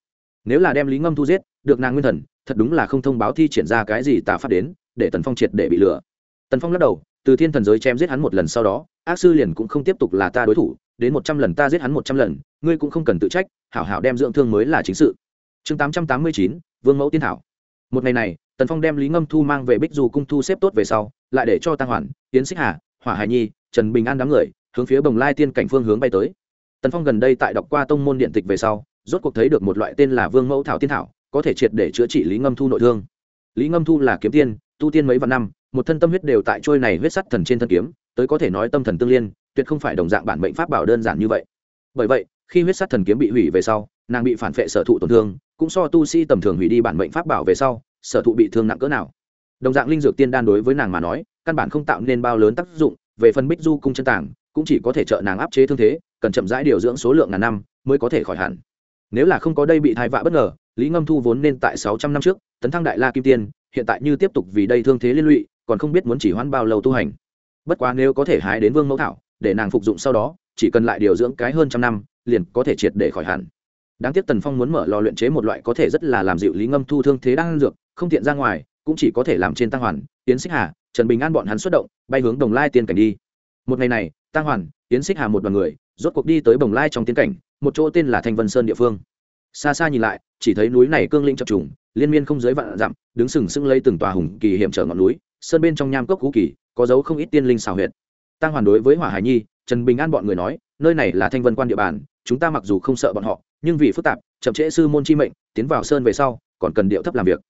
Nếu là đem lý ngâm thu giết, được nàng nguyên thần, thật đúng là không thông báo thi triển ra cái gì tà pháp đến, để tần phong triệt để bị lừa. Tần phong lắc đầu, từ thiên thần giới chém giết hắn một lần sau đó, ác sư liền cũng không tiếp tục là ta đối thủ, đến một trăm lần ta giết hắn một trăm lần ngươi cũng không cần tự trách, hảo hảo đem dưỡng thương mới là chính sự. Chương tám trăm tám mươi chín, vương mẫu tiên thảo. Một ngày này, tần phong đem lý ngâm thu mang về bích du cung thu xếp tốt về sau, lại để cho tăng hoàn tiến xích hà, hỏa hải nhi, trần bình an đám người, hướng phía bồng lai tiên cảnh phương hướng bay tới. Tần phong gần đây tại đọc qua tông môn điện tịch về sau, rốt cuộc thấy được một loại tên là vương mẫu thảo tiên thảo, có thể triệt để chữa trị lý ngâm thu nội thương. Lý ngâm thu là kiếm tiên, tu tiên mấy vạn năm, một thân tâm huyết đều tại trôi này huyết sắt thần trên thân kiếm, tới có thể nói tâm thần tương liên, tuyệt không phải đồng dạng bản mệnh pháp bảo đơn giản như vậy. Bởi vậy khi huyết sát thần kiếm bị hủy về sau, nàng bị phản vệ sở thụ tổn thương, cũng so tu sĩ tầm thường hủy đi bản mệnh pháp bảo về sau, sở thụ bị thương nặng cỡ nào. Đồng dạng linh dược tiên đan đối với nàng mà nói, căn bản không tạo nên bao lớn tác dụng, về phần bích du cung chân tảng cũng chỉ có thể trợ nàng áp chế thương thế, cần chậm rãi điều dưỡng số lượng ngàn năm mới có thể khỏi hẳn. Nếu là không có đây bị thai vạ bất ngờ, lý ngâm thu vốn nên tại sáu trăm năm trước, tấn thăng đại la kim tiên, hiện tại như tiếp tục vì đây thương thế liên lụy, còn không biết muốn chỉ hoãn bao lâu tu hành. Bất quá nếu có thể hái đến vương mẫu thảo, để nàng phục dụng sau đó chỉ cần lại điều dưỡng cái hơn trăm năm, liền có thể triệt để khỏi hẳn. Đáng tiếc tần phong muốn mở lò luyện chế một loại có thể rất là làm dịu lý ngâm thu thương thế đang ăn dược, không tiện ra ngoài, cũng chỉ có thể làm trên tăng hoàn tiến xích hà, trần bình an bọn hắn xuất động, bay hướng đồng lai tiên cảnh đi. Một ngày này tăng hoàn tiến xích hà một đoàn người, rốt cuộc đi tới bồng lai trong tiến cảnh, một chỗ tên là thanh vân sơn địa phương. Xa xa nhìn lại, chỉ thấy núi này cương linh chập trùng, liên miên không dưới vạn dặm, đứng sừng sững lây từng tòa hùng kỳ hiểm trở ngọn núi, sơn bên trong nham cốc cũ kỳ, có dấu không ít tiên linh xào huyệt. Tăng hoàn đối với hỏa hải nhi trần bình an bọn người nói, nơi này là thanh vân quan địa bàn, chúng ta mặc dù không sợ bọn họ, nhưng vì phức tạp, chậm trễ sư môn chi mệnh, tiến vào sơn về sau, còn cần điệu thấp làm việc.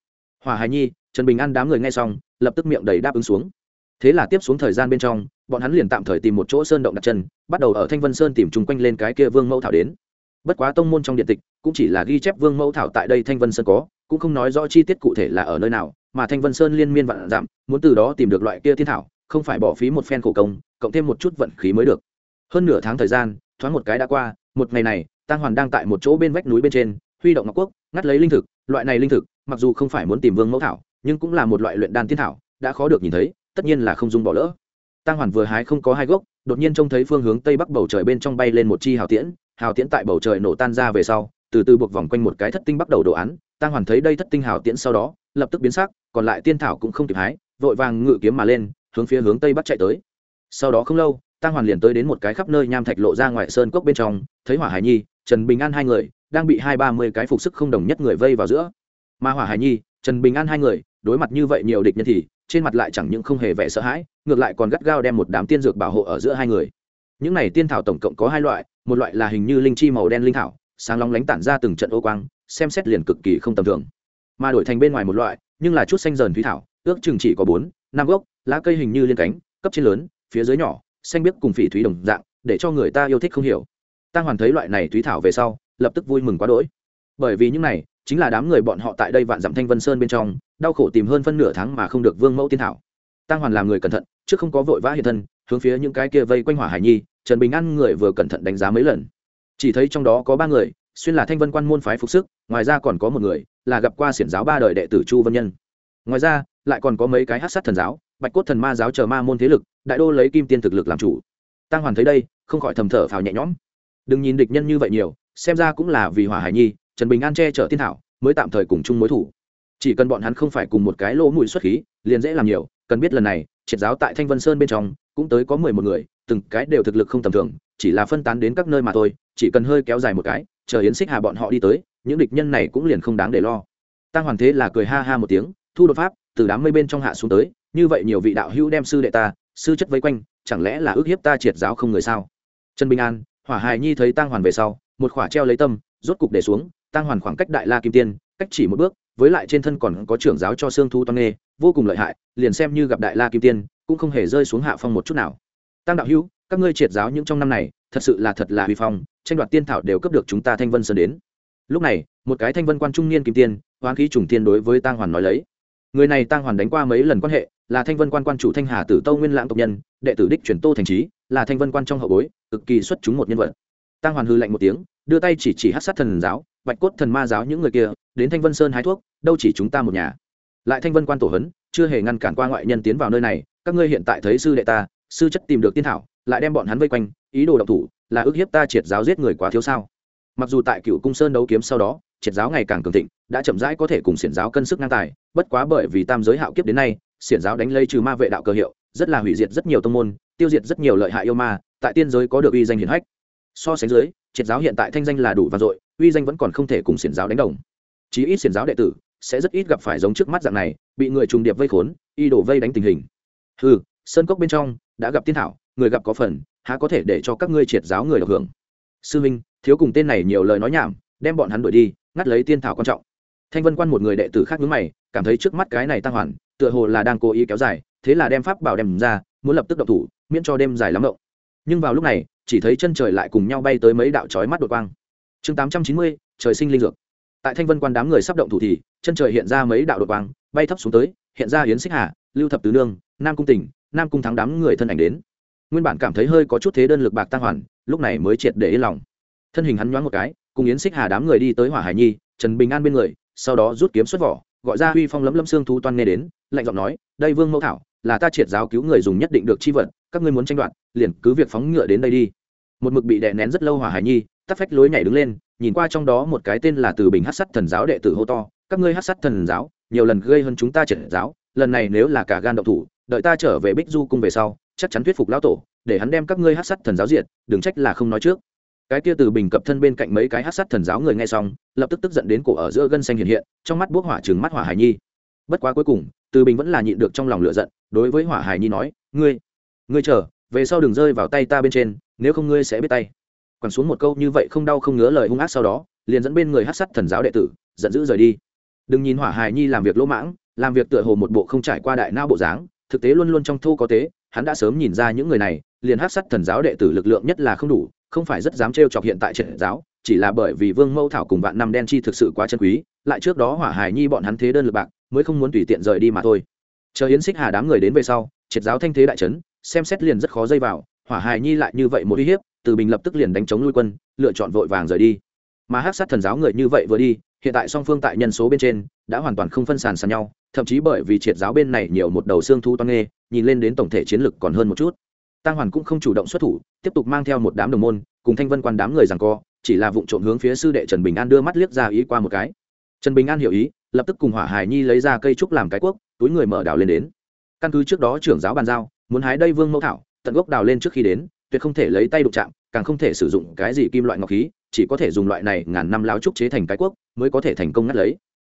Hòa hải nhi, trần bình an đám người nghe xong, lập tức miệng đầy đáp ứng xuống. Thế là tiếp xuống thời gian bên trong, bọn hắn liền tạm thời tìm một chỗ sơn động đặt chân, bắt đầu ở thanh vân sơn tìm chung quanh lên cái kia vương mẫu thảo đến. Bất quá tông môn trong điện tịch, cũng chỉ là ghi chép vương mẫu thảo tại đây thanh vân sơn có, cũng không nói rõ chi tiết cụ thể là ở nơi nào, mà thanh vân sơn liên miên vạn giảm, muốn từ đó tìm được loại kia thiên thảo không phải bỏ phí một phen khổ công, cộng thêm một chút vận khí mới được. Hơn nửa tháng thời gian, thoáng một cái đã qua, một ngày này tăng hoàn đang tại một chỗ bên vách núi bên trên, huy động ngọc quốc, ngắt lấy linh thực, loại này linh thực, mặc dù không phải muốn tìm vương mẫu thảo, nhưng cũng là một loại luyện đan thiên thảo, đã khó được nhìn thấy, tất nhiên là không dung bỏ lỡ. Tăng hoàn vừa hái không có hai gốc, đột nhiên trông thấy phương hướng tây bắc bầu trời bên trong bay lên một chi hào tiễn hào tiễn tại bầu trời nổ tan ra về sau, từ từ buộc vòng quanh một cái thất tinh bắt đầu đồ án tăng hoàn thấy đây thất tinh hào tiễn sau đó, lập tức biến sắc, còn lại tiên thảo cũng không kịp hái, vội vàng ngự kiếm mà lên hướng phía hướng tây bắc chạy tới. Sau đó không lâu tăng hoàn liền tới đến một cái khắp nơi nham thạch lộ ra ngoài sơn cốc bên trong, thấy hỏa hải nhi, trần bình an hai người, đang bị hai ba mươi cái phục sức không đồng nhất người vây vào giữa. Mà hỏa hải nhi, trần bình an hai người, đối mặt như vậy nhiều địch nhân thì, trên mặt lại chẳng những không hề vẻ sợ hãi, ngược lại còn gắt gao đem một đám tiên dược bảo hộ ở giữa hai người. Những này tiên thảo tổng cộng có hai loại, một loại là hình như linh chi màu đen linh thảo, sáng long lánh tản ra từng trận ô quang, xem xét liền cực kỳ không tầm thường. Mà đổi thành bên ngoài một loại, nhưng là chút xanh dần thúy thảo, ước chừng chỉ có bốn, năm gốc lá cây hình như liên cánh, cấp trên lớn, phía dưới nhỏ, xanh biếc cùng phỉ thúy đồng dạng, để cho người ta yêu thích không hiểu. Tăng hoàn thấy loại này thúy thảo về sau, lập tức vui mừng quá đỗi. Bởi vì những này, chính là đám người bọn họ tại đây vạn dặm thanh vân sơn bên trong, đau khổ tìm hơn phân nửa tháng mà không được vương mẫu tiên thảo. Tăng hoàn làm người cẩn thận chứ không có vội vã hiện thân, hướng phía những cái kia vây quanh hỏa hải nhi, trần bình an người vừa cẩn thận đánh giá mấy lần. Chỉ thấy trong đó có ba người, xuyên là thanh vân quan môn phái phục sức, ngoài ra còn có một người, là gặp qua xiển giáo ba đời đệ tử chu vân nhân. Ngoài ra, lại còn có mấy cái hát sát thần giáo bạch cốt thần ma giáo chờ ma môn thế lực, đại đô lấy kim tiên thực lực làm chủ. Tăng hoàn thấy đây, không khỏi thầm thở phào nhẹ nhõm. Đừng nhìn địch nhân như vậy nhiều, xem ra cũng là vì hỏa hải nhi, trần bình an che chở thiên thảo, mới tạm thời cùng chung mối thủ. Chỉ cần bọn hắn không phải cùng một cái lỗ mũi xuất khí, liền dễ làm nhiều, cần biết lần này, triệt giáo tại thanh vân sơn bên trong, cũng tới có mười một người, từng cái đều thực lực không tầm thường, chỉ là phân tán đến các nơi mà thôi, chỉ cần hơi kéo dài một cái, chờ yến xích hà bọn họ đi tới, những địch nhân này cũng liền không đáng để lo. Tăng hoàn thế là cười ha ha một tiếng, thu đột pháp, từ đám mây bên trong hạ xuống tới như vậy nhiều vị đạo hữu đem sư đệ ta, sư chất vây quanh, chẳng lẽ là ước hiếp ta triệt giáo không người sao? Trần bình an, hỏa hài nhi thấy tăng hoàn về sau, một khỏa treo lấy tâm, rốt cục để xuống tăng hoàn khoảng cách đại la kim tiên, cách chỉ một bước, với lại trên thân còn có trưởng giáo cho xương thu toan nghê, vô cùng lợi hại, liền xem như gặp đại la kim tiên, cũng không hề rơi xuống hạ phong một chút nào. Tăng đạo hữu, các ngươi triệt giáo những trong năm này, thật sự là thật là huy phong, tranh đoạt tiên thảo đều cấp được chúng ta thanh vân sơn đến. Lúc này, một cái thanh vân quan trung niên kim tiên hoán khí trùng tiên đối với tăng hoàn nói lấy. Người này tăng hoàn đánh qua mấy lần quan hệ là thanh vân quan quan chủ thanh hà tử tâu nguyên lãng tộc nhân, đệ tử đích chuyển tô thành trí, là thanh vân quan trong hậu bối, cực kỳ xuất chúng một nhân vật. Tăng hoàn hư lạnh một tiếng, đưa tay chỉ chỉ hát sát thần giáo, bạch cốt thần ma giáo những người kia, đến thanh vân sơn hái thuốc, đâu chỉ chúng ta một nhà. Lại thanh vân quan tổ hấn, chưa hề ngăn cản qua ngoại nhân tiến vào nơi này, các ngươi hiện tại thấy sư đệ ta, sư chất tìm được tiên thảo, lại đem bọn hắn vây quanh, ý đồ độc thủ, là ước hiếp ta triệt giáo giết người quá thiếu sao? Mặc dù tại cựu cung sơn đấu kiếm sau đó, triệt giáo ngày càng cường thịnh, đã chậm rãi có thể cùng xiển giáo cân sức ngang tài, bất quá bởi vì tam giới hạo kiếp đến nay xiển giáo đánh lây trừ ma vệ đạo cơ hiệu, rất là hủy diệt rất nhiều tông môn, tiêu diệt rất nhiều lợi hại yêu ma, tại tiên giới có được uy danh hiển hách. So sánh dưới, triệt giáo hiện tại thanh danh là đủ vang dội, uy danh vẫn còn không thể cùng xiển giáo đánh đồng. Chí ít xiển giáo đệ tử sẽ rất ít gặp phải giống trước mắt dạng này, bị người trùng điệp vây khốn, y đổ vây đánh tình hình. Ừ sơn cốc bên trong đã gặp tiên thảo, người gặp có phần, há có thể để cho các ngươi triệt giáo người được hưởng. Sư minh, thiếu cùng tên này nhiều lời nói nhảm, đem bọn hắn đuổi đi, ngắt lấy tiên thảo quan trọng. Thanh vân quan một người đệ tử khác nhướng mày, cảm thấy trước mắt cái này tăng hoàn tựa hồ là đang cố ý kéo dài, thế là đem pháp bảo đem ra, muốn lập tức động thủ, miễn cho đêm dài lắm động. Nhưng vào lúc này, chỉ thấy chân trời lại cùng nhau bay tới mấy đạo chói mắt đột quang. Chương tám trăm chín mươi, trời sinh linh dược. Tại thanh vân quan đám người sắp động thủ thì, chân trời hiện ra mấy đạo đột quang, bay thấp xuống tới, hiện ra hiến xích hà, lưu thập tứ nương, nam cung tỉnh, nam cung thắng đám người thân ảnh đến. Nguyên bản cảm thấy hơi có chút thế đơn lực bạc tăng hoàn, lúc này mới triệt để yên lòng. Thân hình hắn nhoáng một cái, cùng yến xích hà đám người đi tới hỏa hải nhi, trần bình an bên người, sau đó rút kiếm xuất vỏ, gọi ra huy phong lấm lấm xương thú toan nghe đến lạnh giọng nói, đây vương mẫu thảo, là ta triệt giáo cứu người dùng nhất định được chi vật, các ngươi muốn tranh đoạt, liền cứ việc phóng ngựa đến đây đi. Một mực bị đè nén rất lâu hỏa hải nhi tắt phách lối nhảy đứng lên, nhìn qua trong đó một cái tên là từ bình hát sắt thần giáo đệ tử hô to, các ngươi hát sắt thần giáo, nhiều lần gây hơn chúng ta triệt giáo, lần này nếu là cả gan động thủ, đợi ta trở về bích du cung về sau, chắc chắn thuyết phục lão tổ, để hắn đem các ngươi hát sắt thần giáo diệt, đừng trách là không nói trước. Cái kia từ bình cập thân bên cạnh mấy cái hát sắt thần giáo người nghe xong, lập tức tức giận đến cổ ở giữa gân xanh hiện hiện, trong mắt bốc hỏa trừng mắt hỏa hải nhi bất quá cuối cùng, từ bình vẫn là nhịn được trong lòng lựa giận, đối với hỏa hải nhi nói, ngươi ngươi chờ, về sau đừng rơi vào tay ta bên trên, nếu không ngươi sẽ biết tay. Quẳng xuống một câu như vậy không đau không ngứa lời hung ác sau đó, liền dẫn bên người hát sắt thần giáo đệ tử, giận dữ rời đi. Đừng nhìn hỏa hải nhi làm việc lỗ mãng, làm việc tựa hồ một bộ không trải qua đại não bộ dáng, thực tế luôn luôn trong thu có tế, hắn đã sớm nhìn ra những người này, liền hát sắt thần giáo đệ tử lực lượng nhất là không đủ, không phải rất dám trêu chọc hiện tại trận giáo, chỉ là bởi vì vương mâu thảo cùng vạn năm đen chi thực sự quá chân quý, lại trước đó hỏa hải nhi bọn hắn thế đơn lực bạc mới không muốn tùy tiện rời đi mà thôi. Chờ yến xích hà đám người đến về sau, triệt giáo thanh thế đại trấn, xem xét liền rất khó dây vào, hỏa hải nhi lại như vậy một uy hiếp, từ bình lập tức liền đánh chống lui quân, lựa chọn vội vàng rời đi. Mà hát sát thần giáo người như vậy vừa đi, hiện tại song phương tại nhân số bên trên, đã hoàn toàn không phân sàn sàn nhau, thậm chí bởi vì triệt giáo bên này nhiều một đầu xương thu toan nghê, nhìn lên đến tổng thể chiến lực còn hơn một chút. Tăng hoàn cũng không chủ động xuất thủ, tiếp tục mang theo một đám đồng môn, cùng thanh vân quan đám người rằng co, chỉ là vụ trộm hướng phía sư đệ trần bình an đưa mắt liếc ra ý qua một cái. Trần bình an hiểu ý lập tức cùng hỏa hải nhi lấy ra cây trúc làm cái cuốc, túi người mở đào lên đến. Căn cứ trước đó trưởng giáo bàn giao, muốn hái đây vương mẫu thảo, tận gốc đào lên trước khi đến, tuyệt không thể lấy tay đụng chạm, càng không thể sử dụng cái gì kim loại ngọc khí, chỉ có thể dùng loại này ngàn năm láo trúc chế thành cái cuốc mới có thể thành công ngắt lấy.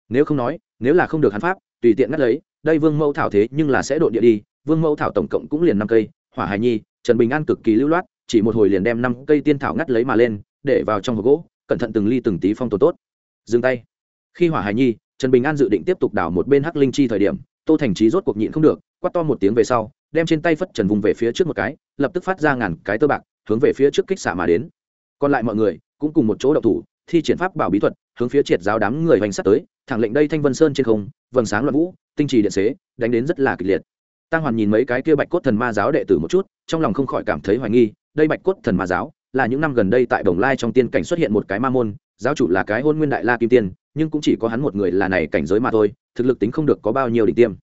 Nếu không nói, nếu là không được hắn pháp, tùy tiện ngắt lấy, đây vương mẫu thảo thế nhưng là sẽ độ địa đi, vương mẫu thảo tổng cộng cũng liền năm cây, hỏa hải nhi, trần bình an cực kỳ lưu loát, chỉ một hồi liền đem năm cây tiên thảo ngắt lấy mà lên, để vào trong hộp gỗ, cẩn thận từng ly từng tí phong tồn tốt. Dừng tay. Khi hỏa hải nhi trần bình an dự định tiếp tục đảo một bên hắc linh chi thời điểm, tô thành trí rốt cuộc nhịn không được, quát to một tiếng về sau, đem trên tay phất trần vùng về phía trước một cái, lập tức phát ra ngàn cái tơ bạc, hướng về phía trước kích xạ mà đến. Còn lại mọi người, cũng cùng một chỗ đậu thủ, thi triển pháp bảo bí thuật, hướng phía triệt giáo đám người hoành sát tới, thẳng lệnh đây thanh vân sơn trên không, vầng sáng loạn vũ, tinh trì điện xế, đánh đến rất là kịch liệt. Tăng hoàn nhìn mấy cái kia bạch cốt thần ma giáo đệ tử một chút, trong lòng không khỏi cảm thấy hoài nghi, đây bạch cốt thần ma giáo là những năm gần đây tại đồng lai trong tiên cảnh xuất hiện một cái ma môn, giáo chủ là cái hôn nguyên đại la kim tiên nhưng cũng chỉ có hắn một người là này cảnh giới mà thôi, thực lực tính không được có bao nhiêu đỉnh tiêm.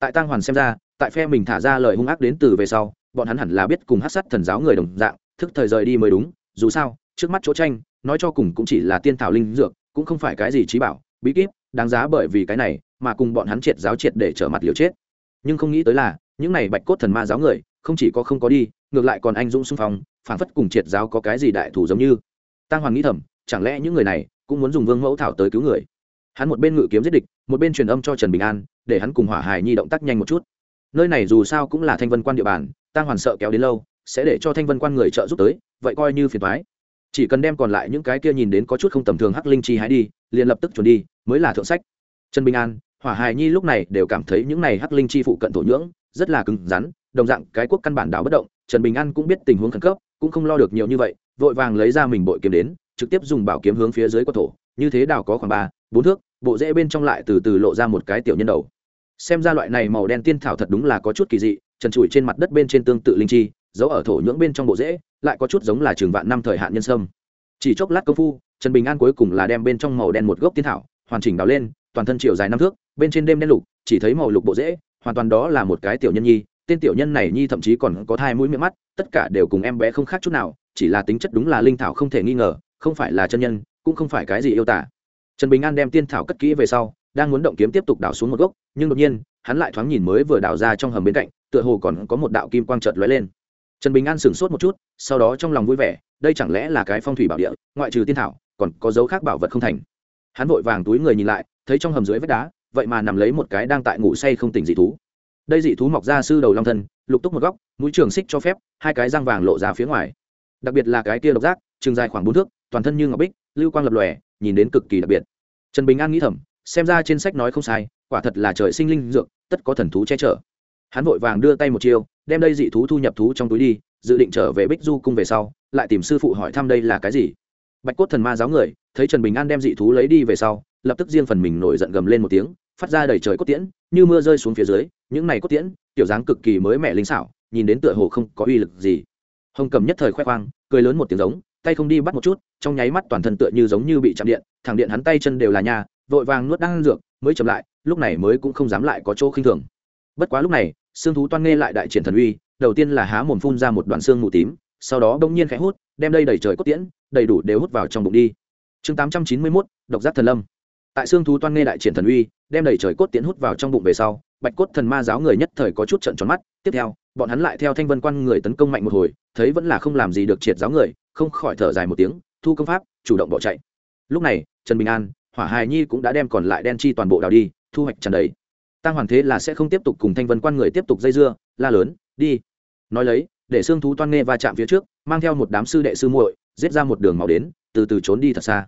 Tại tăng hoàn xem ra, tại phe mình thả ra lời hung ác đến từ về sau, bọn hắn hẳn là biết cùng hát sát thần giáo người đồng dạng, thức thời rời đi mới đúng, dù sao, trước mắt chỗ tranh, nói cho cùng cũng chỉ là tiên thảo linh dược, cũng không phải cái gì trí bảo, bí kíp, đáng giá bởi vì cái này mà cùng bọn hắn triệt giáo triệt để trở mặt liều chết. Nhưng không nghĩ tới là, những này bạch cốt thần ma giáo người, không chỉ có không có đi, ngược lại còn anh dũng xung phong phản phất cùng triệt giáo có cái gì đại thủ giống như. Tăng hoàng nghĩ thầm, chẳng lẽ những người này cũng muốn dùng vương mẫu thảo tới cứu người. Hắn một bên ngự kiếm giết địch, một bên truyền âm cho trần bình an, để hắn cùng hỏa hải nhi động tác nhanh một chút. Nơi này dù sao cũng là thanh vân quan địa bàn tăng hoàn sợ kéo đến lâu, sẽ để cho thanh vân quan người trợ giúp tới, vậy coi như phiền thoái chỉ cần đem còn lại những cái kia nhìn đến có chút không tầm thường hắc linh chi hái đi, liền lập tức chuẩn đi, mới là thượng sách. Trần bình an, hỏa hài nhi lúc này đều cảm thấy những này hắc linh chi phụ cận thổ nhưỡng, rất là cứng rắn, đồng dạng cái quốc căn bản đảo bất động. Trần bình an cũng biết tình huống khẩn cấp, cũng không lo được nhiều như vậy, vội vàng lấy ra mình bội kiếm đến trực tiếp dùng bảo kiếm hướng phía dưới của thổ, như thế đào có khoảng ba, bốn thước, bộ rễ bên trong lại từ từ lộ ra một cái tiểu nhân đầu. Xem ra loại này màu đen tiên thảo thật đúng là có chút kỳ dị, trần trụi trên mặt đất bên trên tương tự linh chi, giấu ở thổ nhưỡng bên trong bộ rễ, lại có chút giống là trường vạn năm thời hạn nhân sâm. Chỉ chốc lát công phu, trần bình an cuối cùng là đem bên trong màu đen một gốc tiên thảo, hoàn chỉnh đào lên, toàn thân chiều dài năm thước, bên trên đêm đen lục, chỉ thấy màu lục bộ rễ, hoàn toàn đó là một cái tiểu nhân nhi, tên tiểu nhân này nhi thậm chí còn có hai mũi miệng mắt, tất cả đều cùng em bé không khác chút nào, chỉ là tính chất đúng là linh thảo không thể nghi ngờ không phải là chân nhân, cũng không phải cái gì yêu tả. Trần bình an đem tiên thảo cất kỹ về sau, đang muốn động kiếm tiếp tục đào xuống một gốc, nhưng đột nhiên, hắn lại thoáng nhìn mới vừa đào ra trong hầm bên cạnh, tựa hồ còn có một đạo kim quang chợt lóe lên. Trần bình an sửng sốt một chút, sau đó trong lòng vui vẻ, đây chẳng lẽ là cái phong thủy bảo địa, ngoại trừ tiên thảo, còn có dấu khác bảo vật không thành. Hắn vội vàng túi người nhìn lại, thấy trong hầm dưới vách đá, vậy mà nằm lấy một cái đang tại ngủ say không tỉnh dị thú. Đây dị thú mọc ra sư đầu long thân, lục túc một góc, mũi trường xích cho phép, hai cái răng vàng lộ ra phía ngoài. Đặc biệt là cái tia độc giác, trường dài khoảng bốn thước toàn thân như ngọc bích, lưu quang lập lòe, nhìn đến cực kỳ đặc biệt. Trần bình an nghĩ thầm, xem ra trên sách nói không sai, quả thật là trời sinh linh dược, tất có thần thú che chở. Hắn vội vàng đưa tay một chiêu, đem đây dị thú thu nhập thú trong túi đi, dự định trở về bích du cung về sau, lại tìm sư phụ hỏi thăm đây là cái gì. Bạch cốt thần ma giáo người, thấy trần bình an đem dị thú lấy đi về sau, lập tức riêng phần mình nổi giận gầm lên một tiếng, phát ra đầy trời cốt tiễn, như mưa rơi xuống phía dưới, những này cốt tiễn tiểu dáng cực kỳ mới mẻ linh xảo, nhìn đến tựa hồ không có uy lực gì. Hồng cầm nhất thời khoe khoang, cười lớn một tiếng giống tay không đi bắt một chút, trong nháy mắt toàn thân tựa như giống như bị chạm điện, thẳng điện hắn tay chân đều là nhà, vội vàng nuốt đang dược, mới chậm lại, lúc này mới cũng không dám lại có chỗ khinh thường. Bất quá lúc này xương thú toan nghe lại đại triển thần uy, đầu tiên là há mồm phun ra một đoạn xương mù tím, sau đó bỗng nhiên khẽ hút, đem đây đầy trời cốt tiễn, đầy đủ đều hút vào trong bụng đi. Chương tám trăm chín mươi mốt, độc giác thần lâm. Tại xương thú toan nghe đại triển thần uy, đem đầy trời cốt tiễn hút vào trong bụng về sau, bạch cốt thần ma giáo người nhất thời có chút trận tròn mắt, tiếp theo, bọn hắn lại theo thanh vân quan người tấn công mạnh một hồi, thấy vẫn là không làm gì được triệt giáo người không khỏi thở dài một tiếng, thu công pháp, chủ động bỏ chạy. Lúc này, trần bình an, hỏa hài nhi cũng đã đem còn lại đen chi toàn bộ đào đi, thu hoạch trần đấy tăng hoàn thế là sẽ không tiếp tục cùng thanh vân quan người tiếp tục dây dưa, la lớn, đi. Nói lấy, để xương thú toan nghe va chạm phía trước, mang theo một đám sư đệ sư muội, giết ra một đường màu đến, từ từ trốn đi thật xa.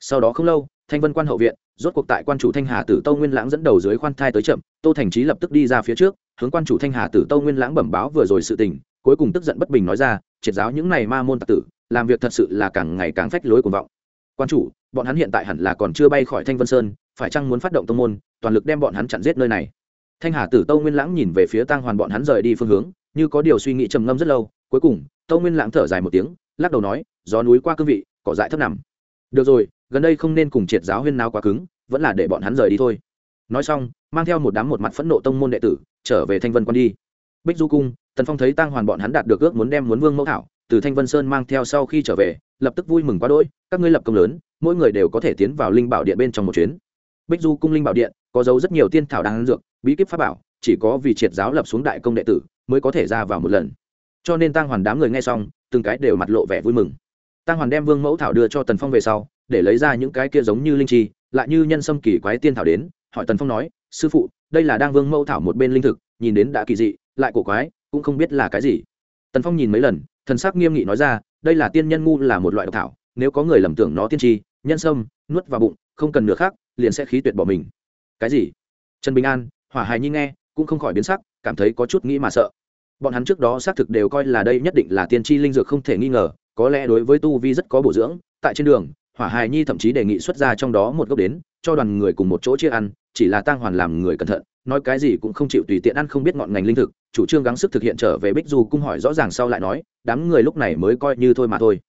Sau đó không lâu, thanh vân quan hậu viện, rốt cuộc tại quan chủ thanh hà tử tâu nguyên lãng dẫn đầu dưới khoan thai tới chậm, tô thành trí lập tức đi ra phía trước, hướng quan chủ thanh hà tử tâu nguyên lãng bẩm báo vừa rồi sự tình, cuối cùng tức giận bất bình nói ra, triệt giáo những này ma môn tạc tử làm việc thật sự là càng ngày càng phách lối cuồng vọng. Quan chủ, bọn hắn hiện tại hẳn là còn chưa bay khỏi thanh vân sơn, phải chăng muốn phát động tông môn, toàn lực đem bọn hắn chặn giết nơi này? Thanh hà tử tâu nguyên lãng nhìn về phía tang hoàn bọn hắn rời đi phương hướng, như có điều suy nghĩ trầm ngâm rất lâu, cuối cùng, tâu nguyên lãng thở dài một tiếng, lắc đầu nói, gió núi qua cương vị, cỏ dại thấp nằm. Được rồi, gần đây không nên cùng triệt giáo huyên nào quá cứng, vẫn là để bọn hắn rời đi thôi. Nói xong, mang theo một đám một mặt phẫn nộ tông môn đệ tử, trở về thanh vân quan đi. Bích du cung, tần phong thấy tăng hoàn bọn hắn đạt được ước muốn đem muốn vương mẫu thảo từ thanh vân sơn mang theo sau khi trở về, lập tức vui mừng quá đỗi, các ngươi lập công lớn, mỗi người đều có thể tiến vào linh bảo điện bên trong một chuyến. Bích du cung linh bảo điện, có dấu rất nhiều tiên thảo đáng dược, bí kíp pháp bảo, chỉ có vì triệt giáo lập xuống đại công đệ tử, mới có thể ra vào một lần. Cho nên tăng hoàn đám người nghe xong, từng cái đều mặt lộ vẻ vui mừng. Tăng hoàn đem vương mẫu thảo đưa cho tần phong về sau, để lấy ra những cái kia giống như linh chi, lại như nhân sâm kỳ quái tiên thảo đến, hỏi tần phong nói, sư phụ, đây là đang vương mẫu thảo một bên linh thực, nhìn đến đã kỳ dị, lại cổ quái, cũng không biết là cái gì. Tần phong nhìn mấy lần thần sắc nghiêm nghị nói ra, đây là tiên nhân ngu là một loại độc thảo, nếu có người lầm tưởng nó tiên tri, nhân sâm, nuốt vào bụng, không cần nửa khác liền sẽ khí tuyệt bỏ mình. Cái gì? Trần bình an, hỏa hài nhi nghe, cũng không khỏi biến sắc, cảm thấy có chút nghĩ mà sợ. Bọn hắn trước đó xác thực đều coi là đây nhất định là tiên tri linh dược không thể nghi ngờ, có lẽ đối với tu vi rất có bổ dưỡng, tại trên đường, hỏa hài nhi thậm chí đề nghị xuất ra trong đó một gốc đến, cho đoàn người cùng một chỗ chia ăn, chỉ là tăng hoàn làm người cẩn thận nói cái gì cũng không chịu tùy tiện ăn không biết ngọn ngành linh thực, chủ trương gắng sức thực hiện trở về bích du cung hỏi rõ ràng sau lại nói, đám người lúc này mới coi như thôi mà thôi.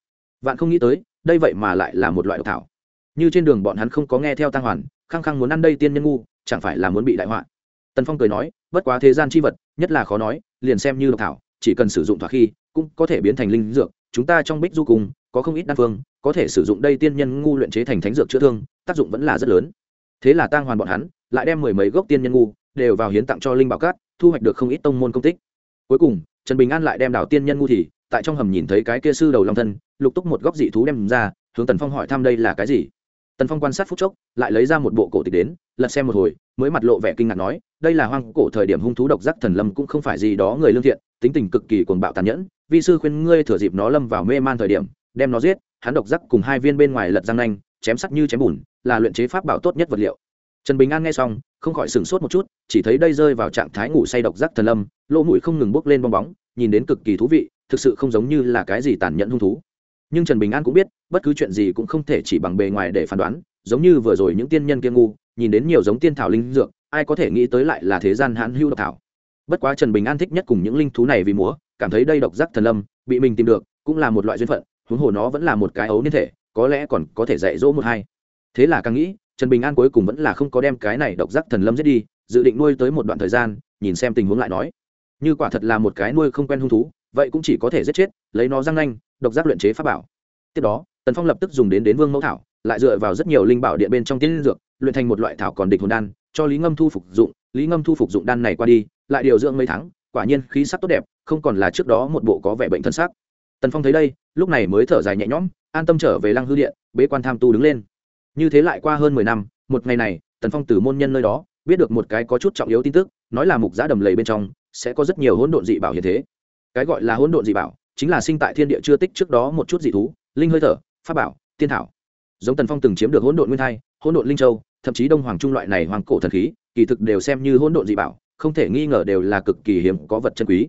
Vạn không nghĩ tới, đây vậy mà lại là một loại độc thảo. Như trên đường bọn hắn không có nghe theo tăng hoàn khăng khăng muốn ăn đây tiên nhân ngu, chẳng phải là muốn bị đại họa? Tần phong cười nói, bất quá thế gian chi vật, nhất là khó nói, liền xem như độc thảo, chỉ cần sử dụng thỏa khi, cũng có thể biến thành linh dược. Chúng ta trong bích du cung, có không ít đan phương, có thể sử dụng đây tiên nhân ngu luyện chế thành thánh dược chữa thương, tác dụng vẫn là rất lớn. Thế là tăng hoàn bọn hắn, lại đem mười mấy gốc tiên nhân ngu đều vào hiến tặng cho linh bảo cát, thu hoạch được không ít tông môn công tích. Cuối cùng, trần bình an lại đem đảo tiên nhân ngu thì, tại trong hầm nhìn thấy cái kia sư đầu long thân, lục túc một góc dị thú đem ra, hướng tần phong hỏi thăm đây là cái gì. Tần phong quan sát phút chốc, lại lấy ra một bộ cổ tịch đến, lật xem một hồi, mới mặt lộ vẻ kinh ngạc nói, đây là hoang cổ thời điểm hung thú độc giác thần lâm cũng không phải gì đó người lương thiện, tính tình cực kỳ cuồng bạo tàn nhẫn, vi sư khuyên ngươi thừa dịp nó lâm vào mê man thời điểm, đem nó giết, hắn độc giác cùng hai viên bên ngoài lật răng nanh, chém sắc như chém bùn, là luyện chế pháp bảo tốt nhất vật liệu trần bình an nghe xong, không khỏi sửng sốt một chút, chỉ thấy đây rơi vào trạng thái ngủ say độc giác thần lâm lỗ mũi không ngừng bốc lên bong bóng, nhìn đến cực kỳ thú vị, thực sự không giống như là cái gì tàn nhẫn hung thú. Nhưng trần bình an cũng biết, bất cứ chuyện gì cũng không thể chỉ bằng bề ngoài để phán đoán, giống như vừa rồi những tiên nhân kia ngu, nhìn đến nhiều giống tiên thảo linh dược, ai có thể nghĩ tới lại là thế gian hãn hưu độc thảo. Bất quá trần bình an thích nhất cùng những linh thú này vì múa, cảm thấy đây độc giác thần lâm bị mình tìm được, cũng là một loại duyên phận, huống hồ nó vẫn là một cái ấu niên thể, có lẽ còn có thể dạy dỗ một hai. Thế là càng nghĩ trần bình an cuối cùng vẫn là không có đem cái này độc giác thần lâm giết đi, dự định nuôi tới một đoạn thời gian, nhìn xem tình huống lại nói. Như quả thật là một cái nuôi không quen hung thú, vậy cũng chỉ có thể giết chết, lấy nó răng nanh, độc giác luyện chế pháp bảo. Tiếp đó, tần phong lập tức dùng đến đến vương mẫu thảo, lại dựa vào rất nhiều linh bảo điện bên trong tiên dược, luyện thành một loại thảo còn địch hồn đan, cho lý ngâm thu phục dụng, lý ngâm thu phục dụng đan này qua đi, lại điều dưỡng mấy tháng, quả nhiên khí sắc tốt đẹp, không còn là trước đó một bộ có vẻ bệnh thân xác. Tần phong thấy đây, lúc này mới thở dài nhẹ nhõm, an tâm trở về lăng hư điện, bế quan tham tu đứng lên như thế lại qua hơn mười năm, một ngày này, tần phong từ môn nhân nơi đó, biết được một cái có chút trọng yếu tin tức, nói là mục giã đầm lầy bên trong, sẽ có rất nhiều hỗn độn dị bảo hiện thế. Cái gọi là hỗn độn dị bảo, chính là sinh tại thiên địa chưa tích trước đó một chút dị thú, linh hơi thở, pháp bảo, tiên thảo. Giống tần phong từng chiếm được hỗn độn nguyên thai, hỗn độn linh châu, thậm chí đông hoàng trung loại này hoàng cổ thần khí, kỳ thực đều xem như hỗn độn dị bảo, không thể nghi ngờ đều là cực kỳ hiếm có vật chân quý.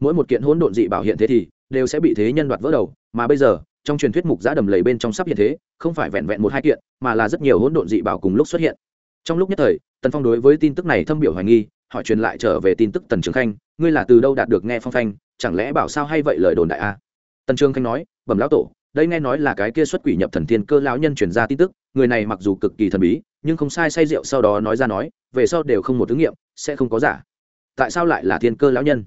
Mỗi một kiện hỗn độn dị bảo hiện thế thì, đều sẽ bị thế nhân đoạt vỡ đầu, mà bây giờ trong truyền thuyết mục giã đầm lầy bên trong sắp hiện thế, không phải vẹn vẹn một hai kiện, mà là rất nhiều hỗn độn dị bảo cùng lúc xuất hiện. Trong lúc nhất thời, tần phong đối với tin tức này thâm biểu hoài nghi họ truyền lại trở về tin tức tần trường khanh, ngươi là từ đâu đạt được nghe phong phanh? Chẳng lẽ bảo sao hay vậy lời đồn đại a? Tần trường khanh nói, bẩm lão tổ, đây nghe nói là cái kia xuất quỷ nhập thần thiên cơ lão nhân truyền ra tin tức, người này mặc dù cực kỳ thần bí, nhưng không sai say rượu sau đó nói ra nói, về sau đều không một thử nghiệm, sẽ không có giả. Tại sao lại là thiên cơ lão nhân?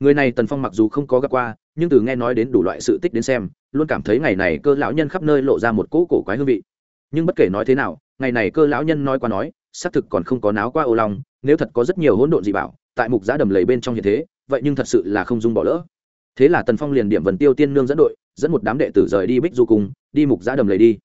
Người này tần phong mặc dù không có gặp qua, nhưng từ nghe nói đến đủ loại sự tích đến xem luôn cảm thấy ngày này cơ lão nhân khắp nơi lộ ra một cỗ cổ quái hương vị. Nhưng bất kể nói thế nào, ngày này cơ lão nhân nói qua nói, xác thực còn không có náo qua ô long, nếu thật có rất nhiều hỗn độn dị bảo, tại mục giá đầm lầy bên trong hiện thế, vậy nhưng thật sự là không dung bỏ lỡ. Thế là tần phong liền điểm vần tiêu tiên nương dẫn đội, dẫn một đám đệ tử rời đi bích du cung, đi mục giá đầm lầy đi.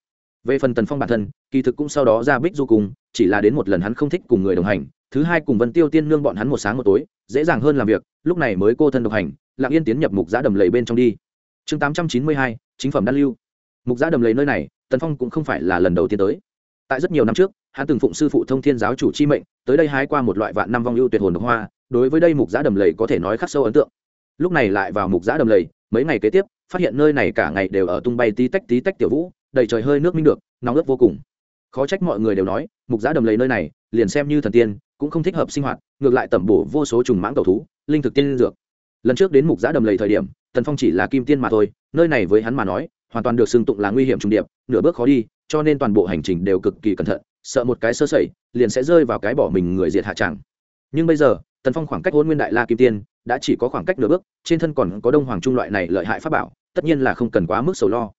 Về phần tần phong bản thân, kỳ thực cũng sau đó ra bích du cung, chỉ là đến một lần hắn không thích cùng người đồng hành, thứ hai cùng vân tiêu tiên nương bọn hắn một sáng một tối, dễ dàng hơn làm việc, lúc này mới cô thân độc hành, lặng yên tiến nhập mục giá đầm lầy bên trong đi chương tám trăm chín mươi hai, chính phẩm đan lưu. Mục gia đầm lầy nơi này, tần phong cũng không phải là lần đầu tiên tới. Tại rất nhiều năm trước, hắn từng phụng sư phụ thông thiên giáo chủ chi mệnh, tới đây hái qua một loại vạn năm vong ưu tuyệt hồn độc hoa, đối với đây mục giã đầm lầy có thể nói khắc sâu ấn tượng. Lúc này lại vào mục giã đầm lầy, mấy ngày kế tiếp, phát hiện nơi này cả ngày đều ở tung bay tí tách tí tách tiểu vũ, đầy trời hơi nước minh được, nóng ướt vô cùng. Khó trách mọi người đều nói, mục giã đầm lầy nơi này, liền xem như thần tiên, cũng không thích hợp sinh hoạt, ngược lại tẩm bổ vô số trùng mãng cầu thú, linh thực tiên dược. Lần trước đến mục giã đầm lầy thời điểm tần phong chỉ là kim tiên mà thôi, nơi này với hắn mà nói, hoàn toàn được xưng tụng là nguy hiểm trung điệp, nửa bước khó đi, cho nên toàn bộ hành trình đều cực kỳ cẩn thận, sợ một cái sơ sẩy, liền sẽ rơi vào cái bỏ mình người diệt hạ tràng nhưng bây giờ, tần phong khoảng cách hôn nguyên đại la kim tiên đã chỉ có khoảng cách nửa bước, trên thân còn có đông hoàng trung loại này lợi hại pháp bảo, tất nhiên là không cần quá mức sầu lo.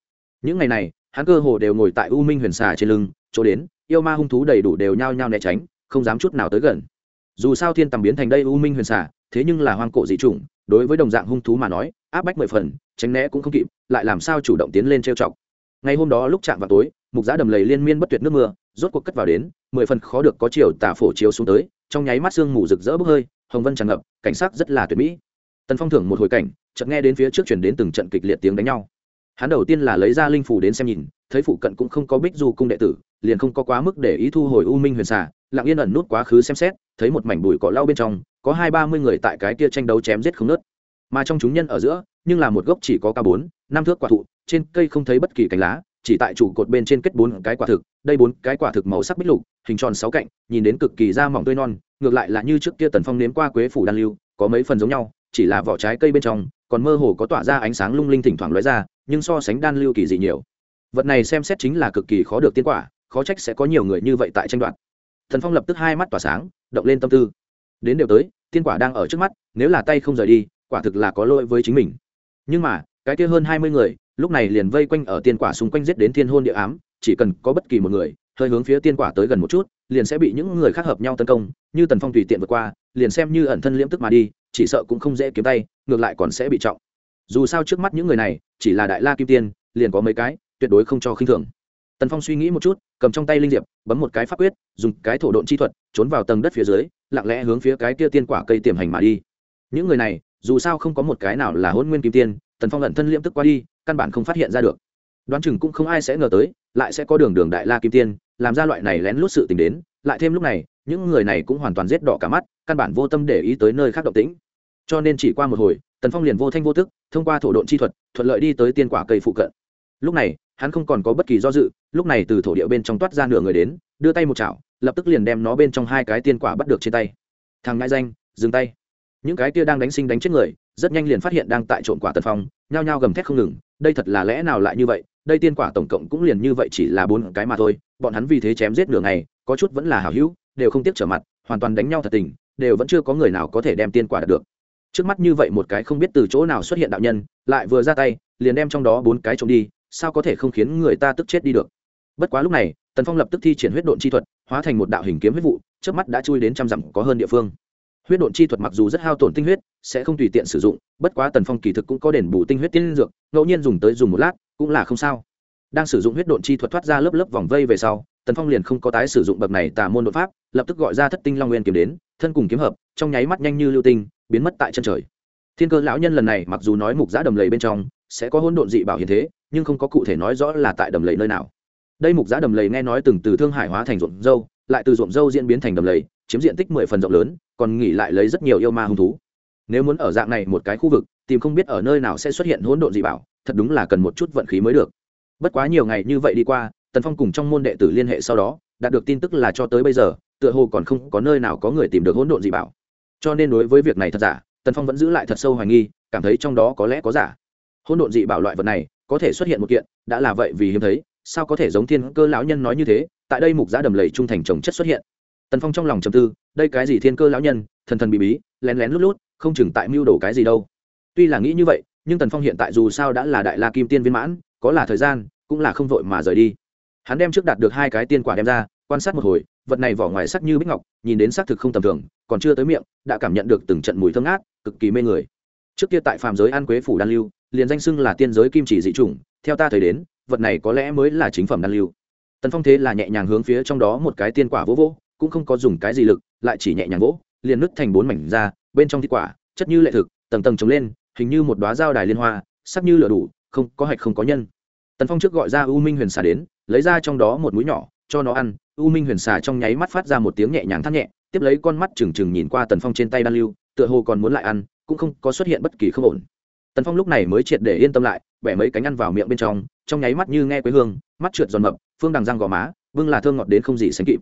Những ngày này, hắn cơ hồ đều ngồi tại u minh huyền xà trên lưng, chỗ đến, yêu ma hung thú đầy đủ đều nhao nhao né tránh, không dám chút nào tới gần. Dù sao thiên tầm biến thành đây u minh huyền xà, thế nhưng là hoang cổ dị chủng, đối với đồng dạng hung thú mà nói áp bách mười phần, tránh né cũng không kịp, lại làm sao chủ động tiến lên trêu chọc. Ngày hôm đó lúc chạm vào tối, mục giá đầm lầy liên miên bất tuyệt nước mưa, rốt cuộc cất vào đến, mười phần khó được có chiều tả phổ chiếu xuống tới, trong nháy mắt sương mù rực rỡ bốc hơi, hồng vân tràn ngập, cảnh sắc rất là tuyệt mỹ. Tần phong thưởng một hồi cảnh, chợt nghe đến phía trước chuyển đến từng trận kịch liệt tiếng đánh nhau. Hắn đầu tiên là lấy ra linh phủ đến xem nhìn, thấy phụ cận cũng không có bích du cung đệ tử, liền không có quá mức để ý thu hồi u minh huyền xà, lặng yên ẩn nút quá khứ xem xét, thấy một mảnh bụi cỏ lau bên trong, có hai ba mươi người tại cái kia tranh đấu chém giết không nớt mà trong chúng nhân ở giữa, nhưng là một gốc chỉ có cao bốn, năm thước quả thụ, trên cây không thấy bất kỳ cánh lá, chỉ tại trụ cột bên trên kết bốn cái quả thực, đây bốn cái quả thực màu sắc bích lục, hình tròn sáu cạnh, nhìn đến cực kỳ da mỏng tươi non, ngược lại là như trước kia tần phong nếm qua quế phủ đan lưu, có mấy phần giống nhau, chỉ là vỏ trái cây bên trong, còn mơ hồ có tỏa ra ánh sáng lung linh thỉnh thoảng lóe ra, nhưng so sánh đan lưu kỳ dị nhiều. Vật này xem xét chính là cực kỳ khó được tiên quả, khó trách sẽ có nhiều người như vậy tại tranh đoạt. Thần phong lập tức hai mắt tỏa sáng, động lên tâm tư. Đến đều tới, tiên quả đang ở trước mắt, nếu là tay không rời đi quả thực là có lỗi với chính mình. Nhưng mà, cái kia hơn hai mươi người, lúc này liền vây quanh ở tiên quả xung quanh giết đến thiên hôn địa ám, chỉ cần có bất kỳ một người, hơi hướng phía tiên quả tới gần một chút, liền sẽ bị những người khác hợp nhau tấn công, như tần phong tùy tiện vượt qua, liền xem như ẩn thân liễm tức mà đi, chỉ sợ cũng không dễ kiếm tay, ngược lại còn sẽ bị trọng. Dù sao trước mắt những người này, chỉ là đại la kim tiên, liền có mấy cái, tuyệt đối không cho khinh thường. Tần phong suy nghĩ một chút, cầm trong tay linh diệp, bấm một cái pháp quyết, dùng cái thổ độn chi thuật, trốn vào tầng đất phía dưới, lặng lẽ hướng phía cái kia tiên quả cây tiềm hành mà đi. Những người này dù sao không có một cái nào là hôn nguyên kim tiên, tần phong ẩn thân liễm tức qua đi, căn bản không phát hiện ra được. Đoán chừng cũng không ai sẽ ngờ tới, lại sẽ có đường đường đại la kim tiên, làm ra loại này lén lút sự tình đến, lại thêm lúc này, những người này cũng hoàn toàn rét đỏ cả mắt, căn bản vô tâm để ý tới nơi khác động tĩnh. Cho nên chỉ qua một hồi, tần phong liền vô thanh vô tức, thông qua thổ độn chi thuật, thuận lợi đi tới tiên quả cây phụ cận. Lúc này, hắn không còn có bất kỳ do dự, lúc này từ thổ địa bên trong toát ra nửa người đến, đưa tay một chảo, lập tức liền đem nó bên trong hai cái tiên quả bắt được trên tay. Thằng ngại danh, dừng tay những cái kia đang đánh sinh đánh chết người, rất nhanh liền phát hiện đang tại trộm quả tần phong, nhao nhao gầm thét không ngừng, đây thật là lẽ nào lại như vậy? Đây tiên quả tổng cộng cũng liền như vậy chỉ là bốn cái mà thôi, bọn hắn vì thế chém giết nửa ngày, có chút vẫn là hảo hữu, đều không tiếc trở mặt, hoàn toàn đánh nhau thật tình, đều vẫn chưa có người nào có thể đem tiên quả đạt được. Trước mắt như vậy một cái không biết từ chỗ nào xuất hiện đạo nhân, lại vừa ra tay, liền đem trong đó bốn cái trộm đi, sao có thể không khiến người ta tức chết đi được? Bất quá lúc này, tần phong lập tức thi triển huyết độn chi thuật, hóa thành một đạo hình kiếm huyết vụ, trước mắt đã chui đến trăm dặm có hơn địa phương huyết độn chi thuật mặc dù rất hao tổn tinh huyết, sẽ không tùy tiện sử dụng, bất quá tần phong kỳ thực cũng có đền bù tinh huyết tiên dược, ngẫu nhiên dùng tới dùng một lát, cũng là không sao. Đang sử dụng huyết độn chi thuật thoát ra lớp lớp vòng vây về sau, tần phong liền không có tái sử dụng bậc này tà môn đột pháp, lập tức gọi ra thất tinh long nguyên kiếm đến, thân cùng kiếm hợp, trong nháy mắt nhanh như lưu tinh, biến mất tại chân trời. Thiên cơ lão nhân lần này mặc dù nói mục giã đầm lầy bên trong, sẽ có hôn độn dị bảo hiền thế, nhưng không có cụ thể nói rõ là tại đầm lầy nơi nào. Đây mục giã đầm lầy nghe nói từng từ thương hải hóa thành ruộng dâu lại từ ruộng dâu diễn biến thành đầm lầy, chiếm diện tích mười phần rộng lớn, còn nghỉ lại lấy rất nhiều yêu ma hung thú. Nếu muốn ở dạng này một cái khu vực, tìm không biết ở nơi nào sẽ xuất hiện hỗn độn dị bảo, thật đúng là cần một chút vận khí mới được. Bất quá nhiều ngày như vậy đi qua, tần phong cùng trong môn đệ tử liên hệ sau đó, đạt được tin tức là cho tới bây giờ, tựa hồ còn không có nơi nào có người tìm được hỗn độn dị bảo. Cho nên đối với việc này thật giả, tần phong vẫn giữ lại thật sâu hoài nghi, cảm thấy trong đó có lẽ có giả. Hỗn độn dị bảo loại vật này, có thể xuất hiện một kiện, đã là vậy vì hiếm thấy, sao có thể giống thiên cơ lão nhân nói như thế tại đây mục giá đầm lầy trung thành trồng chất xuất hiện. Tần phong trong lòng trầm tư, đây cái gì thiên cơ lão nhân, thần thần bị bí, lén lén lút lút, không chừng tại mưu đồ cái gì đâu. Tuy là nghĩ như vậy, nhưng tần phong hiện tại dù sao đã là đại la kim tiên viên mãn, có là thời gian, cũng là không vội mà rời đi. Hắn đem trước đạt được hai cái tiên quả đem ra, quan sát một hồi, vật này vỏ ngoài sắc như bích ngọc, nhìn đến xác thực không tầm thường, còn chưa tới miệng, đã cảm nhận được từng trận mùi thơm ngát, cực kỳ mê người. Trước kia tại phàm giới an quế phủ đan lưu, liền danh xưng là tiên giới kim chỉ dị chủng, theo ta thấy đến, vật này có lẽ mới là chính phẩm đan lưu tần phong thế là nhẹ nhàng hướng phía trong đó một cái tiên quả vỗ vỗ, cũng không có dùng cái gì lực, lại chỉ nhẹ nhàng vỗ, liền nứt thành bốn mảnh ra, bên trong thịt quả, chất như lệ thực, tầng tầng trống lên, hình như một đoá dao đài liên hoa, sắc như lửa đủ, không, có hạch không có nhân. Tần phong trước gọi ra u minh huyền xà đến, lấy ra trong đó một mũi nhỏ, cho nó ăn. U minh huyền xà trong nháy mắt phát ra một tiếng nhẹ nhàng thắt nhẹ, tiếp lấy con mắt trừng trừng nhìn qua tần phong trên tay đan lưu, tựa hồ còn muốn lại ăn, cũng không có xuất hiện bất kỳ không ổn. Tần phong lúc này mới triệt để yên tâm lại, bẻ mấy cánh ăn vào miệng bên trong trong nháy mắt như nghe quế hương, mắt trượt giòn mập phương đằng răng gò má vương là thơm ngọt đến không gì sánh kịp.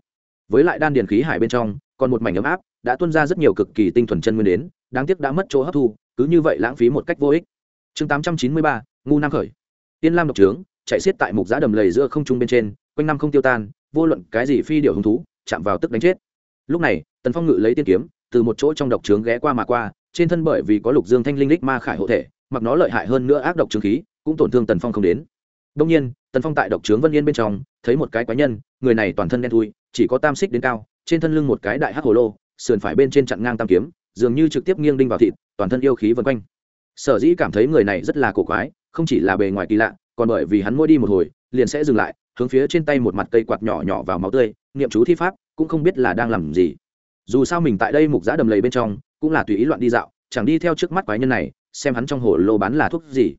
Với lại đan điền khí hải bên trong, còn một mảnh ấm áp, đã tuôn ra rất nhiều cực kỳ tinh thuần chân nguyên đến, đáng tiếc đã mất chỗ hấp thu, cứ như vậy lãng phí một cách vô ích. Chương tám trăm chín mươi ba, ngu nam khởi. Tiên lam độc trướng, chạy xiết tại mục giá đầm lầy giữa không trung bên trên, quanh năm không tiêu tan, vô luận cái gì phi điệu hứng thú, chạm vào tức đánh chết. Lúc này, tần phong ngự lấy tiên kiếm, từ một chỗ trong độc trướng ghé qua mà qua, trên thân bởi vì có lục dương thanh linh lích ma khải hộ thể, mặc nó lợi hại hơn nữa ác độc trướng khí, cũng tổn thương tần phong không đến đông nhiên, tần phong tại độc trướng vân yên bên trong, thấy một cái quái nhân, người này toàn thân đen thui, chỉ có tam xích đến cao, trên thân lưng một cái đại hắc hồ lô, sườn phải bên trên chặn ngang tam kiếm, dường như trực tiếp nghiêng đinh vào thịt, toàn thân yêu khí vân quanh. Sở dĩ cảm thấy người này rất là cổ quái, không chỉ là bề ngoài kỳ lạ, còn bởi vì hắn mỗi đi một hồi, liền sẽ dừng lại, hướng phía trên tay một mặt cây quạt nhỏ nhỏ vào máu tươi, niệm chú thi pháp, cũng không biết là đang làm gì. Dù sao mình tại đây mục giã đầm lầy bên trong, cũng là tùy ý loạn đi dạo, chẳng đi theo trước mắt quái nhân này, xem hắn trong hồ lô bán là thuốc gì.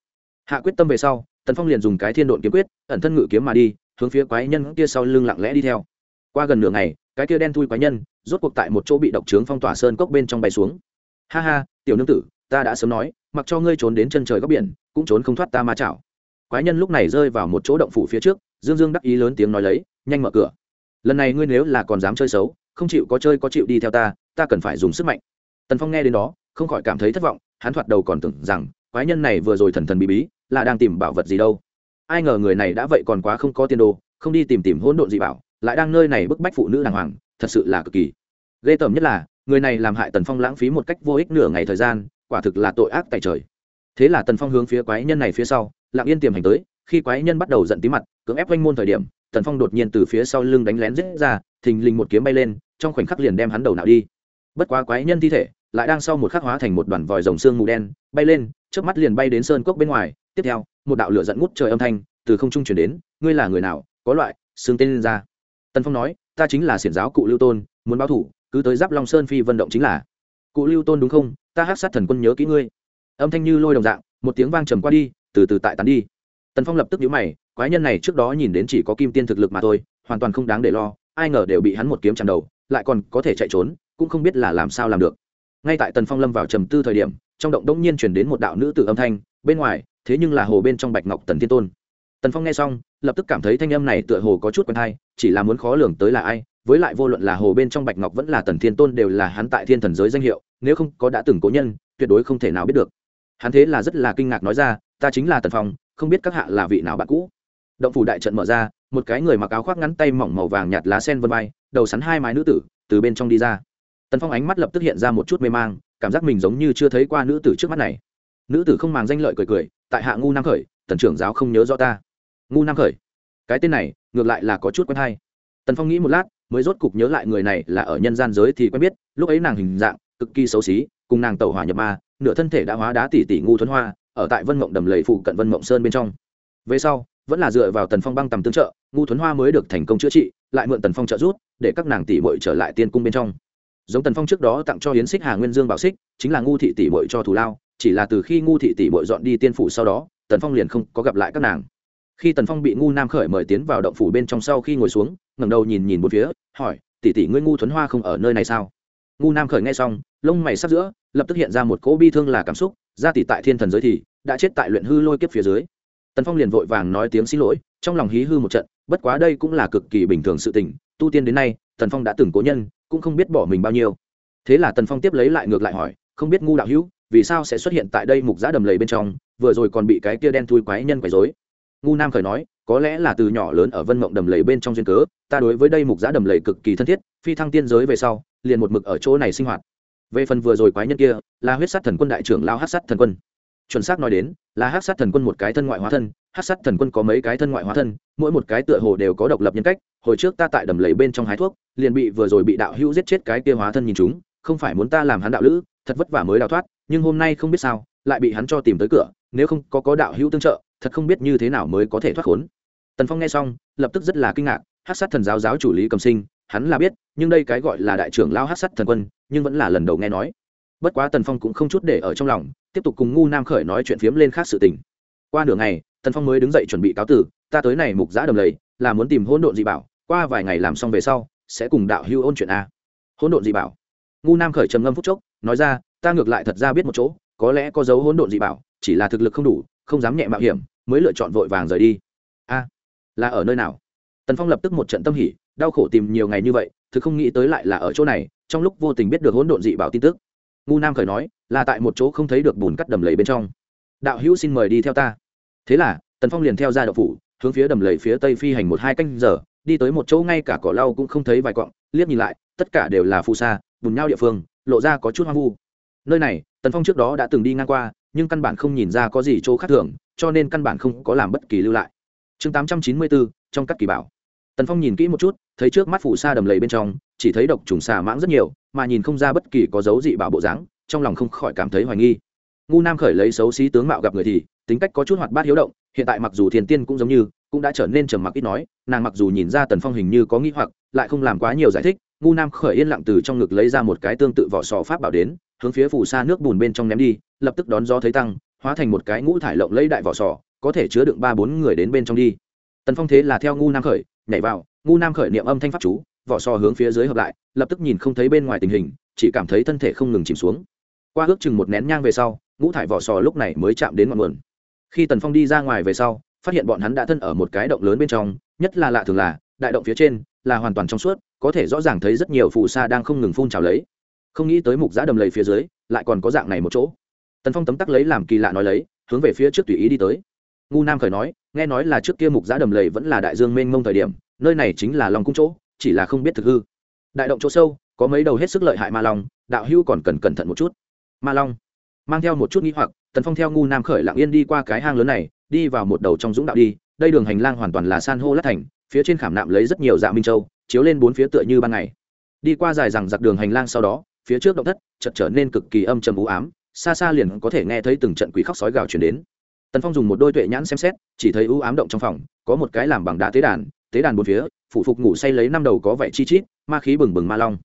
Hạ quyết tâm về sau tần phong liền dùng cái thiên độn kiếm quyết, ẩn thân ngự kiếm mà đi, hướng phía quái nhân kia sau lưng lặng lẽ đi theo. Qua gần nửa ngày, cái kia đen thui quái nhân, rốt cuộc tại một chỗ bị độc trướng phong tỏa sơn cốc bên trong bay xuống. Ha ha, tiểu nương tử, ta đã sớm nói, mặc cho ngươi trốn đến chân trời góc biển, cũng trốn không thoát ta ma chảo. Quái nhân lúc này rơi vào một chỗ động phủ phía trước, dương dương đắc ý lớn tiếng nói lấy, nhanh mở cửa. Lần này ngươi nếu là còn dám chơi xấu, không chịu có chơi có chịu đi theo ta ta cần phải dùng sức mạnh. Tần phong nghe đến đó, không khỏi cảm thấy thất vọng, hắn thoạt đầu còn tưởng rằng quái nhân này vừa rồi thần thần bí bí là đang tìm bảo vật gì đâu. Ai ngờ người này đã vậy còn quá không có tiền đồ, không đi tìm tìm hỗn độn gì bảo, lại đang nơi này bức bách phụ nữ đàng hoàng, thật sự là cực kỳ. Ghê tởm nhất là, người này làm hại tần phong lãng phí một cách vô ích nửa ngày thời gian, quả thực là tội ác tại trời. Thế là tần phong hướng phía quái nhân này phía sau, lặng yên tiềm hành tới, khi quái nhân bắt đầu giận tí mặt, cưỡng ép oanh môn thời điểm, tần phong đột nhiên từ phía sau lưng đánh lén rết ra, thình lình một kiếm bay lên, trong khoảnh khắc liền đem hắn đầu nào đi. Bất quá quái nhân thi thể lại đang sau một khắc hóa thành một đoàn vòi rồng xương mù đen, bay lên trước mắt liền bay đến sơn cốc bên ngoài tiếp theo, một đạo lửa dẫn ngút trời âm thanh từ không trung chuyển đến, ngươi là người nào? Có loại xương tên lên ra. Tần phong nói, ta chính là xiển giáo cụ lưu tôn, muốn báo thủ, cứ tới giáp long sơn phi vận động chính là. Cụ lưu tôn đúng không? Ta hát sát thần quân nhớ kỹ ngươi. Âm thanh như lôi đồng dạng, một tiếng vang trầm qua đi, từ từ tại tán đi. Tần phong lập tức nhíu mày, quái nhân này trước đó nhìn đến chỉ có kim tiên thực lực mà thôi, hoàn toàn không đáng để lo, ai ngờ đều bị hắn một kiếm chặn đầu, lại còn có thể chạy trốn, cũng không biết là làm sao làm được. Ngay tại tần phong lâm vào trầm tư thời điểm, trong động đông nhiên chuyển đến một đạo nữ tử âm thanh, bên ngoài thế nhưng là hồ bên trong bạch ngọc tần thiên tôn. Tần phong nghe xong, lập tức cảm thấy thanh âm này tựa hồ có chút quen thai chỉ là muốn khó lường tới là ai, với lại vô luận là hồ bên trong bạch ngọc vẫn là tần thiên tôn đều là hắn tại thiên thần giới danh hiệu, nếu không có đã từng cố nhân, tuyệt đối không thể nào biết được. Hắn thế là rất là kinh ngạc nói ra, ta chính là tần phong, không biết các hạ là vị nào bạn cũ. Động phủ đại trận mở ra, một cái người mặc áo khoác ngắn tay mỏng màu vàng nhạt lá sen vân vai, đầu sắn hai mái nữ tử, từ bên trong đi ra. Tần phong ánh mắt lập tức hiện ra một chút mê mang, cảm giác mình giống như chưa thấy qua nữ tử trước mắt này nữ tử không màng danh lợi cười cười, tại hạ ngu nam khởi, tần trưởng giáo không nhớ rõ ta. Ngu nam khởi? Cái tên này, ngược lại là có chút quen hay. Tần phong nghĩ một lát, mới rốt cục nhớ lại người này là ở nhân gian giới thì quen biết, lúc ấy nàng hình dạng, cực kỳ xấu xí, cùng nàng tẩu hỏa nhập ma, nửa thân thể đã hóa đá tỷ tỷ ngu thuấn hoa, ở tại vân mộng đầm lầy phụ cận vân mộng sơn bên trong. Về sau, vẫn là dựa vào tần phong băng tầm tương trợ, ngu thuấn hoa mới được thành công chữa trị, lại mượn tần phong trợ giúp, để các nàng tỷ bội trở lại tiên cung bên trong. Giống tần phong trước đó tặng cho hiến xích hà nguyên dương bảo xích, chính là ngu thị tỷ bội cho thù lao chỉ là từ khi ngu thị tỷ bội dọn đi tiên phủ sau đó, tần phong liền không có gặp lại các nàng. Khi tần phong bị ngu nam khởi mời tiến vào động phủ bên trong sau khi ngồi xuống, ngẩng đầu nhìn nhìn một phía, hỏi, tỷ tỷ ngươi ngu thuấn hoa không ở nơi này sao? Ngu nam khởi nghe xong, lông mày sắp giữa, lập tức hiện ra một cỗ bi thương là cảm xúc ra tỷ tại thiên thần giới thì đã chết tại luyện hư lôi kiếp phía dưới. Tần phong liền vội vàng nói tiếng xin lỗi, trong lòng hí hư một trận, bất quá đây cũng là cực kỳ bình thường sự tình, tu tiên đến nay, tần phong đã từng cố nhân, cũng không biết bỏ mình bao nhiêu. Thế là tần phong tiếp lấy lại ngược lại hỏi, không biết ngu đạo hữu vì sao sẽ xuất hiện tại đây mục giã đầm lầy bên trong, vừa rồi còn bị cái kia đen thui quái nhân quấy dối ngu nam khởi nói, có lẽ là từ nhỏ lớn ở vân mộng đầm lầy bên trong duyên cớ, ta đối với đây mục giã đầm lầy cực kỳ thân thiết, phi thăng tiên giới về sau, liền một mực ở chỗ này sinh hoạt. Về phần vừa rồi quái nhân kia, là huyết sát thần quân đại trưởng lao hát sát thần quân. Chuẩn xác nói đến, là hát sát thần quân một cái thân ngoại hóa thân hát sát thần quân có mấy cái thân ngoại hóa thân, mỗi một cái tựa hồ đều có độc lập nhân cách, hồi trước ta tại đầm lầy bên trong hái thuốc, liền bị vừa rồi bị đạo hữu giết chết cái kia hóa thân nhìn chúng, không phải muốn ta làm hắn đạo lữ, thật vất vả mới đào thoát nhưng hôm nay không biết sao, lại bị hắn cho tìm tới cửa, nếu không có có đạo hữu tương trợ, thật không biết như thế nào mới có thể thoát khốn. Tần phong nghe xong, lập tức rất là kinh ngạc, hát sát thần giáo giáo chủ lý cầm sinh, hắn là biết, nhưng đây cái gọi là đại trưởng lao hát sát thần quân, nhưng vẫn là lần đầu nghe nói. Bất quá tần phong cũng không chút để ở trong lòng, tiếp tục cùng ngu nam khởi nói chuyện phiếm lên khác sự tình. Qua nửa ngày, tần phong mới đứng dậy chuẩn bị cáo tử, ta tới này mục giã đầm lầy, là muốn tìm hỗn độn dị bảo, qua vài ngày làm xong về sau, sẽ cùng đạo hưu ôn chuyện a. Hỗn độn dị bảo. Ngu nam khởi trầm ngâm phúc chốc, nói ra ta ngược lại thật ra biết một chỗ, có lẽ có dấu hỗn độn dị bảo, chỉ là thực lực không đủ, không dám nhẹ mạo hiểm, mới lựa chọn vội vàng rời đi. A, là ở nơi nào? Tần phong lập tức một trận tâm hỉ, đau khổ tìm nhiều ngày như vậy, thực không nghĩ tới lại là ở chỗ này, trong lúc vô tình biết được hỗn độn dị bảo tin tức. Ngu nam khởi nói, là tại một chỗ không thấy được bùn cắt đầm lầy bên trong. Đạo hữu xin mời đi theo ta. Thế là, tần phong liền theo ra đậu phủ, hướng phía đầm lầy phía tây phi hành một hai canh giờ, đi tới một chỗ ngay cả cỏ lau cũng không thấy vài cọng liếc nhìn lại, tất cả đều là phù sa, bùn nhau địa phương, lộ ra có chút hoang vu nơi này, tần phong trước đó đã từng đi ngang qua, nhưng căn bản không nhìn ra có gì chỗ khác thường, cho nên căn bản không có làm bất kỳ lưu lại. Chương tám trăm chín mươi bốn, trong các kỳ bảo. Tần phong nhìn kỹ một chút, thấy trước mắt phủ sa đầm lầy bên trong, chỉ thấy độc trùng xà mãng rất nhiều, mà nhìn không ra bất kỳ có dấu dị bảo bộ dáng, trong lòng không khỏi cảm thấy hoài nghi. Ngu nam khởi lấy xấu xí tướng mạo gặp người thì, tính cách có chút hoạt bát hiếu động, hiện tại mặc dù thiền tiên cũng giống như, cũng đã trở nên trầm mặc ít nói, nàng mặc dù nhìn ra tần phong hình như có nghi hoặc, lại không làm quá nhiều giải thích ngu nam khởi yên lặng từ trong ngực lấy ra một cái tương tự vỏ sò pháp bảo đến, hướng phía phủ sa nước bùn bên trong ném đi, lập tức đón gió thấy tăng, hóa thành một cái ngũ thải lộng lấy đại vỏ sò, có thể chứa đựng ba bốn người đến bên trong đi. Tần phong thế là theo ngu nam khởi, nhảy vào, ngu nam khởi niệm âm thanh pháp chú, vỏ sò hướng phía dưới hợp lại, lập tức nhìn không thấy bên ngoài tình hình, chỉ cảm thấy thân thể không ngừng chìm xuống. Qua ước chừng một nén nhang về sau, ngũ thải vỏ sò lúc này mới chạm đến ngọn nguồn. Khi tần phong đi ra ngoài về sau, phát hiện bọn hắn đã thân ở một cái động lớn bên trong, nhất là lạ thường là, đại động phía trên là hoàn toàn trong suốt có thể rõ ràng thấy rất nhiều phù sa đang không ngừng phun trào lấy. Không nghĩ tới mục giã đầm lầy phía dưới, lại còn có dạng này một chỗ. Tần phong tấm tắc lấy làm kỳ lạ nói lấy, hướng về phía trước tùy ý đi tới. Ngu nam khởi nói, nghe nói là trước kia mục giã đầm lầy vẫn là đại dương mênh mông thời điểm, nơi này chính là lòng cung chỗ, chỉ là không biết thực hư. Đại động chỗ sâu, có mấy đầu hết sức lợi hại ma long, đạo hưu còn cần cẩn thận một chút. Ma long. Mang theo một chút nghĩ hoặc, tần phong theo ngu nam khởi lặng yên đi qua cái hang lớn này, đi vào một đầu trong dũng đạo đi, đây đường hành lang hoàn toàn là san hô lát thành phía trên khảm nạm lấy rất nhiều dạ minh châu, chiếu lên bốn phía tựa như ban ngày. Đi qua dài rằng giặc đường hành lang sau đó, phía trước động thất, chợt trở nên cực kỳ âm trầm u ám, xa xa liền có thể nghe thấy từng trận quỷ khóc sói gào chuyển đến. Tần phong dùng một đôi tuệ nhãn xem xét, chỉ thấy u ám động trong phòng, có một cái làm bằng đá tế đàn tế đàn bốn phía phụ phục ngủ say lấy năm đầu có vẻ chi chít, ma khí bừng bừng ma long.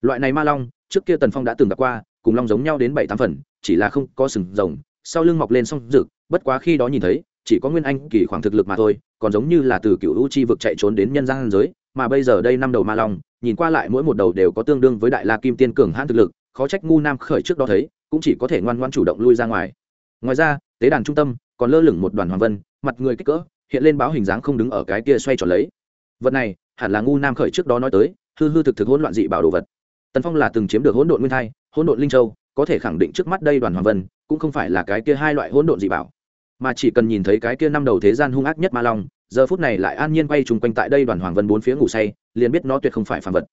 Loại này ma long, trước kia tần phong đã từng gặp qua, cùng long giống nhau đến bảy tám phần, chỉ là không có sừng rồng, sau lưng mọc lên song rực, bất quá khi đó nhìn thấy chỉ có nguyên anh kỳ khoảng thực lực mà thôi, còn giống như là từ cựu u chi vực chạy trốn đến nhân gian giới, mà bây giờ đây năm đầu ma long, nhìn qua lại mỗi một đầu đều có tương đương với đại la kim tiên cường hãn thực lực, khó trách ngu nam khởi trước đó thấy, cũng chỉ có thể ngoan ngoan chủ động lui ra ngoài. Ngoài ra, tế đàn trung tâm còn lơ lửng một đoàn hoàng vân, mặt người kích cỡ, hiện lên báo hình dáng không đứng ở cái kia xoay tròn lấy. Vật này, hẳn là ngu nam khởi trước đó nói tới, hư hư thực thực hỗn loạn dị bảo đồ vật. Tần phong là từng chiếm được hỗn độn nguyên thai, hỗn độn linh châu, có thể khẳng định trước mắt đây đoàn hoàng vân, cũng không phải là cái kia hai loại hỗn độn dị bảo mà chỉ cần nhìn thấy cái kia năm đầu thế gian hung ác nhất ma long, giờ phút này lại an nhiên quay chung quanh tại đây đoàn hoàng vân bốn phía ngủ say, liền biết nó tuyệt không phải phản vật.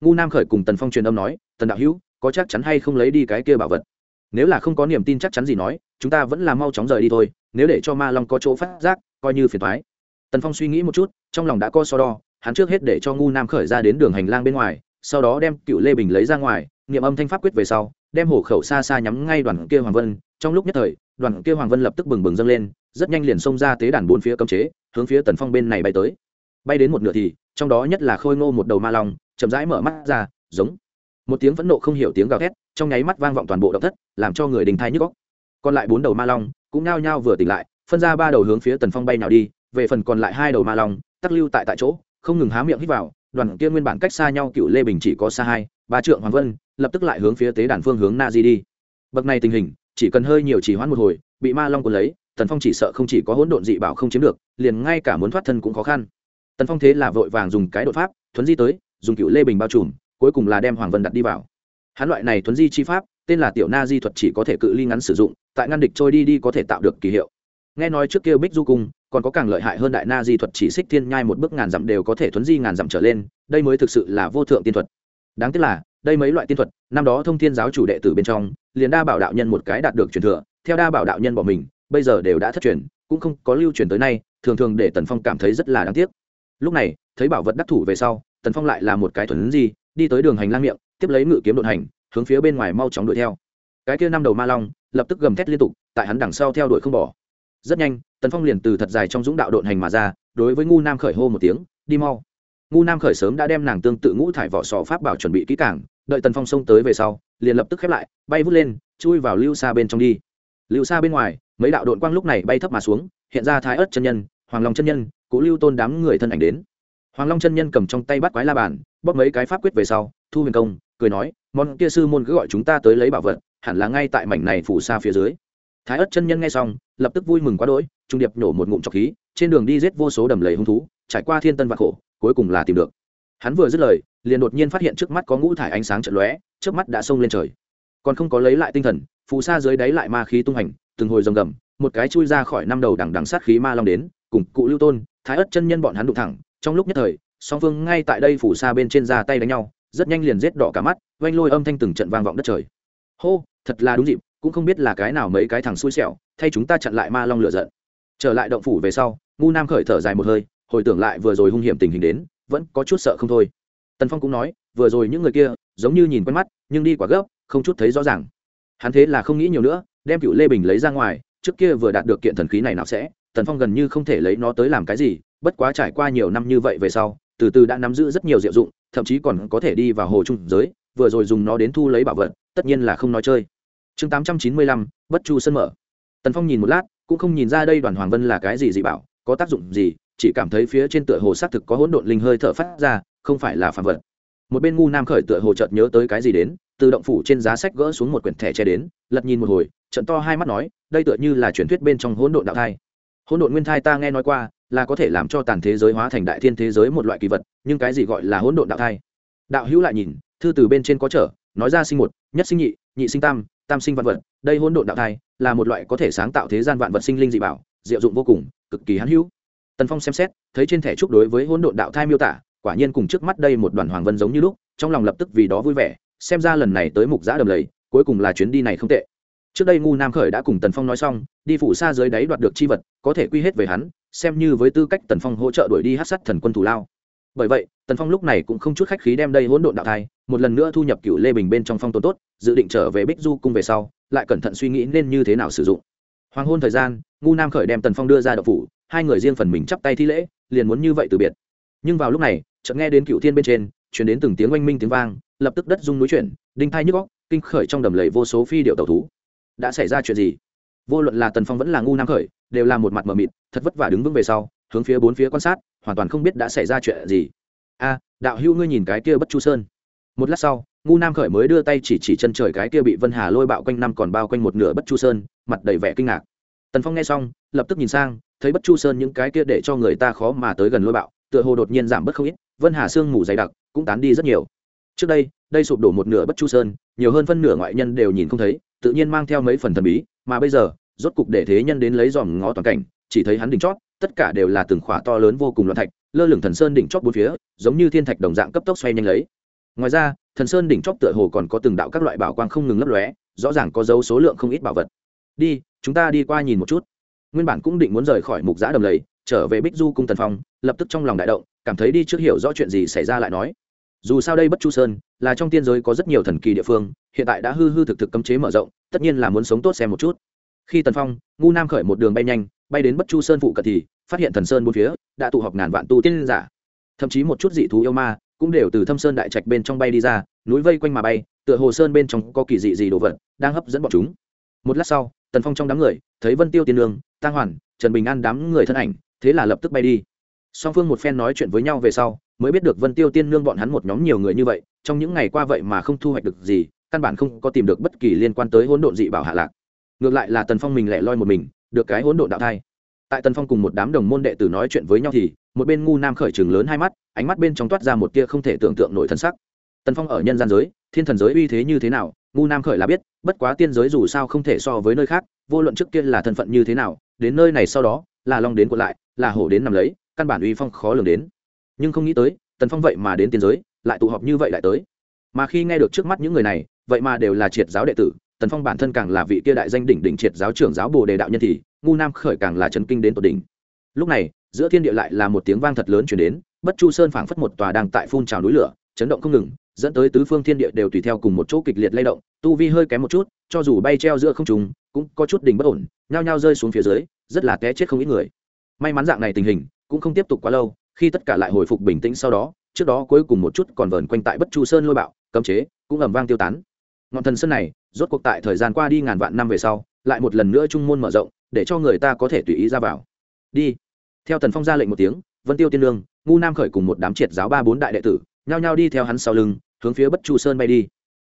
Ngu nam khởi cùng tần phong truyền âm nói, tần đạo hữu, có chắc chắn hay không lấy đi cái kia bảo vật? Nếu là không có niềm tin chắc chắn gì nói, chúng ta vẫn là mau chóng rời đi thôi, nếu để cho ma long có chỗ phát giác, coi như phiền thoái tần phong suy nghĩ một chút, trong lòng đã co so đo, hắn trước hết để cho ngu nam khởi ra đến đường hành lang bên ngoài, sau đó đem cựu lê bình lấy ra ngoài nghiệm âm thanh pháp quyết về sau, đem hổ khẩu xa xa nhắm ngay đoàn kia hoàng vân trong lúc nhất thời, đoàn kia hoàng vân lập tức bừng bừng dâng lên, rất nhanh liền xông ra tế đàn bốn phía cấm chế, hướng phía tần phong bên này bay tới. Bay đến một nửa thì, trong đó nhất là khôi ngô một đầu ma long, chậm rãi mở mắt ra, giống. Một tiếng phẫn nộ không hiểu tiếng gào thét, trong nháy mắt vang vọng toàn bộ động thất, làm cho người đình thai nhức góc còn lại bốn đầu ma long cũng nao nhao vừa tỉnh lại, phân ra ba đầu hướng phía tần phong bay nào đi, về phần còn lại hai đầu ma long, tắc lưu tại tại chỗ, không ngừng há miệng hít vào, đoàn kia nguyên bản cách xa nhau cựu lê bình chỉ có xa hai, ba trượng hoàng vân, lập tức lại hướng phía tế đàn phương hướng na di đi. Bậc này tình hình chỉ cần hơi nhiều chỉ hoãn một hồi, bị ma long cuốn lấy, tần phong chỉ sợ không chỉ có hỗn độn dị bảo không chiếm được, liền ngay cả muốn thoát thân cũng khó khăn. Tần phong thế là vội vàng dùng cái đột pháp, thuấn di tới, dùng cựu lê bình bao trùm, cuối cùng là đem hoàng vân đặt đi vào. Hắn loại này thuấn di chi pháp, tên là tiểu na di thuật chỉ có thể cự ly ngắn sử dụng, tại ngăn địch trôi đi đi có thể tạo được kỳ hiệu. Nghe nói trước kia bích du cung, còn có càng lợi hại hơn đại na di thuật chỉ xích thiên nhai một bước ngàn dặm đều có thể thuấn di ngàn dặm trở lên, đây mới thực sự là vô thượng tiên thuật. Đáng tiếc là, đây mấy loại tiên thuật, năm đó thông thiên giáo chủ đệ tử bên trong liền đa bảo đạo nhân một cái đạt được truyền thừa, theo đa bảo đạo nhân bỏ mình, bây giờ đều đã thất truyền, cũng không có lưu truyền tới nay, thường thường để tần phong cảm thấy rất là đáng tiếc. Lúc này, thấy bảo vật đắc thủ về sau, tần phong lại là một cái thuần gì đi tới đường hành lang miệng, tiếp lấy ngự kiếm đột hành, hướng phía bên ngoài mau chóng đuổi theo. Cái kia năm đầu ma long, lập tức gầm thét liên tục, tại hắn đằng sau theo đuổi không bỏ. Rất nhanh, tần phong liền từ thật dài trong dũng đạo đột hành mà ra, đối với ngu nam khởi hô một tiếng, đi mau. Ngu nam khởi sớm đã đem nàng tương tự ngũ thải vỏ sò pháp bảo chuẩn bị kỹ cảng đợi tần phong xông tới về sau liền lập tức khép lại, bay vút lên, chui vào lưu xa bên trong đi. Lưu xa bên ngoài, mấy đạo đội quang lúc này bay thấp mà xuống, hiện ra thái ớt chân nhân, hoàng long chân nhân, cố lưu tôn đám người thân ảnh đến. Hoàng long chân nhân cầm trong tay bắt quái la bàn, bóp mấy cái pháp quyết về sau, thu huyền công, cười nói, món kia sư môn cứ gọi chúng ta tới lấy bảo vật, hẳn là ngay tại mảnh này phủ xa phía dưới. Thái ớt chân nhân nghe xong, lập tức vui mừng quá đỗi, trung điệp nổ một ngụm trọc khí, trên đường đi giết vô số đầm lầy hung thú, trải qua thiên tân và khổ, cuối cùng là tìm được. Hắn vừa dứt lời, liền đột nhiên phát hiện trước mắt có ngũ thải ánh sáng trận lóe trước mắt đã xông lên trời. Còn không có lấy lại tinh thần, phù sa dưới đáy lại ma khí tung hành, từng hồi rồng gầm, một cái chui ra khỏi năm đầu đằng đằng sát khí ma long đến, cùng cụ lưu tôn, thái ất chân nhân bọn hắn đụng thẳng, trong lúc nhất thời, song phương ngay tại đây phủ sa bên trên ra tay đánh nhau, rất nhanh liền rết đỏ cả mắt oanh lôi âm thanh từng trận vang vọng đất trời. Hô, thật là đúng dịp, cũng không biết là cái nào mấy cái thằng xui xẻo, thay chúng ta chặn lại ma long lựa giận. Trở lại động phủ về sau, ngu nam khởi thở dài một hơi, hồi tưởng lại vừa rồi hung hiểm tình hình đến, vẫn có chút sợ không thôi. Tần phong cũng nói, vừa rồi những người kia giống như nhìn quen mắt, nhưng đi quá gấp, không chút thấy rõ ràng. Hắn thế là không nghĩ nhiều nữa, đem cựu lê bình lấy ra ngoài, trước kia vừa đạt được kiện thần khí này nào sẽ, tần phong gần như không thể lấy nó tới làm cái gì, bất quá trải qua nhiều năm như vậy về sau, từ từ đã nắm giữ rất nhiều diệu dụng, thậm chí còn có thể đi vào hồ trung giới, vừa rồi dùng nó đến thu lấy bảo vật, tất nhiên là không nói chơi. Chương tám trăm chín mươi lăm, bất chu sân mở. Tần phong nhìn một lát, cũng không nhìn ra đây đoàn hoàng vân là cái gì dị bảo, có tác dụng gì, chỉ cảm thấy phía trên tựa hồ xác thực có hỗn độn linh hơi thở phát ra, không phải là phàm vật một bên ngu nam khởi tựa hồ chợt nhớ tới cái gì đến, từ động phủ trên giá sách gỡ xuống một quyển thẻ che đến, lật nhìn một hồi, trận to hai mắt nói, đây tựa như là truyền thuyết bên trong hỗn độn đạo thai. Hỗn độn nguyên thai ta nghe nói qua, là có thể làm cho tàn thế giới hóa thành đại thiên thế giới một loại kỳ vật, nhưng cái gì gọi là hỗn độn đạo thai? Đạo hữu lại nhìn, thư từ bên trên có trở, nói ra sinh một, nhất sinh nhị nhị sinh tam tam sinh vạn vật, đây hỗn độn đạo thai, là một loại có thể sáng tạo thế gian vạn vật sinh linh dị bảo, diệu dụng vô cùng, cực kỳ hãn hữu. Tần phong xem xét, thấy trên thẻ trúc đối với hỗn độn đạo thai miêu tả quả nhiên cùng trước mắt đây một đoàn hoàng vân giống như lúc, trong lòng lập tức vì đó vui vẻ, xem ra lần này tới mục giã đầm lầy, cuối cùng là chuyến đi này không tệ. Trước đây ngu nam khởi đã cùng tần phong nói xong, đi phủ xa dưới đáy đoạt được chi vật, có thể quy hết về hắn, xem như với tư cách tần phong hỗ trợ đuổi đi hát sát thần quân thủ lao. Bởi vậy, tần phong lúc này cũng không chút khách khí đem đây hỗn độn đạo thai, một lần nữa thu nhập cựu lê bình bên trong phong tồn tốt, dự định trở về bích du cung về sau, lại cẩn thận suy nghĩ nên như thế nào sử dụng. Hoàng hôn thời gian, ngu nam khởi đem tần phong đưa ra đậu phủ, hai người riêng phần mình chắp tay thi lễ, liền muốn như vậy từ biệt nhưng vào lúc này, chợt nghe đến cựu thiên bên trên chuyển đến từng tiếng oanh minh tiếng vang, lập tức đất rung núi chuyển, đinh thai nhức góc kinh khởi trong đầm lầy vô số phi điệu tàu thú. Đã xảy ra chuyện gì? Vô luận là tần phong vẫn là ngu nam khởi, đều là một mặt mờ mịt, thật vất vả đứng vững về sau, hướng phía bốn phía quan sát, hoàn toàn không biết đã xảy ra chuyện gì. A, đạo hữu ngươi nhìn cái kia bất chu sơn. Một lát sau, ngu nam khởi mới đưa tay chỉ chỉ chân trời cái kia bị vân hà lôi bạo quanh năm còn bao quanh một nửa bất chu sơn, mặt đầy vẻ kinh ngạc. Tần phong nghe xong, lập tức nhìn sang, thấy bất chu sơn những cái kia để cho người ta khó mà tới gần lôi bạo tựa hồ đột nhiên giảm bớt không ít, vân hà sương mù dày đặc, cũng tán đi rất nhiều. Trước đây đây sụp đổ một nửa bất chu sơn, nhiều hơn phân nửa ngoại nhân đều nhìn không thấy, tự nhiên mang theo mấy phần thần bí, mà bây giờ, rốt cục để thế nhân đến lấy dòm ngó toàn cảnh, chỉ thấy hắn đỉnh chót, tất cả đều là từng khỏa to lớn vô cùng loạn thạch, lơ lửng thần sơn đỉnh chót bốn phía, giống như thiên thạch đồng dạng cấp tốc xoay nhanh lấy. Ngoài ra, thần sơn đỉnh chót tựa hồ còn có từng đạo các loại bảo quang không ngừng lấp lóe, rõ ràng có dấu số lượng không ít bảo vật. Đi, chúng ta đi qua nhìn một chút. Nguyên bản cũng định muốn rời khỏi mục giã đầm lầy trở về bích du cung tần phong, lập tức trong lòng đại động, cảm thấy đi trước hiểu rõ chuyện gì xảy ra lại nói. Dù sao đây bất chu sơn, là trong tiên giới có rất nhiều thần kỳ địa phương, hiện tại đã hư hư thực thực cấm chế mở rộng, tất nhiên là muốn sống tốt xem một chút. Khi tần phong, ngu nam khởi một đường bay nhanh, bay đến bất chu sơn phụ cận thì, phát hiện thần sơn bốn phía, đã tụ họp ngàn vạn tu tiên giả. Thậm chí một chút dị thú yêu ma, cũng đều từ thâm sơn đại trạch bên trong bay đi ra, núi vây quanh mà bay, tựa hồ sơn bên trong có kỳ dị gì đồ vật, đang hấp dẫn bọn chúng. Một lát sau, tần phong trong đám người, thấy vân tiêu tiên lương tăng hoàn, trần bình an đám người thân ảnh thế là lập tức bay đi. Song phương một phen nói chuyện với nhau về sau, mới biết được vân tiêu tiên nương bọn hắn một nhóm nhiều người như vậy, trong những ngày qua vậy mà không thu hoạch được gì, căn bản không có tìm được bất kỳ liên quan tới hỗn độn dị bảo hạ lạc. Ngược lại là tần phong mình lẻ loi một mình, được cái hỗn độn đạo thai. Tại tần phong cùng một đám đồng môn đệ tử nói chuyện với nhau thì, một bên ngu nam khởi trường lớn hai mắt, ánh mắt bên trong toát ra một tia không thể tưởng tượng nổi thân sắc. Tần phong ở nhân gian giới, thiên thần giới uy thế như thế nào, ngu nam khởi là biết, bất quá tiên giới dù sao không thể so với nơi khác, vô luận trước kia là thân phận như thế nào, đến nơi này sau đó, là long đến cuộn lại là hổ đến nằm lấy, căn bản uy phong khó lường đến. Nhưng không nghĩ tới, tần phong vậy mà đến tiên giới, lại tụ họp như vậy lại tới. Mà khi nghe được trước mắt những người này, vậy mà đều là triệt giáo đệ tử, tần phong bản thân càng là vị kia đại danh đỉnh đỉnh triệt giáo trưởng giáo bồ đề đạo nhân thì, ngu nam khởi càng là chấn kinh đến tột đỉnh. Lúc này, giữa thiên địa lại là một tiếng vang thật lớn chuyển đến, bất chu sơn phảng phất một tòa đang tại phun trào núi lửa, chấn động không ngừng, dẫn tới tứ phương thiên địa đều tùy theo cùng một chỗ kịch liệt lay động, tu vi hơi kém một chút, cho dù bay treo giữa không trùng cũng có chút đỉnh bất ổn, nhao nhao rơi xuống phía dưới, rất là té chết không ít người may mắn dạng này tình hình cũng không tiếp tục quá lâu, khi tất cả lại hồi phục bình tĩnh sau đó, trước đó cuối cùng một chút còn vờn quanh tại bất chu sơn lôi bạo, cấm chế cũng ầm vang tiêu tán. Ngọn thần sơn này rốt cuộc tại thời gian qua đi ngàn vạn năm về sau, lại một lần nữa trung môn mở rộng, để cho người ta có thể tùy ý ra vào. Đi. Theo tần phong ra lệnh một tiếng, vân tiêu tiên lương, ngu nam khởi cùng một đám triệt giáo ba bốn đại đệ tử, nhao nhao đi theo hắn sau lưng, hướng phía bất chu sơn bay đi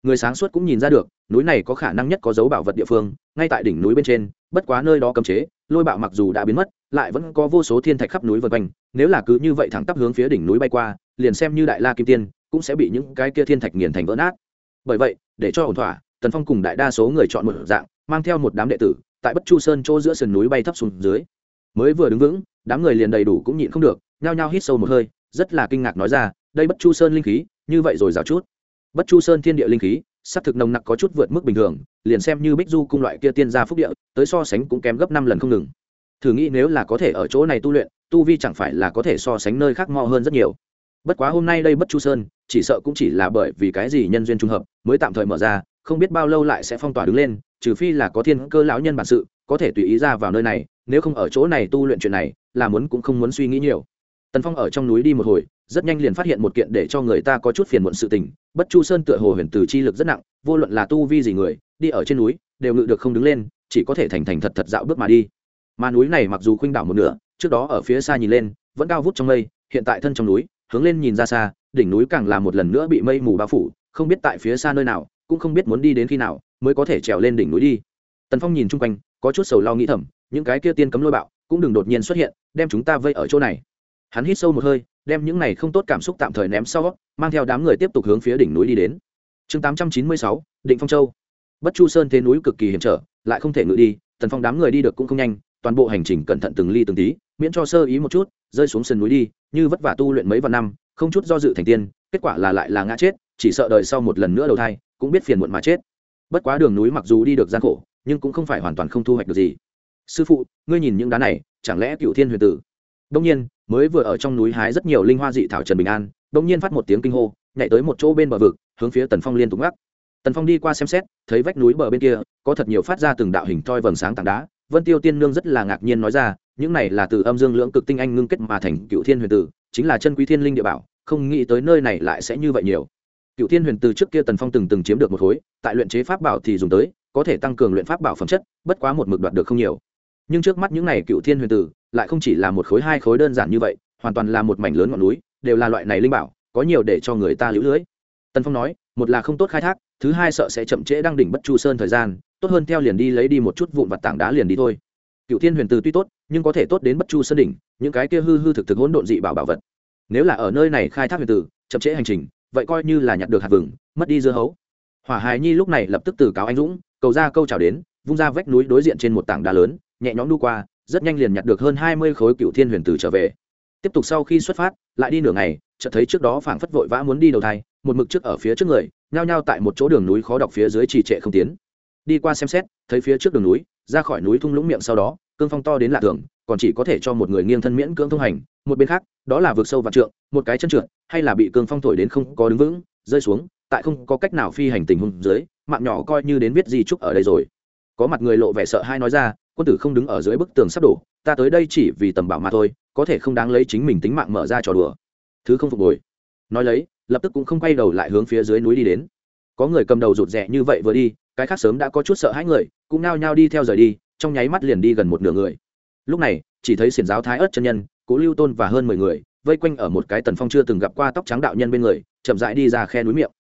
người sáng suốt cũng nhìn ra được, núi này có khả năng nhất có dấu bảo vật địa phương, ngay tại đỉnh núi bên trên, bất quá nơi đó cấm chế, lôi bạo mặc dù đã biến mất, lại vẫn có vô số thiên thạch khắp núi vân quanh, nếu là cứ như vậy thẳng tắp hướng phía đỉnh núi bay qua, liền xem như đại la kim tiên, cũng sẽ bị những cái kia thiên thạch nghiền thành vỡ nát. Bởi vậy, để cho ổn thỏa, tần phong cùng đại đa số người chọn một dạng, mang theo một đám đệ tử, tại bất chu sơn chỗ giữa sườn núi bay thấp xuống dưới. Mới vừa đứng vững, đám người liền đầy đủ cũng nhịn không được, nhao nhao hít sâu một hơi, rất là kinh ngạc nói ra, đây bất chu sơn linh khí, như vậy rồi rào chút bất chu sơn thiên địa linh khí s ắ c thực nồng nặc có chút vượt mức bình thường, liền xem như bích du cung loại kia tiên gia phúc địa, tới so sánh cũng kém gấp năm lần không ngừng. Thử nghĩ nếu là có thể ở chỗ này tu luyện, tu vi chẳng phải là có thể so sánh nơi khác mo hơn rất nhiều. Bất quá hôm nay đây bất chu sơn, chỉ sợ cũng chỉ là bởi vì cái gì nhân duyên trùng hợp, mới tạm thời mở ra, không biết bao lâu lại sẽ phong tỏa đứng lên, trừ phi là có thiên cơ lão nhân bản sự, có thể tùy ý ra vào nơi này, nếu không ở chỗ này tu luyện chuyện này, là muốn cũng không muốn suy nghĩ nhiều. Tần phong ở trong núi đi một hồi, rất nhanh liền phát hiện một kiện để cho người ta có chút phiền muộn sự tình bất chu sơn tựa hồ huyền từ chi lực rất nặng, vô luận là tu vi gì người, đi ở trên núi, đều ngự được không đứng lên, chỉ có thể thành thành thật thật dạo bước mà đi. Mà núi này mặc dù khuynh đảo một nửa, trước đó ở phía xa nhìn lên, vẫn cao vút trong mây, hiện tại thân trong núi, hướng lên nhìn ra xa, đỉnh núi càng là một lần nữa bị mây mù bao phủ, không biết tại phía xa nơi nào, cũng không biết muốn đi đến khi nào, mới có thể trèo lên đỉnh núi đi. Tần phong nhìn chung quanh, có chút sầu lo nghĩ thầm, những cái kia tiên cấm lôi bạo, cũng đừng đột nhiên xuất hiện, đem chúng ta vây ở chỗ này. Hắn hít sâu một hơi đem những này không tốt cảm xúc tạm thời ném sau, mang theo đám người tiếp tục hướng phía đỉnh núi đi đến. Chương tám trăm chín mươi sáu, định phong châu. Bất chu sơn thế núi cực kỳ hiểm trở, lại không thể ngự đi, tần phong đám người đi được cũng không nhanh, toàn bộ hành trình cẩn thận từng ly từng tí, miễn cho sơ ý một chút, rơi xuống sườn núi đi, như vất vả tu luyện mấy vạn năm, không chút do dự thành tiên, kết quả là lại là ngã chết, chỉ sợ đời sau một lần nữa đầu thai, cũng biết phiền muộn mà chết. Bất quá đường núi mặc dù đi được gian khổ, nhưng cũng không phải hoàn toàn không thu hoạch được gì. Sư phụ, ngươi nhìn những đá này, chẳng lẽ cựu thiên huyền tử? Đông nhiên mới vừa ở trong núi hái rất nhiều linh hoa dị thảo trần bình an đông nhiên phát một tiếng kinh hô, nhảy tới một chỗ bên bờ vực, hướng phía tần phong liên tục ngắc. Tần phong đi qua xem xét, thấy vách núi bờ bên kia, có thật nhiều phát ra từng đạo hình toi vầng sáng tảng đá. Vân tiêu tiên nương rất là ngạc nhiên nói ra, những này là từ âm dương lưỡng cực tinh anh ngưng kết mà thành cựu thiên huyền tử, chính là chân quý thiên linh địa bảo, không nghĩ tới nơi này lại sẽ như vậy nhiều. Cựu thiên huyền từ trước kia tần phong từng từng chiếm được một khối, tại luyện chế pháp bảo thì dùng tới, có thể tăng cường luyện pháp bảo phẩm chất, bất quá một mực đoạt được không nhiều nhưng trước mắt những này cựu thiên huyền tử, lại không chỉ là một khối hai khối đơn giản như vậy, hoàn toàn là một mảnh lớn ngọn núi, đều là loại này linh bảo, có nhiều để cho người ta lũ lưỡi tần phong nói, một là không tốt khai thác, thứ hai sợ sẽ chậm trễ đăng đỉnh bất chu sơn thời gian, tốt hơn theo liền đi lấy đi một chút vụn vặt tảng đá liền đi thôi. Cựu thiên huyền từ tuy tốt, nhưng có thể tốt đến bất chu sơn đỉnh, những cái kia hư hư thực thực hỗn độn dị bảo bảo vật. Nếu là ở nơi này khai thác huyền tử, chậm trễ hành trình, vậy coi như là nhặt được hạt vừng, mất đi dưa hấu. Hỏa hài nhi lúc này lập tức từ cáo anh dũng, cầu ra câu chào đến, vung ra vách núi đối diện trên một tảng đá lớn nhẹ nhõm đu qua, rất nhanh liền nhặt được hơn hai mươi khối cựu thiên huyền tử trở về. Tiếp tục sau khi xuất phát, lại đi nửa ngày, chợt thấy trước đó phảng phất vội vã muốn đi đầu thai, một mực trước ở phía trước người, nhao nhao tại một chỗ đường núi khó đọc phía dưới trì trệ không tiến. Đi qua xem xét, thấy phía trước đường núi, ra khỏi núi thung lũng miệng sau đó, cương phong to đến lạ thường, còn chỉ có thể cho một người nghiêng thân miễn cưỡng thông hành, một bên khác, đó là vượt sâu và trượng, một cái chân trượt, hay là bị cương phong thổi đến không có đứng vững, rơi xuống, tại không có cách nào phi hành tình huống dưới, mạng nhỏ coi như đến biết gì chúc ở đây rồi. Có mặt người lộ vẻ sợ hai nói ra quân tử không đứng ở dưới bức tường sắp đổ, ta tới đây chỉ vì tầm bảo mà thôi, có thể không đáng lấy chính mình tính mạng mở ra trò đùa. Thứ không phục hồi. Nói lấy, lập tức cũng không quay đầu lại hướng phía dưới núi đi đến. Có người cầm đầu rụt rè như vậy vừa đi, cái khác sớm đã có chút sợ hãi người, cũng nao nhao đi theo rời đi, trong nháy mắt liền đi gần một nửa người. Lúc này, chỉ thấy xiển giáo thái ớt chân nhân, cố lưu tôn và hơn mười người, vây quanh ở một cái tần phong chưa từng gặp qua tóc trắng đạo nhân bên người, chậm rãi đi ra khe núi miệng.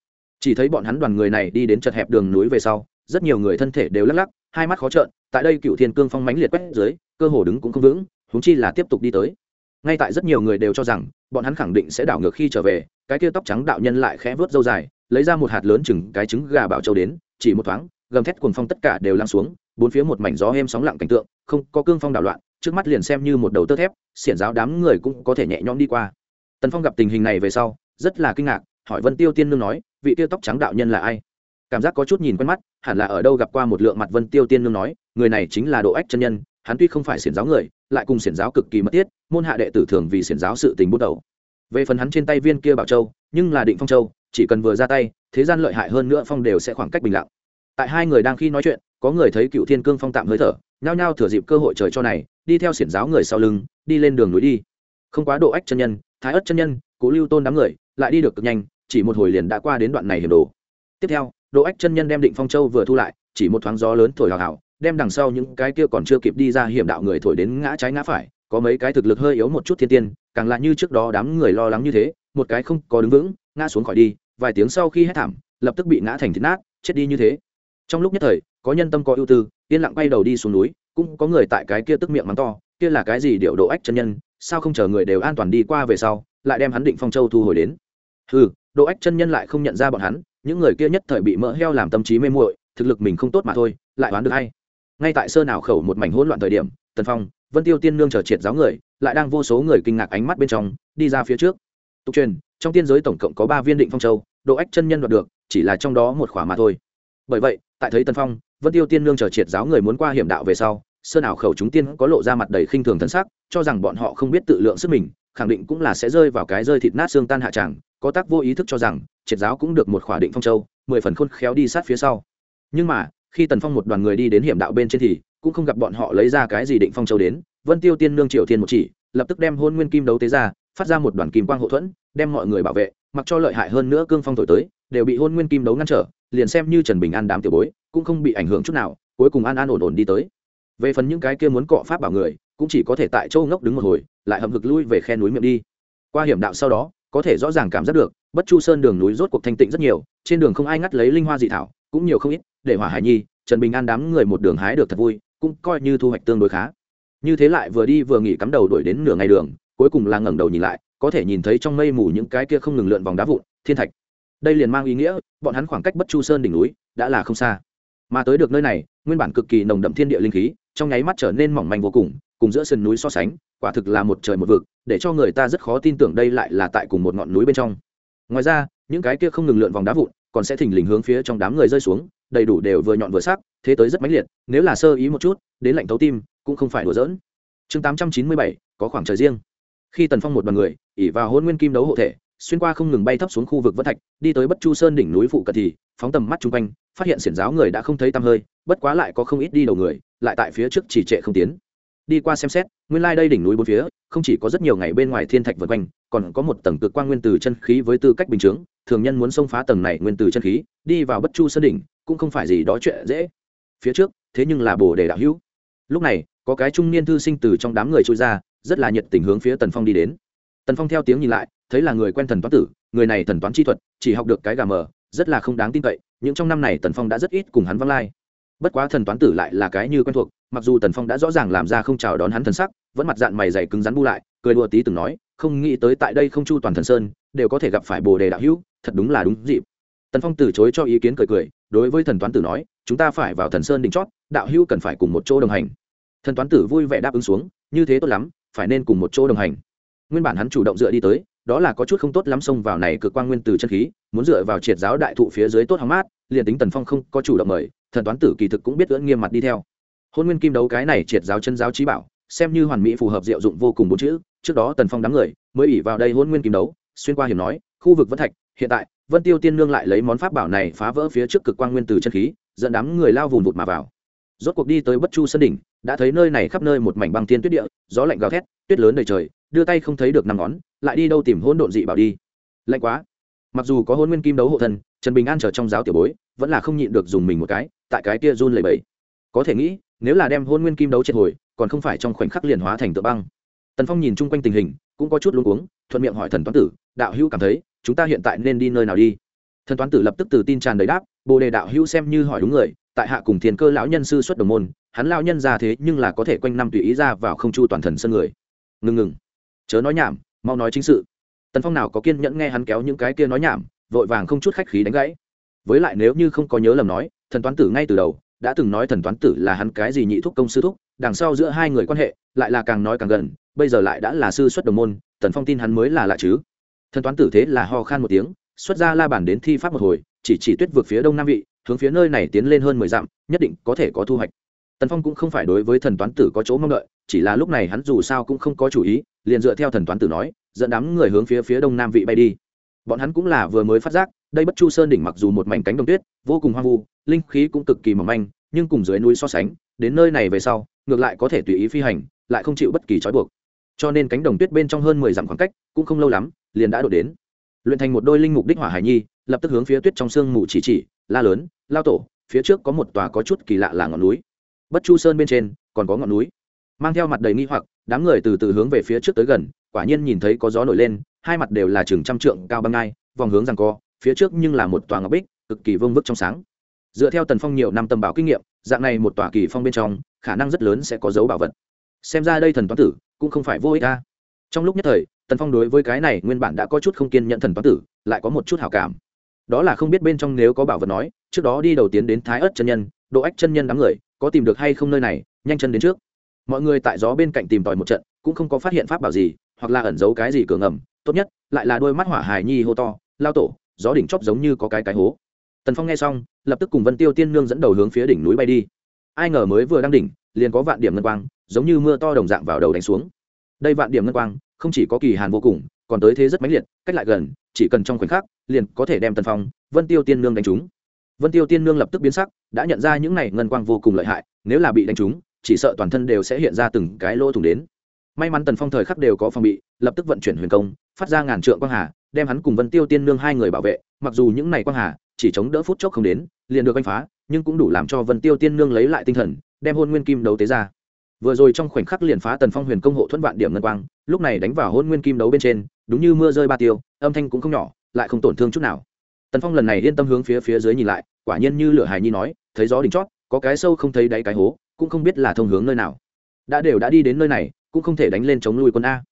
Chỉ thấy bọn hắn đoàn người này đi đến chật hẹp đường núi về sau, rất nhiều người thân thể đều lắc lắc hai mắt khó trợn, tại đây cựu thiên cương phong mãnh liệt quét dưới, cơ hồ đứng cũng không vững húng chi là tiếp tục đi tới. Ngay tại rất nhiều người đều cho rằng, bọn hắn khẳng định sẽ đảo ngược khi trở về, cái kia tóc trắng đạo nhân lại khẽ vớt dâu dài, lấy ra một hạt lớn chừng cái trứng gà bảo châu đến, chỉ một thoáng, gầm thét cuồng phong tất cả đều lăn xuống, bốn phía một mảnh gió êm sóng lặng cảnh tượng, không, có cương phong đảo loạn, trước mắt liền xem như một đầu tơ thép, xiển giáo đám người cũng có thể nhẹ nhõm đi qua. Tần phong gặp tình hình này về sau, rất là kinh ngạc, hỏi vân tiêu tiên nương nói, vị tiêu tóc trắng đạo nhân là ai? Cảm giác có chút nhìn quen mắt, hẳn là ở đâu gặp qua một lượng mặt vân tiêu tiên nương nói, người này chính là độ ách chân nhân, hắn tuy không phải xiển giáo người, lại cùng xiển giáo cực kỳ mất tiết môn hạ đệ tử thường vì xiển giáo sự tình bút đầu. Về phần hắn trên tay viên kia bảo châu, nhưng là định phong châu, chỉ cần vừa ra tay, thế gian lợi hại hơn nữa phong đều sẽ khoảng cách bình lặng. Tại hai người đang khi nói chuyện, có người thấy cựu thiên cương phong tạm hơi thở, nhao nhao thừa dịp cơ hội trời cho này, đi theo xiển giáo người sau lưng, đi lên đường núi đi. Không quá độ ách chân nhân, thái ất chân nhân, cố lưu tôn đám người, lại đi được cực nhanh, chỉ một hồi liền đã qua đến đoạn này hiểm đồ. Tiếp theo độ ách chân nhân đem định phong châu vừa thu lại, chỉ một thoáng gió lớn thổi hào hào, đem đằng sau những cái kia còn chưa kịp đi ra hiểm đạo người thổi đến ngã trái ngã phải, có mấy cái thực lực hơi yếu một chút thiên tiên, càng là như trước đó đám người lo lắng như thế, một cái không có đứng vững, ngã xuống khỏi đi, vài tiếng sau khi hét thảm, lập tức bị ngã thành thịt nát, chết đi như thế. Trong lúc nhất thời, có nhân tâm có ưu tư, yên lặng bay đầu đi xuống núi, cũng có người tại cái kia tức miệng mắng to, kia là cái gì điệu độ ách chân nhân, sao không chờ người đều an toàn đi qua về sau, lại đem hắn định phong châu thu hồi đến. Ừ độ ách chân nhân lại không nhận ra bọn hắn những người kia nhất thời bị mỡ heo làm tâm trí mê muội thực lực mình không tốt mà thôi lại đoán được hay. Ngay tại sơ nào khẩu một mảnh hỗn loạn thời điểm tần phong vân tiêu tiên nương chờ triệt giáo người lại đang vô số người kinh ngạc ánh mắt bên trong đi ra phía trước. Tục truyền trong tiên giới tổng cộng có ba viên định phong châu độ ách chân nhân đoạt được chỉ là trong đó một khỏa mà thôi. Bởi vậy tại thấy tần phong vân tiêu tiên nương chờ triệt giáo người muốn qua hiểm đạo về sau sơ nào khẩu chúng tiên có lộ ra mặt đầy khinh thường thân sắc, cho rằng bọn họ không biết tự lượng sức mình khẳng định cũng là sẽ rơi vào cái rơi thịt nát xương tan hạ tràng có tác vô ý thức cho rằng triệt giáo cũng được một khỏa định phong châu, mười phần khôn khéo đi sát phía sau. Nhưng mà, khi tần phong một đoàn người đi đến hiểm đạo bên trên thì, cũng không gặp bọn họ lấy ra cái gì định phong châu đến. Vân tiêu tiên nương triều thiên một chỉ, lập tức đem hôn nguyên kim đấu tế ra, phát ra một đoàn kim quang hậu thuẫn, đem mọi người bảo vệ, mặc cho lợi hại hơn nữa cương phong thổi tới, đều bị hôn nguyên kim đấu ngăn trở, liền xem như trần bình an đám tiểu bối, cũng không bị ảnh hưởng chút nào, cuối cùng an an ổn ổn đi tới. Về phần những cái kia muốn cọ pháp bảo người, cũng chỉ có thể tại châu ngốc đứng một hồi, lại hầm hực lui về khe núi miệng đi. Qua hiểm đạo sau đó, có thể rõ ràng cảm giác được bất chu sơn đường núi rốt cuộc thanh tịnh rất nhiều, trên đường không ai ngắt lấy linh hoa dị thảo, cũng nhiều không ít, để hỏa hải nhi, trần bình an đám người một đường hái được thật vui, cũng coi như thu hoạch tương đối khá. Như thế lại vừa đi vừa nghỉ cắm đầu đuổi đến nửa ngày đường, cuối cùng là ngẩng đầu nhìn lại, có thể nhìn thấy trong mây mù những cái kia không ngừng lượn vòng đá vụn, thiên thạch. Đây liền mang ý nghĩa, bọn hắn khoảng cách bất chu sơn đỉnh núi đã là không xa. Mà tới được nơi này, nguyên bản cực kỳ nồng đậm thiên địa linh khí, trong nháy mắt trở nên mỏng manh vô cùng cùng giữa sườn núi so sánh, quả thực là một trời một vực, để cho người ta rất khó tin tưởng đây lại là tại cùng một ngọn núi bên trong ngoài ra, những cái kia không ngừng lượn vòng đá vụn còn sẽ thình lình hướng phía trong đám người rơi xuống, đầy đủ đều vừa nhọn vừa sắc, thế tới rất mãnh liệt, nếu là sơ ý một chút, đến lạnh thấu tim, cũng không phải đùa giỡn. Chương tám trăm chín mươi bảy, có khoảng trời riêng. Khi tần phong một đoàn người, ỉ vào hôn nguyên kim đấu hộ thể, xuyên qua không ngừng bay thấp xuống khu vực vân thạch, đi tới bất chu sơn đỉnh núi phụ cận thì, phóng tầm mắt chung quanh, phát hiện xiển giáo người đã không thấy tăm hơi, bất quá lại có không ít đi đầu người, lại tại phía trước chỉ trệ không tiến đi qua xem xét, nguyên lai、like、đây đỉnh núi bốn phía, không chỉ có rất nhiều ngày bên ngoài thiên thạch vượt quanh, còn có một tầng cực quan nguyên từ chân khí với tư cách bình chướng, thường nhân muốn xông phá tầng này nguyên từ chân khí, đi vào bất chu sơn đỉnh, cũng không phải gì đó chuyện dễ. Phía trước, thế nhưng là bồ đề đạo hữu. Lúc này, có cái trung niên thư sinh từ trong đám người trôi ra, rất là nhiệt tình hướng phía tần phong đi đến. Tần phong theo tiếng nhìn lại, thấy là người quen thần toán tử, người này thần toán chi thuật, chỉ học được cái gà mờ, rất là không đáng tin cậy những trong năm này tần phong đã rất ít cùng hắn văng lai. Bất quá thần toán tử lại là cái như quen thuộc mặc dù tần phong đã rõ ràng làm ra không chào đón hắn thần sắc, vẫn mặt dạng mày dày cứng rắn bu lại, cười đùa tí từng nói, không nghĩ tới tại đây không chu toàn thần sơn, đều có thể gặp phải bồ đề đạo hữu, thật đúng là đúng dịp. Tần phong từ chối cho ý kiến cười cười, đối với thần toán tử nói, chúng ta phải vào thần sơn đỉnh chót, đạo hữu cần phải cùng một chỗ đồng hành. Thần toán tử vui vẻ đáp ứng xuống, như thế tốt lắm, phải nên cùng một chỗ đồng hành. Nguyên bản hắn chủ động dựa đi tới, đó là có chút không tốt lắm xông vào này cực quan nguyên từ chân khí, muốn dựa vào triệt giáo đại thụ phía dưới tốt hóng mát, liền tính tần phong không có chủ động mời, thần toán tử kỳ thực cũng biết ưỡn nghiêm mặt đi theo hôn nguyên kim đấu cái này triệt giáo chân giáo trí bảo, xem như hoàn mỹ phù hợp diệu dụng vô cùng bốn chữ, trước đó tần phong đám người mới ỉ vào đây hôn nguyên kim đấu, xuyên qua hiểm nói, khu vực vân thạch, hiện tại, vân tiêu tiên nương lại lấy món pháp bảo này phá vỡ phía trước cực quan nguyên từ chân khí, dẫn đám người lao vùng vụt mà vào. Rốt cuộc đi tới bất chu sân đỉnh, đã thấy nơi này khắp nơi một mảnh băng tiên tuyết địa, gió lạnh gào thét, tuyết lớn đầy trời, đưa tay không thấy được năm ngón, lại đi đâu tìm hôn độn dị bảo đi. Lạnh quá. Mặc dù có hôn nguyên kim đấu hộ thân, trần bình an trở trong giáo tiểu bối, vẫn là không nhịn được dùng mình một cái, tại cái kia run lầy bẫy có thể nghĩ nếu là đem hôn nguyên kim đấu triệt hồi, còn không phải trong khoảnh khắc liền hóa thành tựa băng. Tần phong nhìn chung quanh tình hình, cũng có chút luống cuống, thuận miệng hỏi thần toán tử, đạo hữu cảm thấy, chúng ta hiện tại nên đi nơi nào đi? Thần toán tử lập tức từ tin tràn đầy đáp, bồ đề đạo hữu xem như hỏi đúng người, tại hạ cùng thiền cơ lão nhân sư xuất đồng môn, hắn lão nhân ra thế nhưng là có thể quanh năm tùy ý ra vào không chu toàn thần sân người. Ngừng ngừng. Chớ nói nhảm, mau nói chính sự. Tần phong nào có kiên nhẫn nghe hắn kéo những cái kia nói nhảm, vội vàng không chút khách khí đánh gãy. Với lại nếu như không có nhớ lầm nói, thần toán tử ngay từ đầu đã từng nói thần toán tử là hắn cái gì nhị thúc công sư thúc, đằng sau giữa hai người quan hệ lại là càng nói càng gần, bây giờ lại đã là sư xuất đồng môn, tần phong tin hắn mới là lạ chứ. Thần toán tử thế là ho khan một tiếng, xuất ra la bản đến thi pháp một hồi, chỉ chỉ tuyết vượt phía đông nam vị, hướng phía nơi này tiến lên hơn mười dặm, nhất định có thể có thu hoạch. Tần phong cũng không phải đối với thần toán tử có chỗ mong đợi, chỉ là lúc này hắn dù sao cũng không có chủ ý, liền dựa theo thần toán tử nói, dẫn đám người hướng phía phía đông nam vị bay đi bọn hắn cũng là vừa mới phát giác, đây bất chu sơn đỉnh mặc dù một mảnh cánh đồng tuyết, vô cùng hoang vu, linh khí cũng cực kỳ mỏng manh, nhưng cùng dưới núi so sánh, đến nơi này về sau, ngược lại có thể tùy ý phi hành, lại không chịu bất kỳ trói buộc. Cho nên cánh đồng tuyết bên trong hơn mười dặm khoảng cách, cũng không lâu lắm, liền đã đổ đến. Luyện thành một đôi linh mục đích hỏa hải nhi, lập tức hướng phía tuyết trong sương mù chỉ chỉ, la lớn, lao tổ, phía trước có một tòa có chút kỳ lạ là ngọn núi. Bất chu sơn bên trên, còn có ngọn núi. Mang theo mặt đầy nghi hoặc, đám người từ từ hướng về phía trước tới gần, quả nhiên nhìn thấy có gió nổi lên hai mặt đều là chừng trăm trượng cao băng ngai, vòng hướng rằng co, phía trước nhưng là một tòa ngọc bích, cực kỳ vương vức trong sáng. Dựa theo tần phong nhiều năm tầm bảo kinh nghiệm, dạng này một tòa kỳ phong bên trong, khả năng rất lớn sẽ có dấu bảo vật. Xem ra đây thần toán tử cũng không phải vô ích ta trong lúc nhất thời, tần phong đối với cái này nguyên bản đã có chút không kiên nhận thần toán tử, lại có một chút hảo cảm. Đó là không biết bên trong nếu có bảo vật nói, trước đó đi đầu tiến đến thái ớt chân nhân, độ ách chân nhân đám người, có tìm được hay không nơi này, nhanh chân đến trước. Mọi người tại gió bên cạnh tìm tòi một trận, cũng không có phát hiện pháp bảo gì, hoặc là ẩn giấu cái gì cửa ngầm tốt nhất, lại là đôi mắt hỏa hài nhi hô to, lao tổ, gió đỉnh chóp giống như có cái cái hố. Tần phong nghe xong, lập tức cùng vân tiêu tiên nương dẫn đầu hướng phía đỉnh núi bay đi. Ai ngờ mới vừa đang đỉnh, liền có vạn điểm ngân quang, giống như mưa to đồng dạng vào đầu đánh xuống. Đây vạn điểm ngân quang, không chỉ có kỳ hàn vô cùng, còn tới thế rất mãnh liệt, cách lại gần, chỉ cần trong khoảnh khắc, liền có thể đem tần phong, vân tiêu tiên nương đánh trúng. Vân tiêu tiên nương lập tức biến sắc, đã nhận ra những này ngân quang vô cùng lợi hại, nếu là bị đánh trúng, chỉ sợ toàn thân đều sẽ hiện ra từng cái lỗ thủng đến may mắn tần phong thời khắc đều có phòng bị, lập tức vận chuyển huyền công, phát ra ngàn trượng quang hà, đem hắn cùng vân tiêu tiên nương hai người bảo vệ. Mặc dù những này quang hà chỉ chống đỡ phút chốc không đến, liền được anh phá, nhưng cũng đủ làm cho vân tiêu tiên nương lấy lại tinh thần, đem hôn nguyên kim đấu tế ra. Vừa rồi trong khoảnh khắc liền phá tần phong huyền công hộ thuẫn vạn điểm ngân quang, lúc này đánh vào hôn nguyên kim đấu bên trên, đúng như mưa rơi ba tiêu, âm thanh cũng không nhỏ, lại không tổn thương chút nào. Tần phong lần này yên tâm hướng phía phía dưới nhìn lại, quả nhiên như lửa hài nhi nói, thấy gió đỉnh chót, có cái sâu không thấy đáy cái hố, cũng không biết là thông hướng nơi nào. Đã đều đã đi đến nơi này cũng không thể đánh lên chống lui quân a.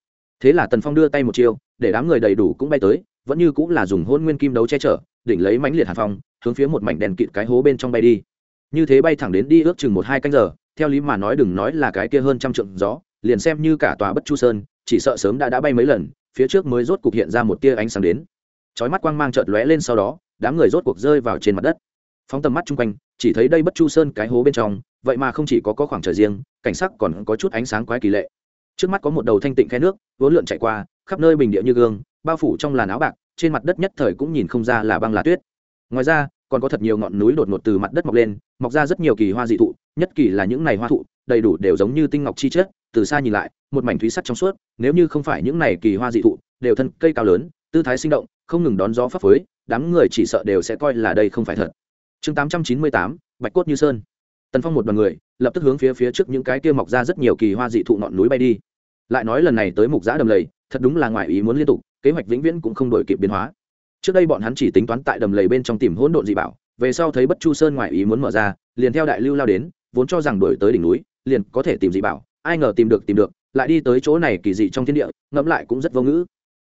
Thế là tần phong đưa tay một chiêu, để đám người đầy đủ cũng bay tới, vẫn như cũng là dùng hôn nguyên kim đấu che chở đỉnh lấy mãnh liệt hàn phong, hướng phía một mảnh đèn kịt cái hố bên trong bay đi. Như thế bay thẳng đến đi ước chừng một hai canh giờ, theo lý mà nói đừng nói là cái kia hơn trăm trượng gió, liền xem như cả tòa bất chu sơn, chỉ sợ sớm đã đã bay mấy lần, phía trước mới rốt cục hiện ra một tia ánh sáng đến. Chói mắt quang mang chợt lóe lên sau đó, đám người rốt cuộc rơi vào trên mặt đất. Phóng tầm mắt chung quanh, chỉ thấy đây bất chu sơn cái hố bên trong, vậy mà không chỉ có có khoảng trời riêng, cảnh sắc còn có chút ánh sáng quái kỳ lệ trước mắt có một đầu thanh tịnh khe nước, vốn lượn chạy qua, khắp nơi bình địa như gương, bao phủ trong làn áo bạc, trên mặt đất nhất thời cũng nhìn không ra là băng là tuyết. Ngoài ra, còn có thật nhiều ngọn núi đột ngột từ mặt đất mọc lên, mọc ra rất nhiều kỳ hoa dị thụ, nhất kỳ là những này hoa thụ, đầy đủ đều giống như tinh ngọc chi chất, từ xa nhìn lại, một mảnh thúy sắt trong suốt, nếu như không phải những này kỳ hoa dị thụ, đều thân cây cao lớn, tư thái sinh động, không ngừng đón gió phấp phới, đám người chỉ sợ đều sẽ coi là đây không phải thật. Chương tám trăm chín mươi tám, bạch cốt như sơn tần phong một đoàn người lập tức hướng phía phía trước những cái kia mọc ra rất nhiều kỳ hoa dị thụ ngọn núi bay đi lại nói lần này tới mục giã đầm lầy thật đúng là ngoài ý muốn liên tục kế hoạch vĩnh viễn cũng không đổi kịp biến hóa trước đây bọn hắn chỉ tính toán tại đầm lầy bên trong tìm hỗn độn dị bảo về sau thấy bất chu sơn ngoài ý muốn mở ra liền theo đại lưu lao đến vốn cho rằng đổi tới đỉnh núi liền có thể tìm dị bảo ai ngờ tìm được tìm được lại đi tới chỗ này kỳ dị trong thiên địa ngẫm lại cũng rất vô ngữ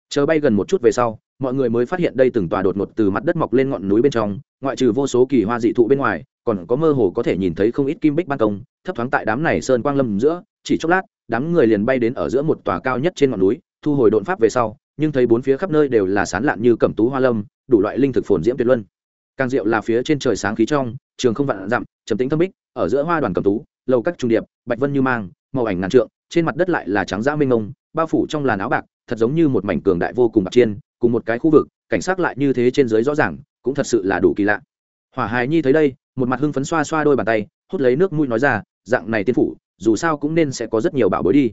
chờ bay gần một chút về sau mọi người mới phát hiện đây từng tòa đột ngột từ mặt đất mọc lên ngọn núi bên trong ngoại trừ vô số kỳ hoa dị thụ bên ngoài còn có mơ hồ có thể nhìn thấy không ít kim bích ban công, thấp thoáng tại đám này sơn quang lâm giữa, chỉ chốc lát, đám người liền bay đến ở giữa một tòa cao nhất trên ngọn núi, thu hồi đột pháp về sau, nhưng thấy bốn phía khắp nơi đều là sán lạn như cẩm tú hoa lâm, đủ loại linh thực phồn diễm tuyệt luân. Càng diệu là phía trên trời sáng khí trong, trường không vạn dặm, trầm tĩnh thâm bích, ở giữa hoa đoàn cẩm tú, lầu các trung điệp, bạch vân như mang, màu ảnh ngàn trượng, trên mặt đất lại là trắng dã mênh mông, bao phủ trong làn áo bạc, thật giống như một mảnh cường đại vô cùng bạc chiên, cùng một cái khu vực, cảnh sát lại như thế trên dưới rõ ràng, cũng thật sự là đủ kỳ lạ. Hỏa hài nhi thấy đây một mặt hưng phấn xoa xoa đôi bàn tay, hút lấy nước mũi nói ra, dạng này tiên phủ, dù sao cũng nên sẽ có rất nhiều bảo bối đi.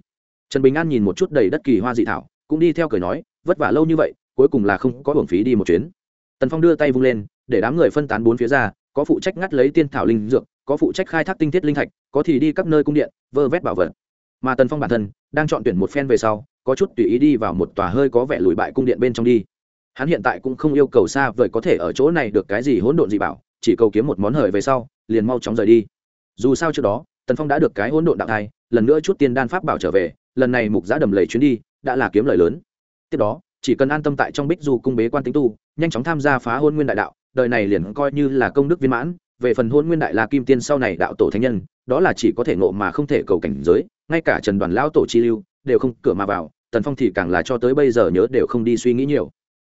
Trần bình an nhìn một chút đầy đất kỳ hoa dị thảo, cũng đi theo cười nói, vất vả lâu như vậy, cuối cùng là không có hưởng phí đi một chuyến. Tần phong đưa tay vung lên, để đám người phân tán bốn phía ra, có phụ trách ngắt lấy tiên thảo linh dược, có phụ trách khai thác tinh thiết linh thạch, có thì đi các nơi cung điện, vơ vét bảo vật. Mà tần phong bản thân, đang chọn tuyển một phen về sau, có chút tùy ý đi vào một tòa hơi có vẻ lùi bại cung điện bên trong đi. Hắn hiện tại cũng không yêu cầu xa vời có thể ở chỗ này được cái gì hỗn độn gì bảo chỉ cầu kiếm một món hời về sau, liền mau chóng rời đi. Dù sao trước đó, tần phong đã được cái hỗn độn đạo thai, lần nữa chút tiên đan pháp bảo trở về, lần này mục giã đầm lầy chuyến đi, đã là kiếm lời lớn. Tiếp đó, chỉ cần an tâm tại trong bích du cung bế quan tính tu, nhanh chóng tham gia phá hôn nguyên đại đạo, đời này liền coi như là công đức viên mãn, về phần hôn nguyên đại la kim tiên sau này đạo tổ thánh nhân, đó là chỉ có thể nộ mà không thể cầu cảnh giới, ngay cả trần đoàn lão tổ chi lưu, đều không cửa mà vào, tần phong thì càng là cho tới bây giờ nhớ đều không đi suy nghĩ nhiều.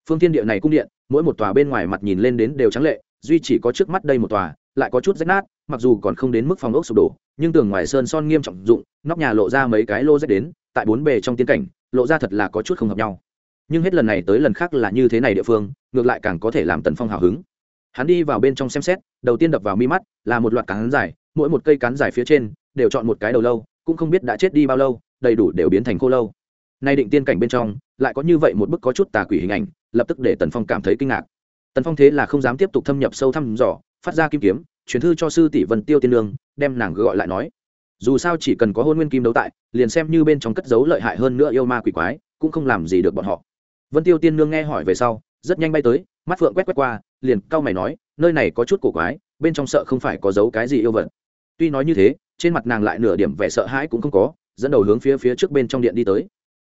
Phương tiên địa này cung điện, mỗi một tòa bên ngoài mặt nhìn lên đến đều trắng lệ duy chỉ có trước mắt đây một tòa, lại có chút rách nát, mặc dù còn không đến mức phòng ốc sụp đổ, nhưng tường ngoài sơn son nghiêm trọng dụng, nóc nhà lộ ra mấy cái lô rách đến, tại bốn bề trong tiến cảnh, lộ ra thật là có chút không hợp nhau. Nhưng hết lần này tới lần khác là như thế này địa phương, ngược lại càng có thể làm tần phong hào hứng. Hắn đi vào bên trong xem xét, đầu tiên đập vào mi mắt, là một loạt cán dài, mỗi một cây cán dài phía trên, đều chọn một cái đầu lâu, cũng không biết đã chết đi bao lâu, đầy đủ đều biến thành khô lâu. Nay định tiên cảnh bên trong, lại có như vậy một bức có chút tà quỷ hình ảnh, lập tức để tần phong cảm thấy kinh ngạc tần phong thế là không dám tiếp tục thâm nhập sâu thăm dò, phát ra kim kiếm chuyển thư cho sư tỷ vân tiêu tiên lương, đem nàng gọi lại nói. Dù sao chỉ cần có hôn nguyên kim đấu tại, liền xem như bên trong cất giấu lợi hại hơn nữa yêu ma quỷ quái, cũng không làm gì được bọn họ. Vân tiêu tiên Lương nghe hỏi về sau, rất nhanh bay tới, mắt phượng quét quét qua, liền cau mày nói, nơi này có chút cổ quái, bên trong sợ không phải có giấu cái gì yêu vật. Tuy nói như thế, trên mặt nàng lại nửa điểm vẻ sợ hãi cũng không có, dẫn đầu hướng phía phía trước bên trong điện đi tới.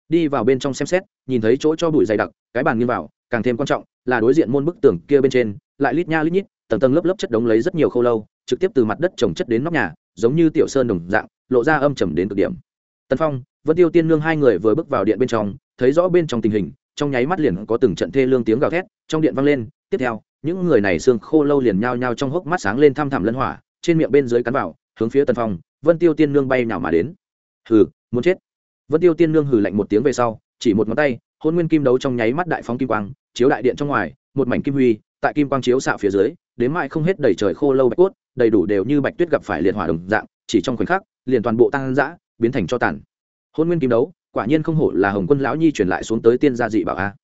Đi vào bên trong xem xét, nhìn thấy chỗ cho bụi dày đặc, cái bàn nghiêng vào càng thêm quan trọng là đối diện môn bức tường kia bên trên, lại lít nha lít nhít, tầng tầng lớp lớp chất đống lấy rất nhiều khâu lâu, trực tiếp từ mặt đất trồng chất đến nóc nhà, giống như tiểu sơn đồng dạng, lộ ra âm trầm đến cực điểm. Tần phong, vân tiêu tiên nương hai người vừa bước vào điện bên trong, thấy rõ bên trong tình hình, trong nháy mắt liền có từng trận thê lương tiếng gào thét, trong điện vang lên, tiếp theo, những người này xương khô lâu liền nhao nhao trong hốc mắt sáng lên thăm thẳm lân hỏa, trên miệng bên dưới cắn vào, hướng phía tần phong, vân tiêu tiên nương bay nào mà đến. Hừ, muốn chết. Vân tiêu tiên nương hừ lạnh một tiếng về sau, chỉ một ngón tay, hôn nguyên kim đấu trong nháy mắt đại phóng kim quang chiếu đại điện trong ngoài, một mảnh kim huy, tại kim quang chiếu xạ phía dưới, đến mãi không hết đầy trời khô lâu bạch cốt, đầy đủ đều như bạch tuyết gặp phải liệt hỏa đồng dạng, chỉ trong khoảnh khắc, liền toàn bộ tăng dã biến thành cho tàn. Hôn nguyên kim đấu, quả nhiên không hổ là hồng quân lão nhi truyền lại xuống tới tiên gia dị bảo a.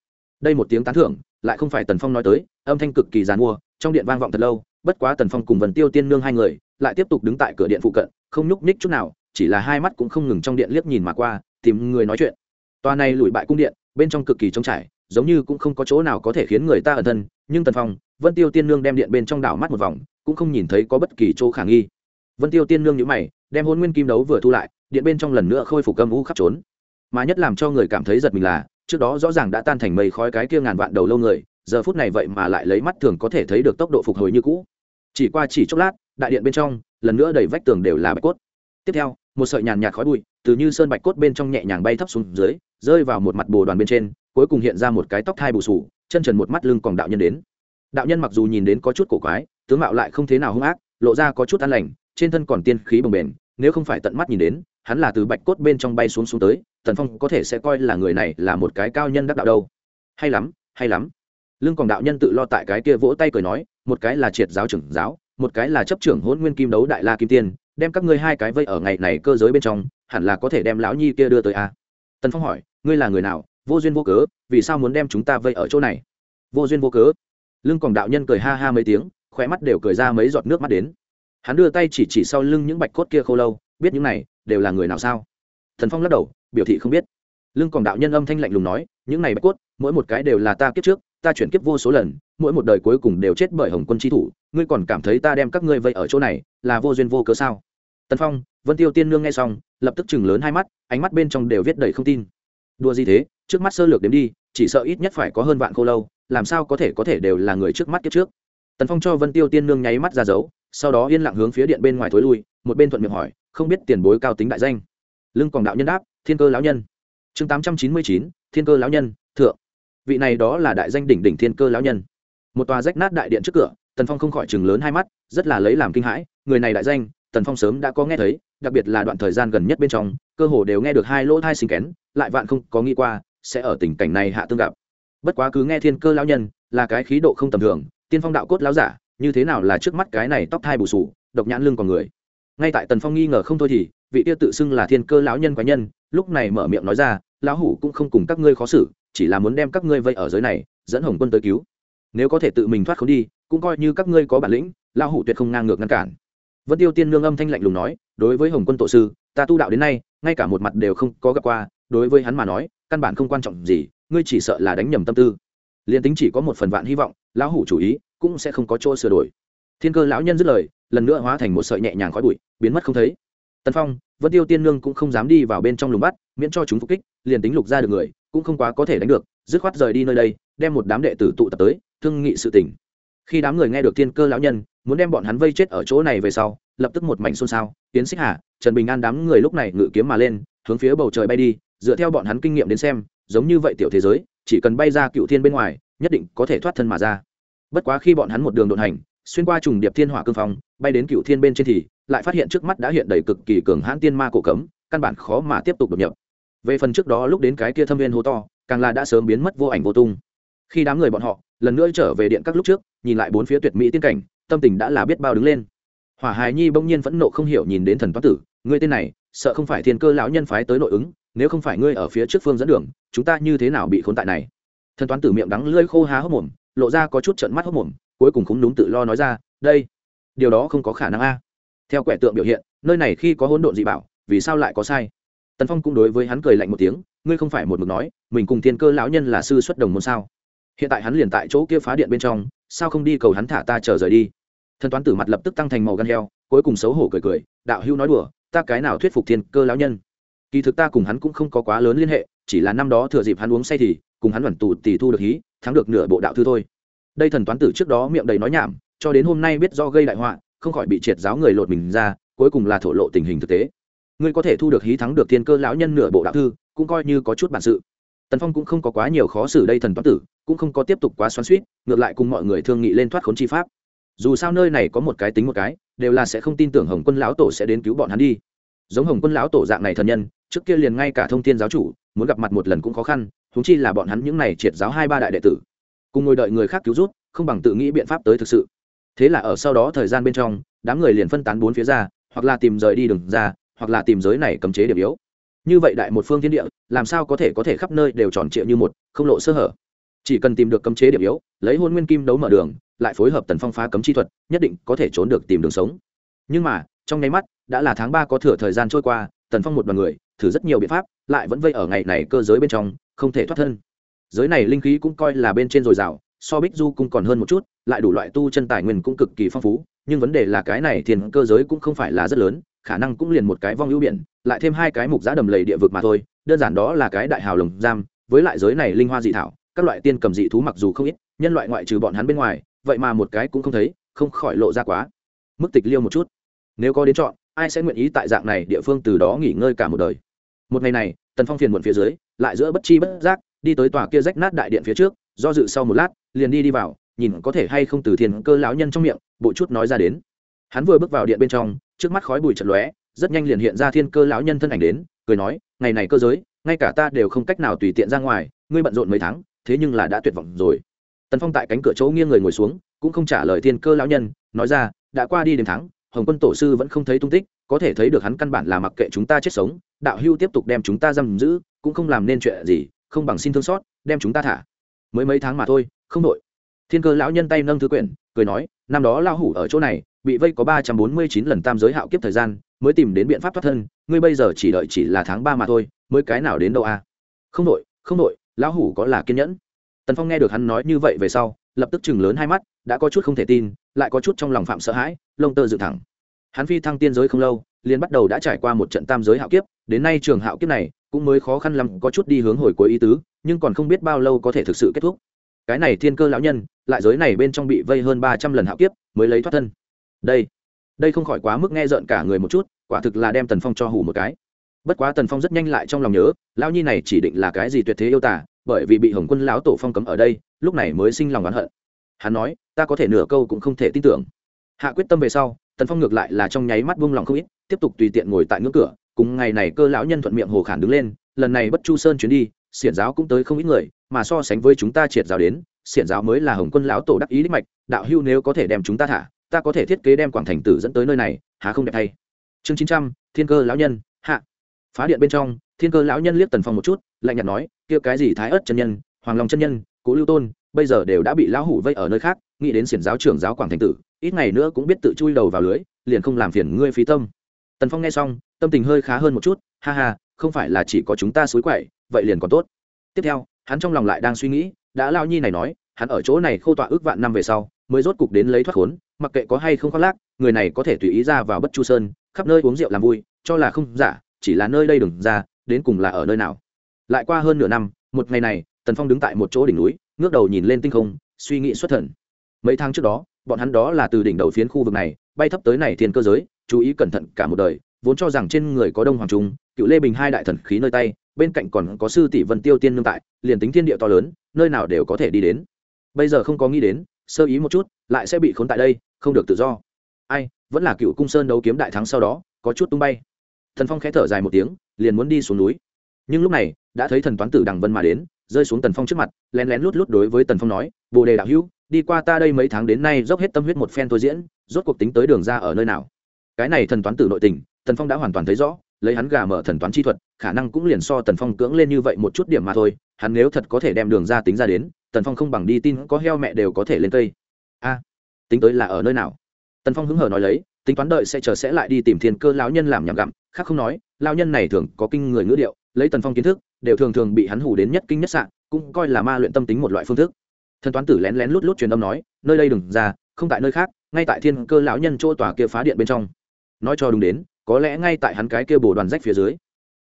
Đây một tiếng tán thưởng, lại không phải tần phong nói tới, âm thanh cực kỳ giàn mua, trong điện vang vọng thật lâu, bất quá tần phong cùng vần tiêu tiên nương hai người, lại tiếp tục đứng tại cửa điện phụ cận, không nhúc nhích chút nào, chỉ là hai mắt cũng không ngừng trong điện liếc nhìn mà qua, tìm người nói chuyện. Toa này lùi bại cung điện, bên trong cực kỳ trống trải giống như cũng không có chỗ nào có thể khiến người ta ẩn thân, nhưng tần phong, vân tiêu tiên nương đem điện bên trong đảo mắt một vòng, cũng không nhìn thấy có bất kỳ chỗ khả nghi. Vân tiêu tiên nương nhữ mày, đem hôn nguyên kim đấu vừa thu lại, điện bên trong lần nữa khôi phục âm u khắp trốn. Mà nhất làm cho người cảm thấy giật mình là, trước đó rõ ràng đã tan thành mây khói cái kia ngàn vạn đầu lâu người, giờ phút này vậy mà lại lấy mắt thường có thể thấy được tốc độ phục hồi như cũ. Chỉ qua chỉ chốc lát, đại điện bên trong, lần nữa đầy vách tường đều là bạch cốt. Tiếp theo, một sợi nhàn nhạt khói bụi, từ như sơn bạch cốt bên trong nhẹ nhàng bay thấp xuống dưới, rơi vào một mặt bồ đoàn bên trên cuối cùng hiện ra một cái tóc thai bù sù, chân trần một mắt lưng còn đạo nhân đến. Đạo nhân mặc dù nhìn đến có chút cổ quái, tướng mạo lại không thế nào hung ác, lộ ra có chút an lành, trên thân còn tiên khí bồng bềnh, nếu không phải tận mắt nhìn đến, hắn là từ bạch cốt bên trong bay xuống xuống tới tần phong có thể sẽ coi là người này là một cái cao nhân đắc đạo đâu. Hay lắm hay lắm. Lương còn đạo nhân tự lo tại cái kia vỗ tay cười nói, một cái là triệt giáo trưởng giáo, một cái là chấp trưởng hôn nguyên kim đấu đại la kim tiên, đem các ngươi hai cái vây ở ngày này cơ giới bên trong, hẳn là có thể đem lão nhi kia đưa tới a. À? tần phong hỏi, ngươi là người nào vô duyên vô cớ, vì sao muốn đem chúng ta vây ở chỗ này? Vô duyên vô cớ. Lưng còn đạo nhân cười ha ha mấy tiếng, khóe mắt đều cười ra mấy giọt nước mắt đến. Hắn đưa tay chỉ chỉ sau lưng những bạch cốt kia khô lâu, biết những này đều là người nào sao? Thần phong lắc đầu, biểu thị không biết. Lưng còn đạo nhân âm thanh lạnh lùng nói, những này bạch cốt, mỗi một cái đều là ta kiếp trước, ta chuyển kiếp vô số lần, mỗi một đời cuối cùng đều chết bởi hồng quân tri thủ, ngươi còn cảm thấy ta đem các ngươi vây ở chỗ này là vô duyên vô cớ sao? Tần phong, vân tiêu tiên nương nghe xong, lập tức chừng lớn hai mắt, ánh mắt bên trong đều viết đầy không tin. Đua gì thế? Trước mắt sơ lược đếm đi, chỉ sợ ít nhất phải có hơn vạn khô lâu, làm sao có thể có thể đều là người trước mắt kiếp trước. Tần phong cho vân tiêu tiên nương nháy mắt ra dấu, sau đó yên lặng hướng phía điện bên ngoài thối lui, một bên thuận miệng hỏi, không biết tiền bối cao tính đại danh. Lưng còn đạo nhân đáp, thiên cơ lão nhân. Chương tám trăm chín mươi chín, thiên cơ lão nhân, thượng. Vị này đó là đại danh đỉnh đỉnh thiên cơ lão nhân. Một tòa rách nát đại điện trước cửa, tần phong không khỏi chừng lớn hai mắt, rất là lấy làm kinh hãi, người này đại danh, tần phong sớm đã có nghe thấy, đặc biệt là đoạn thời gian gần nhất bên trong, cơ hồ đều nghe được hai lỗ thai sinh kén, lại vạn không có nghĩ qua sẽ ở tình cảnh này hạ tương gặp. Bất quá cứ nghe thiên cơ lão nhân, là cái khí độ không tầm thường, tiên phong đạo cốt lão giả, như thế nào là trước mắt cái này tóc thai bù sù, độc nhãn lưng còn người. Ngay tại tần phong nghi ngờ không thôi thì, vị tiêu tự xưng là thiên cơ lão nhân quái nhân, lúc này mở miệng nói ra, lão hủ cũng không cùng các ngươi khó xử, chỉ là muốn đem các ngươi vây ở giới này, dẫn hồng quân tới cứu. Nếu có thể tự mình thoát khốn đi, cũng coi như các ngươi có bản lĩnh, lão hủ tuyệt không ngang ngược ngăn cản. Vân tiêu tiên nương âm thanh lạnh lùng nói, đối với hồng quân tổ sư, ta tu đạo đến nay, ngay cả một mặt đều không có gặp qua, đối với hắn mà nói căn bản không quan trọng gì, ngươi chỉ sợ là đánh nhầm tâm tư. Liền tính chỉ có một phần vạn hy vọng, lão hủ chủ ý cũng sẽ không có chỗ sửa đổi. Thiên cơ lão nhân dứt lời, lần nữa hóa thành một sợi nhẹ nhàng khói bụi, biến mất không thấy. Tần phong, vân tiêu tiên nương cũng không dám đi vào bên trong lùng bắt, miễn cho chúng phục kích, liền tính lục ra được người, cũng không quá có thể đánh được, dứt khoát rời đi nơi đây, đem một đám đệ tử tụ tập tới, thương nghị sự tình. khi đám người nghe được thiên cơ lão nhân muốn đem bọn hắn vây chết ở chỗ này về sau, lập tức một mảnh xôn xao tiến xích hà, trần bình an đám người lúc này ngự kiếm mà lên, hướng phía bầu trời bay đi dựa theo bọn hắn kinh nghiệm đến xem, giống như vậy tiểu thế giới, chỉ cần bay ra cựu thiên bên ngoài, nhất định có thể thoát thân mà ra. Bất quá khi bọn hắn một đường đột hành, xuyên qua trùng điệp thiên hỏa cương phong, bay đến cựu thiên bên trên thì, lại phát hiện trước mắt đã hiện đầy cực kỳ cường hãn tiên ma cổ cấm, căn bản khó mà tiếp tục đột nhập. Về phần trước đó lúc đến cái kia thâm viên hố to, càng là đã sớm biến mất vô ảnh vô tung. Khi đám người bọn họ lần nữa trở về điện các lúc trước, nhìn lại bốn phía tuyệt mỹ tiên cảnh, tâm tình đã là biết bao đứng lên. Hỏa hài nhi bỗng nhiên phẫn nộ không hiểu nhìn đến thần toán tử, ngươi tên này, sợ không phải thiên cơ lão nhân phái tới nội ứng nếu không phải ngươi ở phía trước phương dẫn đường, chúng ta như thế nào bị khốn tại này? Thần toán tử miệng đắng lưỡi khô há hốc mồm, lộ ra có chút trận mắt hốc mồm, cuối cùng cũng đúng tự lo nói ra, đây, điều đó không có khả năng a. Theo quẻ tượng biểu hiện, nơi này khi có hỗn độn dị bảo, vì sao lại có sai? Tần phong cũng đối với hắn cười lạnh một tiếng, ngươi không phải một mực nói, mình cùng thiên cơ lão nhân là sư xuất đồng môn sao? Hiện tại hắn liền tại chỗ kia phá điện bên trong, sao không đi cầu hắn thả ta chờ rời đi? Thần toán tử mặt lập tức tăng thành màu gan heo, cuối cùng xấu hổ cười cười, đạo hưu nói đùa, ta cái nào thuyết phục thiên cơ lão nhân? Kỳ thực ta cùng hắn cũng không có quá lớn liên hệ, chỉ là năm đó thừa dịp hắn uống say thì, cùng hắn đoàn tù tỷ thu được hí, thắng được nửa bộ đạo thư thôi. Đây thần toán tử trước đó miệng đầy nói nhảm, cho đến hôm nay biết do gây đại họa, không khỏi bị triệt giáo người lột mình ra, cuối cùng là thổ lộ tình hình thực tế. Ngươi có thể thu được hí thắng được thiên cơ lão nhân nửa bộ đạo thư, cũng coi như có chút bản sự. Tần phong cũng không có quá nhiều khó xử đây thần toán tử, cũng không có tiếp tục quá xoắn suýt ngược lại cùng mọi người thương nghị lên thoát khốn chi pháp. Dù sao nơi này có một cái tính một cái, đều là sẽ không tin tưởng hồng quân lão tổ sẽ đến cứu bọn hắn đi. Giống hồng quân lão tổ dạng này thần nhân trước kia liền ngay cả thông thiên giáo chủ, muốn gặp mặt một lần cũng khó khăn thúng chi là bọn hắn những này triệt giáo hai ba đại đệ tử. Cùng ngồi đợi người khác cứu rút không bằng tự nghĩ biện pháp tới thực sự. Thế là ở sau đó thời gian bên trong, đám người liền phân tán bốn phía ra, hoặc là tìm rời đi đường ra, hoặc là tìm giới này cấm chế điểm yếu. Như vậy đại một phương thiên địa, làm sao có thể có thể khắp nơi đều tròn trịa như một, không lộ sơ hở. Chỉ cần tìm được cấm chế điểm yếu, lấy hôn nguyên kim đấu mở đường, lại phối hợp tần phong phá cấm chi thuật, nhất định có thể trốn được tìm đường sống. Nhưng mà, trong nháy mắt, đã là tháng ba có thừa thời gian trôi qua tần phong một đoàn người, thử rất nhiều biện pháp, lại vẫn vây ở ngày này cơ giới bên trong, không thể thoát thân. Giới này linh khí cũng coi là bên trên dồi dào, so bích du cũng còn hơn một chút, lại đủ loại tu chân tài nguyên cũng cực kỳ phong phú, nhưng vấn đề là cái này thiền cơ giới cũng không phải là rất lớn, khả năng cũng liền một cái vong ưu biển, lại thêm hai cái mục giá đầm lầy địa vực mà thôi, đơn giản đó là cái đại hào lồng giam, với lại giới này linh hoa dị thảo, các loại tiên cầm dị thú mặc dù không ít, nhân loại ngoại trừ bọn hắn bên ngoài, vậy mà một cái cũng không thấy, không khỏi lộ ra quá. Mức tịch liêu một chút. Nếu có đến chọn ai sẽ nguyện ý tại dạng này địa phương từ đó nghỉ ngơi cả một đời? Một ngày này, tần phong phiền muộn phía dưới, lại giữa bất chi bất giác, đi tới tòa kia rách nát đại điện phía trước, do dự sau một lát, liền đi đi vào, nhìn có thể hay không từ thiền cơ lão nhân trong miệng, bộ chút nói ra đến. Hắn vừa bước vào điện bên trong, trước mắt khói bụi chật lóe, rất nhanh liền hiện ra thiên cơ lão nhân thân ảnh đến, cười nói, ngày này cơ giới, ngay cả ta đều không cách nào tùy tiện ra ngoài, ngươi bận rộn mấy tháng, thế nhưng là đã tuyệt vọng rồi. Tần phong tại cánh cửa chỗ nghiêng người ngồi xuống, cũng không trả lời thiên cơ lão nhân, nói ra, đã qua đi đến tháng hồng quân tổ sư vẫn không thấy tung tích, có thể thấy được hắn căn bản là mặc kệ chúng ta chết sống, đạo hưu tiếp tục đem chúng ta giam giữ, cũng không làm nên chuyện gì, không bằng xin thương xót, đem chúng ta thả. Mới mấy tháng mà thôi, không đội thiên cơ lão nhân tay nâng thư quyển, cười nói, năm đó lao hủ ở chỗ này, bị vây có ba trăm bốn mươi chín lần tam giới hạo kiếp thời gian, mới tìm đến biện pháp thoát thân, ngươi bây giờ chỉ đợi chỉ là tháng ba mà thôi, mới cái nào đến đâu à? Không đội không đội lão hủ có là kiên nhẫn. Tần phong nghe được hắn nói như vậy về sau, lập tức chừng lớn hai mắt, đã có chút không thể tin lại có chút trong lòng phạm sợ hãi, lông tơ dựng thẳng. Hắn phi thăng tiên giới không lâu, liền bắt đầu đã trải qua một trận tam giới hạo kiếp, đến nay trường hạo kiếp này cũng mới khó khăn lắm có chút đi hướng hồi cuối ý tứ, nhưng còn không biết bao lâu có thể thực sự kết thúc. Cái này thiên cơ lão nhân, lại giới này bên trong bị vây hơn ba trăm lần hạo kiếp, mới lấy thoát thân. Đây đây không khỏi quá mức nghe rợn cả người một chút, quả thực là đem tần phong cho hủ một cái. Bất quá tần phong rất nhanh lại trong lòng nhớ, lão nhi này chỉ định là cái gì tuyệt thế yêu tả bởi vì bị hồng quân lão tổ phong cấm ở đây, lúc này mới sinh lòng oán hận hắn nói, ta có thể nửa câu cũng không thể tin tưởng. Hạ quyết tâm về sau, tần phong ngược lại là trong nháy mắt buông lòng không ít, tiếp tục tùy tiện ngồi tại ngưỡng cửa, cùng ngày này cơ lão nhân thuận miệng hồ khản đứng lên, lần này bất chu sơn chuyến đi, xiển giáo cũng tới không ít người, mà so sánh với chúng ta triệt giáo đến, xiển giáo mới là hồng quân lão tổ đắc ý đích mạch, đạo hưu nếu có thể đem chúng ta thả, ta có thể thiết kế đem quảng thành tử dẫn tới nơi này, há không đẹp thay chương chín trăm, thiên cơ lão nhân, hạ. Phá điện bên trong, thiên cơ lão nhân liếc tần phong một chút, lạnh nhạt nói, kia cái gì thái ớt chân nhân, hoàng long chân nhân cố lưu tôn, bây giờ đều đã bị lão hủ vây ở nơi khác, nghĩ đến xiển giáo trưởng giáo quảng thành tử, ít ngày nữa cũng biết tự chui đầu vào lưới, liền không làm phiền ngươi phí tâm. Tần phong nghe xong, tâm tình hơi khá hơn một chút, ha ha, không phải là chỉ có chúng ta xối quậy, vậy liền còn tốt. Tiếp theo, hắn trong lòng lại đang suy nghĩ, đã lao nhi này nói, hắn ở chỗ này khô tọa ước vạn năm về sau, mới rốt cục đến lấy thoát khốn, mặc kệ có hay không khoác lác, người này có thể tùy ý ra vào bất chu sơn, khắp nơi uống rượu làm vui, cho là không giả, chỉ là nơi đây đừng ra, đến cùng là ở nơi nào. Lại qua hơn nửa năm, một ngày này tần phong đứng tại một chỗ đỉnh núi, ngước đầu nhìn lên tinh không, suy nghĩ xuất thần. Mấy tháng trước đó, bọn hắn đó là từ đỉnh đầu phiến khu vực này, bay thấp tới này thiên cơ giới, chú ý cẩn thận cả một đời, vốn cho rằng trên người có đông hoàng trung, cựu lê bình hai đại thần khí nơi tay, bên cạnh còn có sư tỷ vân tiêu tiên nương tại, liền tính thiên địa to lớn, nơi nào đều có thể đi đến. Bây giờ không có nghĩ đến, sơ ý một chút, lại sẽ bị khốn tại đây, không được tự do. Ai, vẫn là cựu cung sơn đấu kiếm đại thắng sau đó, có chút tung bay. Thần phong khẽ thở dài một tiếng, liền muốn đi xuống núi. Nhưng lúc này, đã thấy thần toán tử đằng vân mà đến rơi xuống tần phong trước mặt, lén lén lút lút đối với tần phong nói, bồ đề đạo hữu, đi qua ta đây mấy tháng đến nay dốc hết tâm huyết một phen tôi diễn, rốt cuộc tính tới đường ra ở nơi nào? Cái này thần toán tử nội tình, tần phong đã hoàn toàn thấy rõ, lấy hắn gà mở thần toán chi thuật, khả năng cũng liền so tần phong cưỡng lên như vậy một chút điểm mà thôi, hắn nếu thật có thể đem đường ra tính ra đến, tần phong không bằng đi tin có heo mẹ đều có thể lên cây. A, tính tới là ở nơi nào? Tần phong hứng hở nói lấy, tính toán đợi sẽ chờ sẽ lại đi tìm thiên cơ lão nhân làm nhảm gặm, khác không nói lao nhân này thường có kinh người ngữ điệu, lấy tần phong kiến thức, đều thường thường bị hắn hủ đến nhất kinh nhất sạn cũng coi là ma luyện tâm tính một loại phương thức. Thần toán tử lén lén lút lút truyền âm nói, nơi đây đừng ra, không tại nơi khác, ngay tại thiên cơ lão nhân chỗ tòa kia phá điện bên trong. Nói cho đúng đến, có lẽ ngay tại hắn cái kia bồ đoàn rách phía dưới.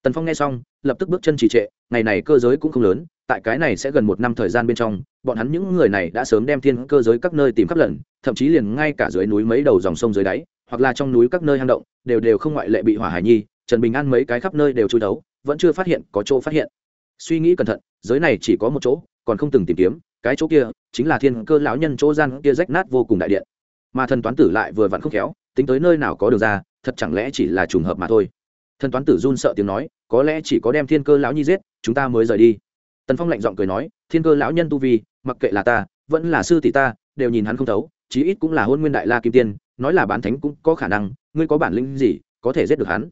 Tần phong nghe xong, lập tức bước chân trì trệ, ngày này cơ giới cũng không lớn, tại cái này sẽ gần một năm thời gian bên trong, bọn hắn những người này đã sớm đem thiên cơ giới các nơi tìm khắp lần, thậm chí liền ngay cả dưới núi mấy đầu dòng sông dưới đáy, hoặc là trong núi các nơi hang động, đều đều không ngoại lệ bị hỏa hải nhi trần bình an mấy cái khắp nơi đều chui đấu, vẫn chưa phát hiện có chỗ phát hiện. Suy nghĩ cẩn thận, giới này chỉ có một chỗ, còn không từng tìm kiếm, cái chỗ kia chính là thiên cơ lão nhân chỗ gian kia rách nát vô cùng đại điện. Mà thần toán tử lại vừa vặn không khéo, tính tới nơi nào có đường ra, thật chẳng lẽ chỉ là trùng hợp mà thôi. Thần toán tử run sợ tiếng nói, có lẽ chỉ có đem thiên cơ lão nhi giết, chúng ta mới rời đi. Tần phong lạnh giọng cười nói, thiên cơ lão nhân tu vi, mặc kệ là ta, vẫn là sư tỷ ta, đều nhìn hắn không thấu, chí ít cũng là hôn nguyên đại la kim tiên, nói là bán thánh cũng có khả năng, ngươi có bản lĩnh gì, có thể giết được hắn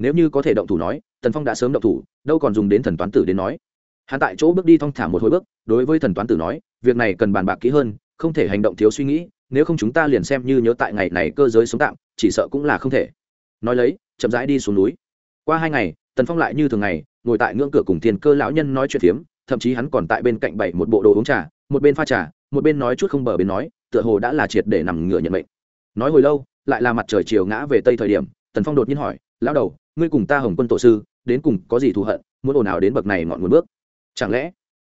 nếu như có thể động thủ nói, tần phong đã sớm động thủ, đâu còn dùng đến thần toán tử đến nói. Hắn tại chỗ bước đi thong thả một hồi bước, đối với thần toán tử nói, việc này cần bàn bạc kỹ hơn, không thể hành động thiếu suy nghĩ, nếu không chúng ta liền xem như nhớ tại ngày này cơ giới sống tạm, chỉ sợ cũng là không thể. Nói lấy, chậm rãi đi xuống núi. Qua hai ngày, tần phong lại như thường ngày, ngồi tại ngưỡng cửa cùng thiên cơ lão nhân nói chuyện phiếm, thậm chí hắn còn tại bên cạnh bảy một bộ đồ uống trà, một bên pha trà, một bên nói chút không bờ bên nói, tựa hồ đã là triệt để nằm ngửa nhận mệnh. Nói hồi lâu, lại là mặt trời chiều ngã về tây thời điểm, tần phong đột nhiên hỏi, lão đầu ngươi cùng ta hồng quân tổ sư, đến cùng có gì thù hận, muốn ồn ào đến bậc này ngọn nguồn bước? Chẳng lẽ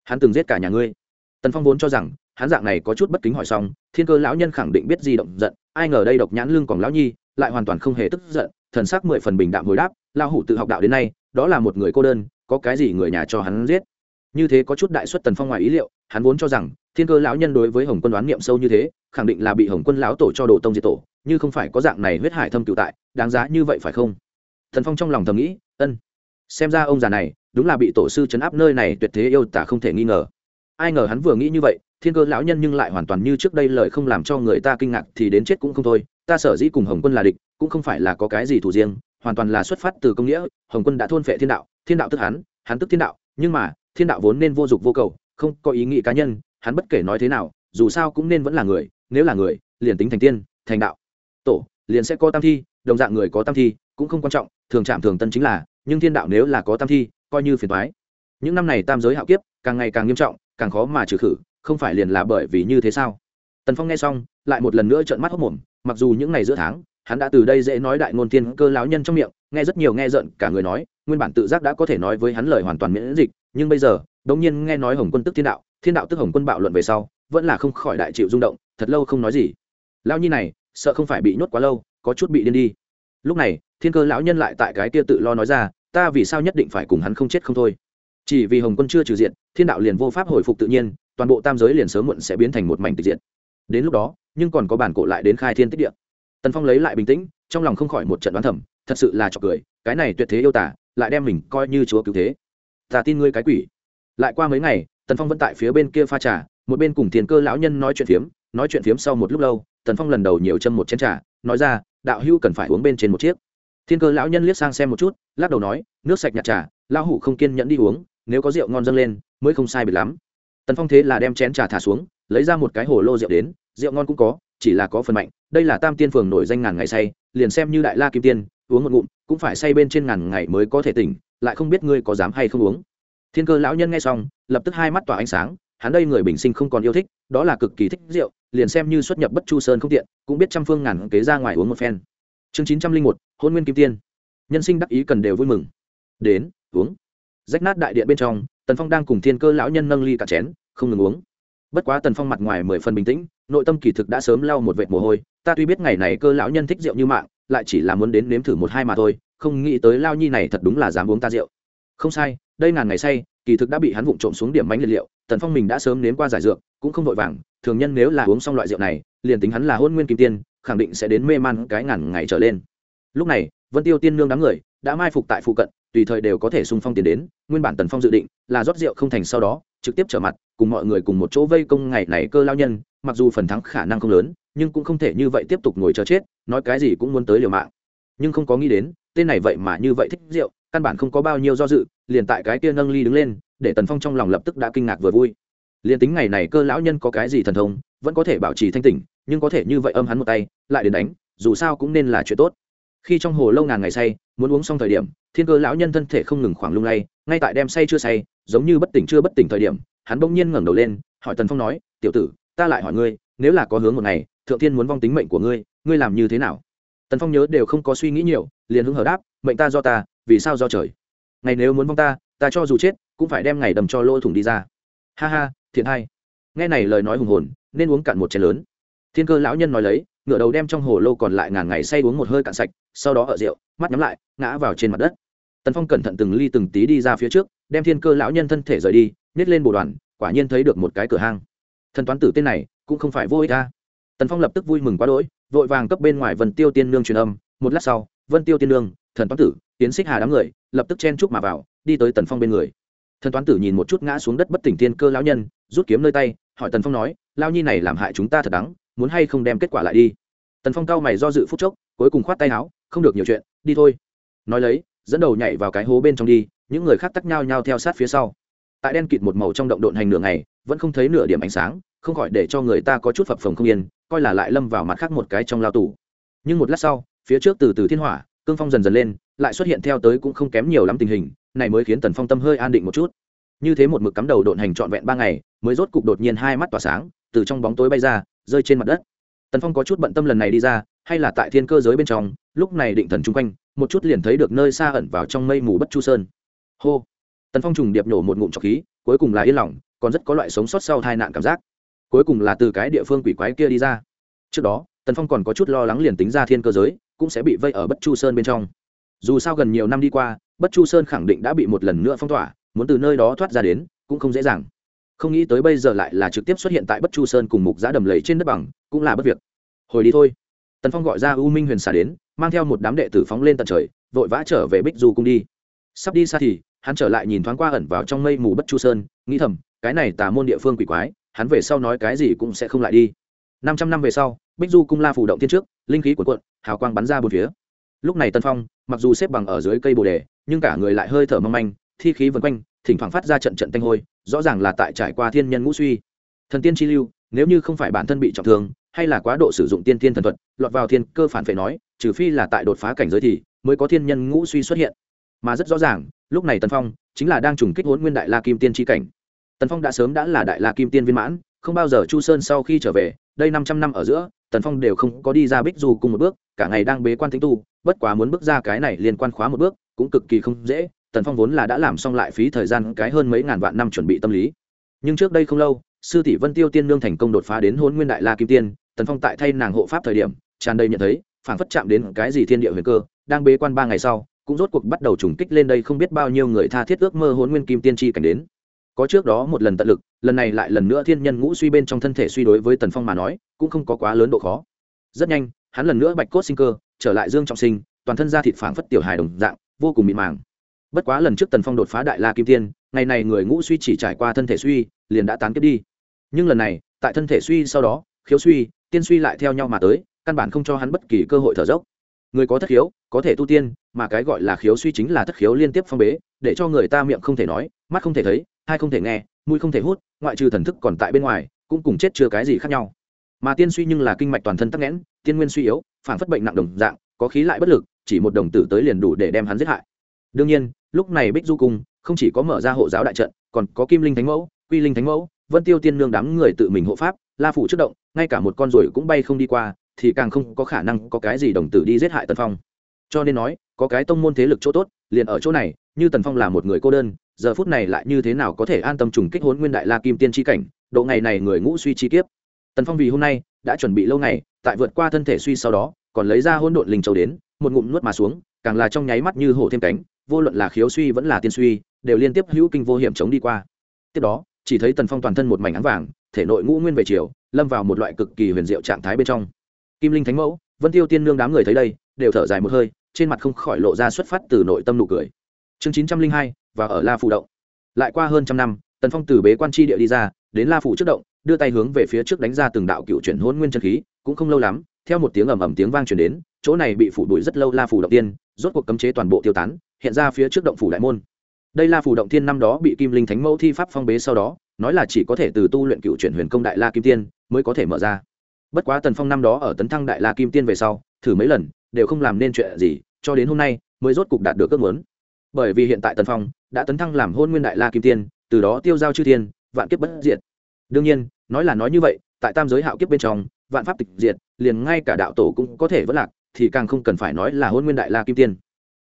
hắn từng giết cả nhà ngươi? Tần phong vốn cho rằng hắn dạng này có chút bất kính hỏi xong, thiên cơ lão nhân khẳng định biết di động giận, ai ngờ đây độc nhãn lương còn lão nhi, lại hoàn toàn không hề tức giận, thần sắc mười phần bình đạm hồi đáp lao hủ tự học đạo đến nay, đó là một người cô đơn, có cái gì người nhà cho hắn giết? Như thế có chút đại xuất tần phong ngoài ý liệu, hắn vốn cho rằng thiên cơ lão nhân đối với hồng quân đoán niệm sâu như thế, khẳng định là bị hồng quân lão tổ cho đồ tông diệt tổ, như không phải có dạng này huyết hải thâm cựu tại, đáng giá như vậy phải không? Thần phong trong lòng thầm nghĩ, ân, xem ra ông già này đúng là bị tổ sư chấn áp nơi này tuyệt thế yêu tả không thể nghi ngờ. Ai ngờ hắn vừa nghĩ như vậy, thiên cơ lão nhân nhưng lại hoàn toàn như trước đây lời không làm cho người ta kinh ngạc thì đến chết cũng không thôi. Ta sở dĩ cùng hồng quân là địch, cũng không phải là có cái gì thủ riêng, hoàn toàn là xuất phát từ công nghĩa. Hồng quân đã thôn phệ thiên đạo thiên đạo tức hắn hắn tức thiên đạo. Nhưng mà, thiên đạo vốn nên vô dụng vô cầu, không có ý nghĩ cá nhân, hắn bất kể nói thế nào, dù sao cũng nên vẫn là người, nếu là người, liền tính thành tiên, thành đạo. Tổ, liền sẽ có tam thi, đồng dạng người có tam thi, cũng không quan trọng thường chạm thường tân chính là, nhưng thiên đạo nếu là có tam thi, coi như phiền thoái những năm này tam giới hạo kiếp, càng ngày càng nghiêm trọng, càng khó mà trừ khử, không phải liền là bởi vì như thế sao? Tần phong nghe xong, lại một lần nữa trợn mắt hốc mồm, mặc dù những ngày giữa tháng, hắn đã từ đây dễ nói đại ngôn tiên cơ lão nhân trong miệng, nghe rất nhiều nghe giận, cả người nói, nguyên bản tự giác đã có thể nói với hắn lời hoàn toàn miễn dịch, nhưng bây giờ, đống nhiên nghe nói hồng quân tức thiên đạo thiên đạo tức hồng quân bạo luận về sau, vẫn là không khỏi đại chịu rung động, thật lâu không nói gì. Lao nhi này, sợ không phải bị nhốt quá lâu, có chút bị điên đi lúc này, thiên cơ lão nhân lại tại cái kia tự lo nói ra, ta vì sao nhất định phải cùng hắn không chết không thôi? Chỉ vì hồng quân chưa trừ diện, thiên đạo liền vô pháp hồi phục tự nhiên, toàn bộ tam giới liền sớm muộn sẽ biến thành một mảnh tịch diện đến lúc đó, nhưng còn có bản cổ lại đến khai thiên tích địa. Tần phong lấy lại bình tĩnh, trong lòng không khỏi một trận đoán thẩm thật sự là trọc cười, cái này tuyệt thế yêu tả, lại đem mình coi như chúa cứu thế. Ta tin ngươi cái quỷ. Lại qua mấy ngày, tần phong vẫn tại phía bên kia pha trà, một bên cùng thiên cơ lão nhân nói chuyện phiếm, nói chuyện phiếm sau một lúc lâu tần phong lần đầu nhiều châm một chén trà, nói ra, đạo hưu cần phải uống bên trên một chiếc. Thiên cơ lão nhân liếc sang xem một chút, lắc đầu nói, nước sạch nhạt trà, lão hủ không kiên nhẫn đi uống, nếu có rượu ngon dâng lên, mới không sai biệt lắm. Tần phong thế là đem chén trà thả xuống, lấy ra một cái hồ lô rượu đến, rượu ngon cũng có, chỉ là có phần mạnh, đây là tam tiên phường nổi danh ngàn ngày say, liền xem như đại la kim tiên, uống một ngụm, cũng phải say bên trên ngàn ngày mới có thể tỉnh, lại không biết ngươi có dám hay không uống. Thiên cơ lão nhân nghe xong, lập tức hai mắt tỏa ánh sáng hắn đây người bình sinh không còn yêu thích, đó là cực kỳ thích rượu, liền xem như xuất nhập bất chu sơn không tiện, cũng biết trăm phương ngàn kế ra ngoài uống một phen. Chương chín trăm linh một, hôn nguyên kim tiên. Nhân sinh đắc ý cần đều vui mừng. Đến, uống. Rách nát đại điện bên trong, tần phong đang cùng thiên cơ lão nhân nâng ly cả chén, không ngừng uống. Bất quá tần phong mặt ngoài mười phần bình tĩnh, nội tâm kỳ thực đã sớm lau một vệt mồ hôi, ta tuy biết ngày này cơ lão nhân thích rượu như mạng, lại chỉ là muốn đến nếm thử một hai mà thôi, không nghĩ tới lao nhi này thật đúng là dám uống ta rượu. Không sai, đây ngàn ngày say kỳ thực đã bị hắn vụng trộm xuống điểm bánh liệt liệu, tần phong mình đã sớm nếm qua giải dược, cũng không vội vàng, thường nhân nếu là uống xong loại rượu này, liền tính hắn là hôn nguyên kim tiên, khẳng định sẽ đến mê man cái ngàn ngày trở lên. Lúc này, vân tiêu tiên nương đám người, đã mai phục tại phụ cận, tùy thời đều có thể xung phong tiền đến, nguyên bản tần phong dự định là rót rượu không thành sau đó, trực tiếp trở mặt, cùng mọi người cùng một chỗ vây công ngày này cơ lao nhân, mặc dù phần thắng khả năng không lớn, nhưng cũng không thể như vậy tiếp tục ngồi chờ chết, nói cái gì cũng muốn tới liều mạng. Nhưng không có nghĩ đến, tên này vậy mà như vậy thích rượu, căn bản không có bao nhiêu do dự liền tại cái kia nâng ly đứng lên, để tần phong trong lòng lập tức đã kinh ngạc vừa vui. Liền tính ngày này cơ lão nhân có cái gì thần thông, vẫn có thể bảo trì thanh tỉnh, nhưng có thể như vậy âm hắn một tay, lại đến đánh, dù sao cũng nên là chuyện tốt. Khi trong hồ lâu ngàn ngày say, muốn uống xong thời điểm, thiên cơ lão nhân thân thể không ngừng khoảng lung lay, ngay tại đem say chưa say, giống như bất tỉnh chưa bất tỉnh thời điểm, hắn bỗng nhiên ngẩng đầu lên, hỏi tần phong nói, tiểu tử, ta lại hỏi ngươi, nếu là có hướng một ngày, thượng thiên muốn vong tính mệnh của ngươi ngươi làm như thế nào? Tần phong nhớ đều không có suy nghĩ nhiều, liền hứng hở đáp, mệnh ta do ta, vì sao do trời? Ngày nếu muốn vong ta ta cho dù chết, cũng phải đem ngày đầm cho lỗ thủng đi ra. Ha ha, thiện hai nghe này lời nói hùng hồn, nên uống cạn một chén lớn. Thiên cơ lão nhân nói lấy, ngửa đầu đem trong hồ lô còn lại ngàn ngày say uống một hơi cạn sạch, sau đó ở rượu, mắt nhắm lại, ngã vào trên mặt đất. Tần phong cẩn thận từng ly từng tí đi ra phía trước, đem thiên cơ lão nhân thân thể rời đi, nhét lên bồ đoàn, quả nhiên thấy được một cái cửa hang. Thần toán tử tên này, cũng không phải vô ích ta tần phong lập tức vui mừng quá đỗi, vội vàng cấp bên ngoài vần tiêu tiên nương truyền âm, một lát sau vân tiêu tiên Lương, thần toán tử tiến xích hà đám người lập tức chen chúc mà vào đi tới tần phong bên người. Thần toán tử nhìn một chút ngã xuống đất bất tỉnh thiên cơ lão nhân rút kiếm nơi tay hỏi tần phong nói lao nhi này làm hại chúng ta thật đắng muốn hay không đem kết quả lại đi? Tần phong cao mày do dự phút chốc cuối cùng khoát tay áo không được nhiều chuyện đi thôi. Nói lấy dẫn đầu nhảy vào cái hố bên trong đi những người khác tắc nhau nhau theo sát phía sau. Tại đen kịt một màu trong động độn hành nửa ngày vẫn không thấy nửa điểm ánh sáng không khỏi để cho người ta có chút phập phồng không yên coi là lại lâm vào mặt khác một cái trong lao tù. Nhưng một lát sau phía trước từ từ thiên hỏa, cương phong dần dần lên, lại xuất hiện theo tới cũng không kém nhiều lắm tình hình, này mới khiến tần phong tâm hơi an định một chút. Như thế một mực cắm đầu độn hành trọn vẹn ba ngày, mới rốt cục đột nhiên hai mắt tỏa sáng, từ trong bóng tối bay ra, rơi trên mặt đất. Tần phong có chút bận tâm lần này đi ra, hay là tại thiên cơ giới bên trong, lúc này định thần chung quanh, một chút liền thấy được nơi xa ẩn vào trong mây mù bất chu sơn. Hô! Tần phong trùng điệp nổ một ngụm trọc khí, cuối cùng là yên lòng, còn rất có loại sống sót sau tai nạn cảm giác. Cuối cùng là từ cái địa phương quỷ quái kia đi ra. Trước đó, tần phong còn có chút lo lắng liền tính ra thiên cơ giới cũng sẽ bị vây ở bất chu sơn bên trong. Dù sao gần nhiều năm đi qua, bất chu sơn khẳng định đã bị một lần nữa phong tỏa, muốn từ nơi đó thoát ra đến, cũng không dễ dàng. Không nghĩ tới bây giờ lại là trực tiếp xuất hiện tại bất chu sơn cùng mục giá đầm lầy trên đất bằng, cũng là bất việc. Hồi đi thôi. Tần phong gọi ra u minh huyền xà đến, mang theo một đám đệ tử phóng lên tận trời, vội vã trở về bích du cung đi. Sắp đi xa thì, hắn trở lại nhìn thoáng qua ẩn vào trong mây mù bất chu sơn, nghĩ thầm, cái này tà môn địa phương quỷ quái, hắn về sau nói cái gì cũng sẽ không lại đi. Năm trăm năm về sau bích du cung la phủ động thiên trước, linh khí cuộn cuộn, hào quang bắn ra bốn phía. Lúc này tân phong, mặc dù xếp bằng ở dưới cây bồ đề, nhưng cả người lại hơi thở mong manh, thi khí vần quanh, thỉnh thoảng phát ra trận trận tanh hôi, rõ ràng là tại trải qua thiên nhân ngũ suy. Thần tiên chi lưu, nếu như không phải bản thân bị trọng thương, hay là quá độ sử dụng tiên tiên thần thuật, lọt vào thiên cơ phản phải nói, trừ phi là tại đột phá cảnh giới thì mới có thiên nhân ngũ suy xuất hiện. Mà rất rõ ràng, lúc này tần phong chính là đang trùng kích hốn nguyên đại la kim tiên tri cảnh. Tần phong đã sớm đã là đại la kim tiên viên mãn, không bao giờ chu sơn sau khi trở về đây năm trăm năm ở giữa, tần phong đều không có đi ra bích du cùng một bước, cả ngày đang bế quan tính tu, bất quá muốn bước ra cái này liên quan khóa một bước cũng cực kỳ không dễ, tần phong vốn là đã làm xong lại phí thời gian cái hơn mấy ngàn vạn năm chuẩn bị tâm lý. Nhưng trước đây không lâu, sư tỷ vân tiêu tiên nương thành công đột phá đến hôn nguyên đại la kim tiên, tần phong tại thay nàng hộ pháp thời điểm, tràn đầy nhận thấy phản phất chạm đến cái gì thiên địa huyền cơ, đang bế quan ba ngày sau, cũng rốt cuộc bắt đầu trùng kích lên đây không biết bao nhiêu người tha thiết ước mơ hôn nguyên kim tiên tri cảnh đến có trước đó một lần tận lực, lần này lại lần nữa thiên nhân ngũ suy bên trong thân thể suy đối với tần phong mà nói, cũng không có quá lớn độ khó. Rất nhanh, hắn lần nữa bạch cốt sinh cơ, trở lại dương trọng sinh, toàn thân da thịt phảng phất tiểu hài đồng dạng, vô cùng mịn màng. Bất quá lần trước tần phong đột phá đại la kim tiên, ngày này người ngũ suy chỉ trải qua thân thể suy, liền đã tán kiếp đi. Nhưng lần này, tại thân thể suy sau đó, khiếu suy, tiên suy lại theo nhau mà tới, căn bản không cho hắn bất kỳ cơ hội thở dốc. Người có thất khiếu, có thể tu tiên, mà cái gọi là khiếu suy chính là thất khiếu liên tiếp phong bế, để cho người ta miệng không thể nói, mắt không thể thấy hai không thể nghe, mũi không thể hút, ngoại trừ thần thức còn tại bên ngoài, cũng cùng chết chưa cái gì khác nhau. Mà tiên suy nhưng là kinh mạch toàn thân tắc nghẽn, tiên nguyên suy yếu, phản phất bệnh nặng đồng dạng, có khí lại bất lực, chỉ một đồng tử tới liền đủ để đem hắn giết hại. Đương nhiên, lúc này bích du cung không chỉ có mở ra hộ giáo đại trận, còn có kim linh thánh mẫu, quy linh thánh mẫu, vân tiêu tiên nương đám người tự mình hộ pháp, la phủ trước động, ngay cả một con ruồi cũng bay không đi qua, thì càng không có khả năng có cái gì đồng tử đi giết hại tần phong. Cho nên nói, có cái tông môn thế lực chỗ tốt, liền ở chỗ này, như tần phong là một người cô đơn giờ phút này lại như thế nào có thể an tâm trùng kích hốn nguyên đại la kim tiên tri cảnh, độ ngày này người ngũ suy chi kiếp. Tần phong vì hôm nay đã chuẩn bị lâu ngày, tại vượt qua thân thể suy sau đó, còn lấy ra hỗn độn linh châu đến, một ngụm nuốt mà xuống, càng là trong nháy mắt như hổ thêm cánh, vô luận là khiếu suy vẫn là tiên suy, đều liên tiếp hữu kinh vô hiểm chống đi qua. Tiếp đó, chỉ thấy tần phong toàn thân một mảnh áng vàng, thể nội ngũ nguyên về chiều, lâm vào một loại cực kỳ huyền diệu trạng thái bên trong. Kim linh thánh mẫu, vân tiêu tiên nương đám người thấy đây, đều thở dài một hơi, trên mặt không khỏi lộ ra xuất phát từ nội tâm nụ cười. Chương chín trăm linh hai và ở la phủ động. Lại qua hơn trăm năm, tần phong từ bế quan tri địa đi ra, đến la phủ trước động, đưa tay hướng về phía trước đánh ra từng đạo cựu chuyển hôn nguyên chân khí, cũng không lâu lắm, theo một tiếng ầm ầm tiếng vang truyền đến, chỗ này bị phủ đuổi rất lâu la phủ động tiên, rốt cuộc cấm chế toàn bộ tiêu tán, hiện ra phía trước động phủ đại môn. Đây la phủ động tiên năm đó bị kim linh thánh mẫu thi pháp phong bế sau đó, nói là chỉ có thể từ tu luyện cựu chuyển huyền công đại la kim tiên mới có thể mở ra. Bất quá tần phong năm đó ở tấn thăng đại la kim tiên về sau, thử mấy lần, đều không làm nên chuyện gì, cho đến hôm nay mới rốt cục đạt được ước muốn bởi vì hiện tại tần phong đã tấn thăng làm hôn nguyên đại la kim tiên, từ đó tiêu giao chư thiên, vạn kiếp bất diệt. Đương nhiên, nói là nói như vậy, tại tam giới hạo kiếp bên trong, vạn pháp tịch diệt, liền ngay cả đạo tổ cũng có thể vất lạc, thì càng không cần phải nói là hôn nguyên đại la kim tiên.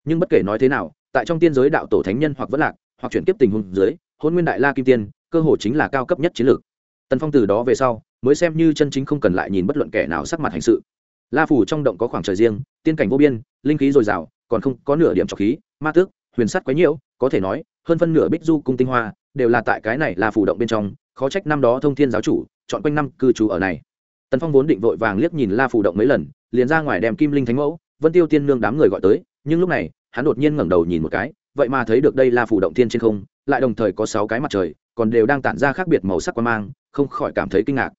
Nhưng bất kể nói thế nào, tại trong tiên giới đạo tổ thánh nhân hoặc vất lạc, hoặc chuyển kiếp tình huống dưới, hôn nguyên đại la kim tiên, cơ hồ chính là cao cấp nhất chiến lược. Tần phong từ đó về sau, mới xem như chân chính không cần lại nhìn bất luận kẻ nào sắc mặt hành sự. La phủ trong động có khoảng trời riêng, tiên cảnh vô biên, linh khí dồi dào, còn không có nửa điểm trọc khí, ma tước huyền sắt quấy nhiễu, có thể nói, hơn phân nửa bích du cung tinh hoa đều là tại cái này la phủ động bên trong, khó trách năm đó thông thiên giáo chủ chọn quanh năm cư trú ở này. Tần phong vốn định vội vàng liếc nhìn la phủ động mấy lần, liền ra ngoài đem kim linh thánh mẫu, vân tiêu tiên nương đám người gọi tới, nhưng lúc này, hắn đột nhiên ngẩng đầu nhìn một cái, vậy mà thấy được đây la phủ động thiên trên không, lại đồng thời có sáu cái mặt trời, còn đều đang tản ra khác biệt màu sắc quan mang, không khỏi cảm thấy kinh ngạc.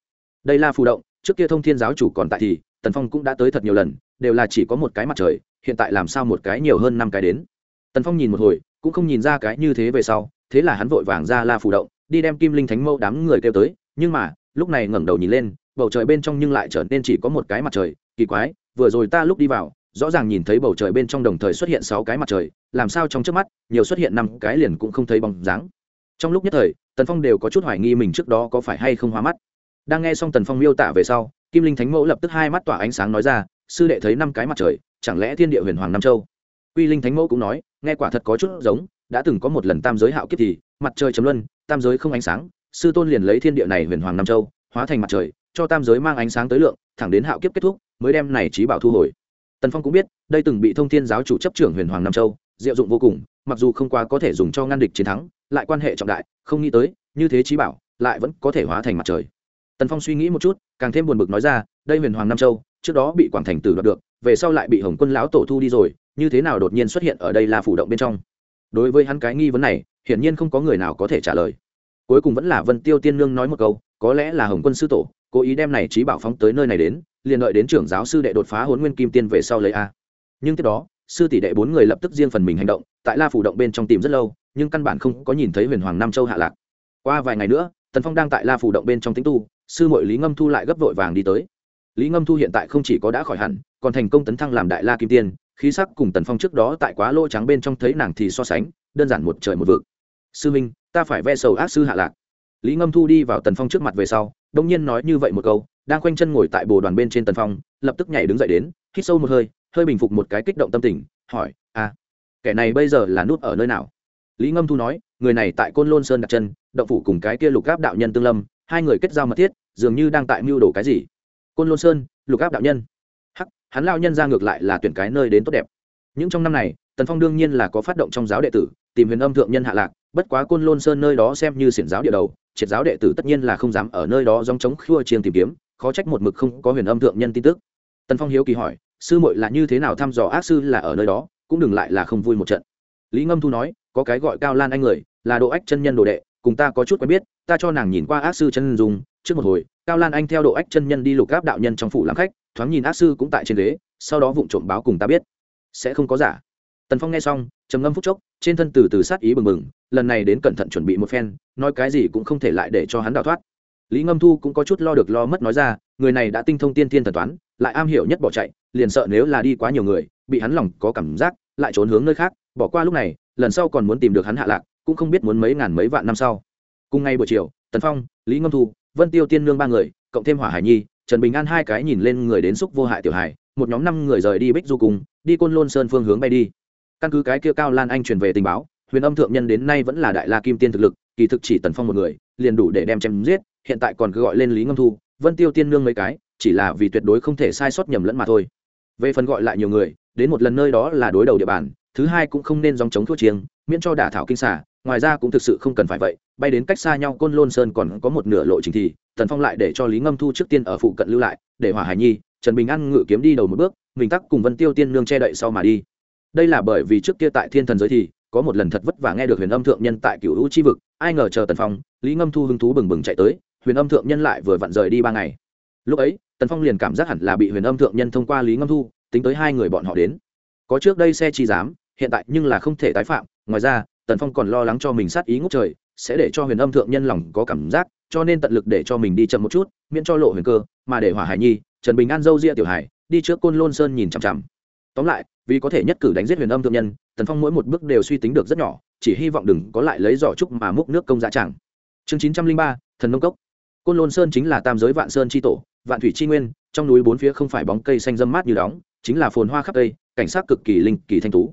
Đây la phủ động, trước kia thông thiên giáo chủ còn tại thì, tần phong cũng đã tới thật nhiều lần, đều là chỉ có một cái mặt trời, hiện tại làm sao một cái nhiều hơn năm cái đến tần phong nhìn một hồi, cũng không nhìn ra cái như thế về sau, thế là hắn vội vàng ra la phủ động, đi đem kim linh thánh mẫu đám người kêu tới, nhưng mà, lúc này ngẩng đầu nhìn lên, bầu trời bên trong nhưng lại trở nên chỉ có một cái mặt trời, kỳ quái, vừa rồi ta lúc đi vào, rõ ràng nhìn thấy bầu trời bên trong đồng thời xuất hiện sáu cái mặt trời, làm sao trong trước mắt, nhiều xuất hiện năm cái liền cũng không thấy bóng dáng. Trong lúc nhất thời, tần phong đều có chút hoài nghi mình trước đó có phải hay không hóa mắt. Đang nghe xong tần phong miêu tả về sau, kim linh thánh mẫu lập tức hai mắt tỏa ánh sáng nói ra, sư đệ thấy năm cái mặt trời, chẳng lẽ thiên địa huyền hoàng nam châu? Quy linh thánh mẫu cũng nói, nghe quả thật có chút giống, đã từng có một lần tam giới hạo kiếp thì, mặt trời chấm luân, tam giới không ánh sáng, sư tôn liền lấy thiên địa này huyền hoàng nam châu, hóa thành mặt trời, cho tam giới mang ánh sáng tới lượng, thẳng đến hạo kiếp kết thúc, mới đem này trí bảo thu hồi. Tần phong cũng biết, đây từng bị thông thiên giáo chủ chấp trưởng huyền hoàng nam châu, diệu dụng vô cùng, mặc dù không quá có thể dùng cho ngăn địch chiến thắng, lại quan hệ trọng đại, không nghĩ tới, như thế trí bảo, lại vẫn có thể hóa thành mặt trời. Tần phong suy nghĩ một chút, càng thêm buồn bực nói ra, đây huyền hoàng nam châu, trước đó bị quảng thành tử đoạt được, về sau lại bị hồng quân lão tổ thu đi rồi như thế nào đột nhiên xuất hiện ở đây là phủ động bên trong? Đối với hắn cái nghi vấn này, hiển nhiên không có người nào có thể trả lời. Cuối cùng vẫn là vân tiêu tiên nương nói một câu, có lẽ là hồng quân sư tổ, cố ý đem này trí bảo phóng tới nơi này đến, liền đợi đến trưởng giáo sư đệ đột phá huấn nguyên kim tiên về sau lấy a. Nhưng tiếp đó, sư tỷ đệ bốn người lập tức riêng phần mình hành động, tại la phủ động bên trong tìm rất lâu, nhưng căn bản không có nhìn thấy huyền hoàng nam châu hạ lạc. Qua vài ngày nữa, tần phong đang tại la phủ động bên trong tính tu, sư mội lý ngâm thu lại gấp vội vàng đi tới. Lý ngâm thu hiện tại không chỉ có đã khỏi hẳn, còn thành công tấn thăng làm đại la kim tiên khí sắc cùng tần phong trước đó tại quá lô trắng bên trong thấy nàng thì so sánh, đơn giản một trời một vực. Sư minh, ta phải ve sầu ác sư hạ lạc. Lý ngâm thu đi vào tần phong trước mặt về sau, đông nhiên nói như vậy một câu, đang khoanh chân ngồi tại bồ đoàn bên trên tần phong, lập tức nhảy đứng dậy đến, hít sâu một hơi hơi bình phục một cái kích động tâm tình, hỏi à kẻ này bây giờ là nút ở nơi nào? Lý ngâm thu nói, người này tại côn lôn sơn đặt chân, động phủ cùng cái kia lục gáp đạo nhân tương lâm, hai người kết giao mật thiết, dường như đang tại mưu đồ cái gì? Côn lôn sơn, lục áp đạo nhân hắn lao nhân ra ngược lại là tuyển cái nơi đến tốt đẹp. Những trong năm này, tần phong đương nhiên là có phát động trong giáo đệ tử, tìm huyền âm thượng nhân hạ lạc, bất quá côn lôn sơn nơi đó xem như xiển giáo địa đầu, triệt giáo đệ tử tất nhiên là không dám ở nơi đó dòng chống khua chiêng tìm kiếm, khó trách một mực không có huyền âm thượng nhân tin tức. Tần phong hiếu kỳ hỏi, sư muội là như thế nào thăm dò ác sư là ở nơi đó, cũng đừng lại là không vui một trận. Lý ngâm thu nói, có cái gọi cao lan anh người, là độ ách chân nhân đồ đệ, cùng ta có chút quen biết, ta cho nàng nhìn qua ác sư chân dùng trước một hồi, cao lan anh theo độ ách chân nhân đi lục gáp đạo nhân trong phủ làm khách thoáng nhìn ác sư cũng tại trên ghế, sau đó vụng trộm báo cùng ta biết. Sẽ không có giả. Tần phong nghe xong, trầm ngâm phút chốc, trên thân từ từ sát ý bừng bừng, lần này đến cẩn thận chuẩn bị một phen, nói cái gì cũng không thể lại để cho hắn đào thoát. Lý ngâm thu cũng có chút lo được lo mất nói ra, người này đã tinh thông tiên thiên thần toán, lại am hiểu nhất bỏ chạy, liền sợ nếu là đi quá nhiều người, bị hắn lòng có cảm giác, lại trốn hướng nơi khác, bỏ qua lúc này, lần sau còn muốn tìm được hắn hạ lạc, cũng không biết muốn mấy ngàn mấy vạn năm sau. Cùng ngày buổi chiều, tần phong, lý ngâm thu, vân tiêu tiên nương ba người, cộng thêm hỏa hải nhi trần bình an hai cái nhìn lên người đến xúc vô hại tiểu hải một nhóm năm người rời đi bích du cùng đi côn lôn sơn phương hướng bay đi. Căn cứ cái kia cao lan anh truyền về tình báo, huyền âm thượng nhân đến nay vẫn là đại la kim tiên thực lực, kỳ thực chỉ tần phong một người, liền đủ để đem chém giết, hiện tại còn cứ gọi lên lý ngâm thu, vân tiêu tiên nương mấy cái, chỉ là vì tuyệt đối không thể sai sót nhầm lẫn mà thôi. Về phần gọi lại nhiều người, đến một lần nơi đó là đối đầu địa bàn, thứ hai cũng không nên dòng chống thuốc chiêng, miễn cho đả thảo kinh xả ngoài ra cũng thực sự không cần phải vậy, bay đến cách xa nhau côn lôn sơn còn có một nửa lộ trình thì tần phong lại để cho lý ngâm thu trước tiên ở phụ cận lưu lại, để hỏa hải nhi, trần bình an ngự kiếm đi đầu một bước, mình tắc cùng vân tiêu tiên nương che đậy sau mà đi. Đây là bởi vì trước kia tại thiên thần giới thì, có một lần thật vất vả nghe được huyền âm thượng nhân tại cựu hữu chi vực, ai ngờ chờ tần phong, lý ngâm thu hứng thú bừng bừng chạy tới, huyền âm thượng nhân lại vừa vặn rời đi ba ngày. Lúc ấy, tần phong liền cảm giác hẳn là bị huyền âm thượng nhân thông qua lý ngâm thu, tính tới hai người bọn họ đến. Có trước đây xe chi dám hiện tại nhưng là không thể tái phạm, ngoài ra, tần phong còn lo lắng cho mình sát ý ngốc trời, sẽ để cho huyền âm thượng nhân lòng có cảm giác cho nên tận lực để cho mình đi chậm một chút, miễn cho lộ huyền cơ, mà để hỏa hải nhi, trần bình an dâu ria tiểu hải, đi trước côn lôn sơn nhìn chằm chằm. Tóm lại, vì có thể nhất cử đánh giết huyền âm thượng nhân, tần phong mỗi một bước đều suy tính được rất nhỏ, chỉ hy vọng đừng có lại lấy giỏ trúc mà múc nước công dạ chẳng. Chương chín trăm linh ba, thần nông cốc. Côn lôn sơn chính là tam giới vạn sơn tri tổ, vạn thủy tri nguyên, trong núi bốn phía không phải bóng cây xanh dâm mát như đóng, chính là phồn hoa khắp cây cảnh sát cực kỳ linh, kỳ thanh tú.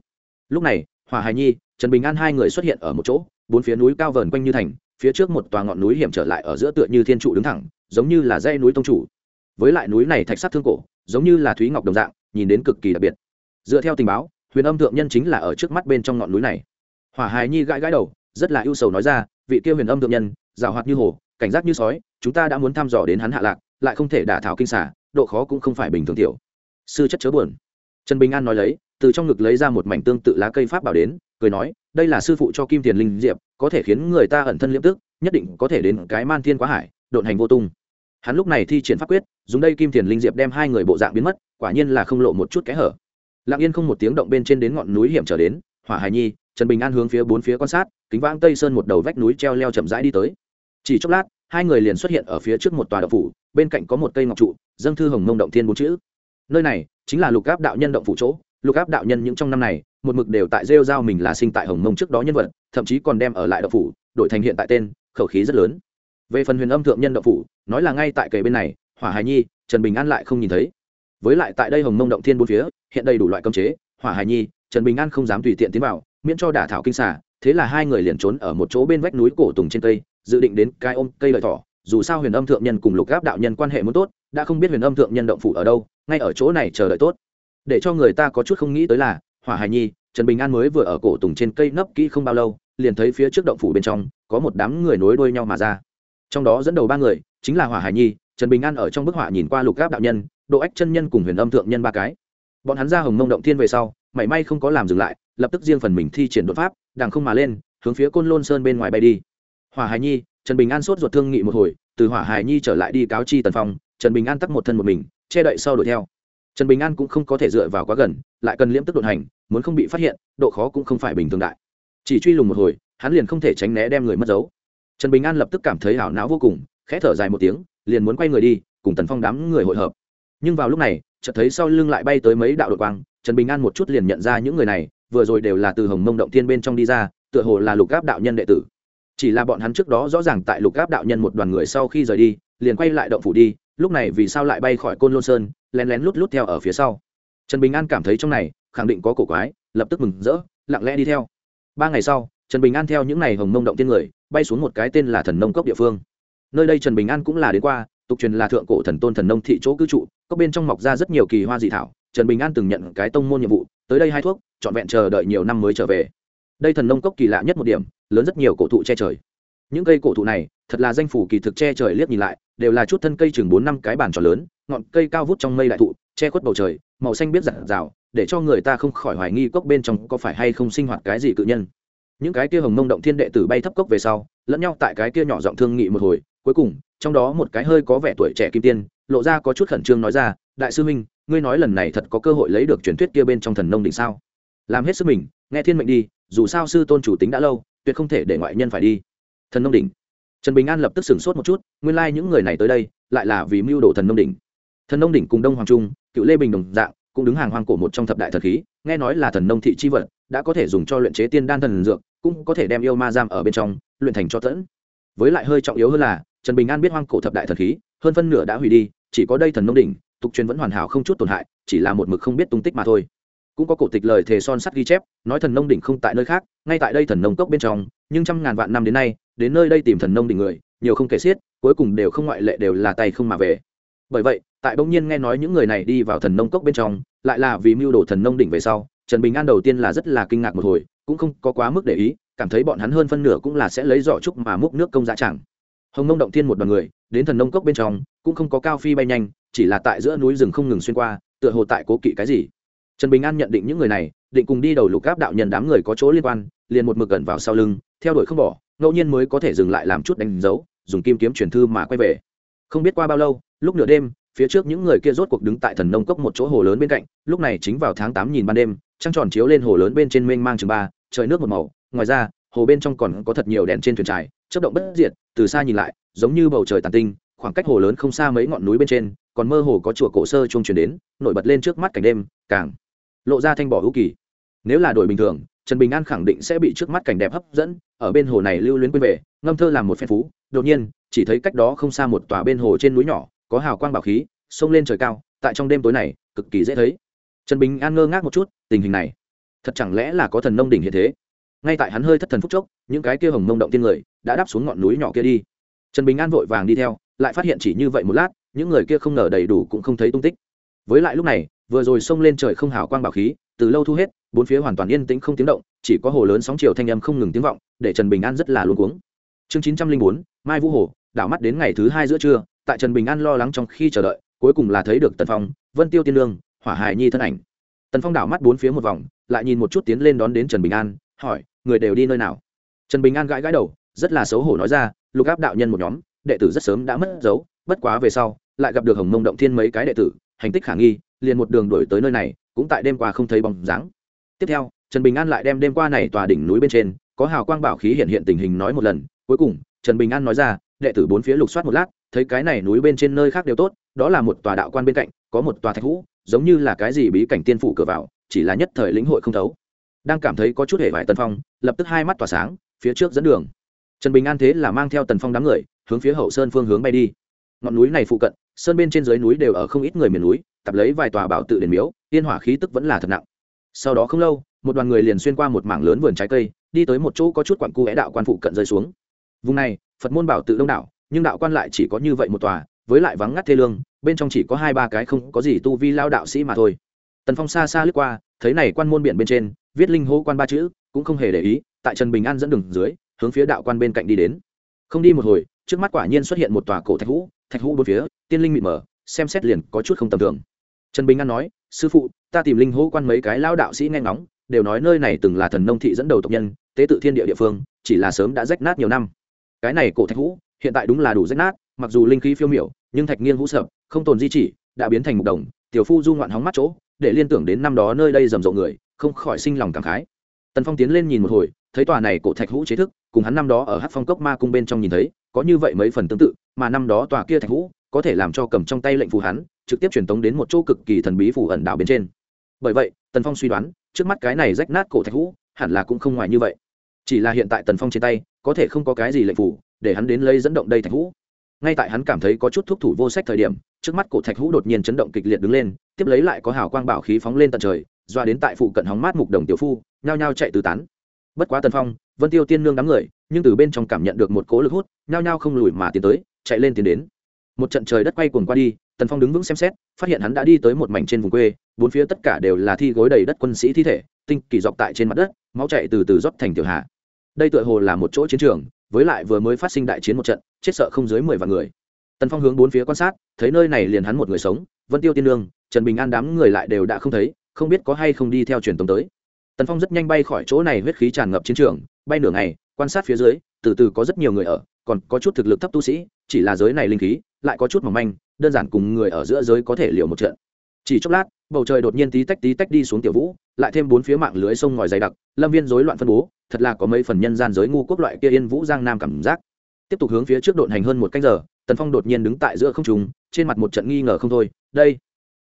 Lúc này hòa hài nhi, trần bình an hai người xuất hiện ở một chỗ bốn phía núi cao vờn quanh như thành, phía trước một tòa ngọn núi hiểm trở lại ở giữa tựa như thiên trụ đứng thẳng, giống như là dây núi tông chủ. Với lại núi này thạch sắc thương cổ, giống như là thúy ngọc đồng dạng, nhìn đến cực kỳ đặc biệt. Dựa theo tình báo, huyền âm thượng nhân chính là ở trước mắt bên trong ngọn núi này. Hỏa hài nhi gãi gãi đầu, rất là ưu sầu nói ra, vị kia huyền âm thượng nhân rào hoạt như hồ, cảnh giác như sói, chúng ta đã muốn thăm dò đến hắn hạ lạc, lại không thể đả thảo kinh xả độ khó cũng không phải bình thường tiểu. Sư chất chớ buồn. Trần bình an nói lấy, từ trong ngực lấy ra một mảnh tương tự lá cây pháp bảo đến cười nói, đây là sư phụ cho kim tiền linh diệp, có thể khiến người ta ẩn thân liễm tức, nhất định có thể đến cái man thiên quá hải, độn hành vô tung. Hắn lúc này thi triển pháp quyết, dùng đây kim tiền linh diệp đem hai người bộ dạng biến mất, quả nhiên là không lộ một chút kẽ hở. Lặng yên không một tiếng động bên trên đến ngọn núi hiểm trở đến, hỏa hải nhi, trần bình an hướng phía bốn phía quan sát, kính vãng tây sơn một đầu vách núi treo leo chậm rãi đi tới. Chỉ chốc lát, hai người liền xuất hiện ở phía trước một tòa động phủ, bên cạnh có một cây ngọc trụ, dâng thư hồng mông động thiên bốn chữ. Nơi này chính là lục áp đạo nhân động phủ chỗ lục áp đạo nhân những trong năm này, một mực đều tại rêu giao mình là sinh tại hồng mông trước đó nhân vật, thậm chí còn đem ở lại động phủ, đổi thành hiện tại tên, khẩu khí rất lớn. Về phần huyền âm thượng nhân động phủ, nói là ngay tại kề bên này, hỏa hải nhi, trần bình an lại không nhìn thấy. Với lại tại đây hồng mông động thiên bốn phía, hiện đầy đủ loại cơm chế, hỏa hải nhi, trần bình an không dám tùy tiện tiến vào, miễn cho đả thảo kinh xả thế là hai người liền trốn ở một chỗ bên vách núi cổ tùng trên cây, dự định đến cai ôm cây lợi thỏ. Dù sao huyền âm thượng nhân cùng lục gáp đạo nhân quan hệ muốn tốt, đã không biết huyền âm thượng nhân động phủ ở đâu, ngay ở chỗ này chờ đợi tốt để cho người ta có chút không nghĩ tới là, hỏa hải nhi, trần bình an mới vừa ở cổ tùng trên cây nấp kỹ không bao lâu, liền thấy phía trước động phủ bên trong, có một đám người nối đuôi nhau mà ra. Trong đó dẫn đầu ba người, chính là hỏa hải nhi, trần bình an ở trong bức họa nhìn qua lục gáp đạo nhân, độ ách chân nhân cùng huyền âm thượng nhân ba cái. Bọn hắn ra hồng mông động thiên về sau, mảy may không có làm dừng lại, lập tức riêng phần mình thi triển đột pháp, đằng không mà lên, hướng phía côn lôn sơn bên ngoài bay đi. Hỏa hải nhi, trần bình an sốt ruột thương nghị một hồi, từ hỏa hải nhi trở lại đi cáo chi tần phong, trần bình an tắt một thân một mình, che đậy sau đuổi theo trần bình an cũng không có thể dựa vào quá gần, lại cần liễm tức đột hành, muốn không bị phát hiện, độ khó cũng không phải bình thường đại. Chỉ truy lùng một hồi, hắn liền không thể tránh né đem người mất dấu. Trần bình an lập tức cảm thấy hảo não vô cùng, khẽ thở dài một tiếng, liền muốn quay người đi, cùng tần phong đám người hội hợp. Nhưng vào lúc này, chợt thấy sau lưng lại bay tới mấy đạo đột quang, trần bình an một chút liền nhận ra những người này, vừa rồi đều là từ hồng mông động thiên bên trong đi ra, tựa hồ là lục gáp đạo nhân đệ tử chỉ là bọn hắn trước đó rõ ràng tại lục gáp đạo nhân một đoàn người sau khi rời đi, liền quay lại động phủ đi, lúc này vì sao lại bay khỏi côn lôn sơn, lén lén lút lút theo ở phía sau. Trần bình an cảm thấy trong này, khẳng định có cổ quái, lập tức mừng rỡ, lặng lẽ đi theo. Ba ngày sau, trần bình an theo những n à y hồng mông động tiên người, bay xuống một cái tên là thần nông cốc địa phương. Nơi đây trần bình an cũng là đến qua, tục truyền là thượng cổ thần tôn thần nông thị chỗ cư trụ, cốc bên trong mọc ra rất nhiều kỳ hoa dị thảo. Trần bình an từng nhận cái tông môn nhiệm vụ, tới đây hai thuốc, trọn vẹn chờ đợi nhiều năm mới trở về đây thần nông cốc kỳ lạ nhất một điểm, lớn rất nhiều cổ thụ che trời. Những cây cổ thụ này, thật là danh phủ kỳ thực che trời liếc nhìn lại, đều là chút thân cây chừng bốn năm cái bàn tròn lớn, ngọn cây cao vút trong mây đại thụ, che khuất bầu trời, màu xanh biết rạng rào để cho người ta không khỏi hoài nghi cốc bên trong có phải hay không sinh hoạt cái gì cự nhân. Những cái kia hồng mông động thiên đệ tử bay thấp cốc về sau, lẫn nhau tại cái kia nhỏ giọng thương nghị một hồi, cuối cùng, trong đó một cái hơi có vẻ tuổi trẻ kim tiên, lộ ra có chút khẩn trương nói ra, đại sư minh ngươi nói lần này thật có cơ hội lấy được truyền thuyết kia bên trong thần nông đỉnh sao? Làm hết sức mình, nghe thiên mệnh đi dù sao sư tôn chủ tính đã lâu, tuyệt không thể để ngoại nhân phải đi. Thần nông đỉnh. Trần bình an lập tức sửng sốt một chút, nguyên lai、like、những người này tới đây, lại là vì mưu đồ thần nông đỉnh. Thần nông đỉnh cùng đông hoàng trung, cựu lê bình đồng dạng, cũng đứng hàng hoàng cổ một trong thập đại thần khí, nghe nói là thần nông thị chi vật, đã có thể dùng cho luyện chế tiên đan thần dược, cũng có thể đem yêu ma giam ở bên trong, luyện thành cho tẫn. Với lại hơi trọng yếu hơn là, trần bình an biết hoang cổ thập đại thần khí, hơn phân nửa đã hủy đi, chỉ có đây thần nông đỉnh, tục truyền vẫn hoàn hảo không chút tổn hại, chỉ là một mực không biết tung tích mà thôi cũng có cổ tịch lời thề son sắt ghi chép, nói thần nông đỉnh không tại nơi khác, ngay tại đây thần nông cốc bên trong, nhưng trăm ngàn vạn năm đến nay, đến nơi đây tìm thần nông đỉnh người, nhiều không kể xiết, cuối cùng đều không ngoại lệ đều là tay không mà về. Bởi vậy, tại bỗng nhiên nghe nói những người này đi vào thần nông cốc bên trong, lại là vì mưu đồ thần nông đỉnh về sau, trần bình an đầu tiên là rất là kinh ngạc một hồi, cũng không có quá mức để ý, cảm thấy bọn hắn hơn phân nửa cũng là sẽ lấy giỏ trúc mà múc nước công giá chẳng hồng nông động thiên một đoàn người, đến thần nông cốc bên trong, cũng không có cao phi bay nhanh, chỉ là tại giữa núi rừng không ngừng xuyên qua, tựa hồ tại cố kỵ cái gì trần bình an nhận định những người này, định cùng đi đầu lục gáp đạo nhân đám người có chỗ liên quan, liền một mực gần vào sau lưng, theo đuổi không bỏ, ngẫu nhiên mới có thể dừng lại làm chút đánh dấu, dùng kim kiếm truyền thư mà quay về. Không biết qua bao lâu, lúc nửa đêm, phía trước những người kia rốt cuộc đứng tại thần nông cốc một chỗ hồ lớn bên cạnh, lúc này chính vào tháng tám nhìn ban đêm, trăng tròn chiếu lên hồ lớn bên trên mênh mang chừng ba, trời nước một màu, ngoài ra, hồ bên trong còn có thật nhiều đèn trên thuyền trài chất động bất diệt, từ xa nhìn lại, giống như bầu trời tàn tinh, khoảng cách hồ lớn không xa mấy ngọn núi bên trên, còn mơ hồ có chùa cổ sơ chuông chuyển đến, nổi bật lên trước mắt cảnh đêm, càng lộ ra thanh bỏ hữu kỳ. Nếu là đội bình thường, trần bình an khẳng định sẽ bị trước mắt cảnh đẹp hấp dẫn, ở bên hồ này lưu luyến quên về, ngâm thơ làm một phen phú. Đột nhiên, chỉ thấy cách đó không xa một tòa bên hồ trên núi nhỏ, có hào quang bảo khí xông lên trời cao, tại trong đêm tối này, cực kỳ dễ thấy. Trần bình an ngơ ngác một chút, tình hình này, thật chẳng lẽ là có thần nông đỉnh hiện thế? Ngay tại hắn hơi thất thần phúc chốc, những cái kia hồng mông động tiên người đã đáp xuống ngọn núi nhỏ kia đi. Trần bình an vội vàng đi theo, lại phát hiện chỉ như vậy một lát, những người kia không ngờ đầy đủ cũng không thấy tung tích. Với lại lúc này vừa rồi xông lên trời không hào quang bảo khí, từ lâu thu hết, bốn phía hoàn toàn yên tĩnh không tiếng động, chỉ có hồ lớn sóng chiều thanh âm không ngừng tiếng vọng, để trần bình an rất là luống cuống. Chương chín trăm linh bốn, mai vũ hồ, đảo mắt đến ngày thứ hai giữa trưa, tại trần bình an lo lắng trong khi chờ đợi, cuối cùng là thấy được tần phong, vân tiêu tiên lương, hỏa hài nhi thân ảnh. Tần phong đảo mắt bốn phía một vòng, lại nhìn một chút tiến lên đón đến trần bình an, hỏi, người đều đi nơi nào? Trần bình an gãi gãi đầu, rất là xấu hổ nói ra, lục áp đạo nhân một nhóm, đệ tử rất sớm đã mất dấu, bất quá về sau, lại gặp được hồng mông động thiên mấy cái đệ tử, hành tích khả nghi liền một đường đổi tới nơi này, cũng tại đêm qua không thấy bóng dáng. Tiếp theo, trần bình an lại đem đêm qua này tòa đỉnh núi bên trên, có hào quang bảo khí hiện hiện tình hình nói một lần, cuối cùng, trần bình an nói ra, đệ tử bốn phía lục soát một lát, thấy cái này núi bên trên nơi khác đều tốt, đó là một tòa đạo quan bên cạnh, có một tòa thạch hũ, giống như là cái gì bí cảnh tiên phủ cửa vào, chỉ là nhất thời lĩnh hội không thấu. Đang cảm thấy có chút hề vải tần phong, lập tức hai mắt tỏa sáng, phía trước dẫn đường. Trần bình an thế là mang theo tần phong đám người, hướng phía hậu sơn phương hướng bay đi. Ngọn núi này phụ cận, sơn bên trên dưới núi đều ở không ít người miền núi tập lấy vài tòa bảo tự đền miếu yên hỏa khí tức vẫn là thật nặng. Sau đó không lâu, một đoàn người liền xuyên qua một mảng lớn vườn trái cây, đi tới một chỗ có chút quặn cu é đạo quan phụ cận rơi xuống. Vùng này, phật môn bảo tự đông đảo, nhưng đạo quan lại chỉ có như vậy một tòa, với lại vắng ngắt thê lương, bên trong chỉ có hai ba cái không có gì tu vi lao đạo sĩ mà thôi. Tần phong xa xa lướt qua, thấy này quan môn biển bên trên, viết linh hô quan ba chữ, cũng không hề để ý, tại trần bình an dẫn đường dưới, hướng phía đạo quan bên cạnh đi đến. Không đi một hồi, trước mắt quả nhiên xuất hiện một tòa cổ thạch hũ thạch hũ bốn phía, tiên linh mịt mờ, xem xét liền có chút không tầm thường trần bình an nói, sư phụ, ta tìm linh hô quan mấy cái lao đạo sĩ nghe ngóng, đều nói nơi này từng là thần nông thị dẫn đầu tộc nhân, tế tự thiên địa địa phương, chỉ là sớm đã rách nát nhiều năm. Cái này cổ thạch hũ, hiện tại đúng là đủ rách nát, mặc dù linh khí phiêu miểu, nhưng thạch nghiêng hũ sập, không tồn di chỉ, đã biến thành mục đồng, tiểu phu du ngoạn hóng mắt chỗ, để liên tưởng đến năm đó nơi đây rầm rộ người, không khỏi sinh lòng cảm khái. Tần phong tiến lên nhìn một hồi, thấy tòa này cổ thạch hũ chế thức, cùng hắn năm đó ở hát phong cốc ma cung bên trong nhìn thấy, có như vậy mấy phần tương tự, mà năm đó tòa kia thạch hũ, có thể làm cho cầm trong tay lệnh phù hắn trực tiếp truyền tống đến một chỗ cực kỳ thần bí phủ ẩn đảo bên trên. Bởi vậy, tần phong suy đoán, trước mắt cái này rách nát cổ thạch hũ, hẳn là cũng không ngoài như vậy. Chỉ là hiện tại tần phong trên tay, có thể không có cái gì lệnh phù để hắn đến lấy dẫn động đây thạch hũ. Ngay tại hắn cảm thấy có chút thúc thủ vô sách thời điểm, trước mắt cổ thạch hũ đột nhiên chấn động kịch liệt đứng lên, tiếp lấy lại có hào quang bảo khí phóng lên tận trời, doa đến tại phụ cận hóng mát mục đồng tiểu phu, nhao nhao chạy tứ tán. Bất quá tần phong, vân tiêu tiên nương đám người, nhưng từ bên trong cảm nhận được một cố lực hút, nhao nhao không lùi mà tiến tới, chạy lên tiến đến một trận trời đất quay cuồng qua đi, tần phong đứng vững xem xét, phát hiện hắn đã đi tới một mảnh trên vùng quê, bốn phía tất cả đều là thi gối đầy đất quân sĩ thi thể, tinh kỳ dọc tại trên mặt đất, máu chạy từ từ rót thành tiểu hạ đây tựa hồ là một chỗ chiến trường, với lại vừa mới phát sinh đại chiến một trận, chết sợ không dưới mười vạn người. Tần phong hướng bốn phía quan sát, thấy nơi này liền hắn một người sống, vân tiêu tiên lương trần bình an đám người lại đều đã không thấy, không biết có hay không đi theo truyền tống tới. Tần phong rất nhanh bay khỏi chỗ này huyết khí tràn ngập chiến trường, bay nửa ngày, quan sát phía dưới, từ từ có rất nhiều người ở, còn có chút thực lực thấp tu sĩ chỉ là giới này linh khí, lại có chút mỏng manh, đơn giản cùng người ở giữa giới có thể liều một trận. Chỉ chốc lát, bầu trời đột nhiên tí tách tí tách đi xuống tiểu vũ, lại thêm bốn phía mạng lưới sông ngòi dày đặc, lâm viên rối loạn phân bố, thật là có mấy phần nhân gian giới ngu quốc loại kia yên vũ giang nam cảm giác. Tiếp tục hướng phía trước độn hành hơn một canh giờ, tần phong đột nhiên đứng tại giữa không trùng trên mặt một trận nghi ngờ không thôi, đây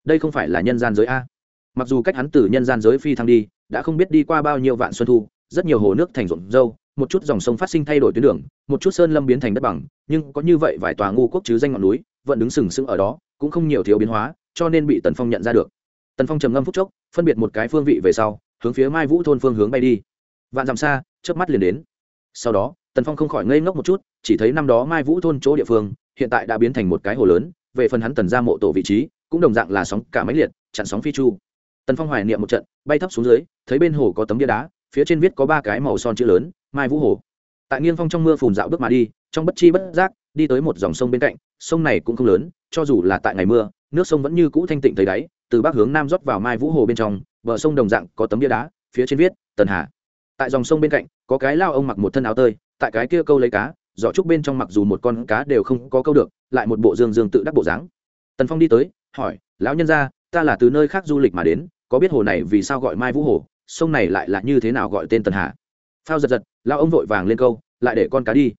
đây không phải là nhân gian giới a? Mặc dù cách hắn từ nhân gian giới phi thăng đi, đã không biết đi qua bao nhiêu vạn xuân thu, rất nhiều hồ nước thành rộn dâu một chút dòng sông phát sinh thay đổi tuyến đường, một chút sơn lâm biến thành đất bằng, nhưng có như vậy vài tòa ngu quốc chứ danh ngọn núi, vẫn đứng sừng sững ở đó, cũng không nhiều thiếu biến hóa, cho nên bị tần phong nhận ra được. Tần phong trầm ngâm phúc chốc, phân biệt một cái phương vị về sau, hướng phía mai vũ thôn phương hướng bay đi. Vạn dặm xa, chớp mắt liền đến. Sau đó, tần phong không khỏi ngây ngốc một chút, chỉ thấy năm đó mai vũ thôn chỗ địa phương, hiện tại đã biến thành một cái hồ lớn, về phần hắn tần ra mộ tổ vị trí, cũng đồng dạng là sóng cả máy liệt, chặn sóng phi chu. Tần phong hoài niệm một trận, bay thấp xuống dưới, thấy bên hồ có tấm bia đá, phía trên viết có ba cái màu son chữ lớn mai vũ hồ. Tại nghiêng phong trong mưa phùn dạo bước mà đi, trong bất chi bất giác, đi tới một dòng sông bên cạnh, sông này cũng không lớn, cho dù là tại ngày mưa, nước sông vẫn như cũ thanh tịnh thấy đáy, từ bắc hướng nam rót vào mai vũ hồ bên trong, bờ sông đồng dạng có tấm bia đá, phía trên viết, tần hà. Tại dòng sông bên cạnh, có cái lao ông mặc một thân áo tơi, tại cái kia câu lấy cá, giỏ trúc bên trong mặc dù một con cá đều không có câu được, lại một bộ dương dương tự đắc bộ dáng. Tần phong đi tới, hỏi, lão nhân gia, ta là từ nơi khác du lịch mà đến, có biết hồ này vì sao gọi mai vũ hồ, sông này lại là như thế nào gọi tên tần hà? Phao giật giật lao ông vội vàng lên câu, lại để con cá đi.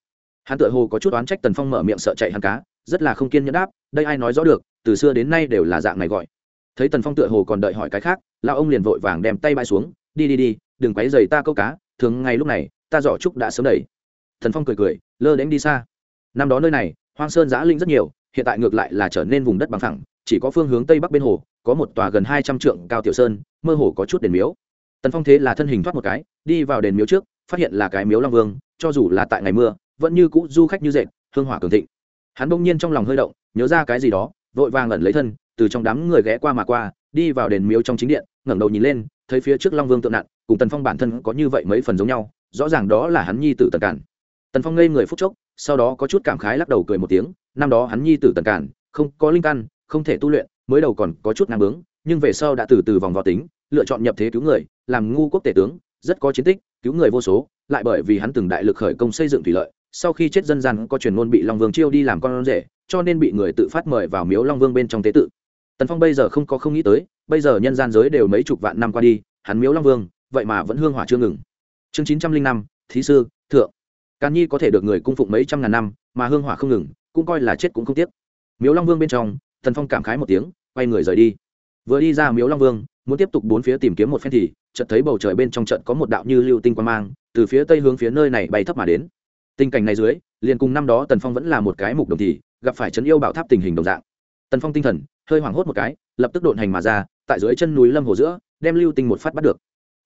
Hắn tựa hồ có chút oán trách tần phong mở miệng sợ chạy hắn cá, rất là không kiên nhẫn đáp, đây ai nói rõ được, từ xưa đến nay đều là dạng này gọi. Thấy tần phong tựa hồ còn đợi hỏi cái khác lao ông liền vội vàng đem tay bãi xuống, đi đi đi, đừng quấy dày ta câu cá, thường ngay lúc này, ta giỏ trúc đã sớm đẩy thần phong cười cười, lơ đánh đi xa. Năm đó nơi này, hoang sơn giã linh rất nhiều, hiện tại ngược lại là trở nên vùng đất bằng thẳng chỉ có phương hướng tây bắc bên hồ, có một tòa gần hai trăm trượng cao tiểu sơn, mơ hồ có chút đền miếu. Tần phong thế là thân hình thoát một cái, đi vào đền miếu trước phát hiện là cái miếu long vương, cho dù là tại ngày mưa, vẫn như cũ du khách như dệt, hương hỏa cường thịnh. Hắn bỗng nhiên trong lòng hơi động, nhớ ra cái gì đó, vội vàng ẩn lấy thân, từ trong đám người ghé qua mà qua, đi vào đền miếu trong chính điện, ngẩng đầu nhìn lên, thấy phía trước long vương tượng nạn cùng tần phong bản thân có như vậy mấy phần giống nhau, rõ ràng đó là hắn nhi tử tần cản tần phong ngây người phút chốc, sau đó có chút cảm khái lắc đầu cười một tiếng, năm đó hắn nhi tử tần cản không có linh căn, không thể tu luyện, mới đầu còn có chút ngang bướng, nhưng về sau đã từ từ vòng vào tính, lựa chọn nhập thế cứu người, làm ngu quốc tể tướng rất có chiến tích, cứu người vô số, lại bởi vì hắn từng đại lực khởi công xây dựng thủy lợi, sau khi chết dân gian có truyền ngôn bị long vương chiêu đi làm con rể, cho nên bị người tự phát mời vào miếu long vương bên trong tế tự. Tần phong bây giờ không có không nghĩ tới, bây giờ nhân gian giới đều mấy chục vạn năm qua đi, hắn miếu long vương, vậy mà vẫn hương hỏa chưa ngừng. Chương chín trăm linh năm, thí sư, thượng. Càn nhi có thể được người cung phụng mấy trăm ngàn năm, mà hương hỏa không ngừng, cũng coi là chết cũng không tiếc. Miếu long vương bên trong, tần phong cảm khái một tiếng, quay người rời đi. Vừa đi ra miếu long vương muốn tiếp tục bốn phía tìm kiếm một phen thì, chợt thấy bầu trời bên trong trận có một đạo như lưu tinh quang mang, từ phía tây hướng phía nơi này bay thấp mà đến. Tình cảnh này dưới, liền cùng năm đó tần phong vẫn là một cái mục đồng thì, gặp phải trấn yêu bảo tháp tình hình đồng dạng. Tần phong tinh thần, hơi hoảng hốt một cái, lập tức độn hành mà ra, tại dưới chân núi lâm hồ giữa, đem lưu tinh một phát bắt được.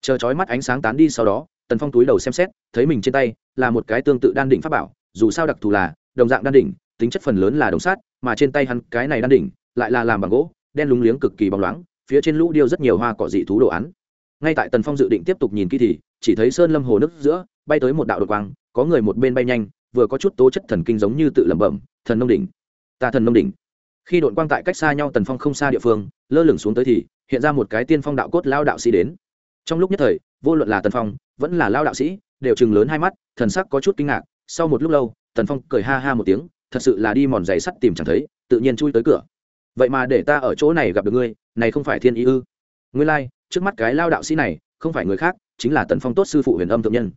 Chờ chói mắt ánh sáng tán đi sau đó, tần phong túi đầu xem xét, thấy mình trên tay là một cái tương tự đan đỉnh pháp bảo, dù sao đặc thù là đồng dạng đan đỉnh, tính chất phần lớn là đồng sát, mà trên tay hắn cái này đan đỉnh lại là làm bằng gỗ, đen lúng liếng cực kỳ bóng loáng phía trên lũ điêu rất nhiều hoa cỏ dị thú đồ án ngay tại tần phong dự định tiếp tục nhìn kỹ thì, chỉ thấy sơn lâm hồ nước giữa bay tới một đạo đột quang, có người một bên bay nhanh, vừa có chút tố chất thần kinh giống như tự lẩm bẩm, thần nông đỉnh, ta thần nông đỉnh. Khi đội quang tại cách xa nhau tần phong không xa địa phương, lơ lửng xuống tới thì, hiện ra một cái tiên phong đạo cốt lao đạo sĩ đến. Trong lúc nhất thời, vô luận là tần phong, vẫn là lao đạo sĩ, đều chừng lớn hai mắt, thần sắc có chút kinh ngạc. Sau một lúc lâu, tần phong cười ha ha một tiếng, thật sự là đi mòn giày sắt tìm chẳng thấy, tự nhiên chui tới cửa vậy mà để ta ở chỗ này gặp được ngươi này không phải thiên ý ư? Ngươi lai、like, trước mắt cái lao đạo sĩ này không phải người khác chính là tần phong tốt sư phụ huyền âm thượng nhân.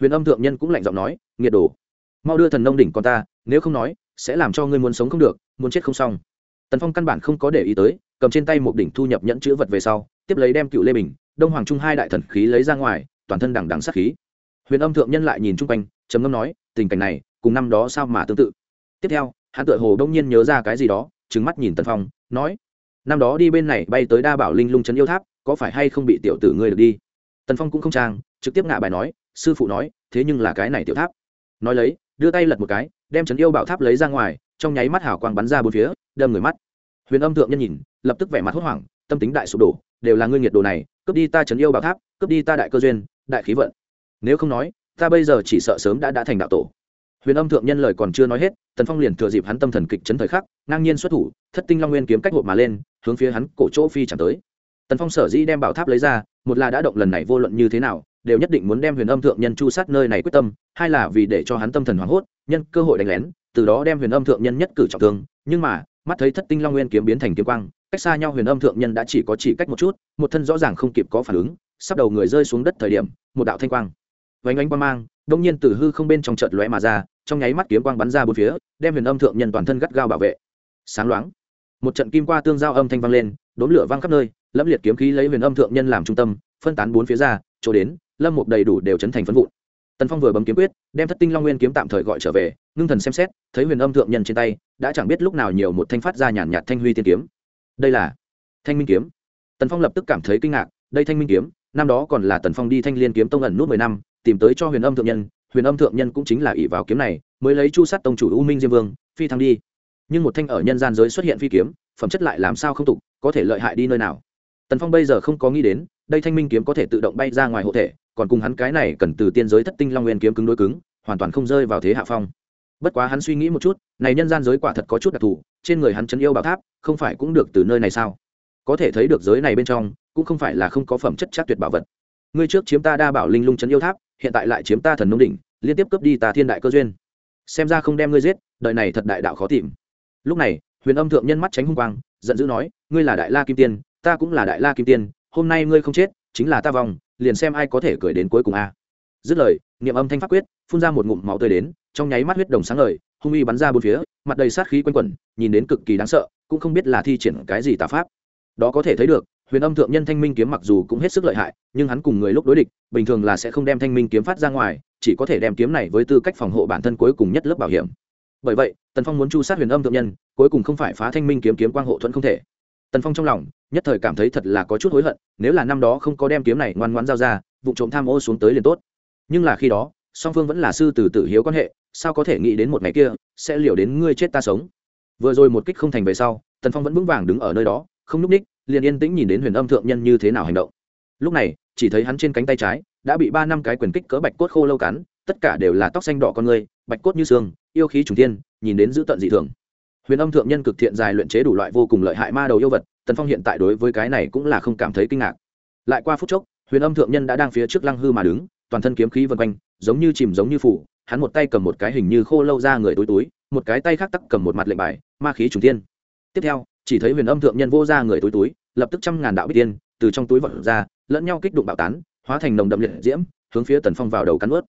Huyền âm thượng nhân cũng lạnh giọng nói nghiệt đồ mau đưa thần nông đỉnh con ta nếu không nói sẽ làm cho ngươi muốn sống không được muốn chết không xong. Tần phong căn bản không có để ý tới cầm trên tay một đỉnh thu nhập nhẫn chữ vật về sau tiếp lấy đem cựu lê bình đông hoàng trung hai đại thần khí lấy ra ngoài toàn thân đằng đằng sát khí. Huyền âm thượng nhân lại nhìn chung quanh trầm ngâm nói tình cảnh này cùng năm đó sao mà tương tự? Tiếp theo hắn tựa hồ đông nhiên nhớ ra cái gì đó trừng mắt nhìn tần phong, nói, năm đó đi bên này bay tới đa bảo linh lung trấn yêu tháp, có phải hay không bị tiểu tử ngươi được đi? Tần phong cũng không trang, trực tiếp ngạ bài nói, sư phụ nói, thế nhưng là cái này tiểu tháp. Nói lấy, đưa tay lật một cái, đem trấn yêu bảo tháp lấy ra ngoài, trong nháy mắt hào quang bắn ra bốn phía, đâm người mắt. Huyền âm thượng nhân nhìn, lập tức vẻ mặt hốt hoảng, tâm tính đại sụp đổ, đều là ngươi nhiệt đồ này, cướp đi ta trấn yêu bảo tháp, cướp đi ta đại cơ duyên, đại khí vận. Nếu không nói, ta bây giờ chỉ sợ sớm đã đã thành đạo tổ huyền âm thượng nhân lời còn chưa nói hết, tần phong liền thừa dịp hắn tâm thần kịch chấn thời khắc, ngang nhiên xuất thủ, thất tinh long nguyên kiếm cách hộp mà lên, hướng phía hắn cổ chỗ phi chẳng tới. Tần phong sở dĩ đem bảo tháp lấy ra, một là đã động lần này vô luận như thế nào, đều nhất định muốn đem huyền âm thượng nhân chu sát nơi này quyết tâm, hai là vì để cho hắn tâm thần hoảng hốt, nhân cơ hội đánh lén, từ đó đem huyền âm thượng nhân nhất cử trọng thương. Nhưng mà, mắt thấy thất tinh long nguyên kiếm biến thành kiếm quang, cách xa nhau huyền âm thượng nhân đã chỉ có chỉ cách một chút, một thân rõ ràng không kịp có phản ứng, sắp đầu người rơi xuống đất thời điểm, một đạo thanh quang vánh ánh quang mang đông nhiên từ hư không bên trong trận lóe mà ra, trong nháy mắt kiếm quang bắn ra bốn phía, đem huyền âm thượng nhân toàn thân gắt gao bảo vệ. Sáng loáng, một trận kim qua tương giao âm thanh vang lên, đốn lửa vang khắp nơi, lẫm liệt kiếm khí lấy huyền âm thượng nhân làm trung tâm, phân tán bốn phía ra, chỗ đến, lâm mục đầy đủ đều chấn thành phân vụn. Tần phong vừa bấm kiếm quyết, đem thất tinh long nguyên kiếm tạm thời gọi trở về, ngưng thần xem xét, thấy huyền âm thượng nhân trên tay, đã chẳng biết lúc nào nhiều một thanh phát ra nhàn nhạt thanh huy tiên kiếm. Đây là thanh minh kiếm. Tần phong lập tức cảm thấy kinh ngạc, đây thanh minh kiếm, năm đó còn là tần phong đi thanh liên kiếm tông ẩn nút mười năm tìm tới cho huyền âm thượng nhân, huyền âm thượng nhân cũng chính là ỷ vào kiếm này, mới lấy chu sát tông chủ u minh diêm vương, phi thăng đi. Nhưng một thanh ở nhân gian giới xuất hiện phi kiếm, phẩm chất lại làm sao không tục, có thể lợi hại đi nơi nào? Tần phong bây giờ không có nghĩ đến, đây thanh minh kiếm có thể tự động bay ra ngoài hộ thể, còn cùng hắn cái này cần từ tiên giới thất tinh long nguyên kiếm cứng đối cứng, hoàn toàn không rơi vào thế hạ phong. Bất quá hắn suy nghĩ một chút, này nhân gian giới quả thật có chút đặc thù, trên người hắn chấn yêu bảo tháp, không phải cũng được từ nơi này sao? Có thể thấy được giới này bên trong, cũng không phải là không có phẩm chất chắc tuyệt bảo vật. Ngươi trước chiếm ta đa bảo linh lung chấn yêu tháp hiện tại lại chiếm ta thần nông đỉnh, liên tiếp cướp đi ta thiên đại cơ duyên. Xem ra không đem ngươi giết đợi này thật đại đạo khó tìm. Lúc này, huyền âm thượng nhân mắt tránh hung quang, giận dữ nói, ngươi là đại la kim tiên, ta cũng là đại la kim tiên, hôm nay ngươi không chết, chính là ta vòng liền xem ai có thể cười đến cuối cùng a. Dứt lời, niệm âm thanh pháp quyết, phun ra một ngụm máu tươi đến, trong nháy mắt huyết đồng sáng ngời, hung uy bắn ra bốn phía, mặt đầy sát khí quanh quẩn, nhìn đến cực kỳ đáng sợ, cũng không biết là thi triển cái gì tà pháp. Đó có thể thấy được huyền âm thượng nhân thanh minh kiếm mặc dù cũng hết sức lợi hại, nhưng hắn cùng người lúc đối địch, bình thường là sẽ không đem thanh minh kiếm phát ra ngoài, chỉ có thể đem kiếm này với tư cách phòng hộ bản thân cuối cùng nhất lớp bảo hiểm. Bởi vậy, tần phong muốn chu sát huyền âm thượng nhân, cuối cùng không phải phá thanh minh kiếm kiếm quang hộ thuẫn không thể. Tần phong trong lòng, nhất thời cảm thấy thật là có chút hối hận, nếu là năm đó không có đem kiếm này ngoan ngoãn giao ra, vụ trộm tham ô xuống tới liền tốt. Nhưng là khi đó, song phương vẫn là sư từ tử hiếu quan hệ, sao có thể nghĩ đến một ngày kia, sẽ liều đến ngươi chết ta sống? Vừa rồi một kích không thành về sau, tần phong vẫn vững vàng đứng ở nơi đó, không núp ních liền yên tĩnh nhìn đến huyền âm thượng nhân như thế nào hành động. Lúc này, chỉ thấy hắn trên cánh tay trái đã bị ba năm cái quyền kích cỡ bạch cốt khô lâu cắn, tất cả đều là tóc xanh đỏ con người, bạch cốt như xương, yêu khí trùng thiên, nhìn đến dữ tận dị thường. Huyền âm thượng nhân cực thiện dài luyện chế đủ loại vô cùng lợi hại ma đầu yêu vật, tần phong hiện tại đối với cái này cũng là không cảm thấy kinh ngạc. Lại qua phút chốc, huyền âm thượng nhân đã đang phía trước lăng hư mà đứng, toàn thân kiếm khí vân quanh, giống như chìm giống như phủ, hắn một tay cầm một cái hình như khô lâu ra người túi túi, một cái tay khác tắc cầm một mặt lệnh bài, ma khí trùng tiên tiếp theo, chỉ thấy huyền âm thượng nhân vô ra người túi túi lập tức trăm ngàn đạo bích tiên từ trong túi vật ra, lẫn nhau kích đụng bạo tán, hóa thành nồng đậm liệt diễm, hướng phía tần phong vào đầu cắn ướt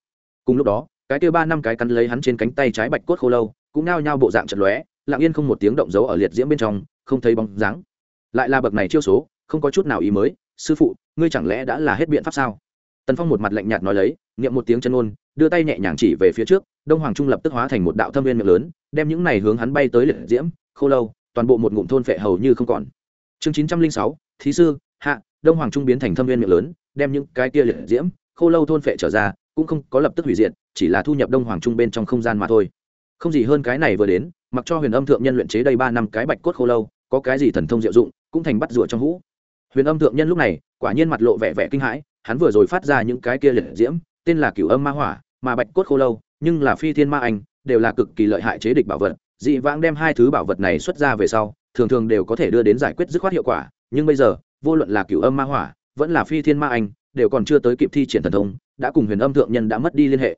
cùng lúc đó, cái kia ba năm cái cắn lấy hắn trên cánh tay trái bạch cốt khô lâu, cũng nao nhao bộ dạng chật lóe, lặng yên không một tiếng động dấu ở liệt diễm bên trong, không thấy bóng dáng. Lại là bậc này chiêu số, không có chút nào ý mới, sư phụ, ngươi chẳng lẽ đã là hết biện pháp sao? Tần phong một mặt lạnh nhạt nói lấy nghiệm một tiếng chân ôn, đưa tay nhẹ nhàng chỉ về phía trước, đông hoàng trung lập tức hóa thành một đạo thâm viên miệng lớn, đem những này hướng hắn bay tới liệt diễm, khô lâu, toàn bộ một ngụm thôn phệ hầu như không còn chương chín trăm linh sáu, thí sư, hạ, đông hoàng trung biến thành thâm viên miệng lớn, đem những cái kia liệt diễm, khô lâu thôn phệ trở ra, cũng không có lập tức hủy diệt, chỉ là thu nhập đông hoàng trung bên trong không gian mà thôi. Không gì hơn cái này vừa đến, mặc cho huyền âm thượng nhân luyện chế đây ba năm cái bạch cốt khô lâu, có cái gì thần thông diệu dụng, cũng thành bắt rùa trong hũ. Huyền âm thượng nhân lúc này, quả nhiên mặt lộ vẻ vẻ kinh hãi, hắn vừa rồi phát ra những cái kia liệt diễm, tên là cửu âm ma hỏa, mà bạch cốt khô lâu, nhưng là phi thiên ma anh, đều là cực kỳ lợi hại chế địch bảo vật, dị vãng đem hai thứ bảo vật này xuất ra về sau thường thường đều có thể đưa đến giải quyết dứt khoát hiệu quả, nhưng bây giờ, vô luận là cửu âm ma hỏa, vẫn là phi thiên ma anh, đều còn chưa tới kịp thi triển thần thông, đã cùng huyền âm thượng nhân đã mất đi liên hệ.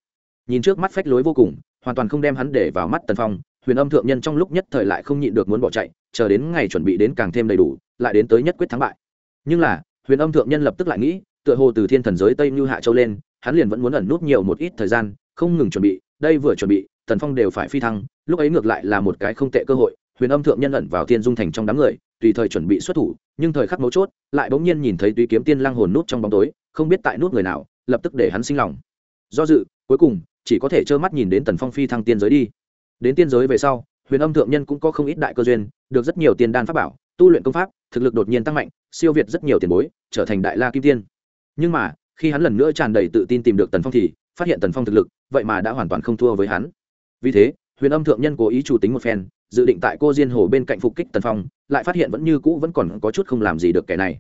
Nhìn trước mắt phách lối vô cùng, hoàn toàn không đem hắn để vào mắt tần phong, huyền âm thượng nhân trong lúc nhất thời lại không nhịn được muốn bỏ chạy, chờ đến ngày chuẩn bị đến càng thêm đầy đủ, lại đến tới nhất quyết thắng bại. Nhưng là, huyền âm thượng nhân lập tức lại nghĩ, tựa hồ từ thiên thần giới tây như hạ châu lên, hắn liền vẫn muốn ẩn nút nhiều một ít thời gian, không ngừng chuẩn bị, đây vừa chuẩn bị, tần phong đều phải phi thăng, lúc ấy ngược lại là một cái không tệ cơ hội huyền âm thượng nhân ẩn vào thiên dung thành trong đám người, tùy thời chuẩn bị xuất thủ, nhưng thời khắc mấu chốt, lại bỗng nhiên nhìn thấy túy kiếm tiên lang hồn nút trong bóng tối, không biết tại nút người nào, lập tức để hắn sinh lòng. Do dự, cuối cùng, chỉ có thể trơ mắt nhìn đến tần phong phi thăng tiên giới đi. Đến tiên giới về sau, huyền âm thượng nhân cũng có không ít đại cơ duyên, được rất nhiều tiền đan pháp bảo, tu luyện công pháp, thực lực đột nhiên tăng mạnh, siêu việt rất nhiều tiền bối, trở thành đại la kim tiên. Nhưng mà, khi hắn lần nữa tràn đầy tự tin tìm được tần phong thì, phát hiện tần phong thực lực, vậy mà đã hoàn toàn không thua với hắn. Vì thế, huyền âm thượng nhân cố ý chủ tính một phen dự định tại cô diên hồ bên cạnh phục kích tần phong, lại phát hiện vẫn như cũ vẫn còn có chút không làm gì được kẻ này.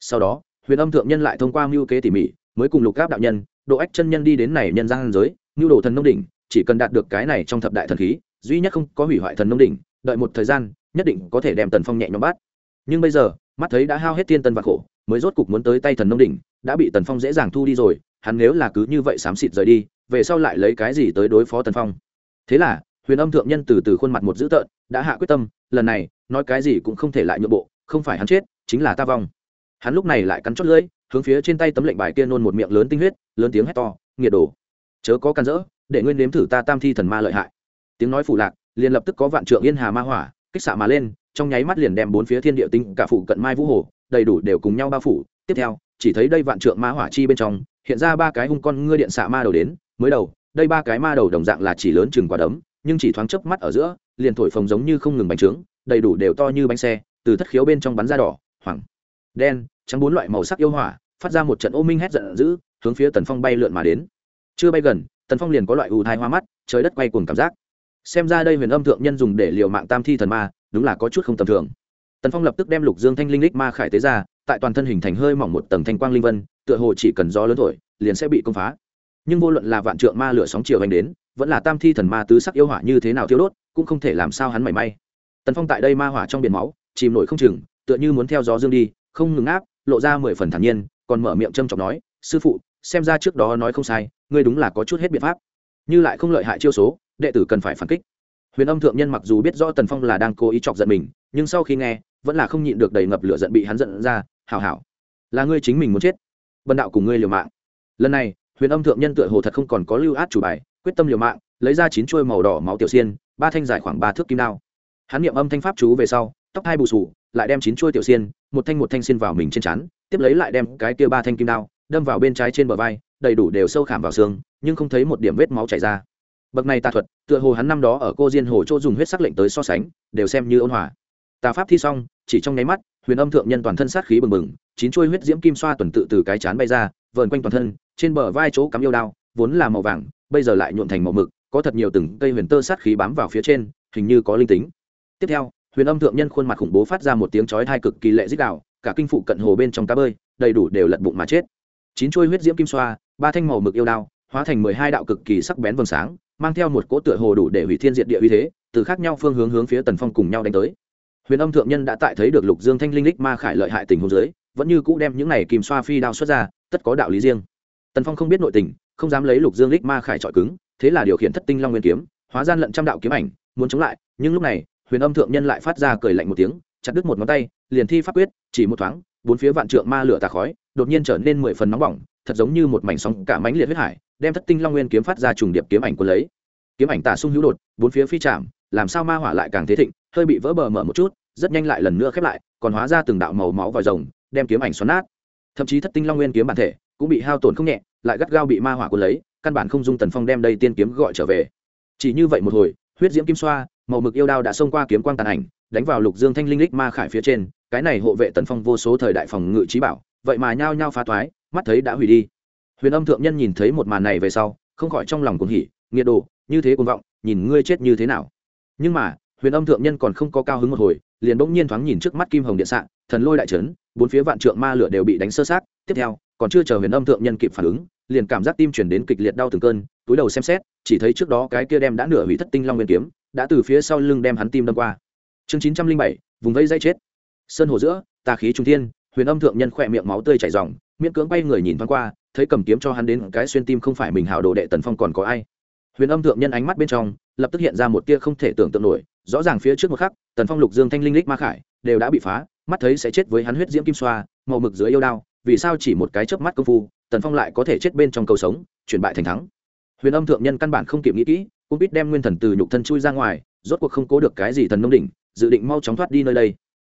Sau đó, huyền âm thượng nhân lại thông qua mưu kế tỉ mỉ, mới cùng lục gáp đạo nhân, độ ách chân nhân đi đến này nhân gian giới, mưu đồ thần nông đỉnh, chỉ cần đạt được cái này trong thập đại thần khí, duy nhất không có hủy hoại thần nông đỉnh, đợi một thời gian, nhất định có thể đem tần phong nhẹ nhõm bắt. Nhưng bây giờ, mắt thấy đã hao hết tiên tân và khổ, mới rốt cục muốn tới tay thần nông đỉnh, đã bị tần phong dễ dàng thu đi rồi, hắn nếu là cứ như vậy xám xịt rời đi, về sau lại lấy cái gì tới đối phó tần phong? Thế là huyền âm thượng nhân từ từ khuôn mặt một dữ tợn, đã hạ quyết tâm, lần này, nói cái gì cũng không thể lại nhượng bộ, không phải hắn chết, chính là ta vong. Hắn lúc này lại cắn chót lưỡi, hướng phía trên tay tấm lệnh bài kia nôn một miệng lớn tinh huyết, lớn tiếng hét to, nghiệt đồ, chớ có can dỡ, để nguyên nếm thử ta tam thi thần ma lợi hại. Tiếng nói phủ lạc, liền lập tức có vạn trượng yên hà ma hỏa, kích xạ mà lên, trong nháy mắt liền đem bốn phía thiên địa tinh, cả phủ cận mai vũ hồ, đầy đủ đều cùng nhau bao phủ. Tiếp theo, chỉ thấy đây vạn trượng ma hỏa chi bên trong, hiện ra ba cái hung con ngươi điện xạ ma đầu đến, mới đầu, đây ba cái ma đầu đồng dạng là chỉ lớn chừng quả đấm nhưng chỉ thoáng chớp mắt ở giữa, liền thổi phồng giống như không ngừng bánh trướng, đầy đủ đều to như bánh xe, từ thất khiếu bên trong bắn ra đỏ hoàng đen, trắng bốn loại màu sắc yêu hỏa, phát ra một trận ô minh hét giận dữ, hướng phía tần phong bay lượn mà đến. Chưa bay gần, tần phong liền có loại ù thai hoa mắt, trời đất quay cuồng cảm giác. Xem ra đây huyền âm thượng nhân dùng để liều mạng tam thi thần ma, đúng là có chút không tầm thường. Tần phong lập tức đem lục dương thanh linh lích ma khải tế ra, tại toàn thân hình thành hơi mỏng một tầng thanh quang linh vân, tựa hồ chỉ cần gió lớn thổi, liền sẽ bị công phá. Nhưng vô luận là vạn trượng ma lửa sóng chiều hành đến vẫn là tam thi thần ma tứ sắc yêu hỏa như thế nào thiêu đốt, cũng không thể làm sao hắn mảy may. Tần phong tại đây ma hỏa trong biển máu, chìm nổi không chừng, tựa như muốn theo gió dương đi, không ngừng áp, lộ ra mười phần thản nhiên, còn mở miệng trâm trọng nói, sư phụ, xem ra trước đó nói không sai, ngươi đúng là có chút hết biện pháp. Như lại không lợi hại chiêu số, đệ tử cần phải phản kích. Huyền âm thượng nhân mặc dù biết rõ tần phong là đang cố ý chọc giận mình, nhưng sau khi nghe, vẫn là không nhịn được đầy ngập lửa giận bị hắn giận ra, hảo hảo, là ngươi chính mình muốn chết, bần đạo cùng ngươi liều mạng. Lần này, huyền âm thượng nhân tựa hồ thật không còn có lưu át chủ bài quyết tâm liều mạng, lấy ra chín chuôi màu đỏ máu tiểu xiên, ba thanh dài khoảng ba thước kim đao. Hắn niệm âm thanh pháp chú về sau, tóc hai bù sù, lại đem chín chuôi tiểu xiên, một thanh một thanh xiên vào mình trên chắn tiếp lấy lại đem cái kia ba thanh kim đao, đâm vào bên trái trên bờ vai, đầy đủ đều sâu khảm vào xương, nhưng không thấy một điểm vết máu chảy ra. Bậc này tà thuật, tựa hồ hắn năm đó ở cô diên hồ chỗ dùng huyết sắc lệnh tới so sánh, đều xem như ôn hòa. Tà pháp thi xong, chỉ trong nháy mắt, huyền âm thượng nhân toàn thân sát khí bừng bừng, chín chuôi huyết diễm kim xoa tuần tự từ cái chán bay ra, vờn quanh toàn thân, trên bờ vai chỗ cắm yêu đao, vốn là màu vàng bây giờ lại nhuộn thành màu mực, có thật nhiều từng cây huyền tơ sát khí bám vào phía trên, hình như có linh tính. Tiếp theo, huyền âm thượng nhân khuôn mặt khủng bố phát ra một tiếng chói hai cực kỳ lệ dích đạo cả kinh phụ cận hồ bên trong cá bơi, đầy đủ đều lật bụng mà chết. Chín chuôi huyết diễm kim xoa, ba thanh màu mực yêu đao, hóa thành mười hai đạo cực kỳ sắc bén vầng sáng, mang theo một cỗ tựa hồ đủ để hủy thiên diệt địa uy thế, từ khác nhau phương hướng hướng phía tần phong cùng nhau đánh tới. Huyền âm thượng nhân đã tại thấy được lục dương thanh linh lích ma khải lợi hại tình hồ dưới, vẫn như cũ đem những này kìm xoa phi đao xuất ra, tất có đạo lý riêng. Tần phong không biết nội tình không dám lấy lục dương lích ma khải trọi cứng, thế là điều khiển thất tinh long nguyên kiếm, hóa gian lận trăm đạo kiếm ảnh, muốn chống lại, nhưng lúc này, huyền âm thượng nhân lại phát ra cười lạnh một tiếng, chặt đứt một ngón tay, liền thi pháp quyết, chỉ một thoáng, bốn phía vạn trượng ma lửa tà khói, đột nhiên trở nên mười phần nóng bỏng, thật giống như một mảnh sóng cả mánh liệt huyết hải, đem thất tinh long nguyên kiếm phát ra trùng điệp kiếm ảnh quân lấy. Kiếm ảnh tà sung hữu đột, bốn phía phi chạm, làm sao ma hỏa lại càng thế thịnh, hơi bị vỡ bờ mở một chút, rất nhanh lại lần nữa khép lại, còn hóa ra từng đạo màu máu vòi rồng, đem kiếm ảnh xoắn nát. Thậm chí thất tinh long nguyên kiếm bản thể cũng bị hao tổn không nhẹ lại gắt gao bị ma hỏa cuốn lấy, căn bản không dung tần phong đem đây tiên kiếm gọi trở về. Chỉ như vậy một hồi, huyết diễm kim xoa, màu mực yêu đao đã xông qua kiếm quang tàn ảnh, đánh vào lục dương thanh linh lích ma khải phía trên, cái này hộ vệ tần phong vô số thời đại phòng ngự trí bảo, vậy mà nhao nhao phá thoái, mắt thấy đã hủy đi. Huyền âm thượng nhân nhìn thấy một màn này về sau, không khỏi trong lòng cuồng hỉ, nghiệt đồ, như thế cuồng vọng, nhìn ngươi chết như thế nào. Nhưng mà, huyền âm thượng nhân còn không có cao hứng một hồi, liền bỗng nhiên thoáng nhìn trước mắt kim hồng điện sạn thần lôi đại trấn bốn phía vạn trượng ma lửa đều bị đánh sơ sát. Tiếp theo, còn chưa chờ huyền âm thượng nhân kịp phản ứng liền cảm giác tim chuyển đến kịch liệt đau từng cơn, túi đầu xem xét, chỉ thấy trước đó cái kia đem đã nửa hủy thất tinh long nguyên kiếm, đã từ phía sau lưng đem hắn tim đâm qua. Chương chín trăm linh bảy, vùng vây dây chết. Sơn hồ giữa, tà khí trung thiên, huyền âm thượng nhân khỏe miệng máu tươi chảy r miễn cưỡng bay người nhìn thoáng qua, thấy cầm kiếm cho hắn đến cái xuyên tim không phải mình hào đồ đệ tần phong còn có ai. Huyền âm thượng nhân ánh mắt bên trong, lập tức hiện ra một tia không thể tưởng tượng nổi, rõ ràng phía trước một khắc, tần phong lục dương thanh linh lích ma khải, đều đã bị phá, mắt thấy sẽ chết với hắn huyết diễm kim xoa, màu mực dưới yêu đao, vì sao chỉ một cái chớp mắt công phu tần phong lại có thể chết bên trong cầu sống, chuyển bại thành thắng. Huyền âm thượng nhân căn bản không kịp nghĩ kỹ, cũng biết đem nguyên thần từ nhục thân chui ra ngoài, rốt cuộc không cố được cái gì thần nông đỉnh, dự định mau chóng thoát đi nơi đây.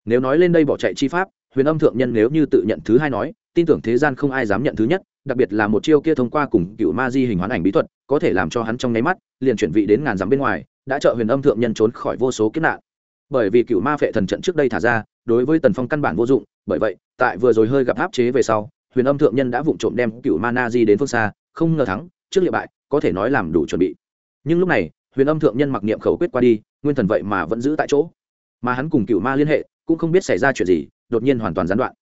Nếu nói lên đây bỏ chạy chi pháp, huyền âm thượng nhân nếu như tự nhận thứ hai nói, tin tưởng thế gian không ai dám nhận thứ nhất, đặc biệt là một chiêu kia thông qua cùng cựu ma di hình hoán ảnh bí thuật, có thể làm cho hắn trong nháy mắt, liền chuyển vị đến ngàn dặm bên ngoài, đã trợ huyền âm thượng nhân trốn khỏi vô số kiếp nạn. Bởi vì cựu ma phệ thần trận trước đây thả ra, đối với tần phong căn bản vô dụng, bởi vậy, tại vừa rồi hơi gặp áp chế về sau huyền âm thượng nhân đã vụng trộm đem cựu Mana di đến phương xa, không ngờ thắng, trước liệu bại, có thể nói làm đủ chuẩn bị. Nhưng lúc này, huyền âm thượng nhân mặc niệm khẩu quyết qua đi, nguyên thần vậy mà vẫn giữ tại chỗ. Mà hắn cùng cựu ma liên hệ, cũng không biết xảy ra chuyện gì, đột nhiên hoàn toàn gián đoạn.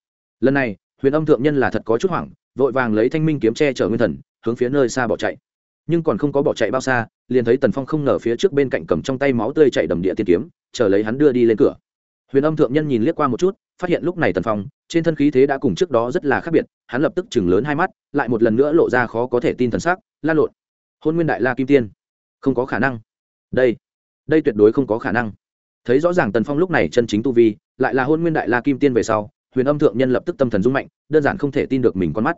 Lần này, huyền âm thượng nhân là thật có chút hoảng, vội vàng lấy thanh minh kiếm tre chở nguyên thần, hướng phía nơi xa bỏ chạy. Nhưng còn không có bỏ chạy bao xa, liền thấy tần phong không ngờ phía trước bên cạnh cầm trong tay máu tươi chạy đầm địa tiên kiếm, chờ lấy hắn đưa đi lên cửa huyền âm thượng nhân nhìn liếc qua một chút, phát hiện lúc này tần phong, trên thân khí thế đã cùng trước đó rất là khác biệt, hắn lập tức chừng lớn hai mắt, lại một lần nữa lộ ra khó có thể tin thần sắc lan lộn. Hôn nguyên đại la kim tiên. Không có khả năng. Đây. Đây tuyệt đối không có khả năng. Thấy rõ ràng tần phong lúc này chân chính tu vi, lại là hôn nguyên đại la kim tiên về sau, huyền âm thượng nhân lập tức tâm thần rung mạnh, đơn giản không thể tin được mình con mắt.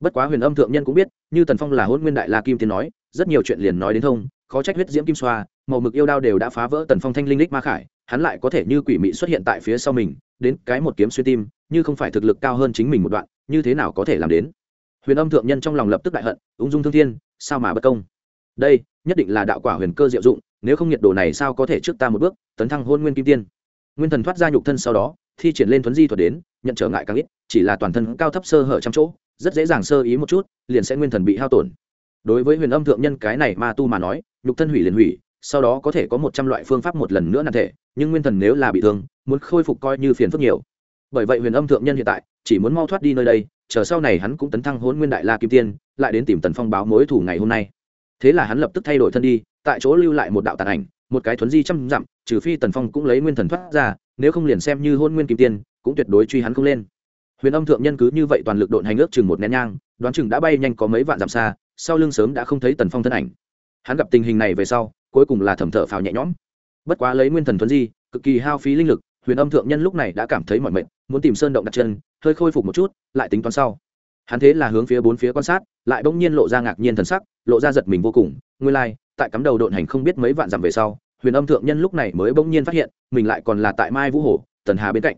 Bất quá huyền âm thượng nhân cũng biết, như tần phong là hôn nguyên đại la kim tiên nói, rất nhiều chuyện liền nói đến thông, khó trách huyết diễm kim xoa, màu mực yêu đao đều đã phá vỡ tần phong thanh linh lích ma khải hắn lại có thể như quỷ mị xuất hiện tại phía sau mình, đến cái một kiếm xuyên tim, như không phải thực lực cao hơn chính mình một đoạn, như thế nào có thể làm đến? Huyền âm thượng nhân trong lòng lập tức đại hận, ung dung thương thiên, sao mà bất công? Đây, nhất định là đạo quả huyền cơ diệu dụng, nếu không nhiệt độ này sao có thể trước ta một bước, tấn thăng hôn nguyên kim tiên? Nguyên thần thoát ra nhục thân sau đó, thi triển lên thuấn di thuật đến, nhận trở ngại càng ít, chỉ là toàn thân cao thấp sơ hở trăm chỗ, rất dễ dàng sơ ý một chút, liền sẽ nguyên thần bị hao tổn. Đối với huyền âm thượng nhân cái này ma tu mà nói, nhục thân hủy liền hủy sau đó có thể có một trăm loại phương pháp một lần nữa nặng thể, nhưng nguyên thần nếu là bị thương, muốn khôi phục coi như phiền phức nhiều. Bởi vậy huyền âm thượng nhân hiện tại, chỉ muốn mau thoát đi nơi đây, chờ sau này hắn cũng tấn thăng hôn nguyên đại la kim tiên, lại đến tìm tần phong báo mối thủ ngày hôm nay. Thế là hắn lập tức thay đổi thân đi, tại chỗ lưu lại một đạo tàn ảnh, một cái thuấn di trăm dặm, trừ phi tần phong cũng lấy nguyên thần thoát ra, nếu không liền xem như hôn nguyên kim tiên, cũng tuyệt đối truy hắn không lên. Huyền âm thượng nhân cứ như vậy toàn lực độn hành ước chừng một nén nhang, đoán chừng đã bay nhanh có mấy vạn dặm xa, sau lưng sớm đã không thấy tần phong thân ảnh. Hắn gặp tình hình này về sau cuối cùng là thầm thở phào nhẹ nhõm. Bất quá lấy nguyên thần thuấn di cực kỳ hao phí linh lực huyền âm thượng nhân lúc này đã cảm thấy mỏi mệt muốn tìm sơn động đặt chân hơi khôi phục một chút lại tính toán sau. Hắn thế là hướng phía bốn phía quan sát lại bỗng nhiên lộ ra ngạc nhiên thần sắc lộ ra giật mình vô cùng. Nguyên lai、like, tại cắm đầu độn hành không biết mấy vạn dặm về sau huyền âm thượng nhân lúc này mới bỗng nhiên phát hiện mình lại còn là tại mai vũ hồ tần hà bên cạnh.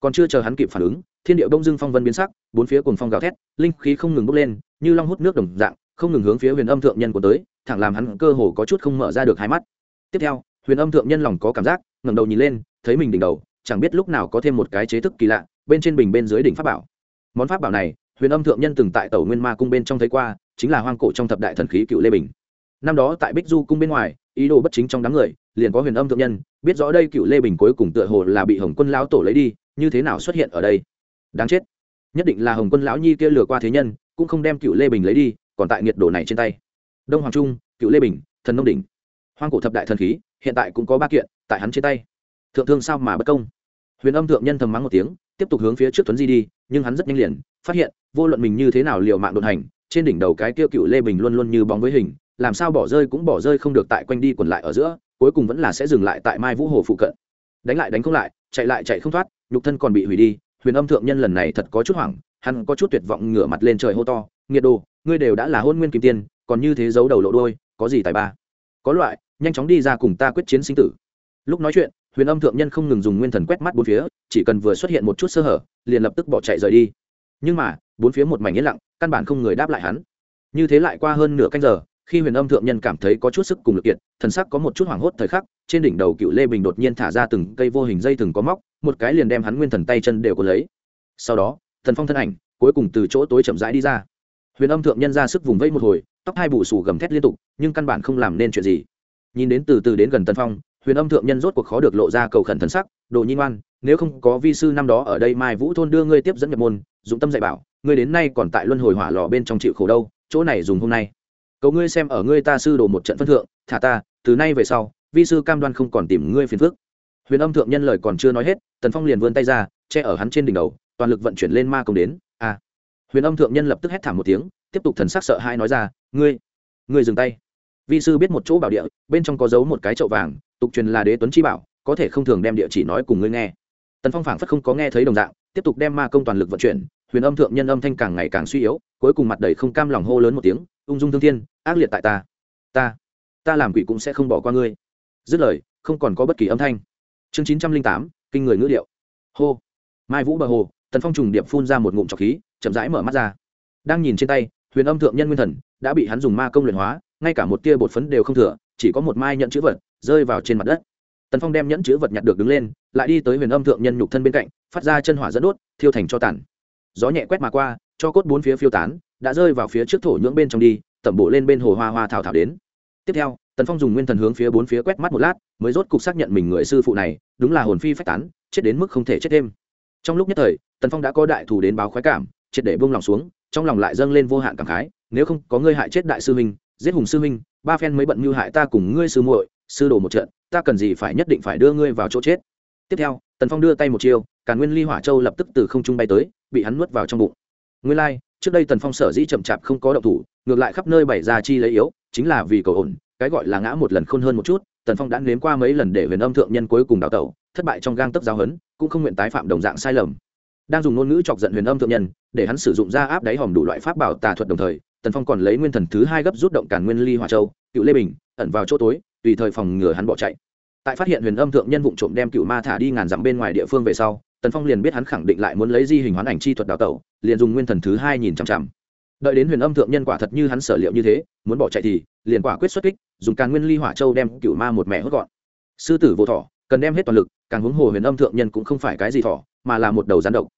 Còn chưa chờ hắn kịp phản ứng thiên điệu đông dưng phong vân biến sắc bốn phía cùng phong gào thét linh khí không ngừng bốc lên như long hút nước đồng dạng không ngừng hướng phía huyền âm thượng nhân của tới thẳng làm hắn cơ hồ có chút không mở ra được hai mắt. Tiếp theo, huyền âm thượng nhân lòng có cảm giác, ngẩng đầu nhìn lên, thấy mình đỉnh đầu, chẳng biết lúc nào có thêm một cái chế thức kỳ lạ, bên trên bình bên dưới đỉnh pháp bảo. Món pháp bảo này, huyền âm thượng nhân từng tại tàu nguyên ma cung bên trong thấy qua, chính là hoang cổ trong thập đại thần khí cựu lê bình. Năm đó tại bích du cung bên ngoài, ý đồ bất chính trong đám người, liền có huyền âm thượng nhân, biết rõ đây cựu lê bình cuối cùng tựa hồ là bị hồng quân lão tổ lấy đi, như thế nào xuất hiện ở đây? Đáng chết. Nhất định là hồng quân lão nhi kia lừa qua thế nhân, cũng không đem cựu lê bình lấy đi, còn tại nhiệt độ này trên tay đông hoàng trung, cựu lê bình, thần nông đỉnh. Hoang cổ thập đại thần khí, hiện tại cũng có ba kiện, tại hắn trên tay. Thượng thương sao mà bất công? Huyền âm thượng nhân thầm mắng một tiếng, tiếp tục hướng phía trước tuấn di đi, nhưng hắn rất nhanh liền, phát hiện, vô luận mình như thế nào liều mạng đột hành, trên đỉnh đầu cái kia cựu lê bình luôn luôn như bóng với hình, làm sao bỏ rơi cũng bỏ rơi không được tại quanh đi quẩn lại ở giữa, cuối cùng vẫn là sẽ dừng lại tại mai vũ hồ phụ cận. Đánh lại đánh không lại, chạy lại chạy không thoát, nhục thân còn bị hủy đi, huyền âm thượng nhân lần này thật có chút hoảng, hắn có chút tuyệt vọng ngửa mặt lên trời hô to, nghiệt đồ, ngươi đều đã là hôn nguyên kim tiên còn như thế giấu đầu lộ đôi có gì tài ba? Có loại, nhanh chóng đi ra cùng ta quyết chiến sinh tử. Lúc nói chuyện, huyền âm thượng nhân không ngừng dùng nguyên thần quét mắt bốn phía, chỉ cần vừa xuất hiện một chút sơ hở, liền lập tức bỏ chạy rời đi. Nhưng mà, bốn phía một mảnh yên lặng, căn bản không người đáp lại hắn. Như thế lại qua hơn nửa canh giờ, khi huyền âm thượng nhân cảm thấy có chút sức cùng lực kiệt, thần sắc có một chút hoảng hốt thời khắc, trên đỉnh đầu cựu lê bình đột nhiên thả ra từng cây vô hình dây từng có móc, một cái liền đem hắn nguyên thần tay chân đều có lấy. Sau đó, thần phong thân ảnh, cuối cùng từ chỗ tối chậm rãi đi ra. Huyền âm thượng nhân ra sức vùng vây một hồi tóc hai bù xù gầm thét liên tục, nhưng căn bản không làm nên chuyện gì. Nhìn đến từ từ đến gần tân phong, huyền âm thượng nhân rốt cuộc khó được lộ ra cầu khẩn thần sắc, đồ nhi ngoan, nếu không có vi sư năm đó ở đây mai vũ thôn đưa ngươi tiếp dẫn nhập môn, dụng tâm dạy bảo, ngươi đến nay còn tại luân hồi hỏa lò bên trong chịu khổ đâu, chỗ này dùng hôm nay. Cầu ngươi xem ở ngươi ta sư đồ một trận phân thượng, thả ta, từ nay về sau, vi sư cam đoan không còn tìm ngươi phiền phức. Huyền âm thượng nhân lời còn chưa nói hết, tần phong liền vươn tay ra, che ở hắn trên đỉnh đầu, toàn lực vận chuyển lên ma công đến. A huyền âm thượng nhân lập tức hét thảm một tiếng, tiếp tục thần sắc sợ hai nói ra ngươi ngươi dừng tay. Vi sư biết một chỗ bảo địa, bên trong có giấu một cái chậu vàng, tục truyền là đế tuấn chi bảo, có thể không thường đem địa chỉ nói cùng ngươi nghe. Tần phong phảng phất không có nghe thấy đồng dạng, tiếp tục đem ma công toàn lực vận chuyển, huyền âm thượng nhân âm thanh càng ngày càng suy yếu, cuối cùng mặt đầy không cam lòng hô lớn một tiếng, ung dung thương thiên, ác liệt tại ta. Ta ta làm quỷ cũng sẽ không bỏ qua ngươi. Dứt lời, không còn có bất kỳ âm thanh. Chương chín trăm linh tám, kinh người ngữ điệu. Hô. Mai vũ bờ hồ, tần phong trùng điệp phun ra một ngụm trọc khí, chậm rãi mở mắt ra. Đang nhìn trên tay huyền âm thượng nhân nguyên thần đã bị hắn dùng ma công luyện hóa, ngay cả một tia bột phấn đều không thừa, chỉ có một mai nhận chữ vật rơi vào trên mặt đất. Tần phong đem nhẫn chữ vật nhặt được đứng lên, lại đi tới huyền âm thượng nhân nhục thân bên cạnh, phát ra chân hỏa dẫn đốt, thiêu thành cho tàn. Gió nhẹ quét mà qua, cho cốt bốn phía phiêu tán, đã rơi vào phía trước thổ nhưỡng bên trong đi, tẩm bộ lên bên hồ hoa hoa thảo thảo đến. Tiếp theo, tần phong dùng nguyên thần hướng phía bốn phía quét mắt một lát, mới rốt cục xác nhận mình người sư phụ này, đúng là hồn phi phách tán, chết đến mức không thể chết thêm. Trong lúc nhất thời, tần phong đã có đại thù đến báo khoái cảm, triệt để buông lòng xuống trong lòng lại dâng lên vô hạn cảm khái, nếu không có ngươi hại chết đại sư huynh, giết hùng sư huynh, ba phen mới bận mưu hại ta cùng ngươi sư muội, sư đồ một trận, ta cần gì phải nhất định phải đưa ngươi vào chỗ chết. Tiếp theo, tần phong đưa tay một chiêu cả nguyên ly hỏa châu lập tức từ không trung bay tới, bị hắn nuốt vào trong bụng. Nguyên lai, trước đây tần phong sở dĩ chậm chạp không có động thủ, ngược lại khắp nơi bày ra chi lấy yếu, chính là vì cầu ổn, cái gọi là ngã một lần khôn hơn một chút, tần phong đã nếm qua mấy lần để huyền âm thượng nhân cuối cùng đào tẩu, thất bại trong gang tấc giáo hấn cũng không nguyện tái phạm đồng dạng sai lầm đang dùng ngôn ngữ chọc giận huyền âm thượng nhân, để hắn sử dụng ra áp đáy hòm đủ loại pháp bảo tà thuật đồng thời, tần phong còn lấy nguyên thần thứ hai gấp rút động càn nguyên ly hòa châu, cựu lê bình, ẩn vào chỗ tối, tùy thời phòng ngừa hắn bỏ chạy. Tại phát hiện huyền âm thượng nhân vụ trộm đem cựu ma thả đi ngàn dặm bên ngoài địa phương về sau, tần phong liền biết hắn khẳng định lại muốn lấy di hình hoán ảnh chi thuật đào tẩu, liền dùng nguyên thần thứ hai nhìn chằm chằm. Đợi đến huyền âm thượng nhân quả thật như hắn sở liệu như thế, muốn bỏ chạy thì, liền quả quyết xuất kích, dùng càn nguyên ly hỏa châu đem cựu ma một mẹ hốt gọn. Sư tử vô thọ, cần đem hết toàn lực, càng huống hồ huyền âm thượng nhân cũng không phải cái gì thọ, mà là một đầu gián độc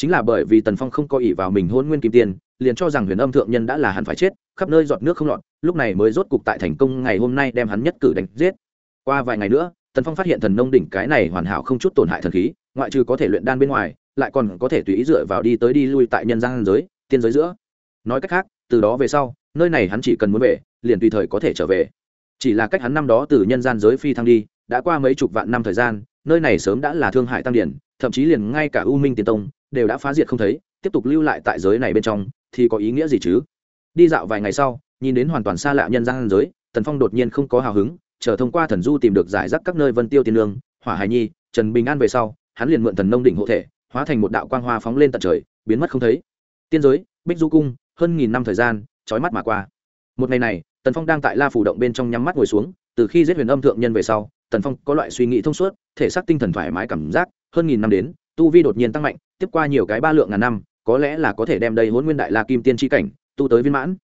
chính là bởi vì tần phong không coi ỷ vào mình hôn nguyên kim tiền, liền cho rằng huyền âm thượng nhân đã là hẳn phải chết, khắp nơi giọt nước không lọt, lúc này mới rốt cục tại thành công ngày hôm nay đem hắn nhất cử đánh giết. Qua vài ngày nữa, tần phong phát hiện thần nông đỉnh cái này hoàn hảo không chút tổn hại thần khí, ngoại trừ có thể luyện đan bên ngoài, lại còn có thể tùy ý dựa vào đi tới đi lui tại nhân gian giới, tiên giới giữa. Nói cách khác, từ đó về sau, nơi này hắn chỉ cần muốn về, liền tùy thời có thể trở về. Chỉ là cách hắn năm đó từ nhân gian giới phi thăng đi, đã qua mấy chục vạn năm thời gian, nơi này sớm đã là thương hại tăng điển, thậm chí liền ngay cả u minh tiền tông đều đã phá diệt không thấy, tiếp tục lưu lại tại giới này bên trong, thì có ý nghĩa gì chứ? Đi dạo vài ngày sau, nhìn đến hoàn toàn xa lạ nhân gian giới, tần phong đột nhiên không có hào hứng, chờ thông qua thần du tìm được giải rác các nơi vân tiêu tiên lương, hỏa hải nhi, trần bình an về sau, hắn liền mượn thần nông đỉnh hộ thể, hóa thành một đạo quang hoa phóng lên tận trời, biến mất không thấy. Tiên giới, bích du cung, hơn nghìn năm thời gian trói mắt mà qua. Một ngày này, tần phong đang tại la phủ động bên trong nhắm mắt ngồi xuống, từ khi giết huyền âm thượng nhân về sau, tần phong có loại suy nghĩ thông suốt, thể xác tinh thần thoải mái cảm giác, hơn nghìn năm đến, tu vi đột nhiên tăng mạnh tiếp qua nhiều cái ba lượng ngàn năm, có lẽ là có thể đem đây hôn nguyên đại la kim tiên tri cảnh tu tới viên mãn.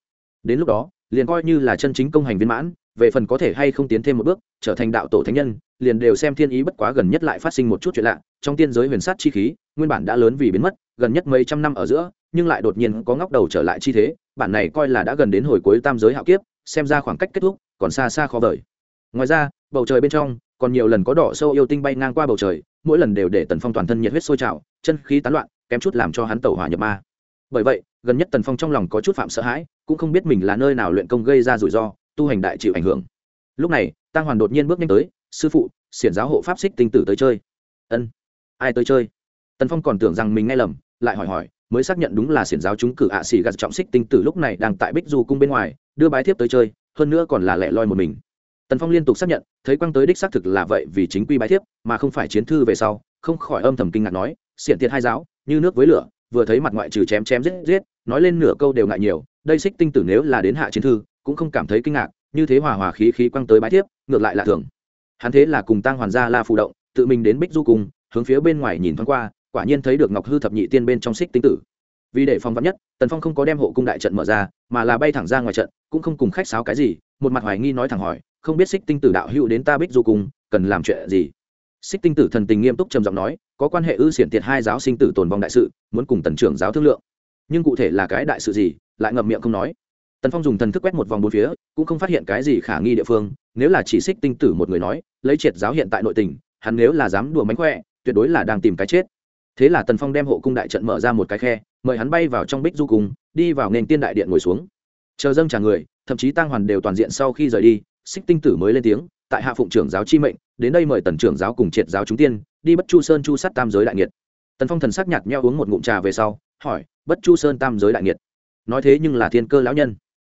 Đến lúc đó, liền coi như là chân chính công hành viên mãn, về phần có thể hay không tiến thêm một bước, trở thành đạo tổ thánh nhân, liền đều xem thiên ý bất quá gần nhất lại phát sinh một chút chuyện lạ. Trong tiên giới huyền sát chi khí, nguyên bản đã lớn vì biến mất, gần nhất mấy trăm năm ở giữa, nhưng lại đột nhiên có ngóc đầu trở lại chi thế, bản này coi là đã gần đến hồi cuối tam giới hạo kiếp, xem ra khoảng cách kết thúc còn xa xa khó vời. Ngoài ra bầu trời bên trong, còn nhiều lần có đỏ sâu yêu tinh bay ngang qua bầu trời, mỗi lần đều để tần phong toàn thân nhiệt huyết sôi trào, chân khí tán loạn, kém chút làm cho hắn tẩu hỏa nhập ma. Bởi vậy, gần nhất tần phong trong lòng có chút phạm sợ hãi, cũng không biết mình là nơi nào luyện công gây ra rủi ro, tu hành đại chịu ảnh hưởng. Lúc này tăng hoàn đột nhiên bước nhanh tới, sư phụ, xiển giáo hộ pháp xích tinh tử tới chơi. Ân, ai tới chơi? Tần phong còn tưởng rằng mình nghe lầm, lại hỏi hỏi, mới xác nhận đúng là xiển giáo chúng cử ạ xỉ gạt trọng xích tinh tử lúc này đang tại bích du cung bên ngoài, đưa bái thiếp tới chơi, hơn nữa còn là lẻ loi một mình tần phong liên tục xác nhận, thấy quang tới đích xác thực là vậy vì chính quy bái thiếp, mà không phải chiến thư về sau, không khỏi âm thầm kinh ngạc nói, xiển tiệt hai giáo, như nước với lửa, vừa thấy mặt ngoại trừ chém chém giết giết, nói lên nửa câu đều ngại nhiều, đây xích tinh tử nếu là đến hạ chiến thư, cũng không cảm thấy kinh ngạc, như thế hòa hòa khí khí quăng tới bái thiếp, ngược lại là thường. Hắn thế là cùng tăng hoàn gia la phụ động, tự mình đến bích du cùng hướng phía bên ngoài nhìn thoáng qua, quả nhiên thấy được ngọc hư thập nhị tiên bên trong xích tinh tử. Vì để phòng vắn nhất, tần phong không có đem hộ cung đại trận mở ra, mà là bay thẳng ra ngoài trận, cũng không cùng khách sáo cái gì, một mặt hoài nghi nói thẳng hỏi không biết xích tinh tử đạo hữu đến ta bích du cùng, cần làm chuyện gì? Xích tinh tử thần tình nghiêm túc trầm giọng nói, có quan hệ ư xiển tiệt hai giáo sinh tử tồn vong đại sự, muốn cùng tần trưởng giáo thương lượng. Nhưng cụ thể là cái đại sự gì, lại ngậm miệng không nói. Tần phong dùng thần thức quét một vòng bốn phía, cũng không phát hiện cái gì khả nghi địa phương, nếu là chỉ xích tinh tử một người nói, lấy triệt giáo hiện tại nội tình, hắn nếu là dám đùa mánh khỏe, tuyệt đối là đang tìm cái chết. Thế là tần phong đem hộ cung đại trận mở ra một cái khe, mời hắn bay vào trong bích du cung đi vào nền tiên đại điện ngồi xuống. Chờ dâng trả người, thậm chí tăng hoàn đều toàn diện sau khi rời đi xích tinh tử mới lên tiếng, tại hạ phụng trưởng giáo chi mệnh, đến đây mời tần trưởng giáo cùng triệt giáo chúng tiên, đi bất chu sơn chu sát tam giới đại nghiệt. Tần phong thần sắc nhạt nheo uống một ngụm trà về sau, hỏi, bất chu sơn tam giới đại nghiệt? Nói thế nhưng là thiên cơ lão nhân.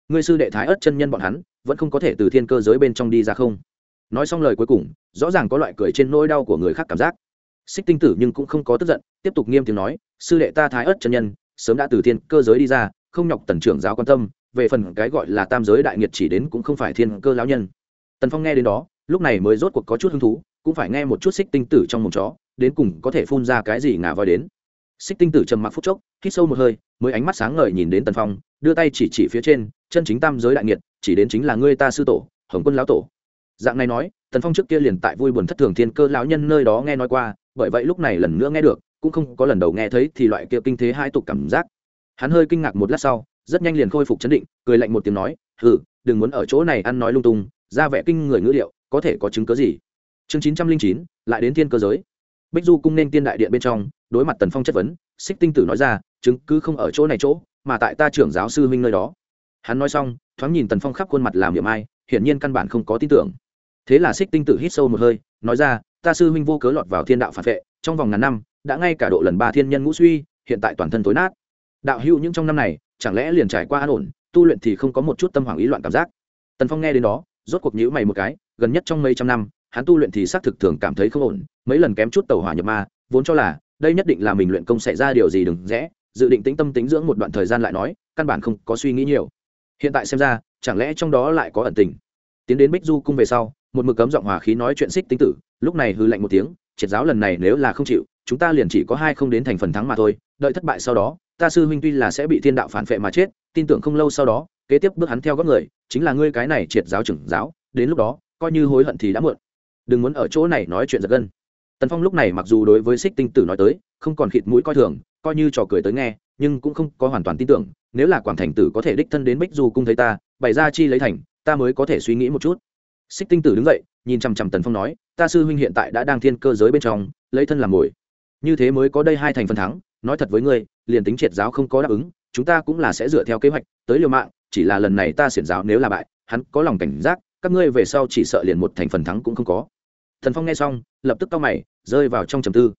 Ngươi sư đệ thái ớt chân nhân bọn hắn, vẫn không có thể từ thiên cơ giới bên trong đi ra không? Nói xong lời cuối cùng, rõ ràng có loại cười trên nỗi đau của người khác cảm giác. Xích tinh tử nhưng cũng không có tức giận, tiếp tục nghiêm tiếng nói, sư đệ ta thái ớt chân nhân, sớm đã từ thiên cơ giới đi ra, không nhọc tần trưởng giáo quan tâm về phần cái gọi là tam giới đại nghiệt chỉ đến cũng không phải thiên cơ lão nhân. Tần phong nghe đến đó, lúc này mới rốt cuộc có chút hứng thú, cũng phải nghe một chút xích tinh tử trong mồm chó, đến cùng có thể phun ra cái gì ngả voi đến. Xích tinh tử trầm mặc phút chốc, hít sâu một hơi, mới ánh mắt sáng ngời nhìn đến tần phong, đưa tay chỉ chỉ phía trên, chân chính tam giới đại nghiệt, chỉ đến chính là ngươi ta sư tổ, hồng quân lão tổ. Dạng này nói, tần phong trước kia liền tại vui buồn thất thường thiên cơ lão nhân nơi đó nghe nói qua, bởi vậy lúc này lần nữa nghe được, cũng không có lần đầu nghe thấy thì loại kia kinh thế hai tục cảm giác. Hắn hơi kinh ngạc một lát sau rất nhanh liền khôi phục chấn định, cười lạnh một tiếng nói, hừ, đừng muốn ở chỗ này ăn nói lung tung, ra vẻ kinh người ngữ liệu, có thể có chứng cớ gì? Chương chín trăm linh chín, lại đến thiên cơ giới. Bích du cung nên tiên đại điện bên trong, đối mặt tần phong chất vấn, xích tinh tử nói ra, chứng cứ không ở chỗ này chỗ, mà tại ta trưởng giáo sư huynh nơi đó. Hắn nói xong, thoáng nhìn tần phong khắp khuôn mặt làm điểm ai, hiển nhiên căn bản không có tin tưởng. Thế là xích tinh tử hít sâu một hơi, nói ra, ta sư huynh vô cớ lọt vào thiên đạo phản vệ, trong vòng ngàn năm, đã ngay cả độ lần ba thiên nhân ngũ suy, hiện tại toàn thân tối nát. Đạo hữu những trong năm này chẳng lẽ liền trải qua an ổn, tu luyện thì không có một chút tâm hoảng ý loạn cảm giác? Tần phong nghe đến đó, rốt cuộc nhữ mày một cái, gần nhất trong mấy trăm năm, hắn tu luyện thì xác thực thường cảm thấy không ổn, mấy lần kém chút tàu hỏa nhập ma, vốn cho là đây nhất định là mình luyện công xảy ra điều gì đừng rẽ, dự định tĩnh tâm tính dưỡng một đoạn thời gian lại nói, căn bản không có suy nghĩ nhiều. Hiện tại xem ra, chẳng lẽ trong đó lại có ẩn tình? Tiến đến bích du cung về sau, một mực cấm giọng hòa khí nói chuyện xích tính tử, lúc này hư lạnh một tiếng, triệt giáo lần này nếu là không chịu, chúng ta liền chỉ có hai không đến thành phần thắng mà thôi, đợi thất bại sau đó ta sư huynh tuy là sẽ bị thiên đạo phản phệ mà chết, tin tưởng không lâu sau đó, kế tiếp bước hắn theo các người, chính là ngươi cái này triệt giáo trưởng giáo, đến lúc đó, coi như hối hận thì đã muộn. Đừng muốn ở chỗ này nói chuyện giật gân. Tần phong lúc này mặc dù đối với xích tinh tử nói tới, không còn khịt mũi coi thường, coi như trò cười tới nghe, nhưng cũng không có hoàn toàn tin tưởng, nếu là quảng thành tử có thể đích thân đến bích du cung thấy ta, bày ra chi lấy thành, ta mới có thể suy nghĩ một chút. Xích tinh tử đứng dậy, nhìn chằm chằm tần phong nói, ta sư huynh hiện tại đã đang thiên cơ giới bên trong, lấy thân làm mồi. Như thế mới có đây hai thành phần thắng nói thật với ngươi, liền tính triệt giáo không có đáp ứng, chúng ta cũng là sẽ dựa theo kế hoạch tới liều mạng, chỉ là lần này ta xiển giáo nếu là bại, hắn có lòng cảnh giác, các ngươi về sau chỉ sợ liền một thành phần thắng cũng không có. Thần phong nghe xong, lập tức cau mày, rơi vào trong trầm tư.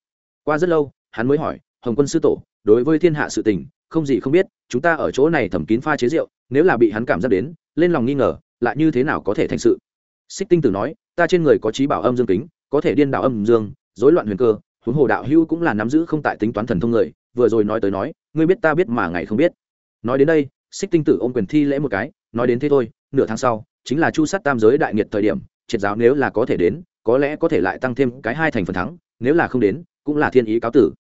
Qua rất lâu, hắn mới hỏi, hồng quân sư tổ, đối với thiên hạ sự tình, không gì không biết, chúng ta ở chỗ này thẩm kín pha chế rượu, nếu là bị hắn cảm giác đến, lên lòng nghi ngờ, lại như thế nào có thể thành sự? Xích tinh tử nói, ta trên người có trí bảo âm dương kính, có thể điên đảo âm dương, rối loạn huyền cơ huống hồ đạo hưu cũng là nắm giữ không tại tính toán thần thông người, vừa rồi nói tới nói, ngươi biết ta biết mà ngày không biết. Nói đến đây, xích tinh tử ôm quyền thi lễ một cái, nói đến thế thôi, nửa tháng sau, chính là chu sát tam giới đại nghiệt thời điểm, triệt giáo nếu là có thể đến, có lẽ có thể lại tăng thêm cái hai thành phần thắng, nếu là không đến, cũng là thiên ý cáo tử.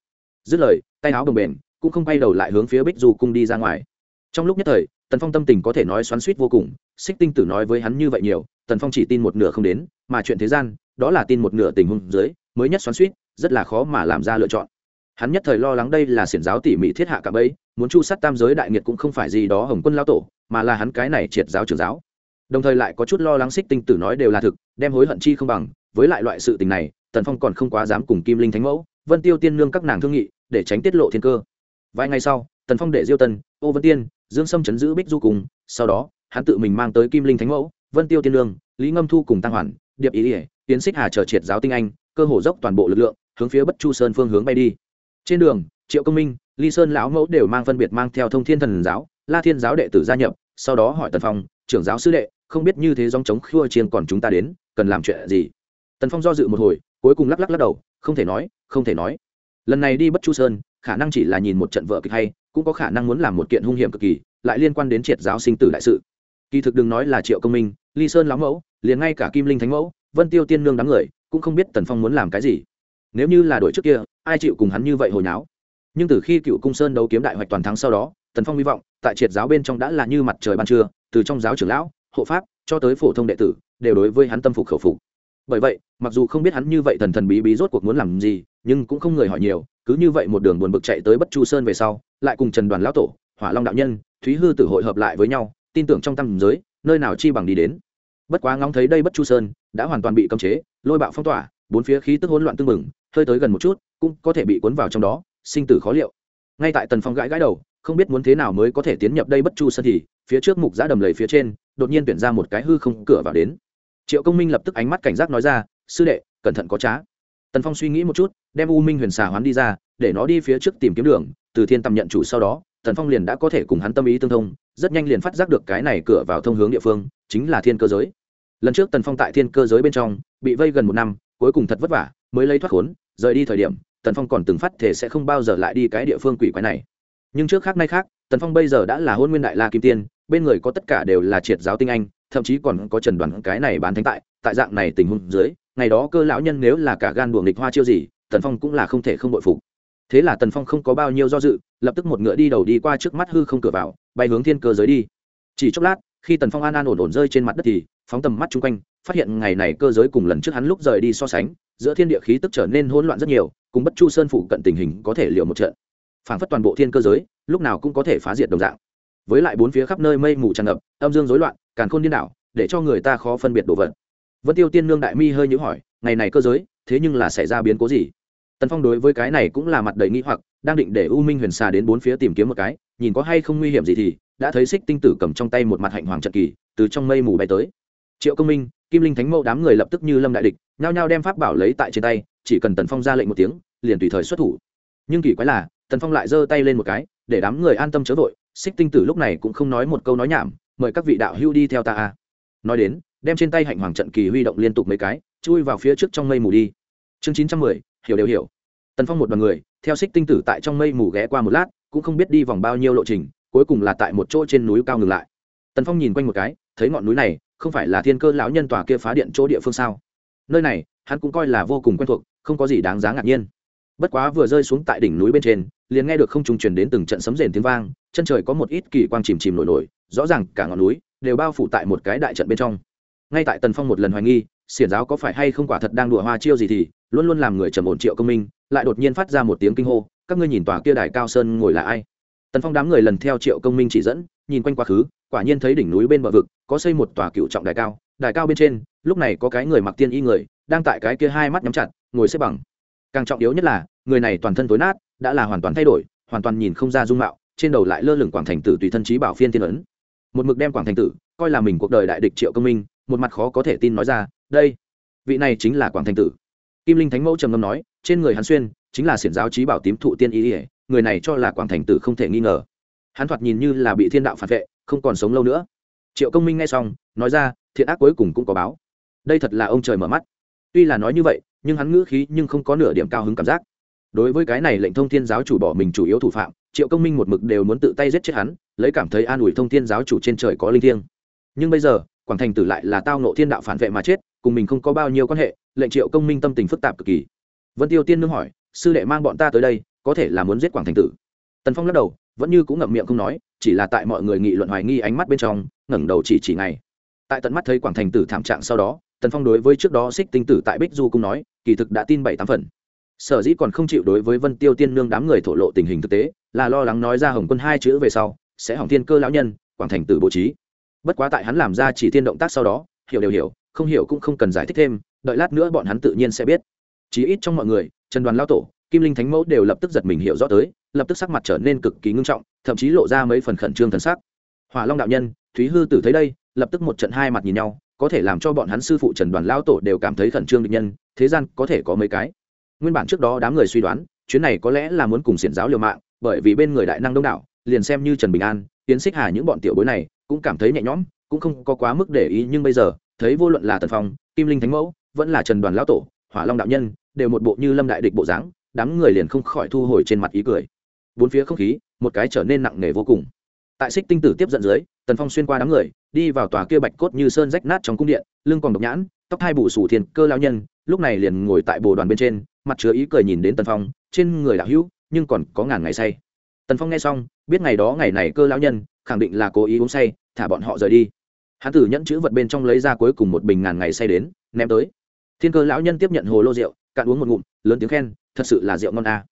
Dứt lời, tay áo đồng bền cũng không bay đầu lại hướng phía bích du cung đi ra ngoài. Trong lúc nhất thời, tần phong tâm tình có thể nói xoắn suýt vô cùng, xích tinh tử nói với hắn như vậy nhiều, tần phong chỉ tin một nửa không đến, mà chuyện thế gian, đó là tin một nửa tình huống dưới, mới nhất xoắn suýt rất là khó mà làm ra lựa chọn. Hắn nhất thời lo lắng đây là xiển giáo tỉ mỉ thiết hạ cả bấy muốn chu sát tam giới đại nghiệt cũng không phải gì đó hồng quân lao tổ, mà là hắn cái này triệt giáo trưởng giáo. Đồng thời lại có chút lo lắng xích tinh tử nói đều là thực, đem hối hận chi không bằng, với lại loại sự tình này, tần phong còn không quá dám cùng kim linh thánh mẫu, vân tiêu tiên nương các nàng thương nghị, để tránh tiết lộ thiên cơ. Vài ngày sau, tần phong để diêu tân, ô vân tiên, dương sâm chấn giữ bích du cùng, sau đó, hắn tự mình mang tới kim linh thánh mẫu, vân tiêu tiên nương, lý ngâm thu cùng tăng hoàn, điệp ý ỉa tiến xích hà chờ triệt giáo tinh anh, cơ hồ dốc toàn bộ lực lượng hướng phía bất chu sơn phương hướng bay đi. Trên đường, triệu công minh, ly sơn lão mẫu đều mang phân biệt mang theo thông thiên thần giáo, la thiên giáo đệ tử gia nhập, sau đó hỏi tần phong, trưởng giáo sư đệ, không biết như thế dòng chống khua chiên còn chúng ta đến, cần làm chuyện gì? Tần phong do dự một hồi, cuối cùng lắc lắc lắc đầu, không thể nói, không thể nói. Lần này đi bất chu sơn, khả năng chỉ là nhìn một trận vợ kịch hay, cũng có khả năng muốn làm một kiện hung hiểm cực kỳ, lại liên quan đến triệt giáo sinh tử đại sự. Kỳ thực đừng nói là triệu công minh, ly sơn lão mẫu, liền ngay cả kim linh thánh mẫu, vân tiêu tiên nương đám người, cũng không biết tần phong muốn làm cái gì nếu như là đội trước kia, ai chịu cùng hắn như vậy hồi nháo? Nhưng từ khi cựu cung sơn đấu kiếm đại hoạch toàn thắng sau đó, tần phong hy vọng, tại triệt giáo bên trong đã là như mặt trời ban trưa, từ trong giáo trưởng lão, hộ pháp, cho tới phổ thông đệ tử, đều đối với hắn tâm phục khẩu phục. Bởi vậy, mặc dù không biết hắn như vậy thần thần bí bí rốt cuộc muốn làm gì, nhưng cũng không người hỏi nhiều, cứ như vậy một đường buồn bực chạy tới bất chu sơn về sau, lại cùng trần đoàn lão tổ, hỏa long đạo nhân, thúy hư tử hội hợp lại với nhau, tin tưởng trong tâm giới, nơi nào chi bằng đi đến. Bất quá ngóng thấy đây bất chu sơn, đã hoàn toàn bị cấm chế, lôi bạo phong tỏa bốn phía khí tức hỗn loạn tương mừng hơi tới gần một chút, cũng có thể bị cuốn vào trong đó, sinh tử khó liệu. Ngay tại tần phong gãi gãi đầu, không biết muốn thế nào mới có thể tiến nhập đây bất chu sân thì, phía trước mục giã đầm lầy phía trên, đột nhiên tuyển ra một cái hư không cửa vào đến. Triệu công minh lập tức ánh mắt cảnh giác nói ra, sư đệ, cẩn thận có trá. Tần phong suy nghĩ một chút, đem u minh huyền xà hoán đi ra, để nó đi phía trước tìm kiếm đường, từ thiên tầm nhận chủ sau đó, tần phong liền đã có thể cùng hắn tâm ý tương thông, rất nhanh liền phát giác được cái này cửa vào thông hướng địa phương, chính là thiên cơ giới. Lần trước tần phong tại thiên cơ giới bên trong, bị vây gần một năm cuối cùng thật vất vả, mới lấy thoát khốn, rời đi thời điểm, tần phong còn từng phát thể sẽ không bao giờ lại đi cái địa phương quỷ quái này. Nhưng trước khác nay khác, tần phong bây giờ đã là hôn nguyên đại la kim tiên, bên người có tất cả đều là triệt giáo tinh anh, thậm chí còn có trần đoàn cái này bán thánh tại tại dạng này tình huống dưới, ngày đó cơ lão nhân nếu là cả gan đuồng nghịch hoa chiêu gì, tần phong cũng là không thể không bội phục. Thế là tần phong không có bao nhiêu do dự, lập tức một ngựa đi đầu đi qua trước mắt hư không cửa vào, bay hướng thiên cơ giới đi. Chỉ chốc lát, khi tần phong an an ổn ổn rơi trên mặt đất thì, phóng tầm mắt chung quanh phát hiện ngày này cơ giới cùng lần trước hắn lúc rời đi so sánh, giữa thiên địa khí tức trở nên hỗn loạn rất nhiều, cùng bất chu sơn phụ cận tình hình có thể liệu một trận. Phảng phất toàn bộ thiên cơ giới, lúc nào cũng có thể phá diệt đồng dạng. Với lại bốn phía khắp nơi mây mù tràn ngập, âm dương rối loạn, càn khôn điên đảo, để cho người ta khó phân biệt đồ vật. Vân tiêu tiên nương đại mi hơi nhữ hỏi, ngày này cơ giới, thế nhưng là xảy ra biến cố gì? Tần phong đối với cái này cũng là mặt đầy nghi hoặc, đang định để u minh huyền xà đến bốn phía tìm kiếm một cái, nhìn có hay không nguy hiểm gì thì, đã thấy xích tinh tử cầm trong tay một mặt hạnh hoàng trận kỳ, từ trong mây mù bay tới triệu công minh, kim linh thánh mẫu đám người lập tức như lâm đại địch, nhao nhao đem pháp bảo lấy tại trên tay, chỉ cần tần phong ra lệnh một tiếng, liền tùy thời xuất thủ. Nhưng kỳ quái là, tần phong lại giơ tay lên một cái, để đám người an tâm chớ vội xích tinh tử lúc này cũng không nói một câu nói nhảm, mời các vị đạo hưu đi theo ta a. Nói đến, đem trên tay hạnh hoàng trận kỳ huy động liên tục mấy cái, chui vào phía trước trong mây mù đi. Chương chín trăm mười, hiểu đều hiểu. Tần phong một đoàn người, theo xích tinh tử tại trong mây mù ghé qua một lát, cũng không biết đi vòng bao nhiêu lộ trình, cuối cùng là tại một chỗ trên núi cao ngừng lại. Tần phong nhìn quanh một cái, thấy ngọn núi này không phải là thiên cơ lão nhân tòa kia phá điện chỗ địa phương sao? Nơi này, hắn cũng coi là vô cùng quen thuộc, không có gì đáng giá ngạc nhiên. Bất quá vừa rơi xuống tại đỉnh núi bên trên, liền nghe được không trùng truyền đến từng trận sấm rền tiếng vang, chân trời có một ít kỳ quang chìm chìm nổi nổi, rõ ràng cả ngọn núi đều bao phủ tại một cái đại trận bên trong. Ngay tại tần phong một lần hoài nghi, xiển giáo có phải hay không quả thật đang đùa hoa chiêu gì thì, luôn luôn làm người trầm ổn triệu công minh, lại đột nhiên phát ra một tiếng kinh hô, các ngươi nhìn tòa kia đài cao sơn ngồi là ai? Tần phong đám người lần theo triệu công minh chỉ dẫn, nhìn quanh quá khứ quả nhiên thấy đỉnh núi bên bờ vực có xây một tòa cựu trọng đài cao đài cao bên trên lúc này có cái người mặc tiên y người đang tại cái kia hai mắt nhắm chặt ngồi xếp bằng. Càng trọng yếu nhất là người này toàn thân tối nát đã là hoàn toàn thay đổi hoàn toàn nhìn không ra dung mạo trên đầu lại lơ lửng quảng thành tử tùy thân trí bảo phiên tiên ấn. Một mực đem quảng thành tử coi là mình cuộc đời đại địch triệu công minh một mặt khó có thể tin nói ra đây vị này chính là quảng thành tử. Kim linh thánh mẫu trầm ngâm nói trên người hắn xuyên chính là xiển giáo trí bảo tím thụ tiên y, người này cho là quảng thành tử không thể nghi ngờ. Hắn thoạt nhìn như là bị thiên đạo phản vệ không còn sống lâu nữa. Triệu công minh nghe xong, nói ra, thiện ác cuối cùng cũng có báo. Đây thật là ông trời mở mắt. Tuy là nói như vậy, nhưng hắn ngữ khí nhưng không có nửa điểm cao hứng cảm giác. Đối với cái này lệnh thông thiên giáo chủ bỏ mình chủ yếu thủ phạm, triệu công minh một mực đều muốn tự tay giết chết hắn, lấy cảm thấy an ủi thông thiên giáo chủ trên trời có linh thiêng. Nhưng bây giờ, quảng thành tử lại là tao nộ thiên đạo phản vệ mà chết, cùng mình không có bao nhiêu quan hệ, lệnh triệu công minh tâm tình phức tạp cực kỳ. Vân tiêu tiên nương hỏi, sư đệ mang bọn ta tới đây, có thể là muốn giết quảng thành tử? Tần phong lắc đầu vẫn như cũng ngậm miệng không nói, chỉ là tại mọi người nghị luận hoài nghi ánh mắt bên trong, ngẩng đầu chỉ chỉ ngày tại tận mắt thấy quảng thành tử thảm trạng sau đó, tần phong đối với trước đó xích tinh tử tại bích du cũng nói, kỳ thực đã tin bảy tám phần. Sở dĩ còn không chịu đối với vân tiêu tiên nương đám người thổ lộ tình hình thực tế, là lo lắng nói ra hồng quân hai chữ về sau, sẽ hỏng thiên cơ lão nhân, quảng thành tử bố trí. Bất quá tại hắn làm ra chỉ tiên động tác sau đó, hiểu đều hiểu, không hiểu cũng không cần giải thích thêm, đợi lát nữa bọn hắn tự nhiên sẽ biết. Chí ít trong mọi người, trần đoàn lao tổ kim linh thánh mẫu đều lập tức giật mình hiểu rõ tới, lập tức sắc mặt trở nên cực kỳ ngưng trọng, thậm chí lộ ra mấy phần khẩn trương thần sắc. Hỏa long đạo nhân, thúy hư tử thấy đây, lập tức một trận hai mặt nhìn nhau, có thể làm cho bọn hắn sư phụ trần đoàn lao tổ đều cảm thấy khẩn trương định nhân, thế gian có thể có mấy cái. Nguyên bản trước đó đám người suy đoán, chuyến này có lẽ là muốn cùng xiển giáo liều mạng, bởi vì bên người đại năng đông đảo, liền xem như trần bình an, tiến xích hà những bọn tiểu bối này, cũng cảm thấy nhẹ nhõm, cũng không có quá mức để ý, nhưng bây giờ, thấy vô luận là tần phong, kim linh thánh mẫu, vẫn là trần đoàn lão tổ, hỏa long đạo nhân, đều một bộ như lâm đại địch bộ dáng đám người liền không khỏi thu hồi trên mặt ý cười. Bốn phía không khí, một cái trở nên nặng nề vô cùng. Tại xích tinh tử tiếp dẫn dưới, tần phong xuyên qua đám người, đi vào tòa kia bạch cốt như sơn rách nát trong cung điện, lưng còn độc nhãn, tóc hai bụ sủ thiền cơ lao nhân, lúc này liền ngồi tại bồ đoàn bên trên, mặt chứa ý cười nhìn đến tần phong, trên người đạo hữu, nhưng còn có ngàn ngày say. Tần phong nghe xong, biết ngày đó ngày này cơ lão nhân, khẳng định là cố ý uống say, thả bọn họ rời đi. Hán tử nhẫn chữ vật bên trong lấy ra cuối cùng một bình ngàn ngày say đến, ném tới. Thiên cơ lão nhân tiếp nhận hồ lô rượu, cạn uống một ngụm, lớn tiếng khen thật sự là rượu ngon a à.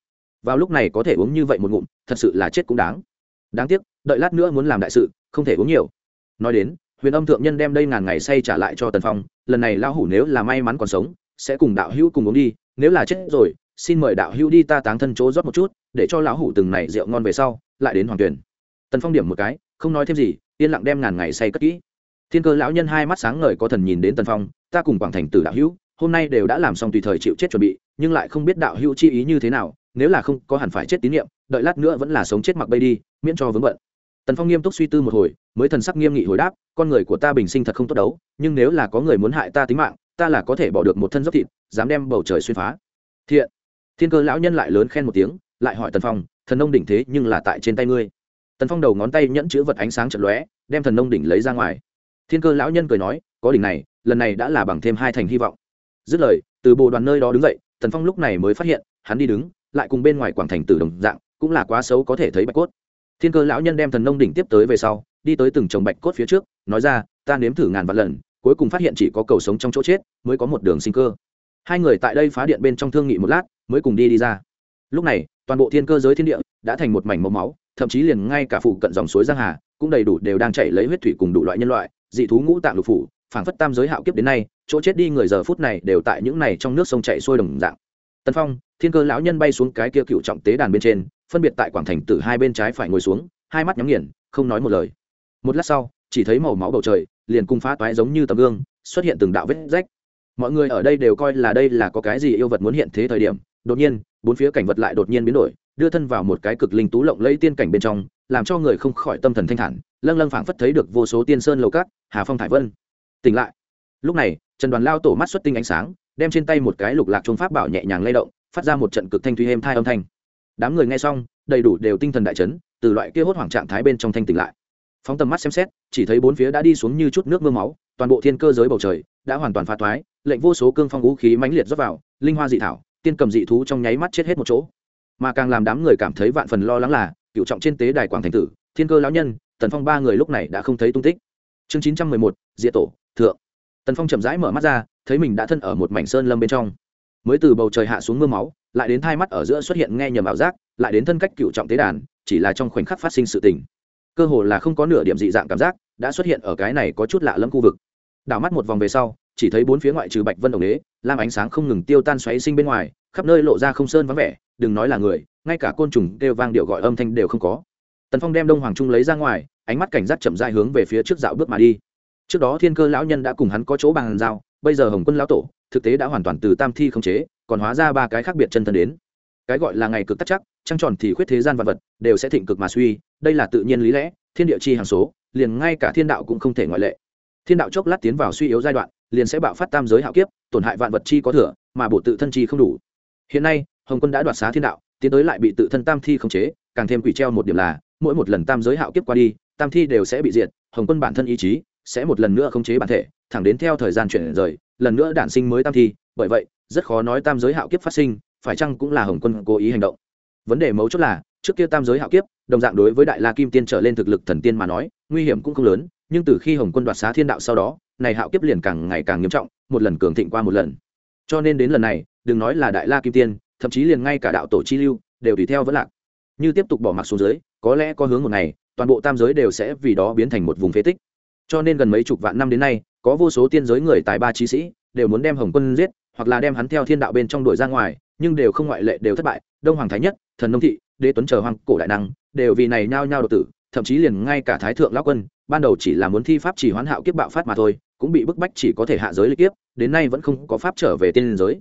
vào lúc này có thể uống như vậy một ngụm, thật sự là chết cũng đáng. Đáng tiếc, đợi lát nữa muốn làm đại sự, không thể uống nhiều. Nói đến, huyền âm thượng nhân đem đây ngàn ngày say trả lại cho tần phong, lần này lão hủ nếu là may mắn còn sống, sẽ cùng đạo hữu cùng uống đi, nếu là chết rồi, xin mời đạo hữu đi ta táng thân chỗ rót một chút, để cho lão hủ từng này rượu ngon về sau, lại đến hoàng tuyển. Tần phong điểm một cái, không nói thêm gì, yên lặng đem ngàn ngày say cất kỹ. Thiên cơ lão nhân hai mắt sáng ngời có thần nhìn đến tần phong, ta cùng quảng thành tử đạo hữu, hôm nay đều đã làm xong tùy thời chịu chết chuẩn bị nhưng lại không biết đạo hữu chi ý như thế nào, nếu là không có hẳn phải chết tín nhiệm đợi lát nữa vẫn là sống chết mặc bay đi, miễn cho vướng bận. Tần phong nghiêm túc suy tư một hồi, mới thần sắc nghiêm nghị hồi đáp, con người của ta bình sinh thật không tốt đấu, nhưng nếu là có người muốn hại ta tính mạng, ta là có thể bỏ được một thân dốc thịt, dám đem bầu trời xuyên phá. Thiện. Thiên cơ lão nhân lại lớn khen một tiếng, lại hỏi tần phong, thần nông đỉnh thế nhưng là tại trên tay ngươi? Tần phong đầu ngón tay nhẫn chữ vật ánh sáng trận lóe, đem thần nông đỉnh lấy ra ngoài. Thiên cơ lão nhân cười nói, có đỉnh này, lần này đã là bằng thêm hai thành hy vọng. Dứt lời, từ bộ đoàn nơi đó đứng dậy tần phong lúc này mới phát hiện, hắn đi đứng, lại cùng bên ngoài quảng thành tử đồng dạng, cũng là quá xấu có thể thấy bạch cốt. Thiên cơ lão nhân đem thần nông đỉnh tiếp tới về sau, đi tới từng chồng bạch cốt phía trước, nói ra, ta nếm thử ngàn vạn lần, cuối cùng phát hiện chỉ có cầu sống trong chỗ chết, mới có một đường sinh cơ. Hai người tại đây phá điện bên trong thương nghị một lát, mới cùng đi đi ra. Lúc này, toàn bộ thiên cơ giới thiên địa đã thành một mảnh màu máu, thậm chí liền ngay cả phụ cận dòng suối giang hà cũng đầy đủ đều đang chảy lấy huyết thủy cùng đủ loại nhân loại, dị thú ngũ tạng lục phủ phảng phất tam giới hạo kiếp đến nay, chỗ chết đi người giờ phút này đều tại những này trong nước sông chảy sôi đồng dạng. Tần phong, thiên cơ lão nhân bay xuống cái kia cựu trọng tế đàn bên trên, phân biệt tại quảng thành từ hai bên trái phải ngồi xuống, hai mắt nhắm nghiền, không nói một lời. Một lát sau, chỉ thấy màu máu bầu trời, liền cung phá toái giống như tấm gương, xuất hiện từng đạo vết rách. Mọi người ở đây đều coi là đây là có cái gì yêu vật muốn hiện thế thời điểm, đột nhiên, bốn phía cảnh vật lại đột nhiên biến đổi, đưa thân vào một cái cực linh tú lộng lấy tiên cảnh bên trong, làm cho người không khỏi tâm thần thanh thản, lâng lâng phảng phất thấy được vô số tiên sơn lầu cát hà phong thải vân tỉnh lại. Lúc này, trần đoàn lao tổ mắt xuất tinh ánh sáng, đem trên tay một cái lục lạc trung pháp bảo nhẹ nhàng lay động, phát ra một trận cực thanh thuy êm thai âm thanh. Đám người nghe xong, đầy đủ đều tinh thần đại chấn, từ loại kia hốt hoảng trạng thái bên trong thanh tỉnh lại. Phóng tầm mắt xem xét, chỉ thấy bốn phía đã đi xuống như chút nước mưa máu, toàn bộ thiên cơ giới bầu trời đã hoàn toàn phá thoái, lệnh vô số cương phong vũ khí mãnh liệt rót vào, linh hoa dị thảo, tiên cầm dị thú trong nháy mắt chết hết một chỗ. Mà càng làm đám người cảm thấy vạn phần lo lắng là, cựu trọng trên tế đài quảng thành tử, thiên cơ lão nhân, tần phong ba người lúc này đã không thấy tung tích. Chương chín trăm mười một diệ tổ thượng. Tần phong chậm rãi mở mắt ra, thấy mình đã thân ở một mảnh sơn lâm bên trong. Mới từ bầu trời hạ xuống mưa máu, lại đến thai mắt ở giữa xuất hiện nghe nhầm ảo giác, lại đến thân cách cựu trọng tế đàn, chỉ là trong khoảnh khắc phát sinh sự tình. Cơ hồ là không có nửa điểm dị dạng cảm giác, đã xuất hiện ở cái này có chút lạ lẫm khu vực. Đảo mắt một vòng về sau, chỉ thấy bốn phía ngoại trừ bạch vân đồng đế, lam ánh sáng không ngừng tiêu tan xoáy sinh bên ngoài, khắp nơi lộ ra không sơn vắng vẻ, đừng nói là người, ngay cả côn trùng đều vang điệu gọi âm thanh đều không có. Tần phong đem đông hoàng trung lấy ra ngoài, ánh mắt cảnh giác chậm dại hướng về phía trước dạo bước mà đi trước đó thiên cơ lão nhân đã cùng hắn có chỗ bàn giao, bây giờ hồng quân lão tổ, thực tế đã hoàn toàn từ tam thi không chế, còn hóa ra ba cái khác biệt chân thân đến. Cái gọi là ngày cực tắc chắc, trăng tròn thì khuyết thế gian vật vật, đều sẽ thịnh cực mà suy, đây là tự nhiên lý lẽ, thiên địa chi hàng số, liền ngay cả thiên đạo cũng không thể ngoại lệ. Thiên đạo chốc lát tiến vào suy yếu giai đoạn, liền sẽ bạo phát tam giới hạo kiếp, tổn hại vạn vật chi có thừa, mà bộ tự thân chi không đủ. Hiện nay, hồng quân đã đoạt xá thiên đạo, tiến tới lại bị tự thân tam thi khống chế, càng thêm quỷ treo một điểm là, mỗi một lần tam giới hạo kiếp qua đi, tam thi đều sẽ bị diệt, hồng quân bản thân ý chí sẽ một lần nữa khống chế bản thể, thẳng đến theo thời gian chuyển rời, lần nữa đản sinh mới tam thi, bởi vậy, rất khó nói tam giới hạo kiếp phát sinh, phải chăng cũng là hồng quân cố ý hành động. Vấn đề mấu chốt là, trước kia tam giới hạo kiếp, đồng dạng đối với đại la kim tiên trở lên thực lực thần tiên mà nói, nguy hiểm cũng không lớn, nhưng từ khi hồng quân đoạt xá thiên đạo sau đó, này hạo kiếp liền càng ngày càng nghiêm trọng, một lần cường thịnh qua một lần. Cho nên đến lần này, đừng nói là đại la kim tiên, thậm chí liền ngay cả đạo tổ chi lưu, đều tùy theo vẫn lạc. Như tiếp tục bỏ mặc xuống dưới, có lẽ có hướng một ngày, toàn bộ tam giới đều sẽ vì đó biến thành một vùng phế tích cho nên gần mấy chục vạn năm đến nay, có vô số tiên giới người tài ba trí sĩ, đều muốn đem hồng quân giết, hoặc là đem hắn theo thiên đạo bên trong đuổi ra ngoài, nhưng đều không ngoại lệ, đều thất bại. Đông hoàng thái nhất, thần nông thị, đế tuấn chờ hoàng cổ đại năng, đều vì này nhao nhao độc tử, thậm chí liền ngay cả thái thượng lão quân, ban đầu chỉ là muốn thi pháp chỉ hoán hạo kiếp bạo phát mà thôi, cũng bị bức bách chỉ có thể hạ giới lịch kiếp, đến nay vẫn không có pháp trở về tiên giới.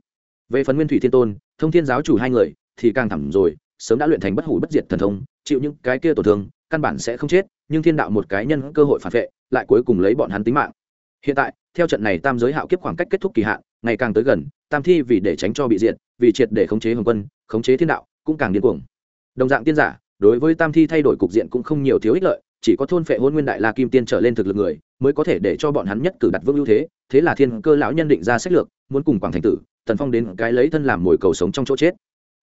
Về phần nguyên thủy thiên tôn, thông thiên giáo chủ hai người, thì càng thẳm rồi, sớm đã luyện thành bất hủ bất diệt thần thông, chịu những cái kia tổn thương, căn bản sẽ không chết, nhưng thiên đạo một cái nhân cơ hội phản vệ lại cuối cùng lấy bọn hắn tính mạng. Hiện tại, theo trận này tam giới hạo kiếp khoảng cách kết thúc kỳ hạn, ngày càng tới gần, tam thi vì để tránh cho bị diệt, vì triệt để khống chế hồng quân, khống chế thiên đạo, cũng càng điên cuồng. Đồng dạng tiên giả, đối với tam thi thay đổi cục diện cũng không nhiều thiếu ích lợi, chỉ có thôn phệ hôn nguyên đại la kim tiên trở lên thực lực người, mới có thể để cho bọn hắn nhất cử đặt vương ưu thế thế là thiên cơ lão nhân định ra sách lược, muốn cùng quảng thành tử, tần phong đến cái lấy thân làm mồi cầu sống trong chỗ chết.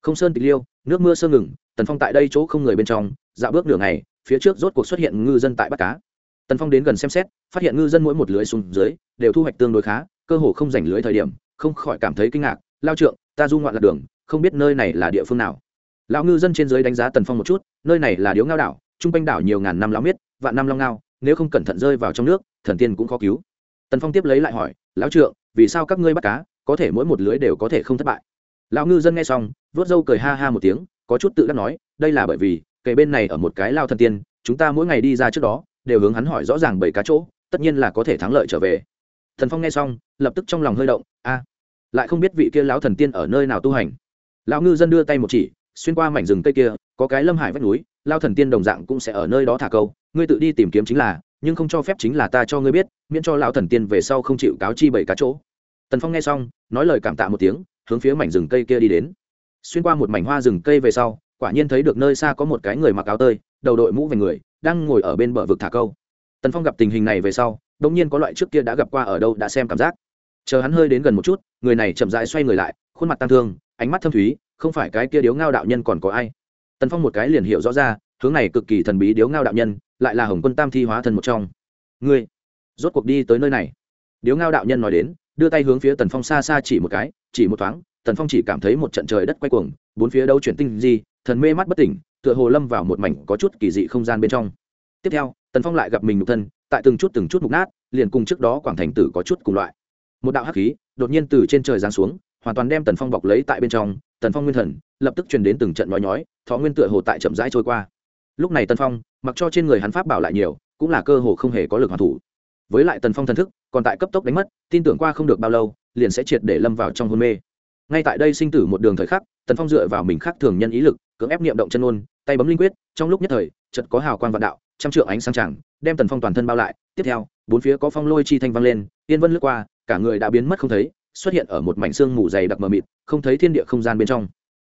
Không sơn tịch liêu, nước mưa sơ ngừng, tần phong tại đây chỗ không người bên trong, dạo bước nửa ngày, phía trước rốt cuộc xuất hiện ngư dân tại bắt cá tần phong đến gần xem xét, phát hiện ngư dân mỗi một lưới xuống dưới đều thu hoạch tương đối khá, cơ hồ không giành lưới thời điểm, không khỏi cảm thấy kinh ngạc. Lao trượng, ta du ngoạn lạc đường, không biết nơi này là địa phương nào. Lão ngư dân trên dưới đánh giá tần phong một chút, nơi này là điếu ngao đảo, trung quanh đảo nhiều ngàn năm lão miết, vạn năm long ngao, nếu không cẩn thận rơi vào trong nước, thần tiên cũng khó cứu. Tần phong tiếp lấy lại hỏi, lão trượng, vì sao các ngươi bắt cá, có thể mỗi một lưới đều có thể không thất bại? Lão ngư dân nghe xong vớt râu cười ha ha một tiếng, có chút tự đắc nói, đây là bởi vì, kề bên này ở một cái lao thần tiên, chúng ta mỗi ngày đi ra trước đó đều hướng hắn hỏi rõ ràng bảy cá chỗ, tất nhiên là có thể thắng lợi trở về. Thần phong nghe xong, lập tức trong lòng hơi động, a, lại không biết vị kia lão thần tiên ở nơi nào tu hành. Lão ngư dân đưa tay một chỉ, xuyên qua mảnh rừng cây kia, có cái lâm hải vách núi lao thần tiên đồng dạng cũng sẽ ở nơi đó thả câu, ngươi tự đi tìm kiếm chính là, nhưng không cho phép chính là ta cho ngươi biết, miễn cho lão thần tiên về sau không chịu cáo chi bảy cá chỗ. Tần phong nghe xong, nói lời cảm tạ một tiếng, hướng phía mảnh rừng cây kia đi đến. Xuyên qua một mảnh hoa rừng cây về sau, quả nhiên thấy được nơi xa có một cái người mặc áo tơi, đầu đội mũ về người đang ngồi ở bên bờ vực thả câu. Tần phong gặp tình hình này về sau đ ỗ n g nhiên có loại trước kia đã gặp qua ở đâu đã xem cảm giác. Chờ hắn hơi đến gần một chút người này chậm rãi xoay người lại khuôn mặt tăng thương ánh mắt thâm thúy không phải cái kia điếu ngao đạo nhân còn có ai. Tần phong một cái liền hiểu rõ ra hướng này cực kỳ thần bí điếu ngao đạo nhân lại là hồng quân tam thi hóa thân một trong. Ngươi rốt cuộc đi tới nơi này. Điếu ngao đạo nhân nói đến đưa tay hướng phía tần phong xa xa chỉ một cái chỉ một thoáng tần phong chỉ cảm thấy một trận trời đất quay cuồng bốn phía đâu chuyển tinh gì, thần mê mắt bất tỉnh tựa hồ lâm vào một mảnh có chút kỳ dị không gian bên trong. Tiếp theo, tần phong lại gặp mình nhục thân, tại từng chút từng chút mục nát, liền cùng trước đó quảng thành tử có chút cùng loại. Một đạo hắc khí đột nhiên từ trên trời giáng xuống, hoàn toàn đem tần phong bọc lấy tại bên trong. Tần phong nguyên thần lập tức truyền đến từng trận nói nhói, thọ nguyên tựa hồ tại chậm rãi trôi qua. Lúc này tần phong, mặc cho trên người hắn pháp bảo lại nhiều, cũng là cơ hồ không hề có lực hoàn thủ. Với lại tần phong thần thức còn tại cấp tốc đánh mất, tin tưởng qua không được bao lâu, liền sẽ triệt để lâm vào trong hôn mê. Ngay tại đây sinh tử một đường thời khắc, tần phong dựa vào mình khác thường nhân ý lực, cưỡng ép niệm động chân ôn tay bấm linh quyết, trong lúc nhất thời trận có hào quang vạn đạo, trăm trượng ánh sang chẳng đem tần phong toàn thân bao lại. Tiếp theo, bốn phía có phong lôi chi thanh vang lên tiên vân lướt qua, cả người đã biến mất không thấy, xuất hiện ở một mảnh xương mù dày đặc mờ mịt, không thấy thiên địa không gian bên trong.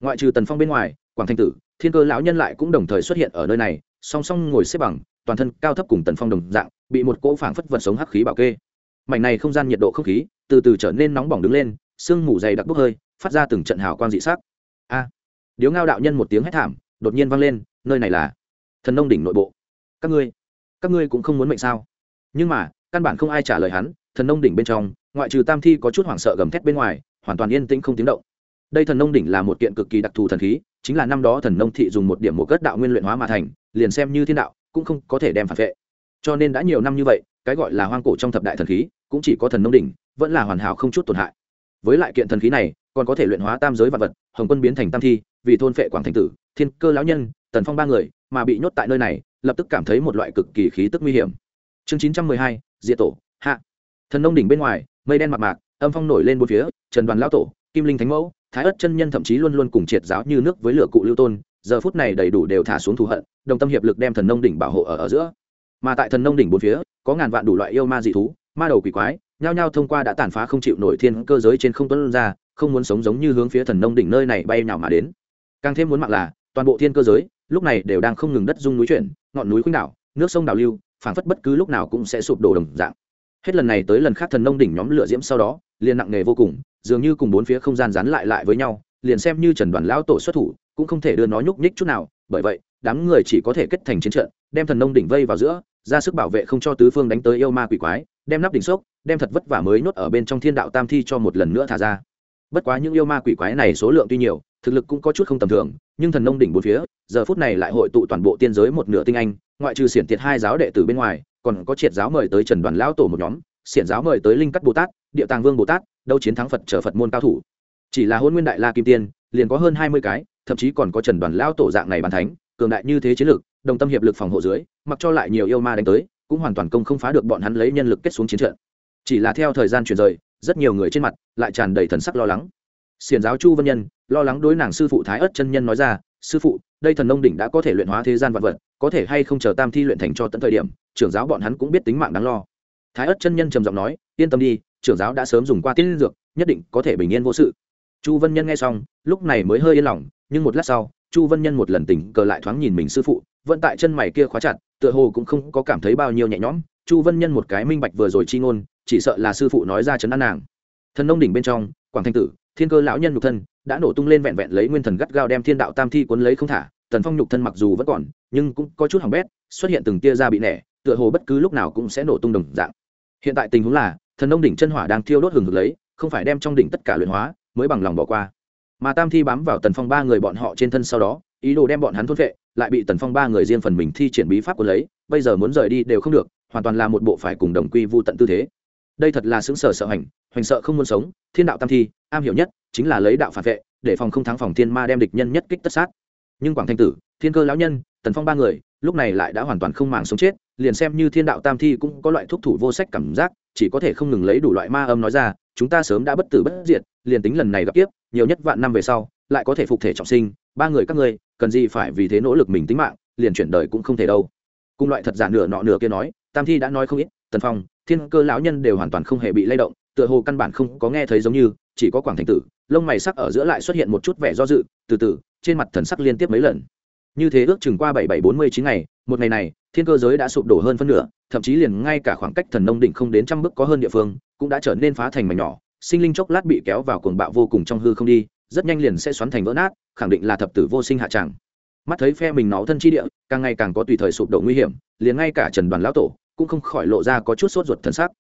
Ngoại trừ tần phong bên ngoài, quảng thanh tử, thiên cơ lão nhân lại cũng đồng thời xuất hiện ở nơi này, song song ngồi xếp bằng, toàn thân cao thấp cùng tần phong đồng dạng, bị một cỗ phảng phất vật sống hắc khí bảo kê. Mảnh này không gian nhiệt độ không khí, từ từ trở nên nóng bỏng đứng lên, sương mù dày đặc bốc hơi, phát ra từng trận hào quang dị sắc. A! Điếu ngao đạo nhân một tiếng hét thảm đột nhiên vang lên, nơi này là thần nông đỉnh nội bộ. Các ngươi các ngươi cũng không muốn mệnh sao? Nhưng mà, căn bản không ai trả lời hắn, thần nông đỉnh bên trong, ngoại trừ tam thi có chút hoảng sợ gầm thét bên ngoài, hoàn toàn yên tĩnh không tiếng động. Đây thần nông đỉnh là một kiện cực kỳ đặc thù thần khí, chính là năm đó thần nông thị dùng một điểm một cất đạo nguyên luyện hóa mà thành, liền xem như thiên đạo, cũng không có thể đem phản vệ. Cho nên đã nhiều năm như vậy, cái gọi là hoang cổ trong thập đại thần khí, cũng chỉ có thần nông đỉnh, vẫn là hoàn hảo không chút tổn hại. Với lại kiện thần khí này, còn có thể luyện hóa tam giới vật vật, hồng quân biến thành tam thi vì thôn phệ quảng thành tử, thiên cơ lão nhân, tần phong ba người, mà bị nhốt tại nơi này, lập tức cảm thấy một loại cực kỳ khí tức nguy hiểm. Chương chín trăm mười hai, diệt tổ, hạ. Thần nông đỉnh bên ngoài, mây đen mặt mạc, âm phong nổi lên bốn phía, trần đoàn lão tổ, kim linh thánh mẫu, thái ất chân nhân thậm chí luôn luôn cùng triệt giáo như nước với lửa cụ lưu tôn, giờ phút này đầy đủ đều thả xuống thù hận, đồng tâm hiệp lực đem thần nông đỉnh bảo hộ ở ở giữa. Mà tại thần nông đỉnh bốn phía, có ngàn vạn đủ loại yêu ma dị thú, ma đầu quỷ quái, nhao nhao thông qua đã tàn phá không chịu nổi thiên cơ giới trên không tuấn ra, không muốn sống giống như hướng phía thần nông đỉnh nơi này bay nào mà đến càng thêm muốn mạng là, toàn bộ thiên cơ giới, lúc này đều đang không ngừng đất dung núi chuyển, ngọn núi khuynh đảo, nước sông đào lưu, phảng phất bất cứ lúc nào cũng sẽ sụp đổ đồng dạng. Hết lần này tới lần khác thần nông đỉnh nhóm lửa diễm sau đó, liền nặng nề vô cùng, dường như cùng bốn phía không gian dán lại lại với nhau, liền xem như trần đoàn lão tổ xuất thủ, cũng không thể đưa nó nhúc nhích chút nào, bởi vậy, đám người chỉ có thể kết thành chiến trận, đem thần nông đỉnh vây vào giữa, ra sức bảo vệ không cho tứ phương đánh tới yêu ma quỷ quái, đem nắp đỉnh sốc đem thật vất vả mới nhốt ở bên trong thiên đạo tam thi cho một lần nữa thả ra. Bất quá những yêu ma quỷ quái này số lượng tuy nhiều thực lực cũng có chút không tầm thường nhưng thần nông đỉnh bốn phía giờ phút này lại hội tụ toàn bộ tiên giới một nửa tinh anh ngoại trừ xiển tiệt hai giáo đệ tử bên ngoài còn có triệt giáo mời tới trần đoàn lão tổ một nhóm xiển giáo mời tới linh cắt bồ tát địa tàng vương bồ tát đâu chiến thắng phật trở phật môn cao thủ. Chỉ là hôn nguyên đại la kim tiên liền có hơn hai mươi cái thậm chí còn có trần đoàn lão tổ dạng này bàn thánh cường đại như thế chiến lực, đồng tâm hiệp lực phòng hộ dưới mặc cho lại nhiều yêu ma đánh tới cũng hoàn toàn công không phá được bọn hắn lấy nhân lực kết xuống chiến trận. Chỉ là theo thời gian chuyển rời rất nhiều người trên mặt lại tràn đầy thần sắc lo lắng xiển giáo chu vân nhân, lo lắng đối nàng sư phụ thái ất chân nhân nói ra, sư phụ, đây thần nông đỉnh đã có thể luyện hóa thế gian vật vật, có thể hay không chờ tam thi luyện thành cho tận thời điểm, trưởng giáo bọn hắn cũng biết tính mạng đáng lo. Thái ất chân nhân trầm giọng nói, yên tâm đi, trưởng giáo đã sớm dùng qua tiên dược, nhất định có thể bình yên vô sự. Chu vân nhân nghe xong, lúc này mới hơi yên lòng, nhưng một lát sau, chu vân nhân một lần tỉnh cờ lại thoáng nhìn mình sư phụ, vẫn tại chân mày kia khóa chặt, tựa hồ cũng không có cảm thấy bao nhiêu nhẹ nhõm. Chu vân nhân một cái minh bạch vừa rồi chi ngôn, chỉ sợ là sư phụ nói ra chấn an nàng. Thần nông đỉnh bên trong, quảng thanh tử thiên cơ lão nhân nhục thân đã nổ tung lên vẹn vẹn lấy nguyên thần gắt gao đem thiên đạo tam thi cuốn lấy không thả, tần phong nhục thân mặc dù vẫn còn, nhưng cũng có chút hỏng bét, xuất hiện từng tia ra bị nẻ, tựa hồ bất cứ lúc nào cũng sẽ nổ tung đồng dạng. Hiện tại tình huống là, thần nông đỉnh chân hỏa đang thiêu đốt hừng hực lấy, không phải đem trong đỉnh tất cả luyện hóa, mới bằng lòng bỏ qua. Mà tam thi bám vào tần phong ba người bọn họ trên thân sau đó, ý đồ đem bọn hắn thôn vệ lại bị tần phong ba người riêng phần mình thi triển bí pháp của lấy, bây giờ muốn rời đi đều không được, hoàn toàn là một bộ phải cùng đồng quy vô tận tư thế. Đây thật là xứng sở sợ hành, hoành sợ không muốn sống, thiên đạo tam thi am hiểu nhất chính là lấy đạo phản vệ, để phòng không thắng phòng thiên ma đem địch nhân nhất kích tất sát. Nhưng quảng thanh tử, thiên cơ lão nhân, tần phong ba người, lúc này lại đã hoàn toàn không màng sống chết, liền xem như thiên đạo tam thi cũng có loại thuốc thủ vô sách cảm giác, chỉ có thể không ngừng lấy đủ loại ma âm nói ra, chúng ta sớm đã bất tử bất diệt, liền tính lần này gặp kiếp, nhiều nhất vạn năm về sau, lại có thể phục thể trọng sinh, ba người các ngươi, cần gì phải vì thế nỗ lực mình tính mạng, liền chuyển đời cũng không thể đâu. Cùng loại thật giả nửa nọ nửa kia nói, tam thi đã nói không ít, tần phong, thiên cơ lão nhân đều hoàn toàn không hề bị lay động tựa hồ căn bản không có nghe thấy giống như, chỉ có quảng thành tử, lông mày sắc ở giữa lại xuất hiện một chút vẻ do dự, từ từ, trên mặt thần sắc liên tiếp mấy lần như thế ước chừng qua bảy bảy bốn mươi chín ngày, một ngày này, thiên cơ giới đã sụp đổ hơn phân nửa, thậm chí liền ngay cả khoảng cách thần nông đỉnh không đến trăm bước có hơn địa phương, cũng đã trở nên phá thành mảnh nhỏ, sinh linh chốc lát bị kéo vào cuồng bạo vô cùng trong hư không đi, rất nhanh liền sẽ xoắn thành vỡ nát, khẳng định là thập tử vô sinh hạ tràng mắt thấy phe mình nó thân chi địa, càng ngày càng có tùy thời sụp đổ nguy hiểm, liền ngay cả trần đoàn lão tổ cũng không khỏi lộ ra có chút sốt ruột thần sắc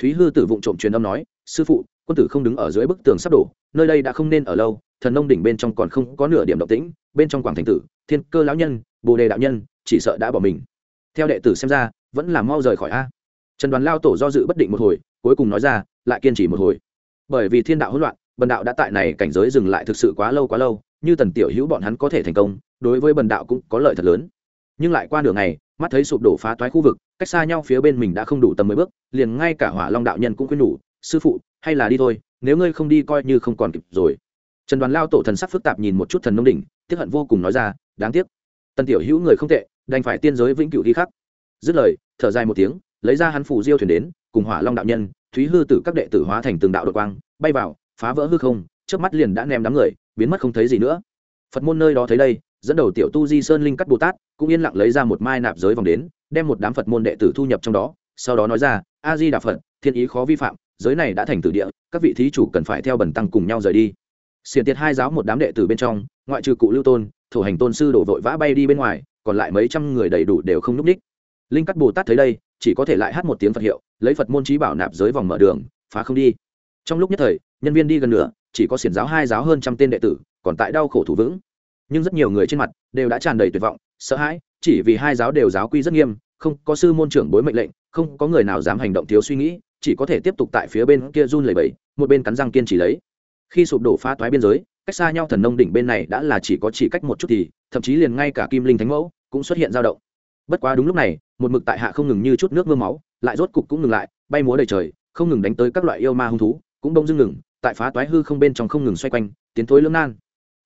thúy hư tử vụng trộm truyền âm nói, sư phụ, quân tử không đứng ở dưới bức tường sắp đổ, nơi đây đã không nên ở lâu, thần nông đỉnh bên trong còn không có nửa điểm động tĩnh, bên trong quảng thành tử, thiên cơ lão nhân, bồ đề đạo nhân, chỉ sợ đã bỏ mình. Theo đệ tử xem ra, vẫn là mau rời khỏi a. Trần đoàn lao tổ do dự bất định một hồi, cuối cùng nói ra, lại kiên trì một hồi. Bởi vì thiên đạo hỗn loạn, bần đạo đã tại này cảnh giới dừng lại thực sự quá lâu quá lâu, như tần tiểu hữu bọn hắn có thể thành công, đối với bần đạo cũng có lợi thật lớn. Nhưng lại qua đường này mắt thấy sụp đổ phá toái khu vực cách xa nhau phía bên mình đã không đủ tầm mười bước, liền ngay cả hỏa long đạo nhân cũng khuyên nhủ, sư phụ, hay là đi thôi, nếu ngươi không đi coi như không còn kịp rồi. Trần đoàn lao tổ thần sắc phức tạp nhìn một chút thần nông đỉnh tiếp hận vô cùng nói ra, đáng tiếc. Tần tiểu hữu người không tệ, đành phải tiên giới vĩnh cửu đi khắc. Dứt lời, thở dài một tiếng, lấy ra hắn phủ diêu thuyền đến, cùng hỏa long đạo nhân, thúy hư tử các đệ tử hóa thành từng đạo đột quang, bay vào, phá vỡ hư không trước mắt liền đã ném đám người, biến mất không thấy gì nữa. Phật môn nơi đó thấy đây, dẫn đầu tiểu tu di sơn linh cắt bồ tát, cũng yên lặng lấy ra một mai nạp giới vòng đến đem một đám phật môn đệ tử thu nhập trong đó, sau đó nói ra, a di đà phật, thiên ý khó vi phạm, giới này đã thành tử địa, các vị thí chủ cần phải theo bần tăng cùng nhau rời đi. Xiển tiệt hai giáo một đám đệ tử bên trong, ngoại trừ cụ lưu tôn, thủ hành tôn sư đổ vội vã bay đi bên ngoài, còn lại mấy trăm người đầy đủ đều không núp ních linh cắt bồ tát thấy đây, chỉ có thể lại hát một tiếng phật hiệu, lấy phật môn trí bảo nạp giới vòng mở đường, phá không đi. Trong lúc nhất thời, nhân viên đi gần nửa, chỉ có xiển giáo hai giáo hơn trăm tên đệ tử, còn tại đau khổ thủ vững. Nhưng rất nhiều người trên mặt đều đã tràn đầy tuyệt vọng, sợ hãi chỉ vì hai giáo đều giáo quy rất nghiêm, không có sư môn trưởng bối mệnh lệnh, không có người nào dám hành động thiếu suy nghĩ, chỉ có thể tiếp tục tại phía bên kia run lẩy bẩy, một bên cắn răng kiên trì lấy. Khi sụp đổ phá toái biên giới, cách xa nhau thần nông đỉnh bên này đã là chỉ có chỉ cách một chút thì, thậm chí liền ngay cả kim linh thánh mẫu cũng xuất hiện dao động. Bất quá đúng lúc này, một mực tại hạ không ngừng như chút nước mưa máu, lại rốt cục cũng ngừng lại, bay múa đầy trời, không ngừng đánh tới các loại yêu ma hung thú, cũng bông dưng ngừng, tại phá toái hư không bên trong không ngừng xoay quanh, tiến thối lưỡng nan.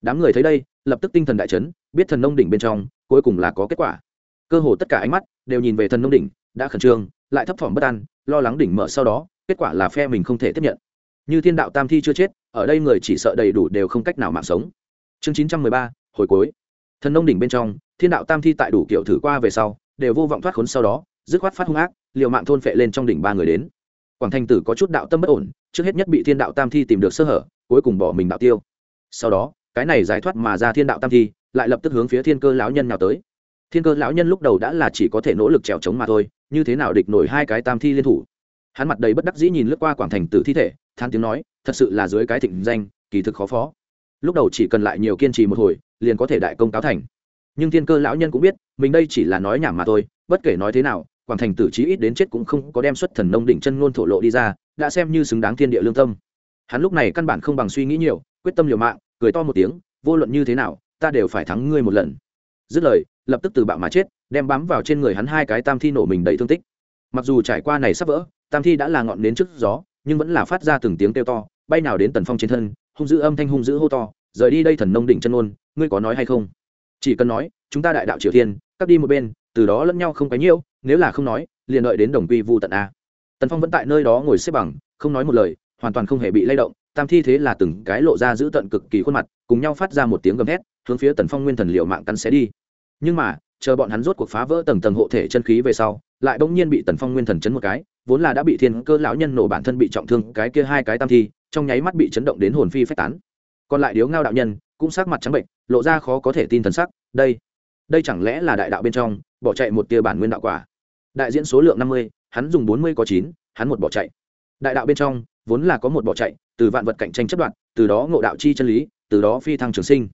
Đám người thấy đây, lập tức tinh thần đại chấn biết thần nông đỉnh bên trong, cuối cùng là có kết quả. Cơ hồ tất cả ánh mắt đều nhìn về thần nông đỉnh, đã khẩn trương, lại thấp thỏm bất an, lo lắng đỉnh mở sau đó, kết quả là phe mình không thể tiếp nhận. Như thiên đạo tam thi chưa chết, ở đây người chỉ sợ đầy đủ đều không cách nào mạng sống. Chương chín trăm mười ba, hồi cuối. Thần nông đỉnh bên trong, thiên đạo tam thi tại đủ kiểu thử qua về sau, đều vô vọng thoát khốn sau đó, dứt khoát phát hung ác, liều mạng thôn phệ lên trong đỉnh ba người đến. Quảng thanh tử có chút đạo tâm bất ổn, trước hết nhất bị thiên đạo tam thi tìm được sơ hở, cuối cùng bỏ mình đạo tiêu. Sau đó, cái này giải thoát mà ra thiên đạo tam thi lại lập tức hướng phía thiên cơ lão nhân nào tới. Thiên cơ lão nhân lúc đầu đã là chỉ có thể nỗ lực trèo trống mà thôi, như thế nào địch nổi hai cái tam thi liên thủ? Hắn mặt đầy bất đắc dĩ nhìn lướt qua quảng thành tử thi thể, than tiếng nói, thật sự là dưới cái thịnh danh, kỳ thực khó phó. Lúc đầu chỉ cần lại nhiều kiên trì một hồi, liền có thể đại công cáo thành. Nhưng thiên cơ lão nhân cũng biết, mình đây chỉ là nói nhảm mà thôi, bất kể nói thế nào, quảng thành tử trí ít đến chết cũng không có đem xuất thần nông đỉnh chân ngôn thổ lộ đi ra, đã xem như xứng đáng thiên địa lương tâm. Hắn lúc này căn bản không bằng suy nghĩ nhiều, quyết tâm liều mạng, cười to một tiếng, vô luận như thế nào ta đều phải thắng ngươi một lần. Dứt lời, lập tức từ bạo mà chết, đem bám vào trên người hắn hai cái tam thi nổ mình đầy thương tích. Mặc dù trải qua này sắp vỡ, tam thi đã là ngọn đến trước gió, nhưng vẫn là phát ra từng tiếng kêu to, bay nào đến tần phong trên thân, hung dữ âm thanh hung dữ hô to, rời đi đây thần nông đỉnh chân ôn ngươi có nói hay không? Chỉ cần nói, chúng ta đại đạo triều thiên cắt đi một bên, từ đó lẫn nhau không cái nhiễu, nếu là không nói, liền đợi đến đồng quy vu tận a. Tần phong vẫn tại nơi đó ngồi xếp bằng, không nói một lời, hoàn toàn không hề bị lay động, tam thi thế là từng cái lộ ra giữ tận cực kỳ khuôn mặt, cùng nhau phát ra một tiếng gầm hét hướng phía tần phong nguyên thần liệu mạng cắn xé đi. Nhưng mà, chờ bọn hắn rốt cuộc phá vỡ tầng tầng hộ thể chân khí về sau, lại bỗng nhiên bị tần phong nguyên thần chấn một cái, vốn là đã bị thiên cơ lão nhân nổ bản thân bị trọng thương, cái kia hai cái tam thi, trong nháy mắt bị chấn động đến hồn phi phách tán. Còn lại điếu ngao đạo nhân, cũng sắc mặt trắng bệnh, lộ ra khó có thể tin thần sắc, đây đây chẳng lẽ là đại đạo bên trong, bỏ chạy một tia bản nguyên đạo quả? Đại diễn số lượng năm mươi, hắn dùng bốn mươi có chín, hắn một bỏ chạy. Đại đạo bên trong, vốn là có một bỏ chạy, từ vạn vật cạnh tranh chất đoạn, từ đó ngộ đạo chi chân lý, từ đó phi thăng trường sinh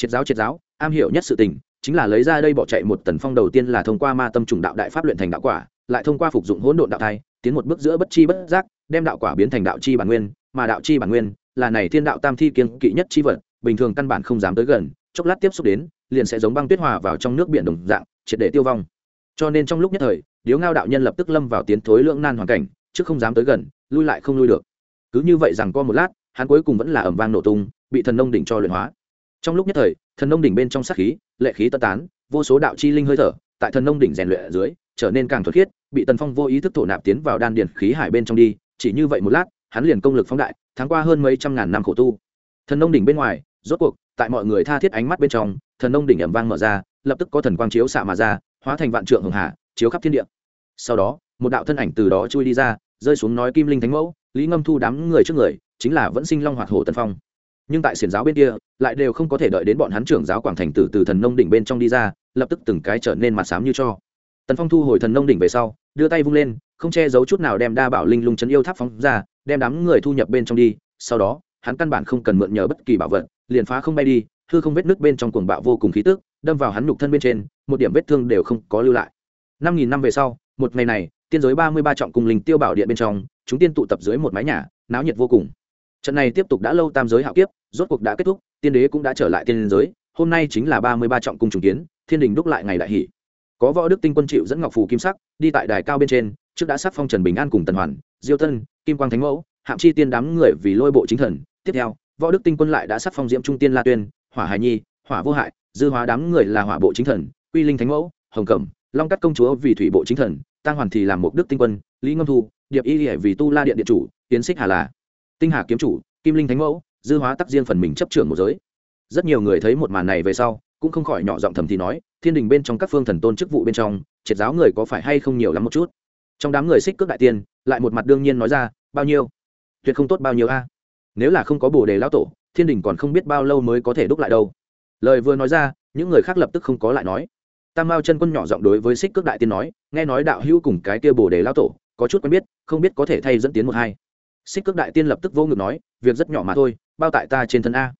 triệt giáo triệt giáo, am hiểu nhất sự tình, chính là lấy ra đây bỏ chạy một tần phong đầu tiên là thông qua ma tâm trùng đạo đại pháp luyện thành đạo quả, lại thông qua phục dụng hỗn độn đạo thai, tiến một bước giữa bất chi bất giác, đem đạo quả biến thành đạo chi bản nguyên, mà đạo chi bản nguyên là này thiên đạo tam thi kiên kỵ nhất chi vật, bình thường căn bản không dám tới gần, chốc lát tiếp xúc đến, liền sẽ giống băng tuyết hòa vào trong nước biển đồng dạng, triệt để tiêu vong. Cho nên trong lúc nhất thời, điếu ngao đạo nhân lập tức lâm vào tiến thối lưỡng nan hoàn cảnh, chứ không dám tới gần, lui lại không lui được. Cứ như vậy rằng co một lát, hắn cuối cùng vẫn là ẩm vang nổ tung, bị thần nông đỉnh cho luyện hóa trong lúc nhất thời, thần nông đỉnh bên trong sát khí, lệ khí tân tán, vô số đạo chi linh hơi thở, tại thần nông đỉnh rèn luyện ở dưới, trở nên càng thuật khiết, bị tần phong vô ý thức thổ nạp tiến vào đan điền khí hải bên trong đi, chỉ như vậy một lát, hắn liền công lực phóng đại tháng qua hơn mấy trăm ngàn năm khổ tu. Thần nông đỉnh bên ngoài, rốt cuộc, tại mọi người tha thiết ánh mắt bên trong, thần nông đỉnh ẩm vang mở ra, lập tức có thần quang chiếu xạ mà ra, hóa thành vạn trượng hường hà, chiếu khắp thiên địa. Sau đó, một đạo thân ảnh từ đó chui đi ra, rơi xuống nói kim linh thánh mẫu, lý ngâm thu đám người trước người, chính là vẫn sinh long hoạt hổ tần phong nhưng tại xiển giáo bên kia, lại đều không có thể đợi đến bọn hắn trưởng giáo quảng thành tử từ thần nông đỉnh bên trong đi ra, lập tức từng cái trở nên mặt xám như cho. Tần phong thu hồi thần nông đỉnh về sau, đưa tay vung lên, không che giấu chút nào đem đa bảo linh lung chấn yêu tháp phóng ra, đem đám người thu nhập bên trong đi, sau đó, hắn căn bản không cần mượn nhờ bất kỳ bảo vật, liền phá không bay đi, hư không vết nước bên trong cuồng bạo vô cùng khí tức, đâm vào hắn nhục thân bên trên, một điểm vết thương đều không có lưu lại. Năm nghìn năm về sau, một ngày này, tiên giới ba mươi ba trọng cùng linh tiêu bảo điện bên trong, chúng tiên tụ tập dưới một mái nhà, náo nhiệt vô cùng. Trận này tiếp tục đã lâu tam giới hạo kiếp rốt cuộc đã kết thúc, tiên đế cũng đã trở lại tiên giới, hôm nay chính là ba mươi ba trọng cung trùng kiến, thiên đình đúc lại ngày đại hỷ. Có võ đức tinh quân chịu dẫn ngọc phù kim sắc, đi tại đài cao bên trên, trước đã sắc phong trần bình an cùng tần hoàn, diêu tân, kim quang thánh mẫu, hạm chi tiên đám người vì lôi bộ chính thần. Tiếp theo, võ đức tinh quân lại đã sắc phong diễm trung tiên la tuyên, hỏa hải nhi, hỏa vô hại, dư hóa đám người là hỏa bộ chính thần, quy linh thánh mẫu, hồng cẩm, long cắt công chúa vì thủy bộ chính thần tăng hoàn thì làm một đức tinh quân, lý ngâm thu, điệp y hệ vì tu la điện điện chủ tiến xích hà là tinh hà kiếm chủ, kim linh thánh mẫu dư hóa tắc riêng phần mình chấp trưởng một giới. Rất nhiều người thấy một màn này về sau, cũng không khỏi nhỏ giọng thầm thì nói, thiên đình bên trong các phương thần tôn chức vụ bên trong, triệt giáo người có phải hay không nhiều lắm một chút? Trong đám người xích cước đại tiên, lại một mặt đương nhiên nói ra, bao nhiêu? Tuyệt không tốt bao nhiêu a. Nếu là không có bồ đề lão tổ, thiên đình còn không biết bao lâu mới có thể đúc lại đâu. Lời vừa nói ra, những người khác lập tức không có lại nói. Tam mao chân quân nhỏ giọng đối với xích cước đại tiên nói, nghe nói đạo hữu cùng cái kia bồ đề lão tổ, có chút quen biết, không biết có thể thay dẫn tiến một hai xích cước đại tiên lập tức vô ngực nói, việc rất nhỏ mà thôi, bao tại ta trên thân a.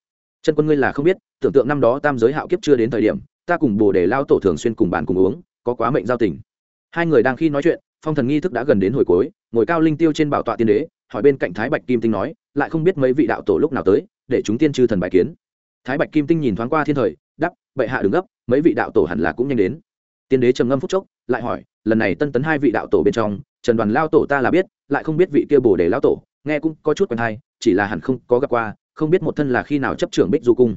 Chân quân ngươi là không biết, tưởng tượng năm đó tam giới hạo kiếp chưa đến thời điểm, ta cùng bồ để lao tổ thường xuyên cùng bàn cùng uống, có quá mệnh giao tình. Hai người đang khi nói chuyện, phong thần nghi thức đã gần đến hồi cuối, ngồi cao linh tiêu trên bảo tọa tiên đế, hỏi bên cạnh thái bạch kim tinh nói, lại không biết mấy vị đạo tổ lúc nào tới, để chúng tiên chư thần bài kiến? Thái bạch kim tinh nhìn thoáng qua thiên thời đắp bệ hạ đứng gấp, mấy vị đạo tổ hẳn là cũng nhanh đến. Tiên đế trầm ngâm phúc chốc, lại hỏi, lần này tân tấn hai vị đạo tổ bên trong, trần đoàn lao tổ ta là biết, lại không biết vị kia bồ đề lao tổ nghe cũng có chút quen hay chỉ là hẳn không có gặp qua, không biết một thân là khi nào chấp trưởng bích du cung.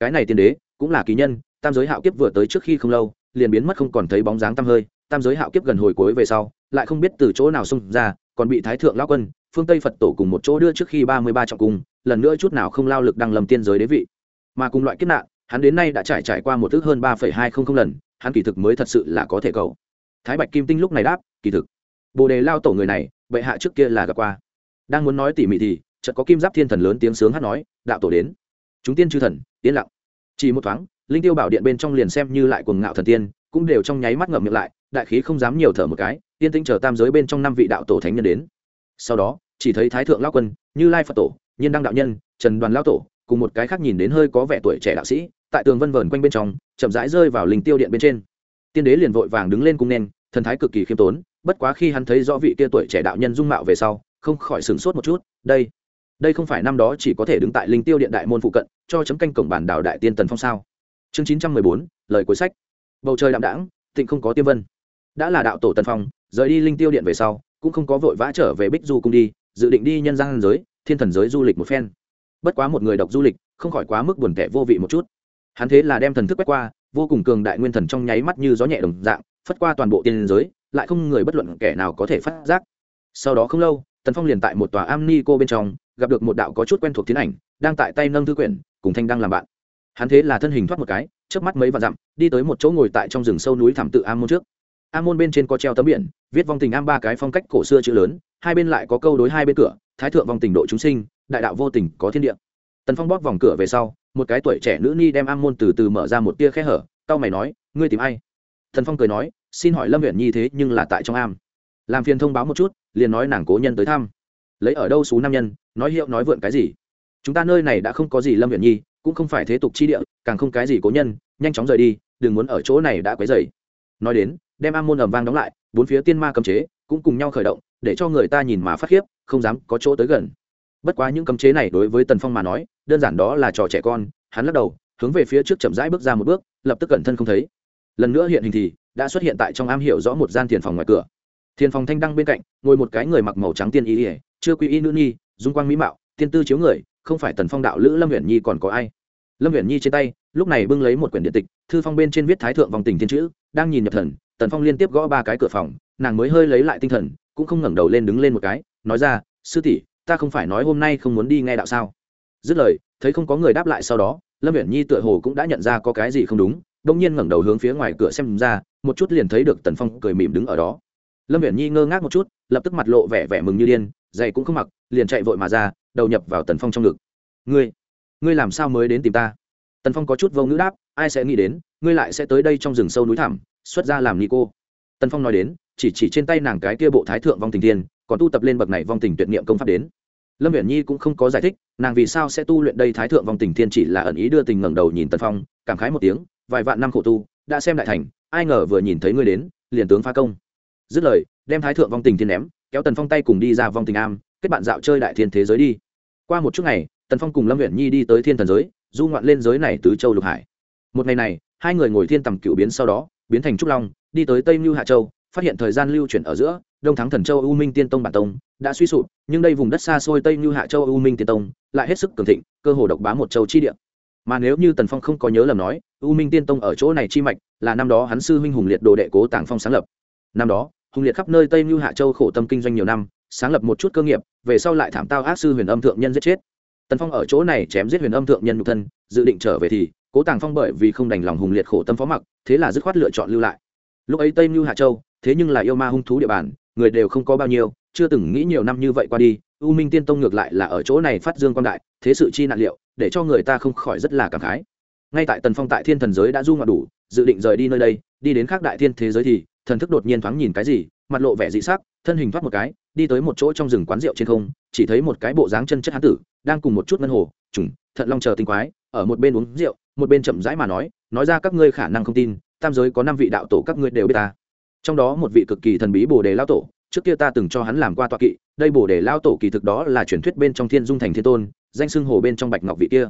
Cái này tiên đế, cũng là kỳ nhân, tam giới hạo kiếp vừa tới trước khi không lâu, liền biến mất không còn thấy bóng dáng tăm hơi, tam giới hạo kiếp gần hồi cuối về sau, lại không biết từ chỗ nào xông ra, còn bị thái thượng lao quân, phương tây phật tổ cùng một chỗ đưa trước khi ba mươi ba trọng cung, lần nữa chút nào không lao lực đăng lầm tiên giới đế vị. Mà cùng loại kiếp nạn, hắn đến nay đã trải trải qua một thước hơn ba phẩy hai không không lần, hắn kỳ thực mới thật sự là có thể cầu. Thái bạch kim tinh lúc này đáp, kỳ thực, bồ đề lao tổ người này, bệ hạ trước kia là gặp qua đang muốn nói tỉ mỉ thì, chợt có kim giáp thiên thần lớn tiếng sướng hát nói, đạo tổ đến. Chúng tiên chư thần, yên lặng. Chỉ một thoáng, linh tiêu bảo điện bên trong liền xem như lại cuồng ngạo thần tiên, cũng đều trong nháy mắt ngậm miệng lại, đại khí không dám nhiều thở một cái, tiên tinh chờ tam giới bên trong năm vị đạo tổ thánh nhân đến. Sau đó, chỉ thấy thái thượng lao quân, như lai phật tổ, nhiên đăng đạo nhân, trần đoàn lao tổ, cùng một cái khác nhìn đến hơi có vẻ tuổi trẻ đạo sĩ, tại tường vân vờn quanh bên trong, chậm rãi rơi vào linh tiêu điện bên trên. Tiên đế liền vội vàng đứng lên cung nen thần thái cực kỳ khiêm tốn, bất quá khi hắn thấy rõ vị kia tuổi trẻ đạo nhân dung mạo về sau không khỏi sửng sốt một chút, đây đây không phải năm đó chỉ có thể đứng tại linh tiêu điện đại môn phụ cận, cho chấm canh cổng bản đảo đại tiên tần phong sao? Chương chín trăm mười bốn, lời cuối sách. Bầu trời đạm đãng tịnh không có tiêm vân. Đã là đạo tổ tần phong, rời đi linh tiêu điện về sau, cũng không có vội vã trở về bích du cung đi, dự định đi nhân gian giới, thiên thần giới du lịch một phen. Bất quá một người độc du lịch, không khỏi quá mức buồn tẻ vô vị một chút. Hắn thế là đem thần thức quét qua, vô cùng cường đại nguyên thần trong nháy mắt như gió nhẹ đồng dạng, phất qua toàn bộ tiên giới, lại không người bất luận kẻ nào có thể phát giác. Sau đó không lâu tần phong liền tại một tòa am ni cô bên trong, gặp được một đạo có chút quen thuộc tiến ảnh, đang tại tay nâng thư quyển, cùng thanh đang làm bạn. Hắn thế là thân hình thoát một cái trước mắt mấy vạn dặm, đi tới một chỗ ngồi tại trong rừng sâu núi thảm tự am môn trước. Am môn bên trên có treo tấm biển, viết vong tình am ba cái phong cách cổ xưa chữ lớn, hai bên lại có câu đối hai bên cửa, thái thượng vong tình độ chúng sinh, đại đạo vô tình có thiên địa. Tần phong bóp vòng cửa về sau, một cái tuổi trẻ nữ ni đem am môn từ từ mở ra một tia khe hở tao mày nói, ngươi tìm ai? Thần phong cười nói, xin hỏi lâm huyện nhi thế nhưng là tại trong am làm phiền thông báo một chút, liền nói nàng cố nhân tới thăm. Lấy ở đâu xú nam nhân, nói hiệu nói vượn cái gì? Chúng ta nơi này đã không có gì lâm huyện nhi, cũng không phải thế tục chi địa, càng không cái gì cố nhân, nhanh chóng rời đi, đừng muốn ở chỗ này đã quấy dày nói đến, đem am môn ầm vang đóng lại, bốn phía tiên ma cầm chế cũng cùng nhau khởi động, để cho người ta nhìn mà phát khiếp, không dám có chỗ tới gần. Bất quá những cấm chế này đối với tần phong mà nói, đơn giản đó là trò trẻ con, hắn lắc đầu, hướng về phía trước chậm rãi bước ra một bước, lập tức cẩn thân không thấy. Lần nữa hiện hình thì, đã xuất hiện tại trong am hiểu rõ một gian thiền phòng ngoài cửa thiền phòng thanh đăng bên cạnh, ngồi một cái người mặc màu trắng tiên y ỉa chưa quy y nữ nhi, dung quang mỹ mạo, tiên tư chiếu người, không phải tần phong đạo lữ lâm huyền nhi còn có ai. Lâm huyền nhi trên tay, lúc này bưng lấy một quyển điện tịch, thư phong bên trên viết thái thượng vòng tình thiên chữ, đang nhìn nhập thần, tần phong liên tiếp gõ ba cái cửa phòng, nàng mới hơi lấy lại tinh thần, cũng không ngẩng đầu lên đứng lên một cái, nói ra, sư tỷ, ta không phải nói hôm nay không muốn đi nghe đạo sao? Dứt lời, thấy không có người đáp lại sau đó, lâm viễn nhi tựa hồ cũng đã nhận ra có cái gì không đúng đông nhiên ngẩng đầu hướng phía ngoài cửa xem ra, một chút liền thấy được tần phong cười mỉm đứng ở đó lâm viễn nhi ngơ ngác một chút, lập tức mặt lộ vẻ vẻ mừng như điên, giày cũng không mặc, liền chạy vội mà ra, đầu nhập vào tần phong trong ngực. Ngươi ngươi làm sao mới đến tìm ta? Tần phong có chút vô ngữ đáp, ai sẽ nghĩ đến, ngươi lại sẽ tới đây trong rừng sâu núi thẳm, xuất ra làm ni cô. Tần phong nói đến, chỉ chỉ trên tay nàng cái kia bộ thái thượng vong tình tiên còn tu tập lên bậc này vong tình tuyệt niệm công pháp đến. Lâm viễn nhi cũng không có giải thích, nàng vì sao sẽ tu luyện đây thái thượng vong tình thiên chỉ là ẩn ý đưa tình ngẩng đầu nhìn tần phong, cảm khái một tiếng, vài vạn năm khổ tu, đã xem đại thành, ai ngờ vừa nhìn thấy ngươi đến, liền tướng phá công dứt lời, đem thái thượng vong tình thiên ném, kéo tần phong tay cùng đi ra vong tình am, kết bạn dạo chơi đại thiên thế giới đi. Qua một chút ngày, tần phong cùng lâm viễn nhi đi tới thiên thần giới, du ngoạn lên giới này tứ châu lục hải. Một ngày này, hai người ngồi thiên tầm cựu biến sau đó, biến thành trúc long, đi tới tây mưu hạ châu, phát hiện thời gian lưu chuyển ở giữa, đông thắng thần châu u minh tiên tông bản tông đã suy sụp, nhưng đây vùng đất xa xôi tây mưu hạ châu u minh tiên tông lại hết sức cường thịnh, cơ hồ độc bá một châu chi địa. Mà nếu như tần phong không có nhớ lầm nói, u minh tiên tông ở chỗ này chi mạch là năm đó hắn sư huynh hùng liệt đồ đệ cố tàng phong sáng lập. Năm đó hùng liệt khắp nơi tây như hạ châu khổ tâm kinh doanh nhiều năm, sáng lập một chút cơ nghiệp, về sau lại thảm tao ác sư huyền âm thượng nhân giết chết. Tần phong ở chỗ này chém giết huyền âm thượng nhân nhục thân, dự định trở về thì, cố tàng phong bởi vì không đành lòng hùng liệt khổ tâm phó mặc, thế là dứt khoát lựa chọn lưu lại. Lúc ấy tây như hạ châu, thế nhưng là yêu ma hung thú địa bàn, người đều không có bao nhiêu, chưa từng nghĩ nhiều năm như vậy qua đi, u minh tiên tông ngược lại là ở chỗ này phát dương quan đại, thế sự chi nạn liệu, để cho người ta không khỏi rất là cảm khái. Ngay tại tần phong tại thiên thần giới đã du ngoạn đủ, dự định rời đi nơi đây, đi đến khác đại thiên thế giới thì thần thức đột nhiên thoáng nhìn cái gì, mặt lộ vẻ dị sắc, thân hình thoát một cái, đi tới một chỗ trong rừng quán rượu trên không, chỉ thấy một cái bộ dáng chân chất hán tử, đang cùng một chút ngân hồ, trùng, thận long chờ tinh quái, ở một bên uống rượu, một bên chậm rãi mà nói nói ra các ngươi khả năng không tin, tam giới có năm vị đạo tổ các ngươi đều biết ta. Trong đó một vị cực kỳ thần bí bồ đề lao tổ, trước kia ta từng cho hắn làm qua tọa kỵ, đây bồ đề lao tổ kỳ thực đó là truyền thuyết bên trong thiên dung thành thiên tôn, danh xưng hồ bên trong bạch ngọc vị kia.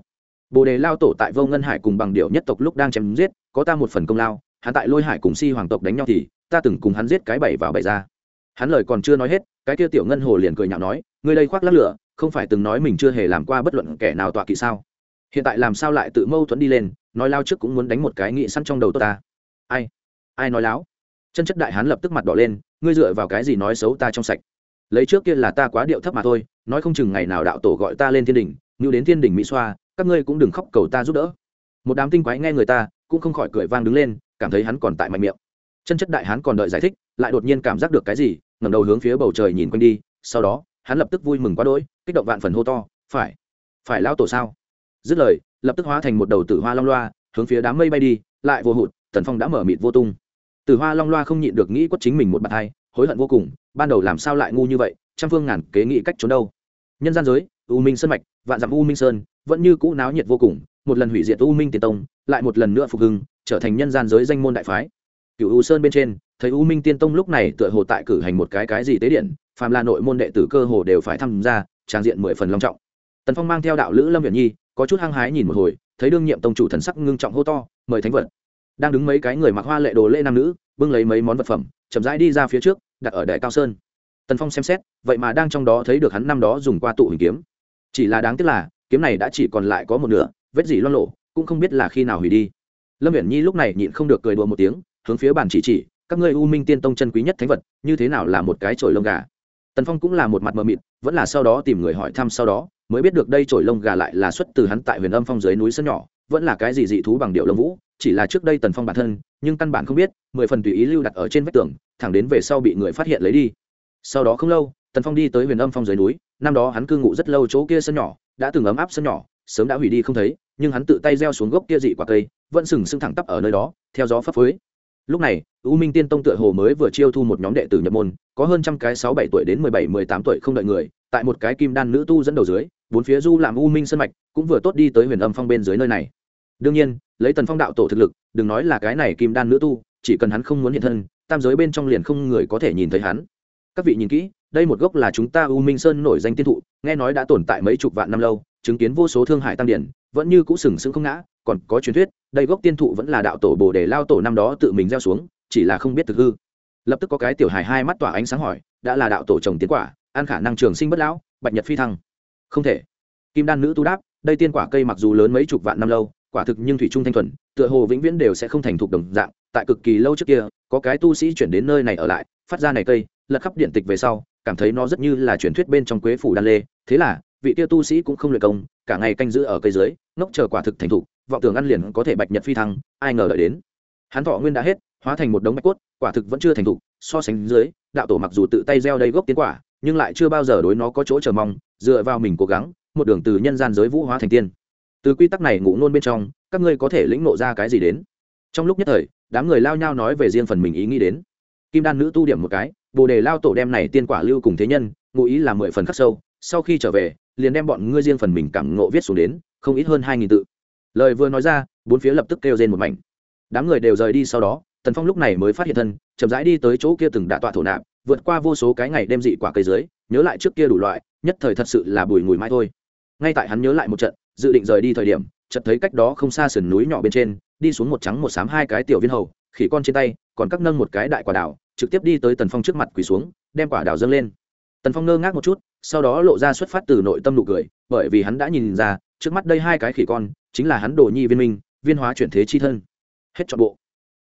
Bồ đề lao tổ tại vô ngân hải cùng bằng điệu nhất tộc lúc đang chém giết, có ta một phần công lao, hắn tại lôi hải cùng si hoàng tộc đánh nhau thì ta từng cùng hắn giết cái bảy vào bảy ra. Hắn lời còn chưa nói hết, cái kia tiểu ngân hồ liền cười nhạo nói, ngươi đây khoác lắc lửa, không phải từng nói mình chưa hề làm qua bất luận kẻ nào tọa kỵ sao? Hiện tại làm sao lại tự mâu thuẫn đi lên, nói lao trước cũng muốn đánh một cái nghị săn trong đầu tôi ta. Ai? Ai nói láo? Chân chất đại hán lập tức mặt đỏ lên, ngươi dựa vào cái gì nói xấu ta trong sạch? Lấy trước kia là ta quá điệu thấp mà thôi, nói không chừng ngày nào đạo tổ gọi ta lên thiên đình, như đến thiên đình mỹ xoa, các ngươi cũng đừng khóc cầu ta giúp đỡ. Một đám tinh quái nghe người ta, cũng không khỏi cười vang đứng lên, cảm thấy hắn còn tại mạnh miệng chân chất đại hán còn đợi giải thích, lại đột nhiên cảm giác được cái gì, ngẩng đầu hướng phía bầu trời nhìn quanh đi, sau đó, hắn lập tức vui mừng quá đỗi, kích động vạn phần hô to, phải phải lao tổ sao? Dứt lời, lập tức hóa thành một đầu tử hoa long loa, hướng phía đám mây bay đi, lại vô hụt tần phong đã mở mịt vô tung. Tử hoa long loa không nhịn được nghĩ quất chính mình một bàn tay, hối hận vô cùng, ban đầu làm sao lại ngu như vậy, trăm phương ngàn kế nghĩ cách trốn đâu. Nhân gian giới, u minh sơn mạch, vạn dặm u minh sơn, vẫn như cũ náo nhiệt vô cùng, một lần hủy diệt u minh tiền tông, lại một lần nữa phục hưng, trở thành nhân gian giới danh môn đại phái cựu u sơn bên trên, thấy u minh tiên tông lúc này tựa hồ tại cử hành một cái cái gì tế điện, phàm là nội môn đệ tử cơ hồ đều phải tham gia trang diện mười phần long trọng. Tần phong mang theo đạo lữ lâm viện nhi, có chút hăng hái nhìn một hồi, thấy đương nhiệm tông chủ thần sắc ngưng trọng hô to, mời thánh vật. Đang đứng mấy cái người mặc hoa lệ đồ lễ nam nữ, bưng lấy mấy món vật phẩm, chậm rãi đi ra phía trước, đặt ở đại cao sơn. Tần phong xem xét, vậy mà đang trong đó thấy được hắn năm đó dùng qua tụ hình kiếm. Chỉ là đáng tiếc là, kiếm này đã chỉ còn lại có một nửa, vết gì loan lộ cũng không biết là khi nào hủy đi. Lâm viễn nhi lúc này nhịn không được cười đùa một tiếng hướng phía bàn chỉ chỉ, các ngươi u minh tiên tông chân quý nhất thánh vật, như thế nào là một cái chổi lông gà? Tần phong cũng là một mặt mờ mịt, vẫn là sau đó tìm người hỏi thăm sau đó, mới biết được đây chổi lông gà lại là xuất từ hắn tại huyền âm phong dưới núi sân nhỏ, vẫn là cái gì dị thú bằng điệu lông vũ, chỉ là trước đây tần phong bản thân, nhưng căn bản không biết, mười phần tùy ý lưu đặt ở trên vách tường, thẳng đến về sau bị người phát hiện lấy đi. Sau đó không lâu, tần phong đi tới huyền âm phong dưới núi, năm đó hắn cư ngụ rất lâu chỗ kia sân nhỏ, đã từng ấm áp sân nhỏ, sớm đã hủy đi không thấy, nhưng hắn tự tay gieo xuống gốc kia dị quả cây, vẫn sừng sững thẳng tắp ở nơi đó, theo gió phấp phới lúc này, u minh tiên tông tựa hồ mới vừa chiêu thu một nhóm đệ tử nhập môn, có hơn trăm cái sáu bảy tuổi đến mười bảy, mười tám tuổi không đợi người, tại một cái kim đan nữ tu dẫn đầu dưới, bốn phía du làm u minh sân mạch, cũng vừa tốt đi tới huyền âm phong bên dưới nơi này. Đương nhiên, lấy tần phong đạo tổ thực lực, đừng nói là cái này kim đan nữ tu, chỉ cần hắn không muốn hiện thân, tam giới bên trong liền không người có thể nhìn thấy hắn. Các vị nhìn kỹ, đây một gốc là chúng ta u minh sơn nổi danh tiên thụ, nghe nói đã tồn tại mấy chục vạn năm lâu, chứng kiến vô số thương hải tam điển, vẫn như cũ sừng sững không ngã còn có truyền thuyết, đây gốc tiên thụ vẫn là đạo tổ bồ đề lao tổ năm đó tự mình gieo xuống, chỉ là không biết thực hư. Lập tức có cái tiểu hài hai mắt tỏa ánh sáng hỏi, đã là đạo tổ trồng tiến quả, ăn khả năng trường sinh bất lão, bạch nhật phi thăng. Không thể. Kim đan nữ tu đáp, đây tiên quả cây mặc dù lớn mấy chục vạn năm lâu, quả thực nhưng thủy trung thanh thuần, tựa hồ vĩnh viễn đều sẽ không thành thục đồng dạng, tại cực kỳ lâu trước kia, có cái tu sĩ chuyển đến nơi này ở lại, phát ra này cây, lật khắp điện tịch về sau, cảm thấy nó rất như là truyền thuyết bên trong quế phủ đan lê, thế là, vị tiêu tu sĩ cũng không luyện công, cả ngày canh giữ ở cây dưới, ngốc chờ quả thực thành thục vọng tưởng ăn liền có thể bạch nhật phi thăng, ai ngờ đợi đến. Hắn thọ nguyên đã hết, hóa thành một đống bạch cốt, quả thực vẫn chưa thành thục, so sánh dưới, đạo tổ mặc dù tự tay gieo đầy gốc tiến quả, nhưng lại chưa bao giờ đối nó có chỗ chờ mong, dựa vào mình cố gắng, một đường từ nhân gian giới vũ hóa thành tiên. Từ quy tắc này ngủ ngôn bên trong, các ngươi có thể lĩnh nộ ra cái gì đến? Trong lúc nhất thời, đám người lao nhau nói về riêng phần mình ý nghĩ đến. Kim đan nữ tu điểm một cái, bồ đề lao tổ đem này tiên quả lưu cùng thế nhân, ngụ ý là mười phần khắc sâu, sau khi trở về, liền đem bọn ngươi riêng phần mình cảm ngộ viết xuống đến, không ít hơn hai nghìn tự lời vừa nói ra, bốn phía lập tức kêu rên một mảnh. Đám người đều rời đi sau đó, tần phong lúc này mới phát hiện thân, chậm rãi đi tới chỗ kia từng đạ tọa thổ nạp, vượt qua vô số cái ngày đem dị quả cây dưới, nhớ lại trước kia đủ loại, nhất thời thật sự là bùi ngùi mãi thôi. Ngay tại hắn nhớ lại một trận, dự định rời đi thời điểm, chợt thấy cách đó không xa sườn núi nhỏ bên trên, đi xuống một trắng một xám hai cái tiểu viên hầu, khỉ con trên tay, còn các nâng một cái đại quả đảo trực tiếp đi tới tần phong trước mặt quỳ xuống, đem quả đảo dâng lên. Tần phong ngơ ngác một chút, sau đó lộ ra xuất phát từ nội tâm nụ cười, bởi vì hắn đã nhìn ra trước mắt đây hai cái khỉ con, chính là hắn đồ nhi viên minh, viên hóa chuyển thế chi thân. Hết trọn bộ.